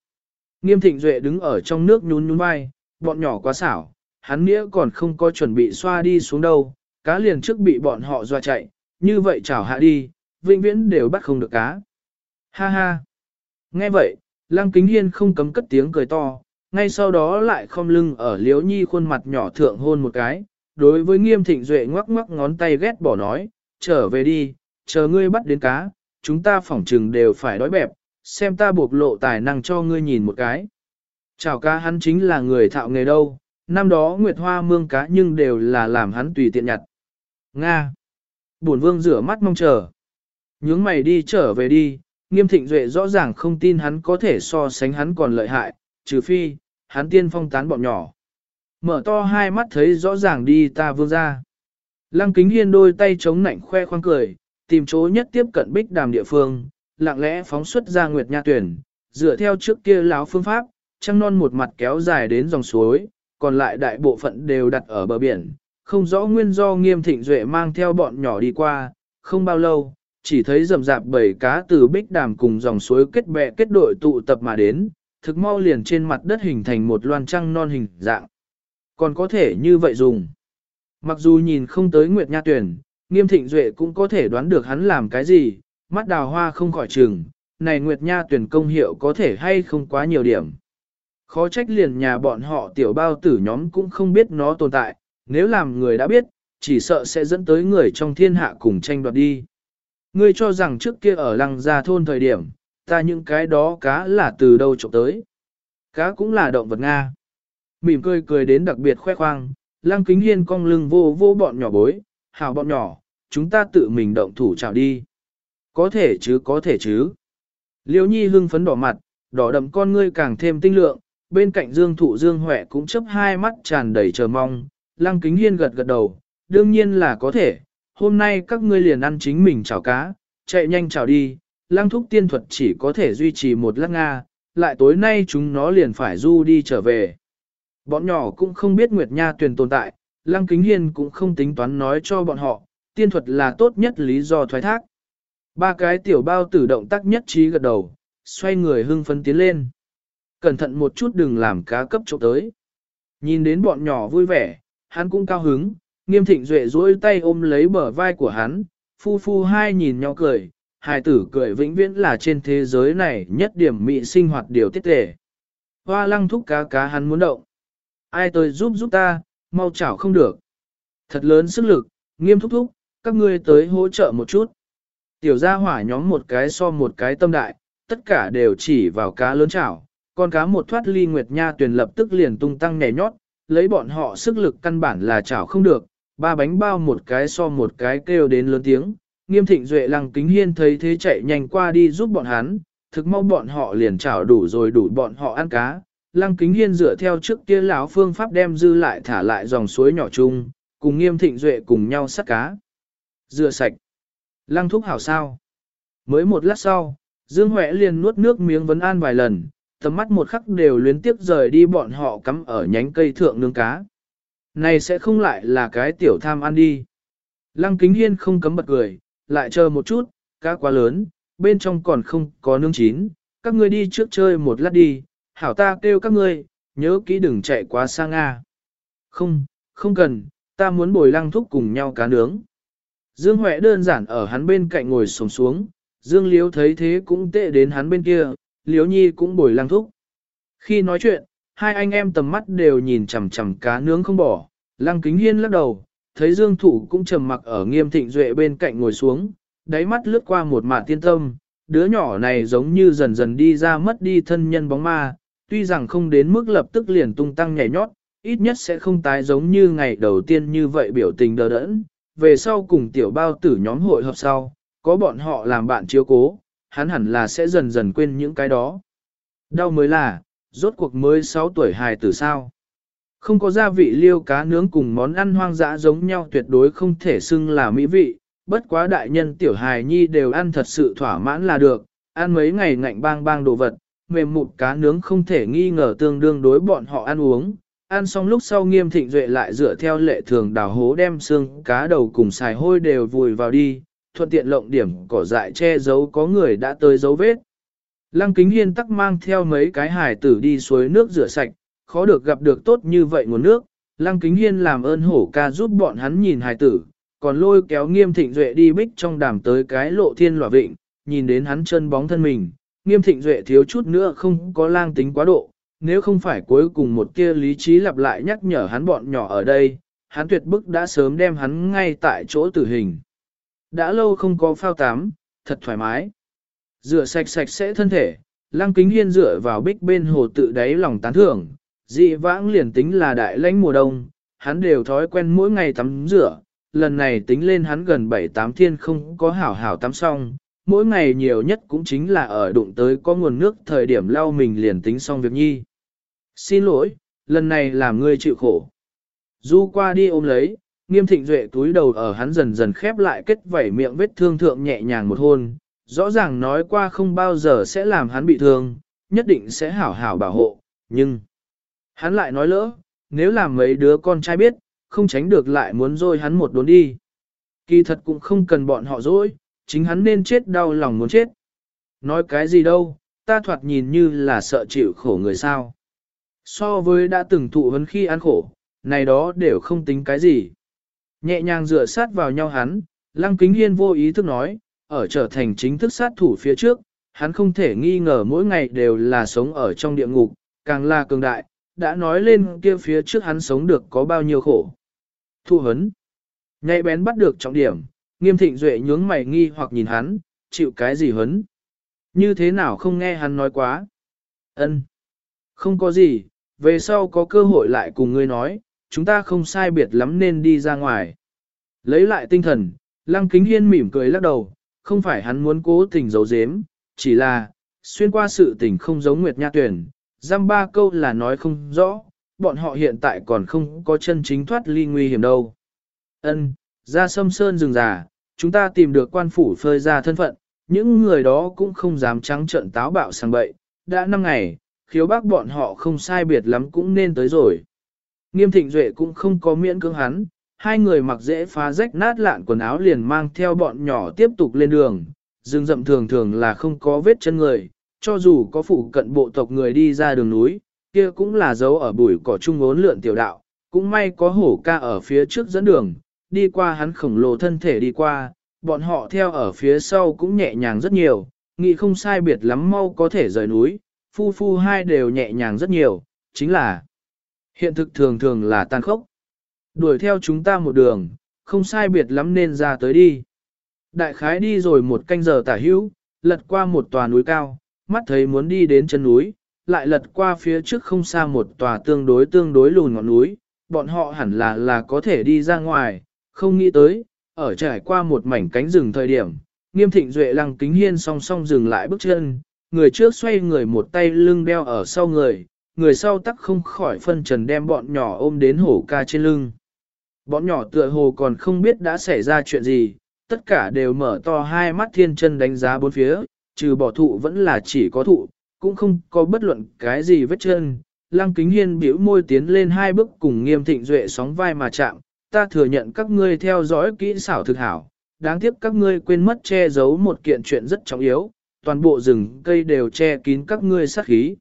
Nghiêm thịnh duệ đứng ở trong nước nhún nhún vai, bọn nhỏ quá xảo, hắn nghĩa còn không có chuẩn bị xoa đi xuống đâu, cá liền trước bị bọn họ doa chạy, như vậy chảo hạ đi, vĩnh viễn đều bắt không được cá. Ha ha! Nghe vậy, lăng kính hiên không cấm cất tiếng cười to, ngay sau đó lại không lưng ở Liễu nhi khuôn mặt nhỏ thượng hôn một cái, đối với nghiêm thịnh duệ ngoắc ngoắc ngón tay ghét bỏ nói, trở về đi, chờ ngươi bắt đến cá, chúng ta phỏng trừng đều phải đói bẹp, xem ta bộc lộ tài năng cho ngươi nhìn một cái. Chào cá hắn chính là người thạo nghề đâu, năm đó Nguyệt Hoa mương cá nhưng đều là làm hắn tùy tiện nhặt. Nga. Bổn vương rửa mắt mong chờ. Nhướng mày đi trở về đi, nghiêm thịnh duệ rõ ràng không tin hắn có thể so sánh hắn còn lợi hại, trừ phi, hắn tiên phong tán bọn nhỏ. Mở to hai mắt thấy rõ ràng đi ta vương ra. Lăng kính hiên đôi tay chống nạnh khoe khoang cười, tìm chỗ nhất tiếp cận bích đàm địa phương, lặng lẽ phóng xuất ra nguyệt nha tuyển, dựa theo trước kia láo phương pháp, trăng non một mặt kéo dài đến dòng suối, còn lại đại bộ phận đều đặt ở bờ biển, không rõ nguyên do nghiêm thịnh duệ mang theo bọn nhỏ đi qua, không bao lâu, chỉ thấy rầm rạp bảy cá từ bích đàm cùng dòng suối kết bè kết đội tụ tập mà đến, thực mau liền trên mặt đất hình thành một loan trăng non hình dạng. Còn có thể như vậy dùng. Mặc dù nhìn không tới Nguyệt Nha Tuyển, nghiêm thịnh duệ cũng có thể đoán được hắn làm cái gì, mắt đào hoa không khỏi chừng, này Nguyệt Nha tuyển công hiệu có thể hay không quá nhiều điểm. Khó trách liền nhà bọn họ tiểu bao tử nhóm cũng không biết nó tồn tại, nếu làm người đã biết, chỉ sợ sẽ dẫn tới người trong thiên hạ cùng tranh đoạt đi. Ngươi cho rằng trước kia ở lăng gia thôn thời điểm, ta những cái đó cá là từ đâu trộm tới. Cá cũng là động vật Nga. Mỉm cười cười đến đặc biệt khoe khoang, lăng kính hiên cong lưng vô vô bọn nhỏ bối, hào bọn nhỏ, chúng ta tự mình động thủ chào đi. Có thể chứ có thể chứ. Liêu nhi hưng phấn đỏ mặt, đỏ đậm con ngươi càng thêm tinh lượng, bên cạnh dương thụ dương huệ cũng chấp hai mắt tràn đầy chờ mong, lăng kính hiên gật gật đầu, đương nhiên là có thể, hôm nay các ngươi liền ăn chính mình chảo cá, chạy nhanh chảo đi, lăng thúc tiên thuật chỉ có thể duy trì một lát Nga, lại tối nay chúng nó liền phải du đi trở về. Bọn nhỏ cũng không biết Nguyệt Nha tuyển tồn tại, lăng kính hiên cũng không tính toán nói cho bọn họ, tiên thuật là tốt nhất lý do thoái thác. Ba cái tiểu bao tử động tác nhất trí gật đầu, xoay người hưng phấn tiến lên. Cẩn thận một chút đừng làm cá cấp trộm tới. Nhìn đến bọn nhỏ vui vẻ, hắn cũng cao hứng, nghiêm thịnh duệ duỗi tay ôm lấy bờ vai của hắn, phu phu hai nhìn nhau cười, hài tử cười vĩnh viễn là trên thế giới này nhất điểm mị sinh hoạt điều tiết tệ. Hoa lăng thúc cá cá hắn muốn động. Ai tới giúp giúp ta, mau chảo không được. Thật lớn sức lực, nghiêm thúc thúc, các ngươi tới hỗ trợ một chút. Tiểu gia hỏa nhóm một cái so một cái tâm đại, tất cả đều chỉ vào cá lớn chảo, con cá một thoát ly Nguyệt Nha tuyền lập tức liền tung tăng nhảy nhót, lấy bọn họ sức lực căn bản là chảo không được, ba bánh bao một cái so một cái kêu đến lớn tiếng. Nghiêm thịnh duệ lăng kính hiên thấy thế chạy nhanh qua đi giúp bọn hắn, thực mau bọn họ liền chảo đủ rồi đủ bọn họ ăn cá. Lăng kính hiên dựa theo trước kia lão phương pháp đem dư lại thả lại dòng suối nhỏ chung, cùng nghiêm thịnh duệ cùng nhau sắt cá. Rửa sạch. Lăng thúc hảo sao. Mới một lát sau, Dương Huệ liền nuốt nước miếng vấn an vài lần, tầm mắt một khắc đều luyến tiếp rời đi bọn họ cắm ở nhánh cây thượng nướng cá. Này sẽ không lại là cái tiểu tham ăn đi. Lăng kính hiên không cấm bật cười, lại chờ một chút, cá quá lớn, bên trong còn không có nướng chín, các ngươi đi trước chơi một lát đi, hảo ta kêu các ngươi, nhớ kỹ đừng chạy quá xa Nga. Không, không cần, ta muốn bồi lăng thúc cùng nhau cá nướng. Dương Huệ đơn giản ở hắn bên cạnh ngồi sổng xuống, Dương Liếu thấy thế cũng tệ đến hắn bên kia, Liễu Nhi cũng bồi lăng thúc. Khi nói chuyện, hai anh em tầm mắt đều nhìn chằm chằm cá nướng không bỏ, lăng kính hiên lắc đầu, thấy Dương Thủ cũng trầm mặc ở nghiêm thịnh duệ bên cạnh ngồi xuống, đáy mắt lướt qua một mạt tiên tâm, đứa nhỏ này giống như dần dần đi ra mất đi thân nhân bóng ma, tuy rằng không đến mức lập tức liền tung tăng nhảy nhót, ít nhất sẽ không tái giống như ngày đầu tiên như vậy biểu tình đờ đẫn, về sau cùng tiểu bao tử nhóm hội hợp sau, có bọn họ làm bạn chiếu cố, hắn hẳn là sẽ dần dần quên những cái đó. Đau mới là, rốt cuộc mới 6 tuổi hài tử sao. Không có gia vị liêu cá nướng cùng món ăn hoang dã giống nhau tuyệt đối không thể xưng là mỹ vị, bất quá đại nhân tiểu hài nhi đều ăn thật sự thỏa mãn là được, ăn mấy ngày ngạnh bang bang đồ vật, mềm mụt cá nướng không thể nghi ngờ tương đương đối bọn họ ăn uống. Ăn xong lúc sau nghiêm thịnh duệ lại dựa theo lệ thường đào hố đem xương cá đầu cùng xài hôi đều vùi vào đi, thuận tiện lộng điểm cỏ dại che giấu có người đã tới dấu vết. Lăng kính hiên tắc mang theo mấy cái hải tử đi suối nước rửa sạch, khó được gặp được tốt như vậy nguồn nước. Lăng kính hiên làm ơn hổ ca giúp bọn hắn nhìn hải tử, còn lôi kéo nghiêm thịnh duệ đi bích trong đàm tới cái lộ thiên lỏa vịnh, nhìn đến hắn chân bóng thân mình, nghiêm thịnh duệ thiếu chút nữa không có lang tính quá độ, nếu không phải cuối cùng một kia lý trí lặp lại nhắc nhở hắn bọn nhỏ ở đây, hắn tuyệt bức đã sớm đem hắn ngay tại chỗ tử hình. Đã lâu không có phao tắm, thật thoải mái. Rửa sạch sạch sẽ thân thể, lăng kính hiên dựa vào bích bên hồ tự đáy lòng tán thưởng, dị vãng liền tính là đại lãnh mùa đông, hắn đều thói quen mỗi ngày tắm rửa, lần này tính lên hắn gần 7-8 thiên không có hảo hảo tắm xong, mỗi ngày nhiều nhất cũng chính là ở đụng tới có nguồn nước thời điểm lau mình liền tính xong việc nhi. Xin lỗi, lần này làm ngươi chịu khổ. Du qua đi ôm lấy, nghiêm thịnh duệ túi đầu ở hắn dần dần khép lại kết vảy miệng vết thương thượng nhẹ nhàng một hôn, rõ ràng nói qua không bao giờ sẽ làm hắn bị thương, nhất định sẽ hảo hảo bảo hộ, nhưng hắn lại nói lỡ, nếu làm mấy đứa con trai biết, không tránh được lại muốn dôi hắn một đốn đi. Kỳ thật cũng không cần bọn họ dối, chính hắn nên chết đau lòng muốn chết. Nói cái gì đâu, ta thoạt nhìn như là sợ chịu khổ người sao. So với đã từng thụ hấn khi ăn khổ, này đó đều không tính cái gì. Nhẹ nhàng dựa sát vào nhau hắn, Lăng Kính Hiên vô ý thức nói, ở trở thành chính thức sát thủ phía trước, hắn không thể nghi ngờ mỗi ngày đều là sống ở trong địa ngục, càng là cường đại, đã nói lên kia phía trước hắn sống được có bao nhiêu khổ. Thu hấn. Ngay bén bắt được trọng điểm, nghiêm thịnh duệ nhướng mày nghi hoặc nhìn hắn, chịu cái gì hấn. Như thế nào không nghe hắn nói quá. ân Không có gì, về sau có cơ hội lại cùng ngươi nói, chúng ta không sai biệt lắm nên đi ra ngoài. Lấy lại tinh thần, Lăng Kính Hiên mỉm cười lắc đầu, không phải hắn muốn cố tình giấu giếm, chỉ là, xuyên qua sự tình không giống Nguyệt Nha Tuyển, giam ba câu là nói không rõ, bọn họ hiện tại còn không có chân chính thoát ly nguy hiểm đâu. Ân, ra sâm sơn rừng già, chúng ta tìm được quan phủ phơi ra thân phận, những người đó cũng không dám trắng trợn táo bạo sang bậy, đã năm ngày, khiếu bác bọn họ không sai biệt lắm cũng nên tới rồi. Nghiêm thịnh duệ cũng không có miễn cưỡng hắn, hai người mặc dễ phá rách nát lạn quần áo liền mang theo bọn nhỏ tiếp tục lên đường, rừng rậm thường thường là không có vết chân người, cho dù có phụ cận bộ tộc người đi ra đường núi, kia cũng là dấu ở bụi cỏ trung ốn lượn tiểu đạo, cũng may có hổ ca ở phía trước dẫn đường, đi qua hắn khổng lồ thân thể đi qua, bọn họ theo ở phía sau cũng nhẹ nhàng rất nhiều, nghĩ không sai biệt lắm mau có thể rời núi, phu phu hai đều nhẹ nhàng rất nhiều, chính là hiện thực thường thường là tan khốc. Đuổi theo chúng ta một đường, không sai biệt lắm nên ra tới đi. Đại khái đi rồi một canh giờ tả hữu, lật qua một tòa núi cao, mắt thấy muốn đi đến chân núi, lại lật qua phía trước không xa một tòa tương đối tương đối lùn ngọn núi, bọn họ hẳn là là có thể đi ra ngoài, không nghĩ tới, ở trải qua một mảnh cánh rừng thời điểm, nghiêm thịnh duệ lăng kính hiên song song dừng lại bước chân, người trước xoay người một tay lưng đeo ở sau người, người sau tắc không khỏi phân trần đem bọn nhỏ ôm đến hổ ca trên lưng. Bọn nhỏ tựa hồ còn không biết đã xảy ra chuyện gì, tất cả đều mở to hai mắt thiên chân đánh giá bốn phía, trừ bỏ thụ vẫn là chỉ có thụ, cũng không có bất luận cái gì vết chân. Lăng kính hiên biểu môi tiến lên hai bước cùng nghiêm thịnh duệ sóng vai mà chạm, ta thừa nhận các ngươi theo dõi kỹ xảo thực hảo, đáng tiếc các ngươi quên mất che giấu một kiện chuyện rất trọng yếu, toàn bộ rừng cây đều che kín các ngươi sát khí.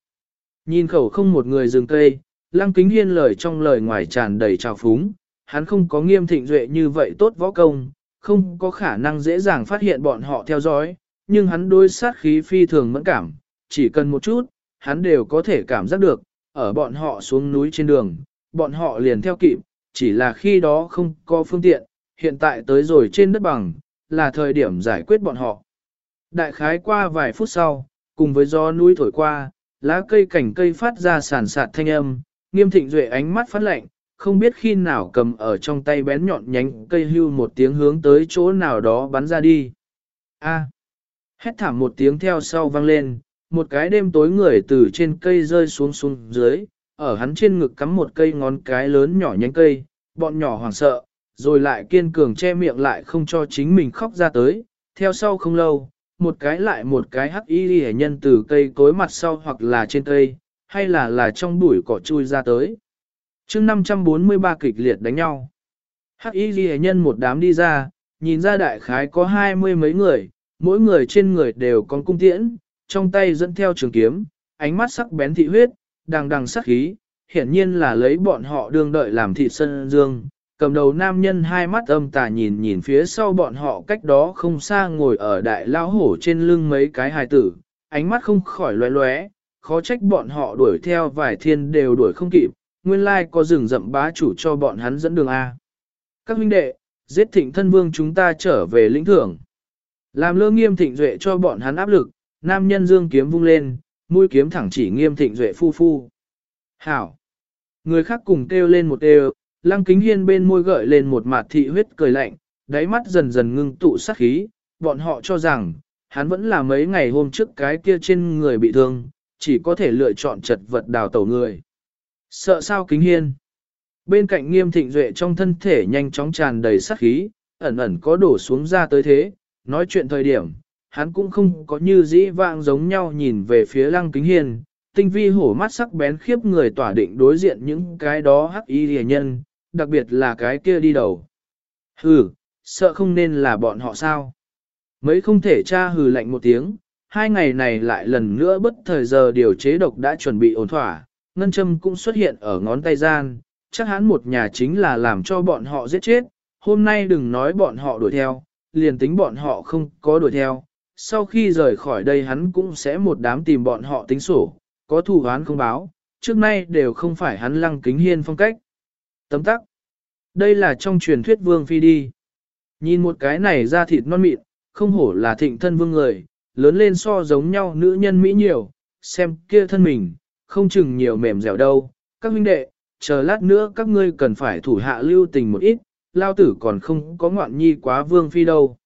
Nhìn khẩu không một người dừng cây, lăng kính hiên lời trong lời ngoài tràn đầy trào phúng, hắn không có nghiêm thịnh duệ như vậy tốt võ công, không có khả năng dễ dàng phát hiện bọn họ theo dõi, nhưng hắn đối sát khí phi thường mẫn cảm, chỉ cần một chút, hắn đều có thể cảm giác được, ở bọn họ xuống núi trên đường, bọn họ liền theo kịp, chỉ là khi đó không có phương tiện, hiện tại tới rồi trên đất bằng, là thời điểm giải quyết bọn họ. Đại khái qua vài phút sau, cùng với gió núi thổi qua, lá cây cảnh cây phát ra sản sạt thanh âm, nghiêm thịnh duệ ánh mắt phát lạnh, không biết khi nào cầm ở trong tay bén nhọn nhánh cây hưu một tiếng hướng tới chỗ nào đó bắn ra đi. A. Hét thảm một tiếng theo sau vang lên, một cái đêm tối người từ trên cây rơi xuống xuống dưới, ở hắn trên ngực cắm một cây ngón cái lớn nhỏ nhánh cây, bọn nhỏ hoảng sợ, rồi lại kiên cường che miệng lại không cho chính mình khóc ra tới, theo sau không lâu, một cái lại một cái hắc y hệ nhân từ cây cối mặt sau hoặc là trên cây, hay là là trong bụi cỏ chui ra tới. chương 543 kịch liệt đánh nhau. Hắc y ghi nhân một đám đi ra, nhìn ra đại khái có hai mươi mấy người, mỗi người trên người đều có cung tiễn, trong tay dẫn theo trường kiếm, ánh mắt sắc bén thị huyết, đằng đằng sắc khí, hiển nhiên là lấy bọn họ đương đợi làm thị sân dương. Cầm đầu nam nhân hai mắt âm tà nhìn nhìn phía sau bọn họ cách đó không xa ngồi ở đại lao hổ trên lưng mấy cái hài tử, ánh mắt không khỏi loé loé, khó trách bọn họ đuổi theo vài thiên đều đuổi không kịp, nguyên lai có rừng rậm bá chủ cho bọn hắn dẫn đường A. Các huynh đệ, giết thịnh thân vương chúng ta trở về lĩnh thưởng. Làm lơ nghiêm thịnh duệ cho bọn hắn áp lực, nam nhân dương kiếm vung lên, mũi kiếm thẳng chỉ nghiêm thịnh duệ phu phu. Hảo! Người khác cùng kêu lên một đều, lăng kính hiên bên môi gợi lên một mặt thị huyết cười lạnh, đáy mắt dần dần ngưng tụ sát khí, bọn họ cho rằng, hắn vẫn là mấy ngày hôm trước cái kia trên người bị thương, chỉ có thể lựa chọn chật vật đào tẩu người. Sợ sao kính hiên? Bên cạnh nghiêm thịnh duệ trong thân thể nhanh chóng tràn đầy sát khí, ẩn ẩn có đổ xuống ra tới thế, nói chuyện thời điểm, hắn cũng không có như dĩ vãng giống nhau nhìn về phía lăng kính hiên, tinh vi hổ mắt sắc bén khiếp người tỏa định đối diện những cái đó hắc y rìa nhân, đặc biệt là cái kia đi đầu. Hừ, sợ không nên là bọn họ sao? Mấy không thể tra hừ lạnh một tiếng, hai ngày này lại lần nữa bất thời giờ điều chế độc đã chuẩn bị ổn thỏa, ngân châm cũng xuất hiện ở ngón tay gian, chắc hẳn một nhà chính là làm cho bọn họ giết chết, hôm nay đừng nói bọn họ đuổi theo, liền tính bọn họ không có đuổi theo, sau khi rời khỏi đây hắn cũng sẽ một đám tìm bọn họ tính sổ, có thủ án không báo, trước nay đều không phải hắn lăng kính hiên phong cách. Tấm tắc. Đây là trong truyền thuyết vương phi đi. Nhìn một cái này ra thịt non mịn, không hổ là thịnh thân vương người, lớn lên so giống nhau nữ nhân Mỹ nhiều, xem kia thân mình, không chừng nhiều mềm dẻo đâu. Các huynh đệ, chờ lát nữa các ngươi cần phải thủ hạ lưu tình một ít, lao tử còn không có ngoạn nhi quá vương phi đâu.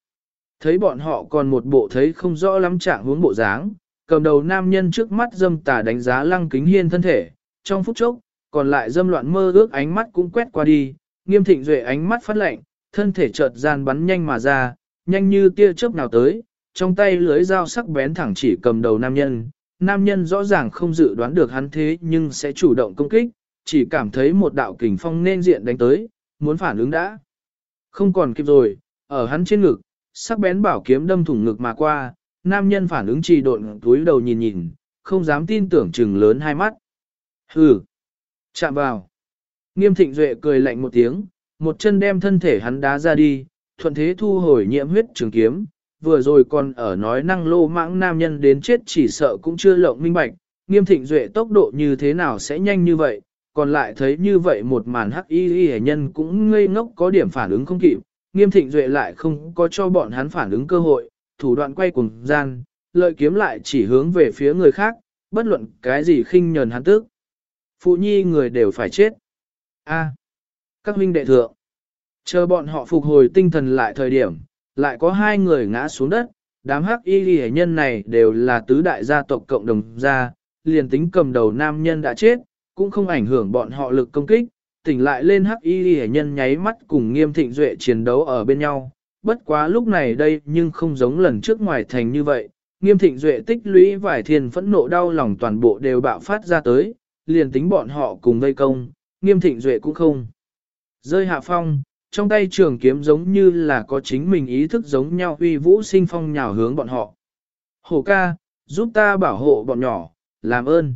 Thấy bọn họ còn một bộ thấy không rõ lắm trạng hướng bộ dáng, cầm đầu nam nhân trước mắt dâm tà đánh giá lăng kính hiên thân thể, trong phút chốc, còn lại dâm loạn mơ ước ánh mắt cũng quét qua đi, nghiêm thịnh duệ ánh mắt phát lạnh, thân thể chợt gian bắn nhanh mà ra, nhanh như tia chớp nào tới, trong tay lưới dao sắc bén thẳng chỉ cầm đầu nam nhân. Nam nhân rõ ràng không dự đoán được hắn thế nhưng sẽ chủ động công kích, chỉ cảm thấy một đạo kình phong nên diện đánh tới, muốn phản ứng đã. Không còn kịp rồi, ở hắn trên ngực, sắc bén bảo kiếm đâm thủng ngực mà qua, nam nhân phản ứng trì độn túi đầu nhìn nhìn, không dám tin tưởng chừng lớn hai mắt. Hừ! Chạm vào! Nghiêm thịnh duệ cười lạnh một tiếng, một chân đem thân thể hắn đá ra đi, thuận thế thu hồi nhiễm huyết trường kiếm, vừa rồi còn ở nói năng lô mãng nam nhân đến chết chỉ sợ cũng chưa lộng minh bạch, nghiêm thịnh duệ tốc độ như thế nào sẽ nhanh như vậy, còn lại thấy như vậy một màn hắc y y nhân cũng ngây ngốc có điểm phản ứng không kịp, nghiêm thịnh duệ lại không có cho bọn hắn phản ứng cơ hội, thủ đoạn quay cùng gian, lợi kiếm lại chỉ hướng về phía người khác, bất luận cái gì khinh nhờn hắn tức. Phụ nhi người đều phải chết. A. các huynh đệ thượng. Chờ bọn họ phục hồi tinh thần lại thời điểm, lại có hai người ngã xuống đất, đám hắc y ghi nhân này đều là tứ đại gia tộc cộng đồng gia, liền tính cầm đầu nam nhân đã chết, cũng không ảnh hưởng bọn họ lực công kích, tỉnh lại lên hắc y ghi nhân nháy mắt cùng nghiêm thịnh duệ chiến đấu ở bên nhau. Bất quá lúc này đây nhưng không giống lần trước ngoài thành như vậy, nghiêm thịnh duệ tích lũy vài thiên phẫn nộ đau lòng toàn bộ đều bạo phát ra tới, liền tính bọn họ cùng vây công, nghiêm thịnh duệ cũng không. Rơi hạ phong, trong tay trường kiếm giống như là có chính mình ý thức giống nhau uy vũ sinh phong nhào hướng bọn họ. Hổ ca, giúp ta bảo hộ bọn nhỏ, làm ơn.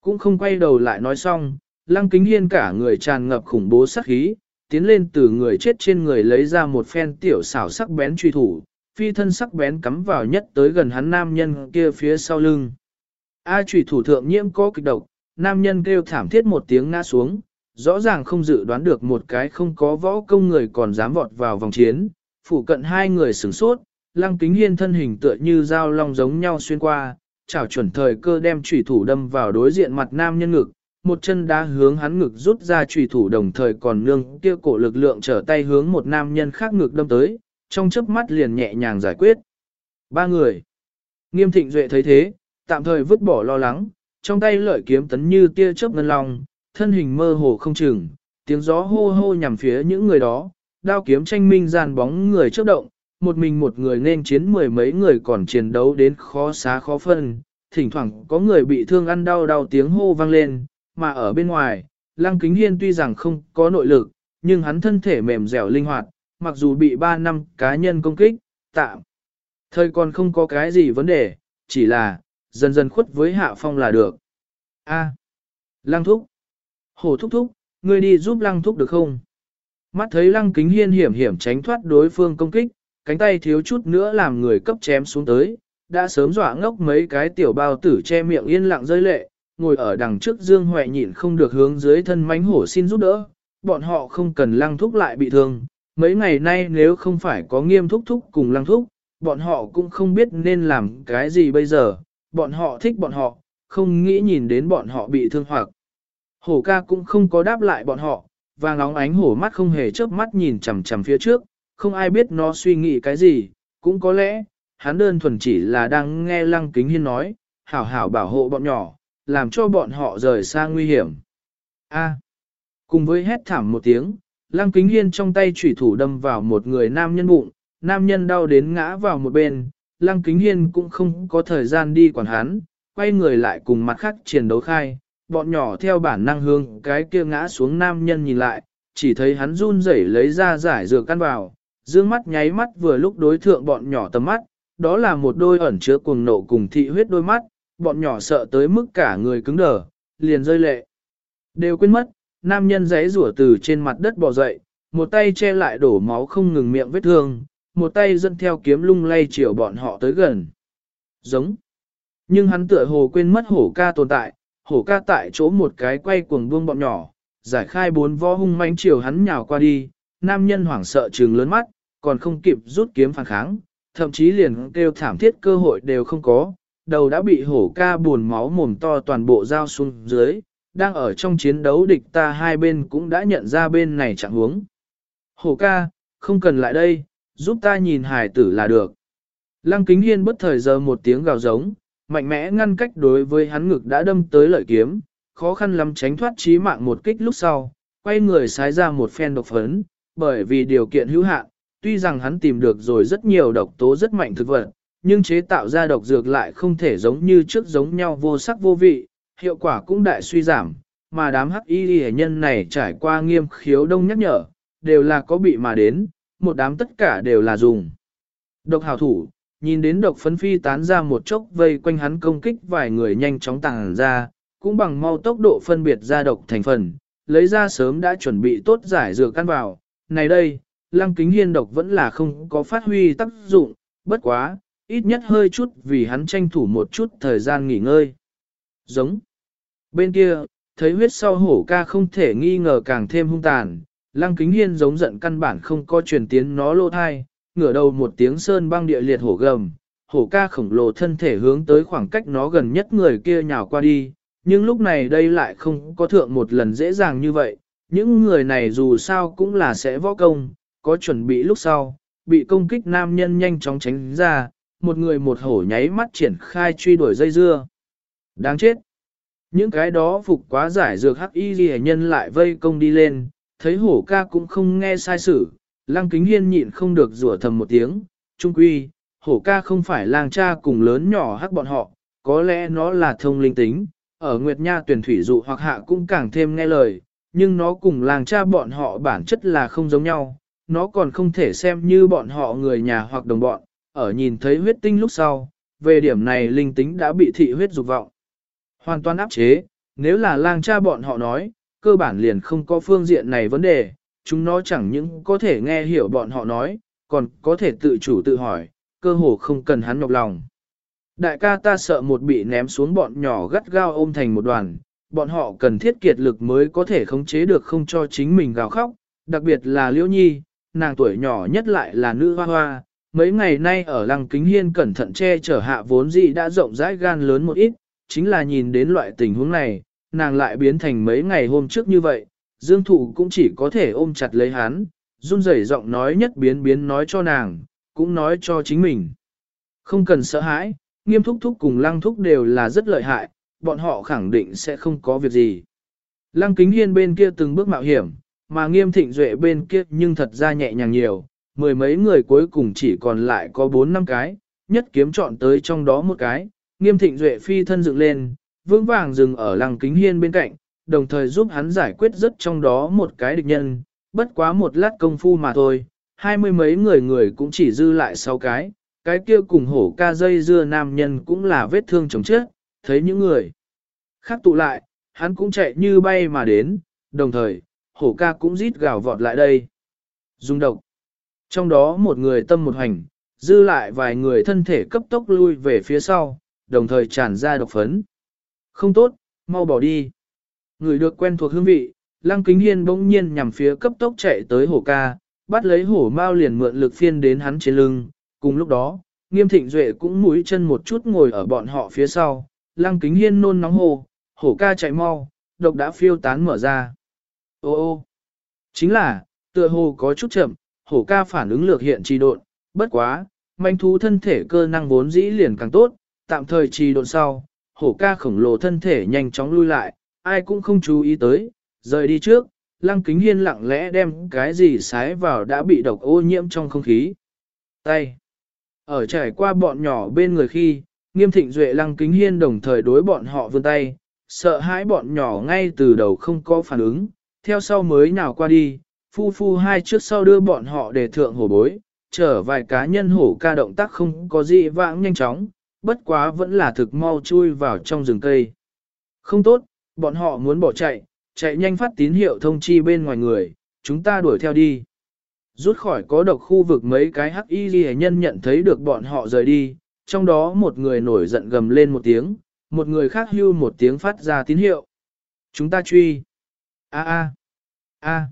Cũng không quay đầu lại nói xong, lăng kính hiên cả người tràn ngập khủng bố sát khí, tiến lên từ người chết trên người lấy ra một phen tiểu xảo sắc bén truy thủ, phi thân sắc bén cắm vào nhất tới gần hắn nam nhân kia phía sau lưng. A truy thủ thượng nhiễm có kịch độc, nam nhân kêu thảm thiết một tiếng ngã xuống, rõ ràng không dự đoán được một cái không có võ công người còn dám vọt vào vòng chiến, phủ cận hai người sửng sốt, lăng kính hiên thân hình tựa như dao long giống nhau xuyên qua, chảo chuẩn thời cơ đem chủy thủ đâm vào đối diện mặt nam nhân ngực, một chân đá hướng hắn ngực rút ra chủy thủ đồng thời còn nương kia cổ lực lượng trở tay hướng một nam nhân khác ngực đâm tới, trong chớp mắt liền nhẹ nhàng giải quyết. Ba người. Nghiêm thịnh duệ thấy thế, tạm thời vứt bỏ lo lắng, trong tay lợi kiếm tấn như tia chớp ngân long, thân hình mơ hồ không chừng, tiếng gió hô hô nhằm phía những người đó, đao kiếm tranh minh gian bóng người chớp động, một mình một người nên chiến mười mấy người còn chiến đấu đến khó xá khó phân, thỉnh thoảng có người bị thương ăn đau đau tiếng hô vang lên, mà ở bên ngoài, Lăng Kính Hiên tuy rằng không có nội lực, nhưng hắn thân thể mềm dẻo linh hoạt, mặc dù bị 3 năm cá nhân công kích, tạm. Thời còn không có cái gì vấn đề, chỉ là, dần dần khuất với hạ phong là được. A. Lăng thúc. Hổ thúc thúc, ngươi đi giúp lăng thúc được không? Mắt thấy lăng kính hiên hiểm hiểm tránh thoát đối phương công kích, cánh tay thiếu chút nữa làm người cấp chém xuống tới, đã sớm dọa ngốc mấy cái tiểu bao tử che miệng yên lặng rơi lệ, ngồi ở đằng trước Dương Huệ nhịn không được hướng dưới thân mánh hổ xin giúp đỡ, bọn họ không cần lăng thúc lại bị thương. Mấy ngày nay nếu không phải có nghiêm thúc thúc cùng lăng thúc, bọn họ cũng không biết nên làm cái gì bây giờ, bọn họ thích bọn họ, không nghĩ nhìn đến bọn họ bị thương hoặc. Hổ ca cũng không có đáp lại bọn họ, vàng nóng ánh hổ mắt không hề chớp mắt nhìn chằm chằm phía trước, không ai biết nó suy nghĩ cái gì, cũng có lẽ, hắn đơn thuần chỉ là đang nghe lăng kính hiên nói, hảo hảo bảo hộ bọn nhỏ, làm cho bọn họ rời xa nguy hiểm. A. cùng với hét thảm một tiếng, lăng kính hiên trong tay chủy thủ đâm vào một người nam nhân bụng, nam nhân đau đến ngã vào một bên, lăng kính hiên cũng không có thời gian đi quản hắn, quay người lại cùng mặt khác chiến đấu khai, bọn nhỏ theo bản năng hương cái kia ngã xuống nam nhân nhìn lại, chỉ thấy hắn run rẩy lấy ra giải dừa căn vào, dương mắt nháy mắt vừa lúc đối thượng bọn nhỏ tầm mắt, đó là một đôi ẩn chứa cuồng nộ cùng thị huyết đôi mắt, bọn nhỏ sợ tới mức cả người cứng đờ, liền rơi lệ. Đều quên mất, nam nhân giấy rủa từ trên mặt đất bò dậy, một tay che lại đổ máu không ngừng miệng vết thương, một tay dẫn theo kiếm lung lay chiều bọn họ tới gần. Giống. Nhưng hắn tựa hồ quên mất hổ ca tồn tại, hổ ca tại chỗ một cái quay cuồng buông bọn nhỏ, giải khai bốn võ hung mãnh chiều hắn nhào qua đi, nam nhân hoảng sợ trừng lớn mắt, còn không kịp rút kiếm phản kháng, thậm chí liền kêu thảm thiết cơ hội đều không có, đầu đã bị hổ ca buồn máu mồm to toàn bộ dao xuống dưới, đang ở trong chiến đấu địch ta hai bên cũng đã nhận ra bên này chẳng huống. Hổ ca, không cần lại đây, giúp ta nhìn hài tử là được. Lăng kính hiên bất thời giờ một tiếng gào giống, mạnh mẽ ngăn cách đối với hắn ngực đã đâm tới lợi kiếm, khó khăn lắm tránh thoát chí mạng một kích lúc sau, quay người sái ra một phen độc phấn, bởi vì điều kiện hữu hạn, tuy rằng hắn tìm được rồi rất nhiều độc tố rất mạnh thực vật, nhưng chế tạo ra độc dược lại không thể giống như trước giống nhau vô sắc vô vị, hiệu quả cũng đại suy giảm, mà đám hắc y hệ nhân này trải qua nghiêm khiếu đông nhắc nhở, đều là có bị mà đến, một đám tất cả đều là dùng. Độc hào thủ, nhìn đến độc phấn phi tán ra một chốc vây quanh hắn công kích vài người nhanh chóng tàng ra, cũng bằng mau tốc độ phân biệt ra độc thành phần, lấy ra sớm đã chuẩn bị tốt giải dược căn vào. Này đây, lăng kính hiên độc vẫn là không có phát huy tác dụng, bất quá, ít nhất hơi chút vì hắn tranh thủ một chút thời gian nghỉ ngơi. Giống. Bên kia, thấy huyết sau hổ ca không thể nghi ngờ càng thêm hung tàn, Lăng kính hiên giống giận căn bản không có truyền tiến nó lô thai, ngửa đầu một tiếng sơn băng địa liệt hổ gầm, hổ ca khổng lồ thân thể hướng tới khoảng cách nó gần nhất người kia nhào qua đi, nhưng lúc này đây lại không có thượng một lần dễ dàng như vậy, những người này dù sao cũng là sẽ võ công, có chuẩn bị lúc sau, bị công kích nam nhân nhanh chóng tránh ra, một người một hổ nháy mắt triển khai truy đuổi dây dưa. Đáng chết! Những cái đó phục quá giải dược hắc y ghi nhân lại vây công đi lên, thấy hổ ca cũng không nghe sai sự, lăng kính hiên nhịn không được rủa thầm một tiếng, trung quy, hổ ca không phải lang cha cùng lớn nhỏ hắc bọn họ, có lẽ nó là thông linh tính, ở Nguyệt Nha tuyển thủy dụ hoặc hạ cũng càng thêm nghe lời, nhưng nó cùng lang cha bọn họ bản chất là không giống nhau, nó còn không thể xem như bọn họ người nhà hoặc đồng bọn, ở nhìn thấy huyết tinh lúc sau, về điểm này linh tính đã bị thị huyết dục vọng. Hoàn toàn áp chế, nếu là lang cha bọn họ nói, cơ bản liền không có phương diện này vấn đề, chúng nó chẳng những có thể nghe hiểu bọn họ nói, còn có thể tự chủ tự hỏi, cơ hồ không cần hắn nhọc lòng. Đại ca ta sợ một bị ném xuống bọn nhỏ gắt gao ôm thành một đoàn, bọn họ cần thiết kiệt lực mới có thể khống chế được không cho chính mình gào khóc, đặc biệt là Liễu Nhi, nàng tuổi nhỏ nhất lại là nữ hoa hoa, mấy ngày nay ở lăng kính hiên cẩn thận che chở hạ vốn gì đã rộng rãi gan lớn một ít, chính là nhìn đến loại tình huống này, nàng lại biến thành mấy ngày hôm trước như vậy, dương thụ cũng chỉ có thể ôm chặt lấy hắn, run rẩy giọng nói nhất biến biến nói cho nàng, cũng nói cho chính mình. Không cần sợ hãi, nghiêm thúc thúc cùng lăng thúc đều là rất lợi hại, bọn họ khẳng định sẽ không có việc gì. Lăng kính hiên bên kia từng bước mạo hiểm, mà nghiêm thịnh duệ bên kia nhưng thật ra nhẹ nhàng nhiều, mười mấy người cuối cùng chỉ còn lại có bốn năm cái, nhất kiếm chọn tới trong đó một cái, nghiêm thịnh duệ phi thân dựng lên, vững vàng dừng ở lăng kính hiên bên cạnh, đồng thời giúp hắn giải quyết rất trong đó một cái địch nhân, bất quá một lát công phu mà thôi, hai mươi mấy người người cũng chỉ dư lại sáu cái, cái kia cùng hổ ca dây dưa nam nhân cũng là vết thương chồng chết, thấy những người khác tụ lại, hắn cũng chạy như bay mà đến, đồng thời, hổ ca cũng rít gào vọt lại đây. Dung độc. Trong đó một người tâm một hành, dư lại vài người thân thể cấp tốc lui về phía sau, đồng thời tràn ra độc phấn. Không tốt, mau bỏ đi. Người được quen thuộc hương vị, lăng kính hiên bỗng nhiên nhằm phía cấp tốc chạy tới hổ ca, bắt lấy hổ mao liền mượn lực phiên đến hắn trên lưng. Cùng lúc đó, nghiêm thịnh duệ cũng mũi chân một chút ngồi ở bọn họ phía sau, lăng kính hiên nôn nóng hồ, hổ ca chạy mau, độc đã phiêu tán mở ra. Ô ô, chính là, tựa hồ có chút chậm, hổ ca phản ứng lược hiện trì độn, bất quá, manh thú thân thể cơ năng vốn dĩ liền càng tốt, tạm thời trì độn sau, hổ ca khổng lồ thân thể nhanh chóng lui lại, ai cũng không chú ý tới, rời đi trước, lăng kính hiên lặng lẽ đem cái gì sái vào đã bị độc ô nhiễm trong không khí. Tay. Ở trải qua bọn nhỏ bên người khi, nghiêm thịnh duệ lăng kính hiên đồng thời đối bọn họ vươn tay, sợ hãi bọn nhỏ ngay từ đầu không có phản ứng, theo sau mới nào qua đi, phu phu hai trước sau đưa bọn họ để thượng hổ bối, trở vài cá nhân hổ ca động tác không có gì vãng nhanh chóng, bất quá vẫn là thực mau chui vào trong rừng cây. Không tốt, bọn họ muốn bỏ chạy, chạy nhanh phát tín hiệu thông chi bên ngoài người, chúng ta đuổi theo đi. Rút khỏi có độc khu vực mấy cái hắc y ghi nhân nhận thấy được bọn họ rời đi, trong đó một người nổi giận gầm lên một tiếng, một người khác hưu một tiếng phát ra tín hiệu. Chúng ta truy. A a a.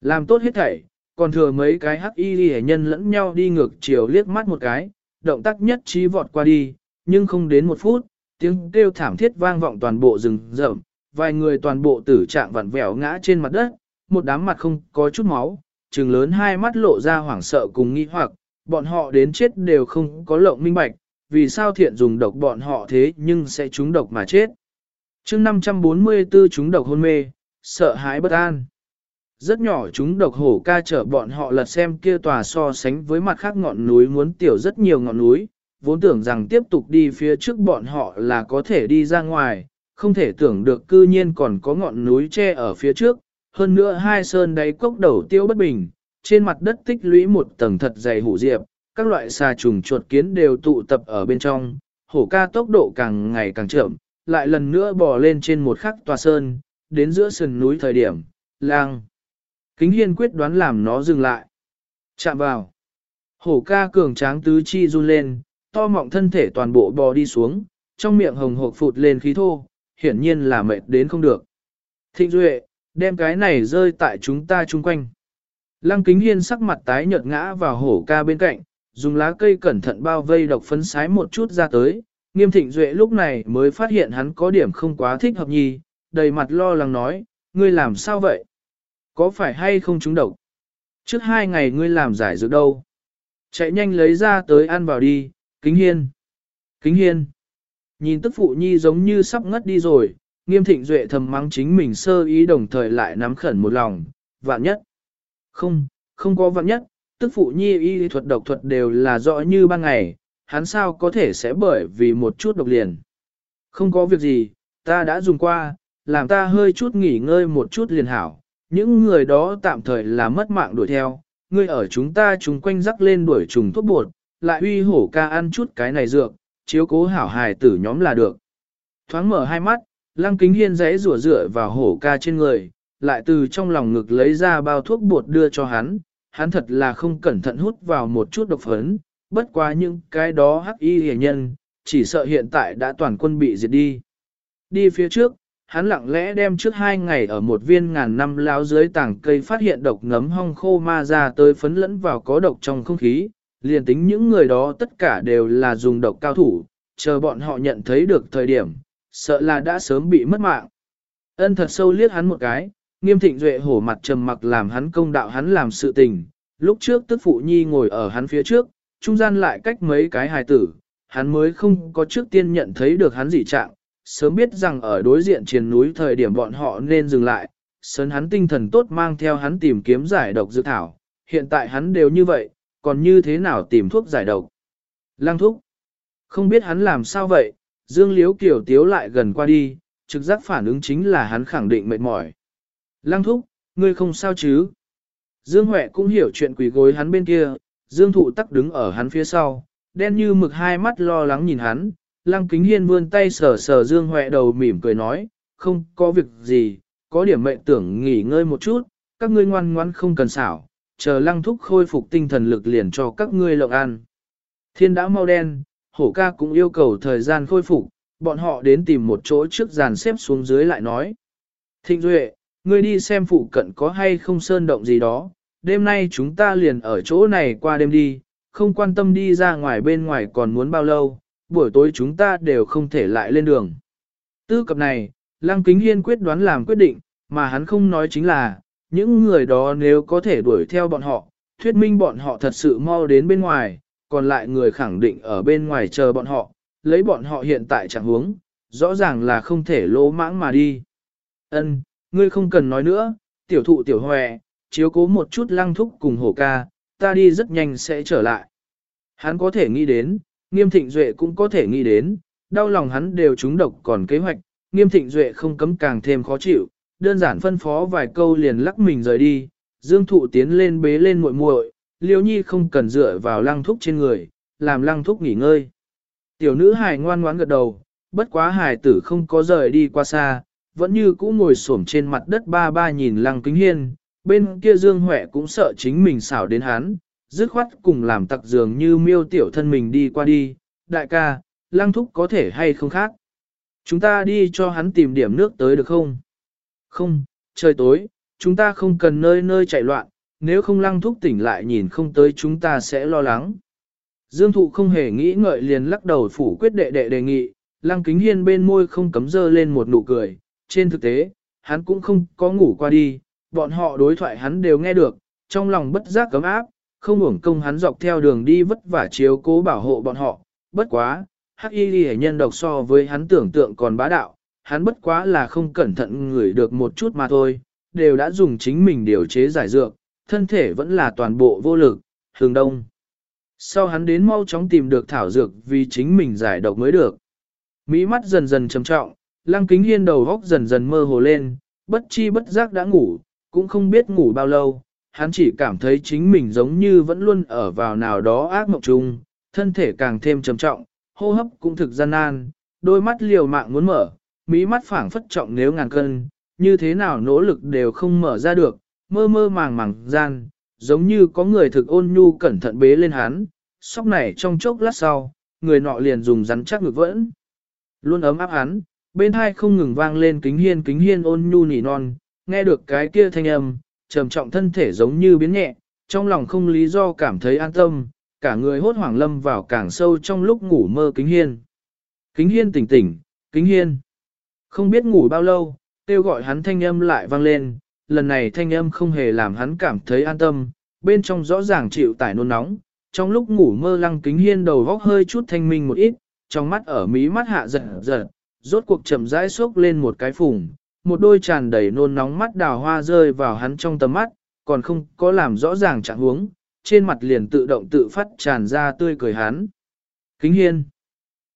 Làm tốt hết thảy, còn thừa mấy cái hắc y ghi nhân lẫn nhau đi ngược chiều liếc mắt một cái, động tác nhất trí vọt qua đi, nhưng không đến một phút, tiếng kêu thảm thiết vang vọng toàn bộ rừng rậm, vài người toàn bộ tử trạng vặn vẹo ngã trên mặt đất, một đám mặt không có chút máu, trừng lớn hai mắt lộ ra hoảng sợ cùng nghi hoặc, bọn họ đến chết đều không có lộng minh bạch, vì sao thiện dùng độc bọn họ thế nhưng sẽ trúng độc mà chết. chương 544 trúng độc hôn mê, sợ hãi bất an. Rất nhỏ chúng độc hổ ca chở bọn họ lật xem kia tòa so sánh với mặt khác ngọn núi muốn tiểu rất nhiều ngọn núi, vốn tưởng rằng tiếp tục đi phía trước bọn họ là có thể đi ra ngoài, không thể tưởng được cư nhiên còn có ngọn núi che ở phía trước, hơn nữa hai sơn đáy cốc đầu tiêu bất bình, trên mặt đất tích lũy một tầng thật dày hủ diệp, các loại xà trùng chuột kiến đều tụ tập ở bên trong, hổ ca tốc độ càng ngày càng chậm, lại lần nữa bò lên trên một khắc tòa sơn, đến giữa sườn núi thời điểm, lang. Kính hiên quyết đoán làm nó dừng lại. Chạm vào. Hổ ca cường tráng tứ chi run lên, to mọng thân thể toàn bộ bò đi xuống, trong miệng hồng hộp phụt lên khí thô, hiển nhiên là mệt đến không được. Thịnh Duệ, Đem cái này rơi tại chúng ta chung quanh. Lăng kính hiên sắc mặt tái nhợt ngã vào hổ ca bên cạnh, dùng lá cây cẩn thận bao vây độc phấn sái một chút ra tới. Nghiêm thịnh duệ lúc này mới phát hiện hắn có điểm không quá thích hợp nhì, đầy mặt lo lắng nói, ngươi làm sao vậy? Có phải hay không trúng độc? Trước hai ngày ngươi làm giải dược đâu? Chạy nhanh lấy ra tới ăn vào đi, kính hiên. Kính hiên. Nhìn tức phụ nhi giống như sắp ngất đi rồi, nghiêm thịnh duệ thầm mắng chính mình sơ ý đồng thời lại nắm khẩn một lòng, vạn nhất. Không, không có vạn nhất, tức phụ nhi y thuật độc thuật đều là rõ như ban ngày, hắn sao có thể sẽ bởi vì một chút độc liền. Không có việc gì, ta đã dùng qua, làm ta hơi chút nghỉ ngơi một chút liền hảo, những người đó tạm thời là mất mạng đuổi theo, ngươi ở chúng ta chúng quanh rắc lên đuổi trùng thuốc bột, lại huy hổ ca ăn chút cái này dược, chiếu cố hảo hài tử nhóm là được. Thoáng mở hai mắt, lăng kính hiên rẽ rủa rửa vào hổ ca trên người, lại từ trong lòng ngực lấy ra bao thuốc bột đưa cho hắn, hắn thật là không cẩn thận hút vào một chút độc phấn, bất quá những cái đó hắc y hề nhân, chỉ sợ hiện tại đã toàn quân bị diệt đi. Đi phía trước, hắn lặng lẽ đem trước hai ngày ở một viên ngàn năm láo dưới tảng cây phát hiện độc ngấm hong khô ma ra tới phấn lẫn vào có độc trong không khí, liền tính những người đó tất cả đều là dùng độc cao thủ, chờ bọn họ nhận thấy được thời điểm, sợ là đã sớm bị mất mạng. Ân thật sâu liếc hắn một cái, nghiêm thịnh duệ hổ mặt trầm mặc làm hắn công đạo hắn làm sự tình, lúc trước tức phụ nhi ngồi ở hắn phía trước, trung gian lại cách mấy cái hài tử, hắn mới không có trước tiên nhận thấy được hắn dị trạng, sớm biết rằng ở đối diện trên núi thời điểm bọn họ nên dừng lại, sớm hắn tinh thần tốt mang theo hắn tìm kiếm giải độc dược thảo, hiện tại hắn đều như vậy, còn như thế nào tìm thuốc giải độc. Lăng thúc, không biết hắn làm sao vậy, Dương Liếu Kiều Tiếu lại gần qua đi, trực giác phản ứng chính là hắn khẳng định mệt mỏi. Lăng thúc, ngươi không sao chứ? Dương Huệ cũng hiểu chuyện quỷ gối hắn bên kia, Dương Thụ tắc đứng ở hắn phía sau, đen như mực hai mắt lo lắng nhìn hắn, Lăng Kính Hiên vươn tay sờ sờ Dương Huệ đầu mỉm cười nói, không có việc gì, có điểm mệnh tưởng nghỉ ngơi một chút, các ngươi ngoan ngoan không cần xảo, chờ Lăng Thúc khôi phục tinh thần lực liền cho các ngươi lộng ăn. Thiên đã mau đen, hổ ca cũng yêu cầu thời gian khôi phục, bọn họ đến tìm một chỗ trước dàn xếp xuống dưới lại nói. Thịnh Duệ, ngươi đi xem phụ cận có hay không sơn động gì đó, đêm nay chúng ta liền ở chỗ này qua đêm đi, không quan tâm đi ra ngoài bên ngoài còn muốn bao lâu, buổi tối chúng ta đều không thể lại lên đường. Tư cập này, Lăng Kính Hiên quyết đoán làm quyết định, mà hắn không nói chính là, những người đó nếu có thể đuổi theo bọn họ, thuyết minh bọn họ thật sự mau đến bên ngoài, còn lại người khẳng định ở bên ngoài chờ bọn họ, lấy bọn họ hiện tại chẳng huống, rõ ràng là không thể lỗ mãng mà đi. Ân, ngươi không cần nói nữa, tiểu thụ tiểu hòe, chiếu cố một chút lăng thúc cùng hổ ca, ta đi rất nhanh sẽ trở lại. Hắn có thể nghĩ đến, nghiêm thịnh duệ cũng có thể nghĩ đến, đau lòng hắn đều trúng độc còn kế hoạch, nghiêm thịnh duệ không cấm càng thêm khó chịu, đơn giản phân phó vài câu liền lắc mình rời đi, dương thụ tiến lên bế lên muội muội, Liễu nhi không cần dựa vào lăng thúc trên người, làm lăng thúc nghỉ ngơi. Tiểu nữ hài ngoan ngoãn gật đầu, bất quá hài tử không có rời đi qua xa, vẫn như cũ ngồi xổm trên mặt đất ba ba nhìn lăng kính hiên, bên kia Dương Huệ cũng sợ chính mình xảo đến hắn, dứt khoát cùng làm tặc dường như miêu tiểu thân mình đi qua đi, đại ca, lăng thúc có thể hay không khác. Chúng ta đi cho hắn tìm điểm nước tới được không? Không, trời tối, chúng ta không cần nơi nơi chạy loạn, nếu không lăng thúc tỉnh lại nhìn không tới chúng ta sẽ lo lắng. Dương thụ không hề nghĩ ngợi liền lắc đầu phủ quyết đệ đệ đề nghị, lăng kính hiên bên môi không cấm dơ lên một nụ cười, trên thực tế, hắn cũng không có ngủ qua đi, bọn họ đối thoại hắn đều nghe được, trong lòng bất giác cấm áp, không hưởng công hắn dọc theo đường đi vất vả chiếu cố bảo hộ bọn họ, bất quá, hắc y ghi nhân độc so với hắn tưởng tượng còn bá đạo, hắn bất quá là không cẩn thận ngửi được một chút mà thôi, đều đã dùng chính mình điều chế giải dược, thân thể vẫn là toàn bộ vô lực, hướng đông. Sau hắn đến mau chóng tìm được thảo dược vì chính mình giải độc mới được. Mỹ mắt dần dần trầm trọng, lăng kính hiên đầu góc dần dần mơ hồ lên, bất chi bất giác đã ngủ, cũng không biết ngủ bao lâu, hắn chỉ cảm thấy chính mình giống như vẫn luôn ở vào nào đó ác mộng chung, thân thể càng thêm trầm trọng, hô hấp cũng thực gian nan, đôi mắt liều mạng muốn mở, mí mắt phảng phất trọng nếu ngàn cân, như thế nào nỗ lực đều không mở ra được, mơ mơ màng màng gian, giống như có người thực ôn nhu cẩn thận bế lên hắn, sóc này trong chốc lát sau, người nọ liền dùng rắn chắc ngực vẫn. Luôn ấm áp hắn, bên hai không ngừng vang lên kính hiên kính hiên ôn nhu nỉ non, nghe được cái kia thanh âm, trầm trọng thân thể giống như biến nhẹ, trong lòng không lý do cảm thấy an tâm, cả người hốt hoảng lâm vào càng sâu trong lúc ngủ mơ kính hiên. Kính hiên tỉnh tỉnh, kính hiên. Không biết ngủ bao lâu, kêu gọi hắn thanh âm lại vang lên, lần này thanh âm không hề làm hắn cảm thấy an tâm, bên trong rõ ràng chịu tải nôn nóng, trong lúc ngủ mơ lăng kính hiên đầu góc hơi chút thanh minh một ít, trong mắt ở mí mắt hạ giật giật, rốt cuộc chậm rãi xốc lên một cái phùng, một đôi tràn đầy nôn nóng mắt đào hoa rơi vào hắn trong tầm mắt, còn không có làm rõ ràng trạng huống, trên mặt liền tự động tự phát tràn ra tươi cười hắn. Kính hiên.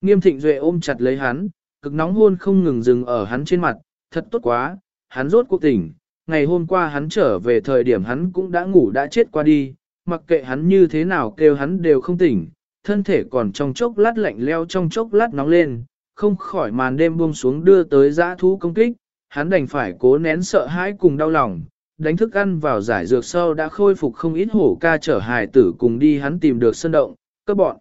Nghiêm thịnh duệ ôm chặt lấy hắn, cực nóng hôn không ngừng dừng ở hắn trên mặt, thật tốt quá, hắn rốt cuộc tỉnh. Ngày hôm qua hắn trở về thời điểm hắn cũng đã ngủ đã chết qua đi, mặc kệ hắn như thế nào kêu hắn đều không tỉnh, thân thể còn trong chốc lát lạnh leo trong chốc lát nóng lên, không khỏi màn đêm buông xuống đưa tới giã thú công kích, hắn đành phải cố nén sợ hãi cùng đau lòng, đánh thức ăn vào giải dược sau đã khôi phục không ít hổ ca trở hài tử cùng đi hắn tìm được sân động, các bọn.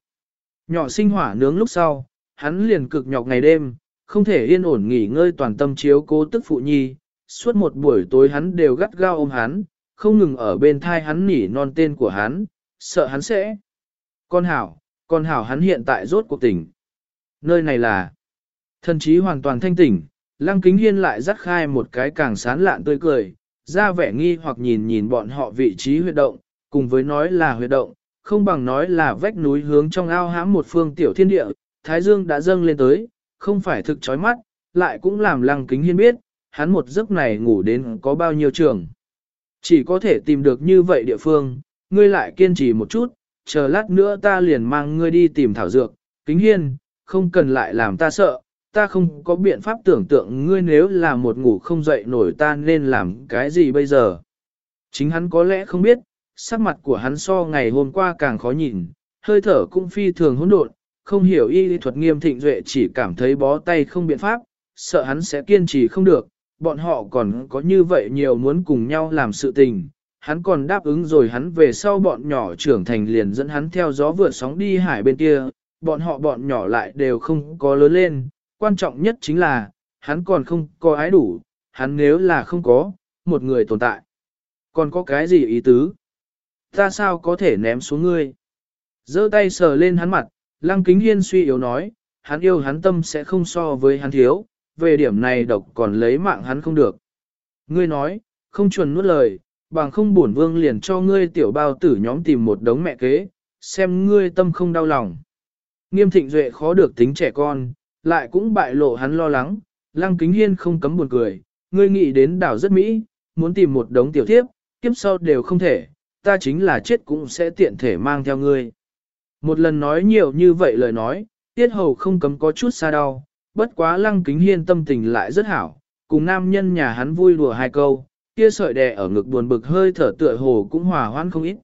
Nhỏ sinh hỏa nướng lúc sau, hắn liền cực nhọc ngày đêm, không thể yên ổn nghỉ ngơi toàn tâm chiếu cố tức phụ nhi, suốt một buổi tối hắn đều gắt gao ôm hắn, không ngừng ở bên thai hắn nỉ non tên của hắn, sợ hắn sẽ. Con hảo, con hảo hắn hiện tại rốt cuộc tỉnh. Nơi này là thân trí hoàn toàn thanh tỉnh, lăng kính hiên lại dắt khai một cái càng sán lạn tươi cười, ra vẻ nghi hoặc nhìn nhìn bọn họ vị trí huyệt động, cùng với nói là huyệt động, không bằng nói là vách núi hướng trong ao hãm một phương tiểu thiên địa, thái dương đã dâng lên tới, không phải thực chói mắt, lại cũng làm lăng kính hiên biết, hắn một giấc này ngủ đến có bao nhiêu trường. Chỉ có thể tìm được như vậy địa phương, ngươi lại kiên trì một chút, chờ lát nữa ta liền mang ngươi đi tìm thảo dược, kính hiên, không cần lại làm ta sợ, ta không có biện pháp tưởng tượng ngươi nếu là một ngủ không dậy nổi ta nên làm cái gì bây giờ. Chính hắn có lẽ không biết, sắc mặt của hắn so ngày hôm qua càng khó nhìn, hơi thở cũng phi thường hỗn độn, không hiểu y thuật nghiêm thịnh duệ chỉ cảm thấy bó tay không biện pháp, sợ hắn sẽ kiên trì không được, bọn họ còn có như vậy nhiều muốn cùng nhau làm sự tình. Hắn còn đáp ứng rồi hắn về sau bọn nhỏ trưởng thành liền dẫn hắn theo gió vượt sóng đi hải bên kia, bọn họ bọn nhỏ lại đều không có lớn lên, quan trọng nhất chính là, hắn còn không có ái đủ, hắn nếu là không có, một người tồn tại. Còn có cái gì ý tứ? Ta sao có thể ném xuống ngươi? giơ tay sờ lên hắn mặt, lăng kính hiên suy yếu nói, hắn yêu hắn tâm sẽ không so với hắn thiếu, về điểm này độc còn lấy mạng hắn không được. Ngươi nói, không chuẩn nuốt lời, bằng không bổn vương liền cho ngươi tiểu bao tử nhóm tìm một đống mẹ kế, xem ngươi tâm không đau lòng. Nghiêm thịnh duệ khó được tính trẻ con, lại cũng bại lộ hắn lo lắng, lăng kính hiên không cấm buồn cười, ngươi nghĩ đến đảo rất mỹ, muốn tìm một đống tiểu thiếp, kiếp sau đều không thể, ta chính là chết cũng sẽ tiện thể mang theo ngươi. Một lần nói nhiều như vậy lời nói, tiết hầu không cấm có chút xa đau, bất quá lăng kính hiên tâm tình lại rất hảo, cùng nam nhân nhà hắn vui đùa hai câu, kia sợi đè ở ngực buồn bực hơi thở tựa hồ cũng hòa hoãn không ít.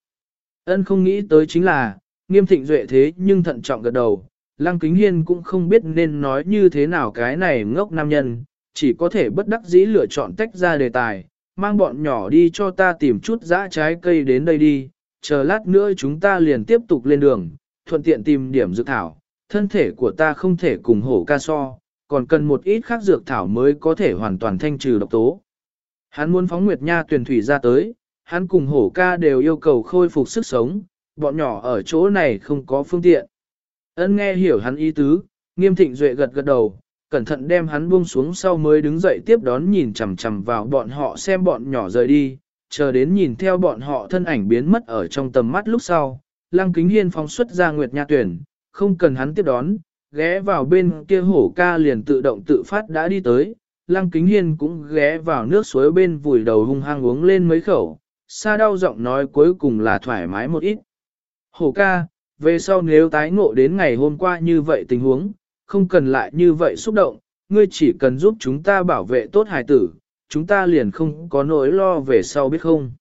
Ân không nghĩ tới chính là, nghiêm thịnh duệ thế nhưng thận trọng gật đầu, lăng kính hiên cũng không biết nên nói như thế nào cái này ngốc nam nhân, chỉ có thể bất đắc dĩ lựa chọn tách ra đề tài, mang bọn nhỏ đi cho ta tìm chút dã trái cây đến đây đi, chờ lát nữa chúng ta liền tiếp tục lên đường, thuận tiện tìm điểm dược thảo, thân thể của ta không thể cùng hổ ca so, còn cần một ít khác dược thảo mới có thể hoàn toàn thanh trừ độc tố. Hắn muốn phóng Nguyệt Nha tuyển thủy ra tới, hắn cùng hổ ca đều yêu cầu khôi phục sức sống, bọn nhỏ ở chỗ này không có phương tiện. Ân nghe hiểu hắn ý tứ, nghiêm thịnh duệ gật gật đầu, cẩn thận đem hắn buông xuống sau mới đứng dậy tiếp đón nhìn chằm chằm vào bọn họ xem bọn nhỏ rời đi, chờ đến nhìn theo bọn họ thân ảnh biến mất ở trong tầm mắt lúc sau. Lăng kính hiên phóng xuất ra Nguyệt Nha tuyển, không cần hắn tiếp đón, ghé vào bên kia hổ ca liền tự động tự phát đã đi tới, lăng kính hiên cũng ghé vào nước suối bên vùi đầu hung hăng uống lên mấy khẩu, xa đau giọng nói cuối cùng là thoải mái một ít. Hổ ca, về sau nếu tái ngộ đến ngày hôm qua như vậy tình huống, không cần lại như vậy xúc động, ngươi chỉ cần giúp chúng ta bảo vệ tốt hài tử, chúng ta liền không có nỗi lo về sau biết không.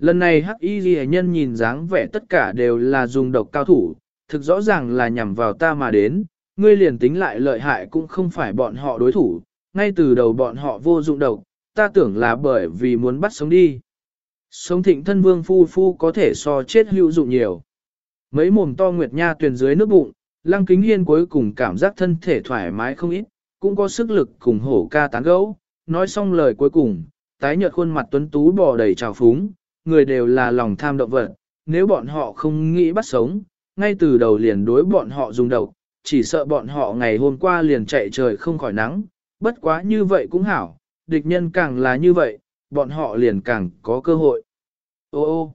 Lần này hắc y ghi nhân nhìn dáng vẻ tất cả đều là dùng độc cao thủ, thực rõ ràng là nhằm vào ta mà đến, ngươi liền tính lại lợi hại cũng không phải bọn họ đối thủ, ngay từ đầu bọn họ vô dụng độc, ta tưởng là bởi vì muốn bắt sống đi. Sống thịnh thân vương phu phu có thể so chết hữu dụng nhiều. Mấy mồm to nguyệt nha tuyền dưới nước bụng, lăng kính hiên cuối cùng cảm giác thân thể thoải mái không ít, cũng có sức lực cùng hổ ca tán gẫu. Nói xong lời cuối cùng, tái nhợt khuôn mặt tuấn tú bò đầy trào phúng, người đều là lòng tham động vật, nếu bọn họ không nghĩ bắt sống, ngay từ đầu liền đối bọn họ dùng độc, chỉ sợ bọn họ ngày hôm qua liền chạy trời không khỏi nắng, bất quá như vậy cũng hảo, địch nhân càng là như vậy, bọn họ liền càng có cơ hội. Ô ô,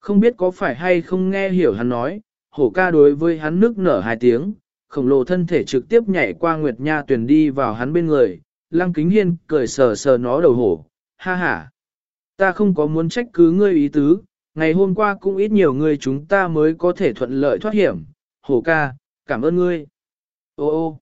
không biết có phải hay không nghe hiểu hắn nói, hổ ca đối với hắn nước nở hai tiếng, khổng lồ thân thể trực tiếp nhảy qua Nguyệt Nha tuyển đi vào hắn bên người, lăng kính hiên cười sờ sờ nó đầu hổ, ha ha. Ta không có muốn trách cứ ngươi ý tứ, ngày hôm qua cũng ít nhiều người chúng ta mới có thể thuận lợi thoát hiểm, hổ ca, cảm ơn ngươi. Ô ô,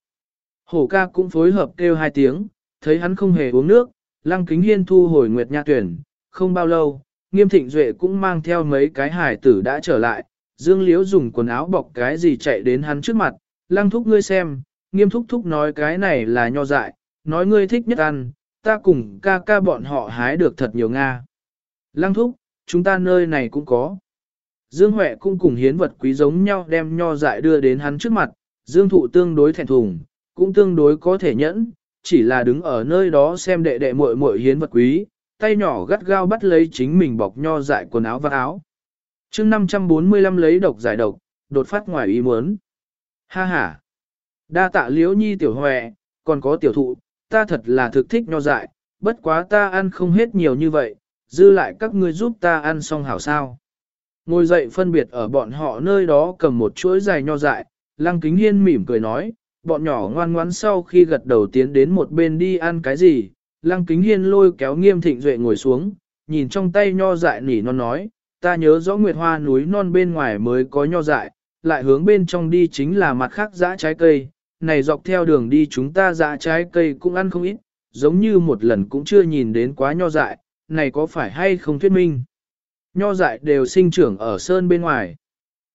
hổ ca cũng phối hợp kêu hai tiếng, thấy hắn không hề uống nước, lăng kính hiên thu hồi Nguyệt Nha tuyển, không bao lâu, nghiêm thịnh duệ cũng mang theo mấy cái hải tử đã trở lại, Dương Liễu dùng quần áo bọc cái gì chạy đến hắn trước mặt, lăng thúc ngươi xem, nghiêm thúc thúc nói cái này là nho dại, nói ngươi thích nhất ăn, ta cùng ca ca bọn họ hái được thật nhiều Nga. Lăng thúc, chúng ta nơi này cũng có. Dương Huệ cũng cùng hiến vật quý giống nhau đem nho dại đưa đến hắn trước mặt, Dương thụ tương đối thẹn thùng, cũng tương đối có thể nhẫn, chỉ là đứng ở nơi đó xem đệ đệ muội muội hiến vật quý, tay nhỏ gắt gao bắt lấy chính mình bọc nho dại quần áo và áo. chương 545 lấy độc giải độc, đột phát ngoài ý muốn. Ha ha! Đa tạ liễu nhi tiểu huệ, còn có tiểu thụ, ta thật là thực thích nho dại, bất quá ta ăn không hết nhiều như vậy, dư lại các ngươi giúp ta ăn xong hảo sao. Ngồi dậy phân biệt ở bọn họ nơi đó cầm một chuỗi dài nho dại, lăng kính hiên mỉm cười nói, bọn nhỏ ngoan ngoãn sau khi gật đầu tiến đến một bên đi ăn cái gì, lăng kính hiên lôi kéo nghiêm thịnh duệ ngồi xuống, nhìn trong tay nho dại nỉ non nói, ta nhớ rõ nguyệt hoa núi non bên ngoài mới có nho dại, lại hướng bên trong đi chính là mặt khác dã trái cây, này dọc theo đường đi chúng ta dã trái cây cũng ăn không ít, giống như một lần cũng chưa nhìn đến quá nho dại, này có phải hay không thuyết minh? Nho dại đều sinh trưởng ở sơn bên ngoài.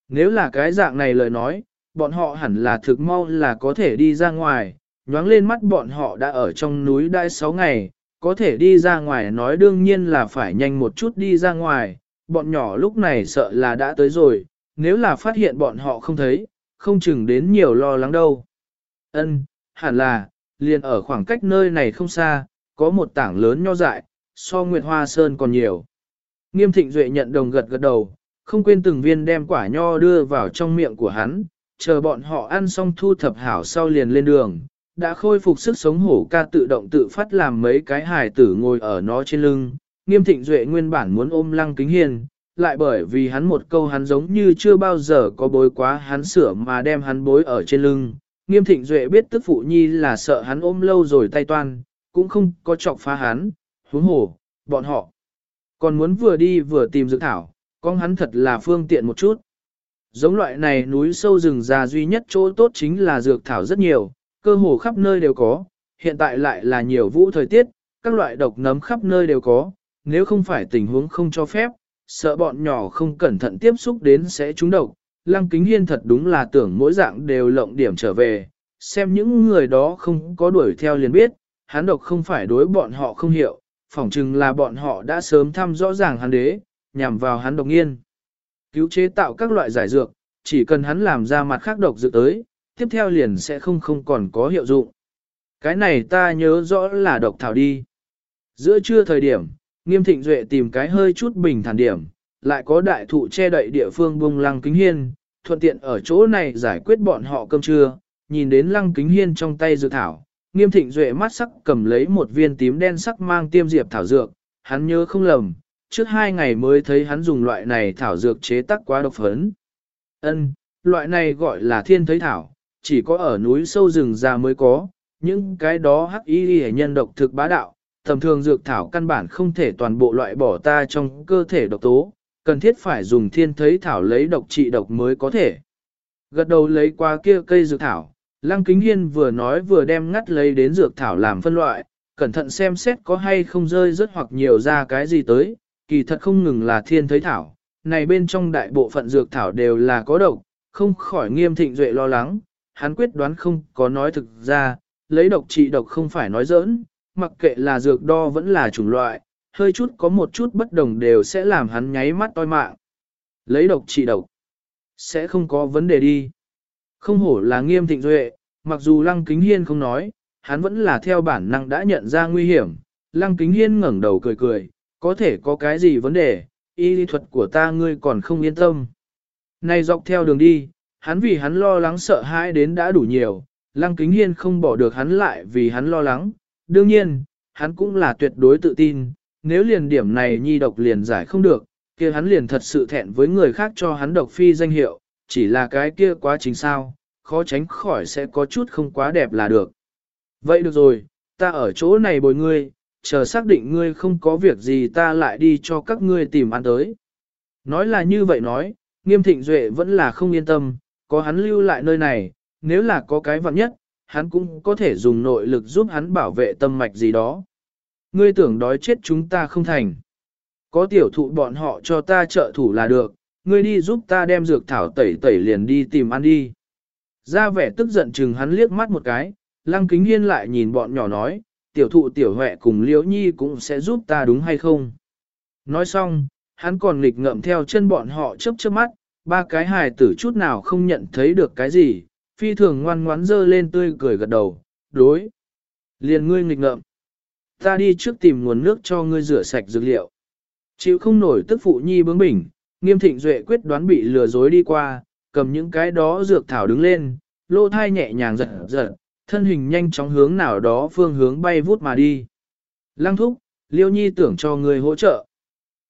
Nếu là cái dạng này lời nói, bọn họ hẳn là thực mau là có thể đi ra ngoài, nhoáng lên mắt bọn họ đã ở trong núi đãi 6 ngày, có thể đi ra ngoài nói đương nhiên là phải nhanh một chút đi ra ngoài, bọn nhỏ lúc này sợ là đã tới rồi, nếu là phát hiện bọn họ không thấy, không chừng đến nhiều lo lắng đâu. Ân, hẳn là, liền ở khoảng cách nơi này không xa, có một tảng lớn nho dại, so Nguyệt Hoa Sơn còn nhiều. Nghiêm thịnh duệ nhận đồng gật gật đầu, không quên từng viên đem quả nho đưa vào trong miệng của hắn, chờ bọn họ ăn xong thu thập hảo sau liền lên đường. Đã khôi phục sức sống hổ ca tự động tự phát làm mấy cái hài tử ngồi ở nó trên lưng, nghiêm thịnh duệ nguyên bản muốn ôm lăng kính hiền, lại bởi vì hắn một câu hắn giống như chưa bao giờ có bối quá hắn sửa mà đem hắn bối ở trên lưng. Nghiêm thịnh duệ biết tức phụ nhi là sợ hắn ôm lâu rồi tay toan, cũng không có chọc phá hắn, huống hồ, bọn họ. Còn muốn vừa đi vừa tìm dược thảo, con hắn thật là phương tiện một chút. Giống loại này núi sâu rừng già duy nhất chỗ tốt chính là dược thảo rất nhiều, cơ hồ khắp nơi đều có, hiện tại lại là nhiều vũ thời tiết, các loại độc nấm khắp nơi đều có, nếu không phải tình huống không cho phép, sợ bọn nhỏ không cẩn thận tiếp xúc đến sẽ trúng độc. Lăng kính hiên thật đúng là tưởng mỗi dạng đều lộng điểm trở về, xem những người đó không có đuổi theo liền biết, hắn độc không phải đối bọn họ không hiểu, phỏng chừng là bọn họ đã sớm thăm rõ ràng hắn đế, nhằm vào hắn độc nghiên. Cứu chế tạo các loại giải dược, chỉ cần hắn làm ra mặt khác độc dược tới, tiếp theo liền sẽ không không còn có hiệu dụng. Cái này ta nhớ rõ là độc thảo đi. Giữa trưa thời điểm, nghiêm thịnh duệ tìm cái hơi chút bình thản điểm, lại có đại thụ che đậy địa phương bung lăng kính hiên, thuận tiện ở chỗ này giải quyết bọn họ cơm trưa, nhìn đến lăng kính hiên trong tay dược thảo. Nghiêm thịnh duệ mắt sắc cầm lấy một viên tím đen sắc mang tiêm diệp thảo dược, hắn nhớ không lầm, trước hai ngày mới thấy hắn dùng loại này thảo dược chế tác quá độc phấn. Ân, loại này gọi là thiên thấy thảo, chỉ có ở núi sâu rừng già mới có, những cái đó hắc y hệ nhân độc thực bá đạo, tầm thường dược thảo căn bản không thể toàn bộ loại bỏ ta trong cơ thể độc tố, cần thiết phải dùng thiên thấy thảo lấy độc trị độc mới có thể. Gật đầu lấy qua kia cây dược thảo, Lăng Kính Hiên vừa nói vừa đem ngắt lấy đến dược thảo làm phân loại, cẩn thận xem xét có hay không rơi rớt hoặc nhiều ra cái gì tới, kỳ thật không ngừng là thiên thấy thảo, này bên trong đại bộ phận dược thảo đều là có độc, không khỏi nghiêm thịnh duệ lo lắng, hắn quyết đoán không có nói thực ra, lấy độc trị độc không phải nói giỡn, mặc kệ là dược đo vẫn là chủng loại, hơi chút có một chút bất đồng đều sẽ làm hắn nháy mắt toi mạng. Lấy độc trị độc, sẽ không có vấn đề đi. Không hổ là nghiêm thịnh duệ, mặc dù lăng kính hiên không nói, hắn vẫn là theo bản năng đã nhận ra nguy hiểm, Lăng Kính Hiên ngẩng đầu cười cười, có thể có cái gì vấn đề, y lý thuật của ta ngươi còn không yên tâm. Này dọc theo đường đi, hắn vì hắn lo lắng sợ hãi đến đã đủ nhiều, Lăng Kính Hiên không bỏ được hắn lại vì hắn lo lắng. Đương nhiên, hắn cũng là tuyệt đối tự tin, nếu liền điểm này nhi độc liền giải không được, kia hắn liền thật sự thẹn với người khác cho hắn độc phi danh hiệu, chỉ là cái kia quá trình sao, khó tránh khỏi sẽ có chút không quá đẹp là được. Vậy được rồi, ta ở chỗ này bồi ngươi, chờ xác định ngươi không có việc gì ta lại đi cho các ngươi tìm ăn tới. Nói là như vậy nói, nghiêm thịnh duệ vẫn là không yên tâm, có hắn lưu lại nơi này, nếu là có cái vặn nhất, hắn cũng có thể dùng nội lực giúp hắn bảo vệ tâm mạch gì đó. Ngươi tưởng đói chết chúng ta không thành. Có tiểu thụ bọn họ cho ta trợ thủ là được, ngươi đi giúp ta đem dược thảo tẩy tẩy liền đi tìm ăn đi. Ra vẻ tức giận chừng hắn liếc mắt một cái, lăng kính hiên lại nhìn bọn nhỏ nói, tiểu thụ tiểu huệ cùng liễu nhi cũng sẽ giúp ta đúng hay không. Nói xong, hắn còn nghịch ngậm theo chân bọn họ chớp chớp mắt, ba cái hài tử chút nào không nhận thấy được cái gì, phi thường ngoan ngoãn dơ lên tươi cười gật đầu, đối. Liền ngươi nghịch ngợm. Ta đi trước tìm nguồn nước cho ngươi rửa sạch dược liệu. Chịu không nổi tức phụ nhi bướng bỉnh, nghiêm thịnh duệ quyết đoán bị lừa dối đi qua, cầm những cái đó dược thảo đứng lên, lô thai nhẹ nhàng giật giật, thân hình nhanh chóng hướng nào đó phương hướng bay vút mà đi. Lăng thúc, liêu nhi tưởng cho người hỗ trợ.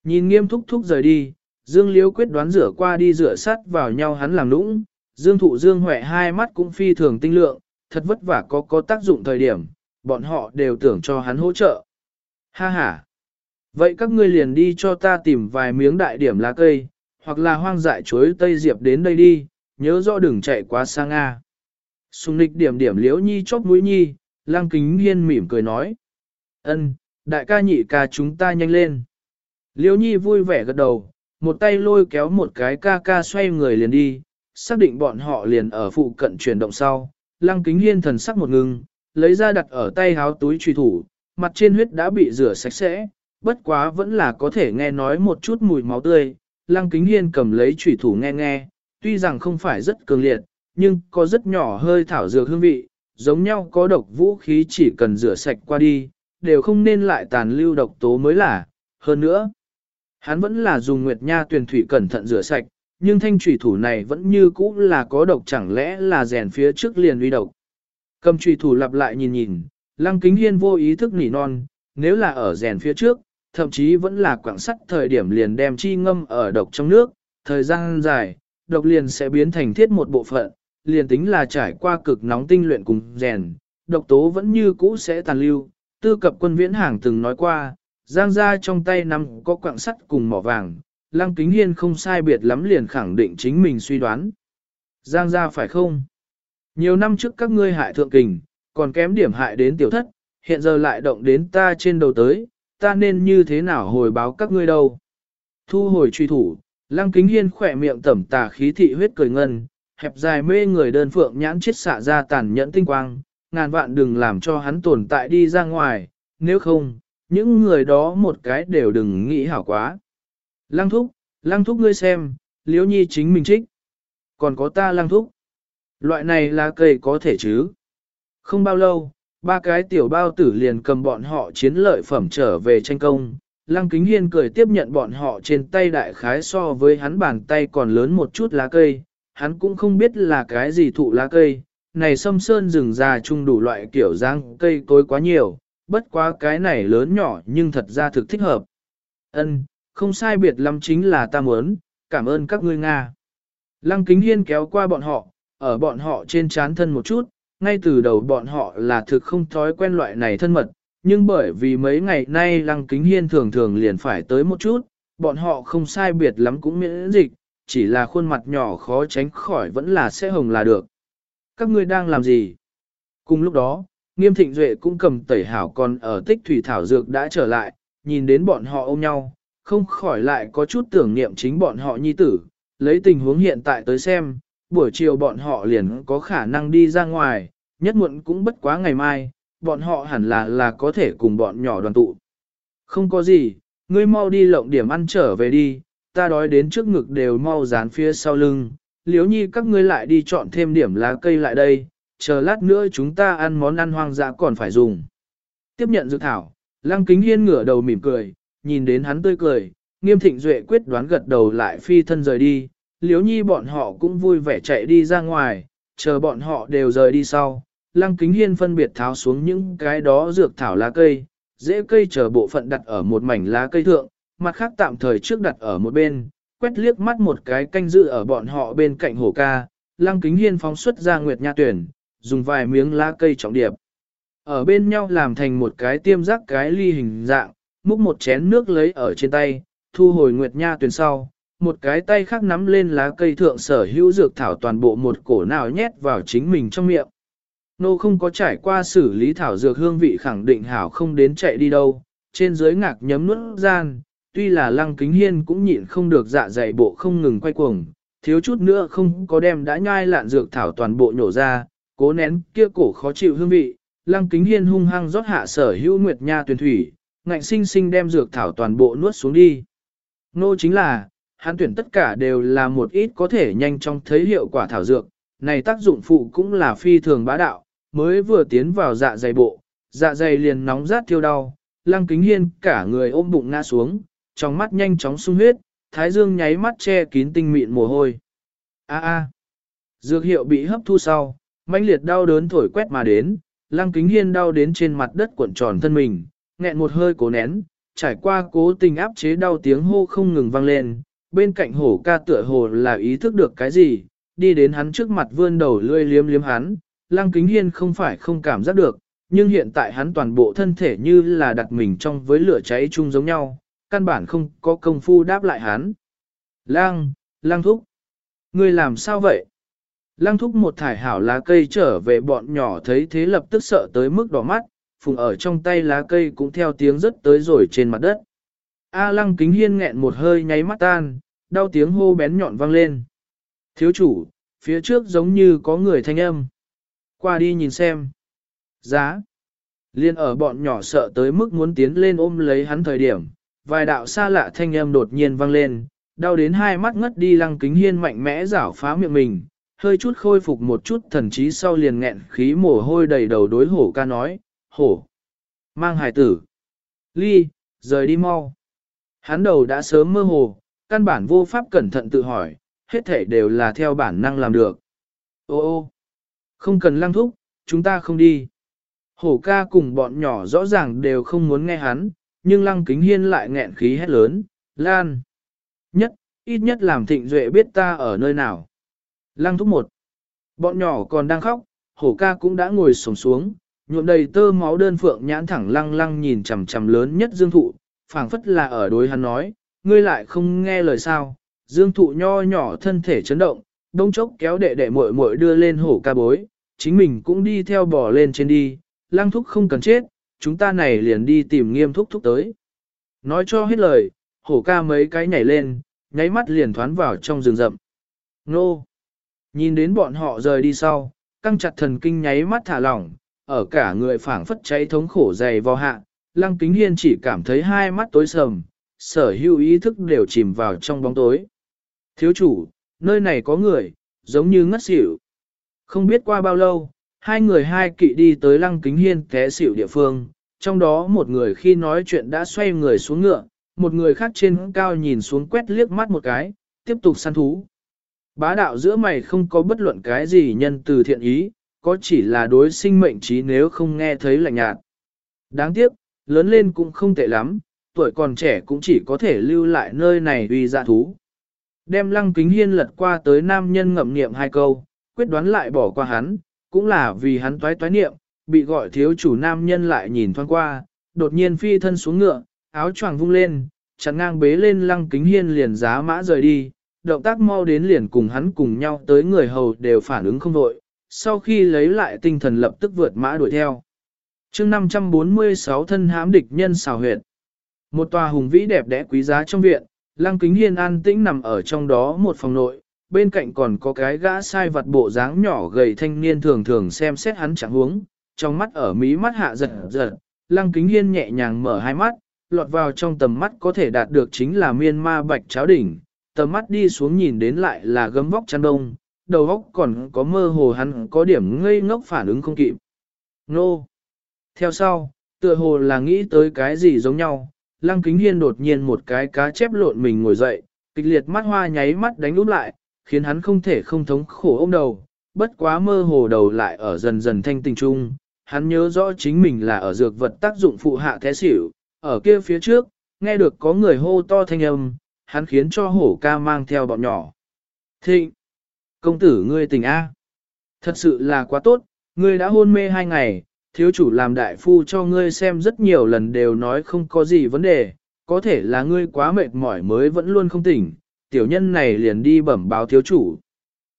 Nhìn nghiêm thúc thúc rời đi, dương liêu quyết đoán rửa qua đi rửa sắt vào nhau hắn làm lũng Dương thụ Dương Huệ hai mắt cũng phi thường tinh lượng, thật vất vả có có tác dụng thời điểm, bọn họ đều tưởng cho hắn hỗ trợ. Ha ha! Vậy các ngươi liền đi cho ta tìm vài miếng đại điểm lá cây, hoặc là hoang dại chuối Tây Diệp đến đây đi, nhớ rõ đừng chạy quá xa Nga. Sùng nịch điểm điểm liễu nhi chóp mũi nhi, lang kính hiên mỉm cười nói. ân đại ca nhị ca chúng ta nhanh lên. Liễu nhi vui vẻ gật đầu, một tay lôi kéo một cái ca ca xoay người liền đi, xác định bọn họ liền ở phụ cận chuyển động sau, lăng kính hiên thần sắc một ngưng, lấy ra đặt ở tay háo túi truy thủ, mặt trên huyết đã bị rửa sạch sẽ, bất quá vẫn là có thể nghe nói một chút mùi máu tươi, lăng kính hiên cầm lấy chủy thủ nghe nghe, tuy rằng không phải rất cường liệt, nhưng có rất nhỏ hơi thảo dược hương vị, giống nhau có độc vũ khí chỉ cần rửa sạch qua đi, đều không nên lại tàn lưu độc tố mới là, hơn nữa. Hắn vẫn là dùng nguyệt nha tuyển thủy cẩn thận rửa sạch, nhưng thanh trùy thủ này vẫn như cũ là có độc chẳng lẽ là rèn phía trước liền uy độc. Cầm trùy thủ lặp lại nhìn nhìn, lăng kính hiên vô ý thức nỉ non, nếu là ở rèn phía trước, thậm chí vẫn là quảng sắt thời điểm liền đem chi ngâm ở độc trong nước, thời gian dài, độc liền sẽ biến thành thiết một bộ phận, liền tính là trải qua cực nóng tinh luyện cùng rèn, độc tố vẫn như cũ sẽ tàn lưu. Tư cập quân viễn hàng từng nói qua, giang ra trong tay nằm có quảng sắt cùng mỏ vàng, Lăng Kính Hiên không sai biệt lắm liền khẳng định chính mình suy đoán. Giang gia phải không? Nhiều năm trước các ngươi hại thượng kình, còn kém điểm hại đến tiểu thất, hiện giờ lại động đến ta trên đầu tới, ta nên như thế nào hồi báo các ngươi đâu? Thu hồi truy thủ, Lăng Kính Hiên khỏe miệng tẩm tà khí thị huyết cười ngân, hẹp dài mê người đơn phượng nhãn chết xạ ra tàn nhẫn tinh quang, ngàn vạn đừng làm cho hắn tồn tại đi ra ngoài, nếu không, những người đó một cái đều đừng nghĩ hảo quá. Lăng thúc, lăng thúc ngươi xem, liễu nhi chính mình trích. Còn có ta lăng thúc. Loại này là cây có thể chứ. Không bao lâu, ba cái tiểu bao tử liền cầm bọn họ chiến lợi phẩm trở về tranh công. Lăng kính hiên cười tiếp nhận bọn họ trên tay đại khái so với hắn bàn tay còn lớn một chút lá cây. Hắn cũng không biết là cái gì thụ lá cây. Này sâm sơn rừng già chung đủ loại kiểu dáng cây cối quá nhiều, bất quá cái này lớn nhỏ nhưng thật ra thực thích hợp. Ân, không sai biệt lắm chính là ta muốn, cảm ơn các ngươi Nga. Lăng kính hiên kéo qua bọn họ, ở bọn họ trên chán thân một chút, ngay từ đầu bọn họ là thực không thói quen loại này thân mật, nhưng bởi vì mấy ngày nay lăng kính hiên thường thường liền phải tới một chút, bọn họ không sai biệt lắm cũng miễn dịch, chỉ là khuôn mặt nhỏ khó tránh khỏi vẫn là sẽ hồng là được. Các ngươi đang làm gì? Cùng lúc đó, nghiêm thịnh duệ cũng cầm tẩy hảo còn ở tích thủy thảo dược đã trở lại, nhìn đến bọn họ ôm nhau, không khỏi lại có chút tưởng niệm chính bọn họ nhi tử, lấy tình huống hiện tại tới xem, buổi chiều bọn họ liền có khả năng đi ra ngoài, nhất muộn cũng bất quá ngày mai, bọn họ hẳn là là có thể cùng bọn nhỏ đoàn tụ. Không có gì, ngươi mau đi lộng điểm ăn trở về đi, ta đói đến trước ngực đều mau dán phía sau lưng, liếu nhi các ngươi lại đi chọn thêm điểm lá cây lại đây, chờ lát nữa chúng ta ăn món ăn hoang dã còn phải dùng. Tiếp nhận dự thảo, Lăng kính hiên ngửa đầu mỉm cười, nhìn đến hắn tươi cười, nghiêm thịnh duệ quyết đoán gật đầu lại phi thân rời đi, liếu nhi bọn họ cũng vui vẻ chạy đi ra ngoài, chờ bọn họ đều rời đi sau. Lăng kính hiên phân biệt tháo xuống những cái đó dược thảo lá cây, dễ cây chờ bộ phận đặt ở một mảnh lá cây thượng, mặt khác tạm thời trước đặt ở một bên, quét liếc mắt một cái canh dự ở bọn họ bên cạnh hồ ca, lăng kính hiên phóng xuất ra nguyệt nha tuyển, dùng vài miếng lá cây trọng điệp. Ở bên nhau làm thành một cái tiêm rác cái ly hình dạng, múc một chén nước lấy ở trên tay, thu hồi nguyệt nha tuyển sau, một cái tay khác nắm lên lá cây thượng sở hữu dược thảo toàn bộ một cổ nào nhét vào chính mình trong miệng. Nô không có trải qua xử lý thảo dược hương vị khẳng định hảo không đến chạy đi đâu, trên dưới ngạc nhấm nuốt gian, tuy là lăng kính hiên cũng nhịn không được dạ dày bộ không ngừng quay cuồng, thiếu chút nữa không có đem đã nhai lạn dược thảo toàn bộ nhổ ra, cố nén kia cổ khó chịu hương vị, lăng kính hiên hung hăng rót hạ sở hữu nguyệt nha tuyển thủy, ngạnh sinh sinh đem dược thảo toàn bộ nuốt xuống đi. Nô chính là, hắn tuyển tất cả đều là một ít có thể nhanh chóng thấy hiệu quả thảo dược, này tác dụng phụ cũng là phi thường bá đạo, mới vừa tiến vào dạ dày bộ, dạ dày liền nóng rát thiêu đau, lăng kính hiên cả người ôm bụng ngã xuống, trong mắt nhanh chóng sung huyết, thái dương nháy mắt che kín tinh mịn mồ hôi. A a, dược hiệu bị hấp thu sau, mãnh liệt đau đớn thổi quét mà đến, lăng kính hiên đau đến trên mặt đất cuộn tròn thân mình, nghẹn một hơi cố nén, trải qua cố tình áp chế đau tiếng hô không ngừng vang lên, bên cạnh hổ ca tựa hồ là ý thức được cái gì, đi đến hắn trước mặt vươn đầu lươi liếm liếm hắn, lăng kính hiên không phải không cảm giác được, nhưng hiện tại hắn toàn bộ thân thể như là đặt mình trong với lửa cháy chung giống nhau, căn bản không có công phu đáp lại hắn. Lăng, lăng thúc, ngươi làm sao vậy? Lăng thúc một thải hảo lá cây trở về bọn nhỏ thấy thế lập tức sợ tới mức đỏ mắt, phùng ở trong tay lá cây cũng theo tiếng rất tới rồi trên mặt đất. A lăng kính hiên nghẹn một hơi nháy mắt tan, đau tiếng hô bén nhọn vang lên. Thiếu chủ, phía trước giống như có người thanh âm. Qua đi nhìn xem. Giá. Liên ở bọn nhỏ sợ tới mức muốn tiến lên ôm lấy hắn thời điểm, vài đạo xa lạ thanh âm đột nhiên vang lên, đau đến hai mắt ngất đi lăng kính hiên mạnh mẽ rảo phá miệng mình, hơi chút khôi phục một chút thần trí sau liền nghẹn khí mồ hôi đầy đầu đối hổ ca nói, hổ, mang hải tử, ly, rời đi mau. Hắn đầu đã sớm mơ hồ, căn bản vô pháp cẩn thận tự hỏi, hết thể đều là theo bản năng làm được. Ô ô, không cần lăng thúc, chúng ta không đi. Hổ ca cùng bọn nhỏ rõ ràng đều không muốn nghe hắn, nhưng lăng kính hiên lại nghẹn khí hét lớn, lan. Nhất, ít nhất làm thịnh duệ biết ta ở nơi nào. Lăng thúc một. Bọn nhỏ còn đang khóc, hổ ca cũng đã ngồi sổng xuống, nhuộm đầy tơ máu đơn phượng nhãn thẳng lăng lăng nhìn chằm chằm lớn nhất dương thụ, phảng phất là ở đối hắn nói, ngươi lại không nghe lời sao. Dương thụ nho nhỏ thân thể chấn động, đông chốc kéo đệ đệ muội muội đưa lên hổ ca bối, chính mình cũng đi theo bò lên trên đi, Lang thúc không cần chết, chúng ta này liền đi tìm nghiêm thúc thúc tới. Nói cho hết lời, hổ ca mấy cái nhảy lên, nháy mắt liền thoán vào trong rừng rậm. Nô! Nhìn đến bọn họ rời đi sau, căng chặt thần kinh nháy mắt thả lỏng, ở cả người phảng phất cháy thống khổ dày vào hạ, lăng kính hiên chỉ cảm thấy hai mắt tối sầm, sở hữu ý thức đều chìm vào trong bóng tối. Thiếu chủ, nơi này có người, giống như ngất xỉu. Không biết qua bao lâu, hai người hai kỵ đi tới lăng kính hiên té xỉu địa phương, trong đó một người khi nói chuyện đã xoay người xuống ngựa, một người khác trên cao nhìn xuống quét liếc mắt một cái, tiếp tục săn thú. Bá đạo giữa mày không có bất luận cái gì nhân từ thiện ý, có chỉ là đối sinh mệnh trí nếu không nghe thấy lạnh nhạt. Đáng tiếc, lớn lên cũng không tệ lắm, tuổi còn trẻ cũng chỉ có thể lưu lại nơi này uy dạ thú. Đem lăng kính hiên lật qua tới nam nhân ngậm niệm hai câu, quyết đoán lại bỏ qua hắn, cũng là vì hắn toái toái niệm, bị gọi thiếu chủ nam nhân lại nhìn thoáng qua, đột nhiên phi thân xuống ngựa, áo choàng vung lên, chặn ngang bế lên lăng kính hiên liền giá mã rời đi, động tác mau đến liền cùng hắn cùng nhau tới người hầu đều phản ứng không vội, sau khi lấy lại tinh thần lập tức vượt mã đuổi theo chương 546 thân hãm địch nhân xào huyệt. Một tòa hùng vĩ đẹp đẽ quý giá trong viện, lăng kính hiên an tĩnh nằm ở trong đó một phòng nội, bên cạnh còn có cái gã sai vật bộ dáng nhỏ gầy thanh niên thường thường xem xét hắn chẳng huống, trong mắt ở mí mắt hạ giật giật, lăng kính hiên nhẹ nhàng mở hai mắt, lọt vào trong tầm mắt có thể đạt được chính là miên ma bạch cháo đỉnh, tầm mắt đi xuống nhìn đến lại là gấm vóc chăn đông, đầu óc còn có mơ hồ hắn có điểm ngây ngốc phản ứng không kịp. Nô! Theo sau, Tựa hồ là nghĩ tới cái gì giống nhau, lăng kính hiên đột nhiên một cái cá chép lộn mình ngồi dậy, kịch liệt mắt hoa nháy mắt đánh úp lại, khiến hắn không thể không thống khổ ôm đầu, bất quá mơ hồ đầu lại ở dần dần thanh tình trung. Hắn nhớ rõ chính mình là ở dược vật tác dụng phụ hạ thế xỉu, ở kia phía trước, nghe được có người hô to thanh âm, hắn khiến cho hổ ca mang theo bọn nhỏ. Thịnh! Công tử ngươi tình A. Thật sự là quá tốt, ngươi đã hôn mê hai ngày, thiếu chủ làm đại phu cho ngươi xem rất nhiều lần đều nói không có gì vấn đề, có thể là ngươi quá mệt mỏi mới vẫn luôn không tỉnh, tiểu nhân này liền đi bẩm báo thiếu chủ.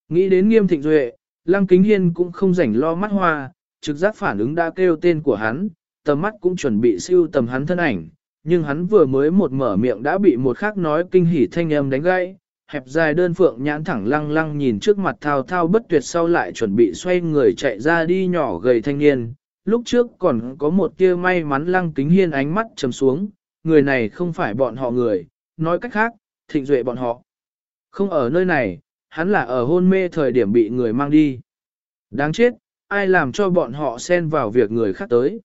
Nghĩ đến nghiêm thịnh duệ, lăng kính hiên cũng không rảnh lo mắt hoa, trực giác phản ứng đã kêu tên của hắn, tầm mắt cũng chuẩn bị siêu tầm hắn thân ảnh, nhưng hắn vừa mới một mở miệng đã bị một khác nói kinh hỉ thanh âm đánh gãy, hẹp dài đơn phượng nhãn thẳng lăng lăng nhìn trước mặt thao thao bất tuyệt sau lại chuẩn bị xoay người chạy ra đi nhỏ gầy thanh niên. Lúc trước còn có một tia may mắn lăng kính hiên ánh mắt trầm xuống, người này không phải bọn họ người, nói cách khác, thịnh duệ bọn họ. Không ở nơi này, hắn là ở hôn mê thời điểm bị người mang đi. Đáng chết, ai làm cho bọn họ xen vào việc người khác tới.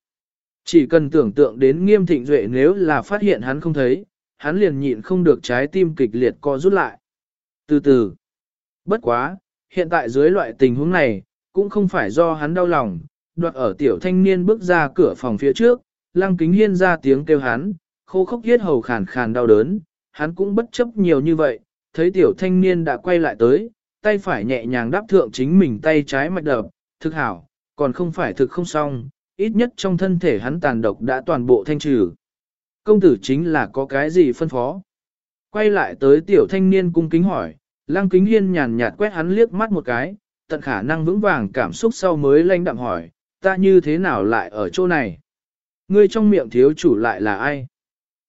Chỉ cần tưởng tượng đến nghiêm thịnh duệ nếu là phát hiện hắn không thấy, hắn liền nhịn không được trái tim kịch liệt co rút lại. Từ từ, bất quá, hiện tại dưới loại tình huống này, cũng không phải do hắn đau lòng, đoạt ở tiểu thanh niên bước ra cửa phòng phía trước, lăng kính hiên ra tiếng kêu hắn, khô khốc thiết hầu khàn khàn đau đớn, hắn cũng bất chấp nhiều như vậy, thấy tiểu thanh niên đã quay lại tới, tay phải nhẹ nhàng đáp thượng chính mình tay trái mạch đập, thực hảo, còn không phải thực không xong, ít nhất trong thân thể hắn tàn độc đã toàn bộ thanh trừ. Công tử chính là có cái gì phân phó? Quay lại tới tiểu thanh niên cung kính hỏi, lăng kính hiên nhàn nhạt quét hắn liếc mắt một cái, tận khả năng vững vàng cảm xúc sau mới lanh đạm hỏi, ta như thế nào lại ở chỗ này? Ngươi trong miệng thiếu chủ lại là ai?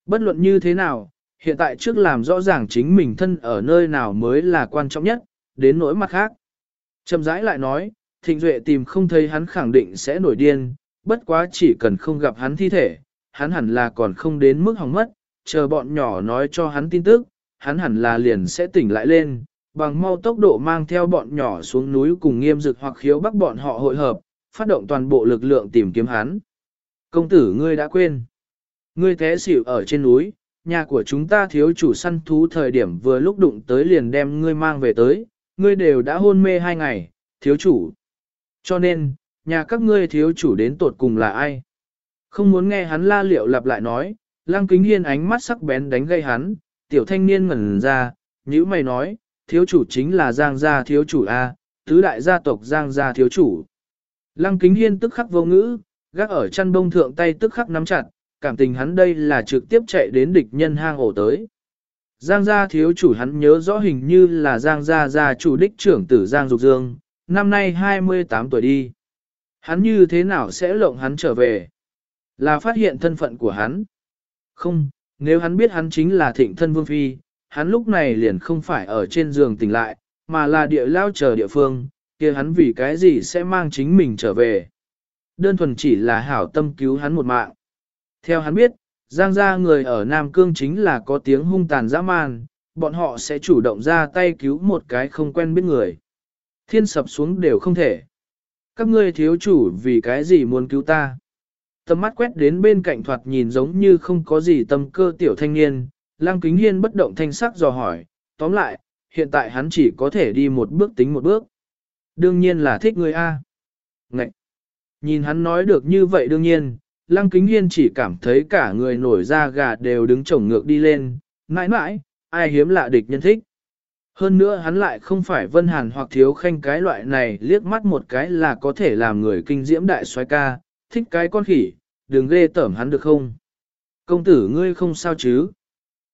Bất luận như thế nào, hiện tại trước làm rõ ràng chính mình thân ở nơi nào mới là quan trọng nhất, đến nỗi mặt khác. trầm rãi lại nói, Thịnh Duệ tìm không thấy hắn khẳng định sẽ nổi điên, bất quá chỉ cần không gặp hắn thi thể, hắn hẳn là còn không đến mức hỏng mất, chờ bọn nhỏ nói cho hắn tin tức, hắn hẳn là liền sẽ tỉnh lại lên, bằng mau tốc độ mang theo bọn nhỏ xuống núi cùng nghiêm dực hoặc khiếu bắt bọn họ hội hợp, phát động toàn bộ lực lượng tìm kiếm hắn. Công tử ngươi đã quên. Ngươi thế xỉu ở trên núi, nhà của chúng ta thiếu chủ săn thú thời điểm vừa lúc đụng tới liền đem ngươi mang về tới, ngươi đều đã hôn mê hai ngày, thiếu chủ. Cho nên, nhà các ngươi thiếu chủ đến tột cùng là ai? Không muốn nghe hắn la liệu lặp lại nói, lăng kính hiên ánh mắt sắc bén đánh gây hắn, tiểu thanh niên ngẩn ra, nhữ mày nói, thiếu chủ chính là Giang gia thiếu chủ A, tứ đại gia tộc Giang gia thiếu chủ. Lăng kính hiên tức khắc vô ngữ, gác ở chăn bông thượng tay tức khắc nắm chặt, cảm tình hắn đây là trực tiếp chạy đến địch nhân hang ổ tới. Giang gia thiếu chủ hắn nhớ rõ hình như là Giang gia gia chủ đích trưởng tử Giang Dục Dương, năm nay 28 tuổi đi. Hắn như thế nào sẽ lộng hắn trở về? Là phát hiện thân phận của hắn. Không, nếu hắn biết hắn chính là thịnh thân vương phi, hắn lúc này liền không phải ở trên giường tỉnh lại, mà là địa lao chờ địa phương, kia hắn vì cái gì sẽ mang chính mình trở về. Đơn thuần chỉ là hảo tâm cứu hắn một mạng. Theo hắn biết, Giang gia người ở Nam Cương chính là có tiếng hung tàn dã man, bọn họ sẽ chủ động ra tay cứu một cái không quen biết người. Thiên sập xuống đều không thể. Các ngươi thiếu chủ vì cái gì muốn cứu ta? Tầm mắt quét đến bên cạnh thoạt nhìn giống như không có gì tâm cơ tiểu thanh niên, Lăng Kính Hiên bất động thanh sắc dò hỏi, tóm lại, hiện tại hắn chỉ có thể đi một bước tính một bước. Đương nhiên là thích người A. Ngậy! Nhìn hắn nói được như vậy đương nhiên, Lăng Kính Hiên chỉ cảm thấy cả người nổi da gà đều đứng chổng ngược đi lên, mãi mãi, ai hiếm lạ địch nhân thích. Hơn nữa hắn lại không phải vân hàn hoặc thiếu khanh cái loại này liếc mắt một cái là có thể làm người kinh diễm đại xoái ca, thích cái con khỉ, đừng ghê tởm hắn được không? Công tử ngươi không sao chứ?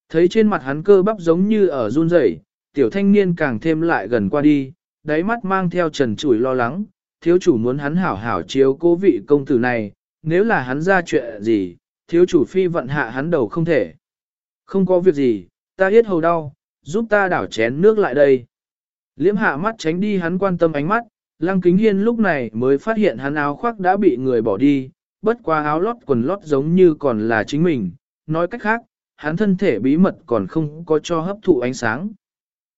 Thấy trên mặt hắn cơ bắp giống như ở run rẩy, tiểu thanh niên càng thêm lại gần qua đi, đáy mắt mang theo trần trụi lo lắng, thiếu chủ muốn hắn hảo hảo chiếu cố vị công tử này, nếu là hắn ra chuyện gì, thiếu chủ phi vận hạ hắn đầu không thể. Không có việc gì, ta yết hầu đau, giúp ta đảo chén nước lại đây. Liễm hạ mắt tránh đi hắn quan tâm ánh mắt, lăng kính hiên lúc này mới phát hiện hắn áo khoác đã bị người bỏ đi, bất qua áo lót quần lót giống như còn là chính mình, nói cách khác, hắn thân thể bí mật còn không có cho hấp thụ ánh sáng.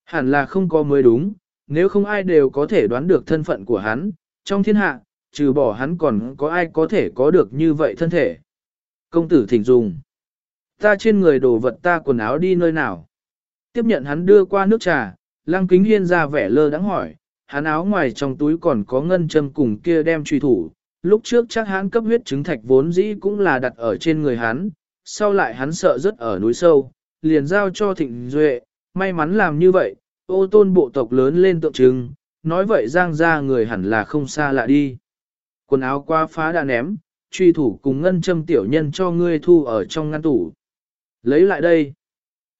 Hẳn là không có mới đúng, nếu không ai đều có thể đoán được thân phận của hắn, trong thiên hạ, trừ bỏ hắn còn có ai có thể có được như vậy thân thể. Công tử thỉnh dùng. Ta trên người đồ vật ta quần áo đi nơi nào. Tiếp nhận hắn đưa qua nước trà, lăng kính hiên ra vẻ lơ đắng hỏi, hắn áo ngoài trong túi còn có ngân châm cùng kia đem truy thủ. Lúc trước chắc hắn cấp huyết chứng thạch vốn dĩ cũng là đặt ở trên người hắn, sau lại hắn sợ rất ở núi sâu, liền giao cho thịnh duệ, may mắn làm như vậy, ô tôn bộ tộc lớn lên tượng trưng, nói vậy giang ra người hẳn là không xa lạ đi. Quần áo qua phá đã ném, truy thủ cùng ngân châm tiểu nhân cho ngươi thu ở trong ngăn tủ. Lấy lại đây.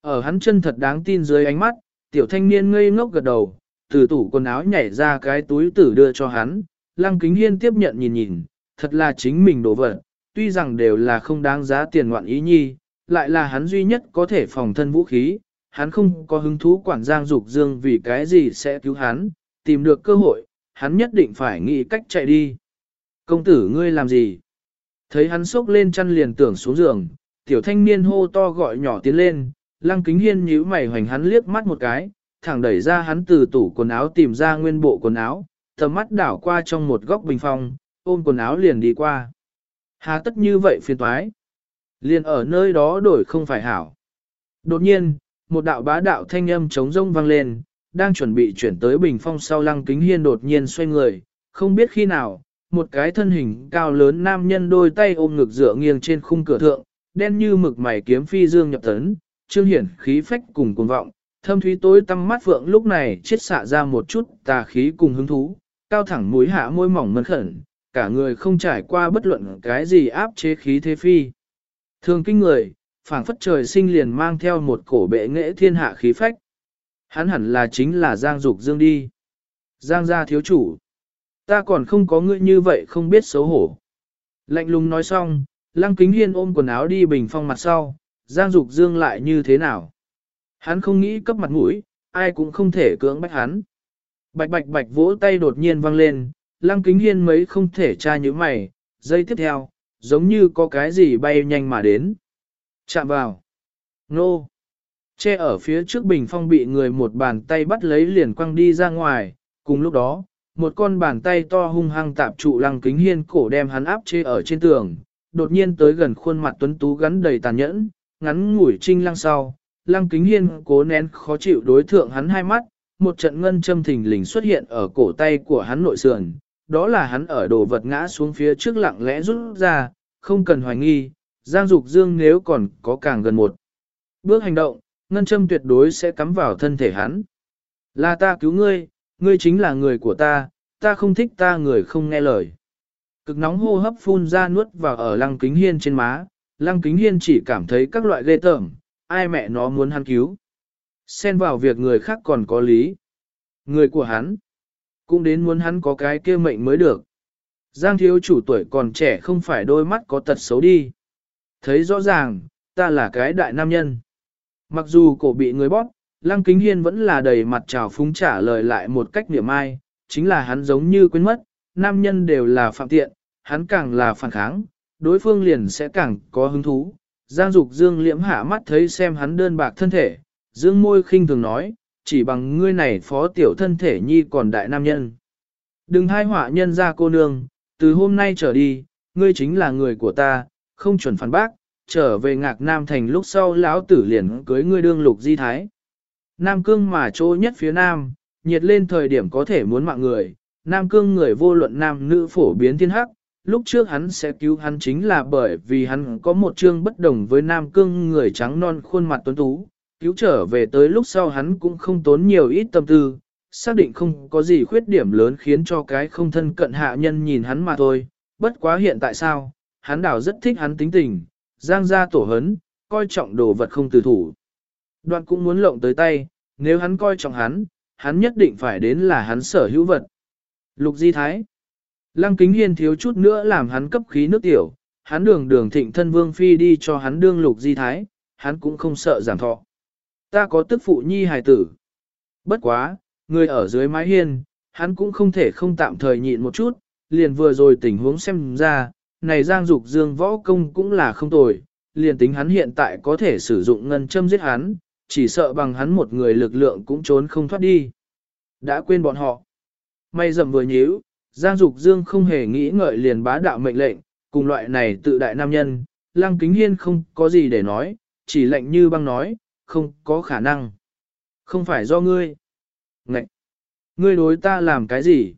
Ở hắn chân thật đáng tin dưới ánh mắt, tiểu thanh niên ngây ngốc gật đầu, từ tủ quần áo nhảy ra cái túi tử đưa cho hắn, lăng kính hiên tiếp nhận nhìn nhìn, thật là chính mình đổ vật, tuy rằng đều là không đáng giá tiền ngoạn ý nhi, lại là hắn duy nhất có thể phòng thân vũ khí, hắn không có hứng thú quản giang dục dương vì cái gì sẽ cứu hắn, tìm được cơ hội, hắn nhất định phải nghĩ cách chạy đi. Công tử ngươi làm gì? Thấy hắn sốc lên chăn liền tưởng xuống giường, tiểu thanh niên hô to gọi nhỏ tiến lên, lăng kính hiên nhíu mày hoành hắn liếc mắt một cái, thẳng đẩy ra hắn từ tủ quần áo tìm ra nguyên bộ quần áo, tầm mắt đảo qua trong một góc bình phòng ôm quần áo liền đi qua. Hà tất như vậy phiền toái. Liền ở nơi đó đổi không phải hảo. Đột nhiên, một đạo bá đạo thanh âm trống rông vang lên, đang chuẩn bị chuyển tới bình phong sau lăng kính hiên đột nhiên xoay người, không biết khi nào, một cái thân hình cao lớn nam nhân đôi tay ôm ngực dựa nghiêng trên khung cửa thượng, đen như mực mày kiếm phi dương nhập tấn, trương hiển khí phách cùng cuồng vọng, thâm thúy tối tăm mắt phượng lúc này chết xạ ra một chút tà khí cùng hứng thú, cao thẳng mũi hạ môi mỏng mân khẩn, cả người không trải qua bất luận cái gì áp chế khí thế phi. Thường kinh người, phảng phất trời sinh liền mang theo một cổ bệ nghệ thiên hạ khí phách. Hắn hẳn là chính là Giang Dục Dương đi. Giang gia thiếu chủ. Ta còn không có ngươi như vậy không biết xấu hổ. Lạnh lùng nói xong, Lăng Kính Hiên ôm quần áo đi bình phong mặt sau, Giang Dục Dương lại như thế nào? Hắn không nghĩ cấp mặt mũi, ai cũng không thể cưỡng bách hắn. Bạch bạch bạch vỗ tay đột nhiên vang lên, Lăng Kính Hiên mấy không thể tra như mày, giây tiếp theo, giống như có cái gì bay nhanh mà đến. Chạm vào. Nô. Che ở phía trước bình phong bị người một bàn tay bắt lấy liền quăng đi ra ngoài, cùng lúc đó, một con bàn tay to hung hăng tạp trụ lăng kính hiên cổ đem hắn áp chế ở trên tường, đột nhiên tới gần khuôn mặt tuấn tú gắn đầy tàn nhẫn, ngắn ngủi trinh lăng sau, lăng kính hiên cố nén khó chịu đối thượng hắn hai mắt, một trận ngân châm thình lình xuất hiện ở cổ tay của hắn nội sườn, đó là hắn ở đồ vật ngã xuống phía trước lặng lẽ rút ra, không cần hoài nghi, Giang Dục Dương nếu còn có càng gần một bước hành động, ngân châm tuyệt đối sẽ cắm vào thân thể hắn. Là ta cứu ngươi, ngươi chính là người của ta, ta không thích ta người không nghe lời. Cực nóng hô hấp phun ra nuốt vào ở lăng kính hiên trên má, lăng kính hiên chỉ cảm thấy các loại ghê tởm, ai mẹ nó muốn hắn cứu. Xen vào việc người khác còn có lý. Người của hắn, cũng đến muốn hắn có cái kia mệnh mới được. Giang thiếu chủ tuổi còn trẻ không phải đôi mắt có tật xấu đi. Thấy rõ ràng, ta là cái đại nam nhân. Mặc dù cổ bị người bóp, Lăng Kính Hiên vẫn là đầy mặt trào phúng trả lời lại một cách niệm ai, chính là hắn giống như quên mất, nam nhân đều là phạm tiện, hắn càng là phản kháng, đối phương liền sẽ càng có hứng thú. Giang Dục Dương liễm hạ mắt thấy xem hắn đơn bạc thân thể, dương môi khinh thường nói, chỉ bằng ngươi này phó tiểu thân thể nhi còn đại nam nhân. Đừng hai họa nhân ra cô nương, từ hôm nay trở đi, ngươi chính là người của ta, không chuẩn phản bác, trở về ngạc Nam Thành lúc sau lão tử liền cưới ngươi đương lục di thái. Nam cương mà chỗ nhất phía Nam, nhiệt lên thời điểm có thể muốn mạng người, Nam cương người vô luận nam nữ phổ biến thiên hắc, lúc trước hắn sẽ cứu hắn chính là bởi vì hắn có một chương bất đồng với Nam cương người trắng non khuôn mặt tuấn tú, cứu trở về tới lúc sau hắn cũng không tốn nhiều ít tâm tư, xác định không có gì khuyết điểm lớn khiến cho cái không thân cận hạ nhân nhìn hắn mà thôi, bất quá hiện tại sao, hắn đảo rất thích hắn tính tình, giang ra tổ hấn, coi trọng đồ vật không từ thủ. Đoạn cũng muốn lộng tới tay, nếu hắn coi trọng hắn, hắn nhất định phải đến là hắn sở hữu vật. Lục Di Thái Lăng Kính Hiên thiếu chút nữa làm hắn cấp khí nước tiểu, hắn đường đường thịnh thân vương phi đi cho hắn đương Lục Di Thái, hắn cũng không sợ giảm thọ. Ta có tức phụ nhi hài tử. Bất quá, người ở dưới mái hiên, hắn cũng không thể không tạm thời nhịn một chút, liền vừa rồi tình huống xem ra, này Giang Dục Dương võ công cũng là không tồi, liền tính hắn hiện tại có thể sử dụng ngân châm giết hắn, chỉ sợ bằng hắn một người lực lượng cũng trốn không thoát đi. Đã quên bọn họ. May dầm vừa nhíu, Giang Dục Dương không hề nghĩ ngợi liền bá đạo mệnh lệnh, cùng loại này tự đại nam nhân, Lăng Kính Hiên không có gì để nói, chỉ lệnh như băng nói, không có khả năng. Không phải do ngươi. Ngậy! Ngươi đối ta làm cái gì?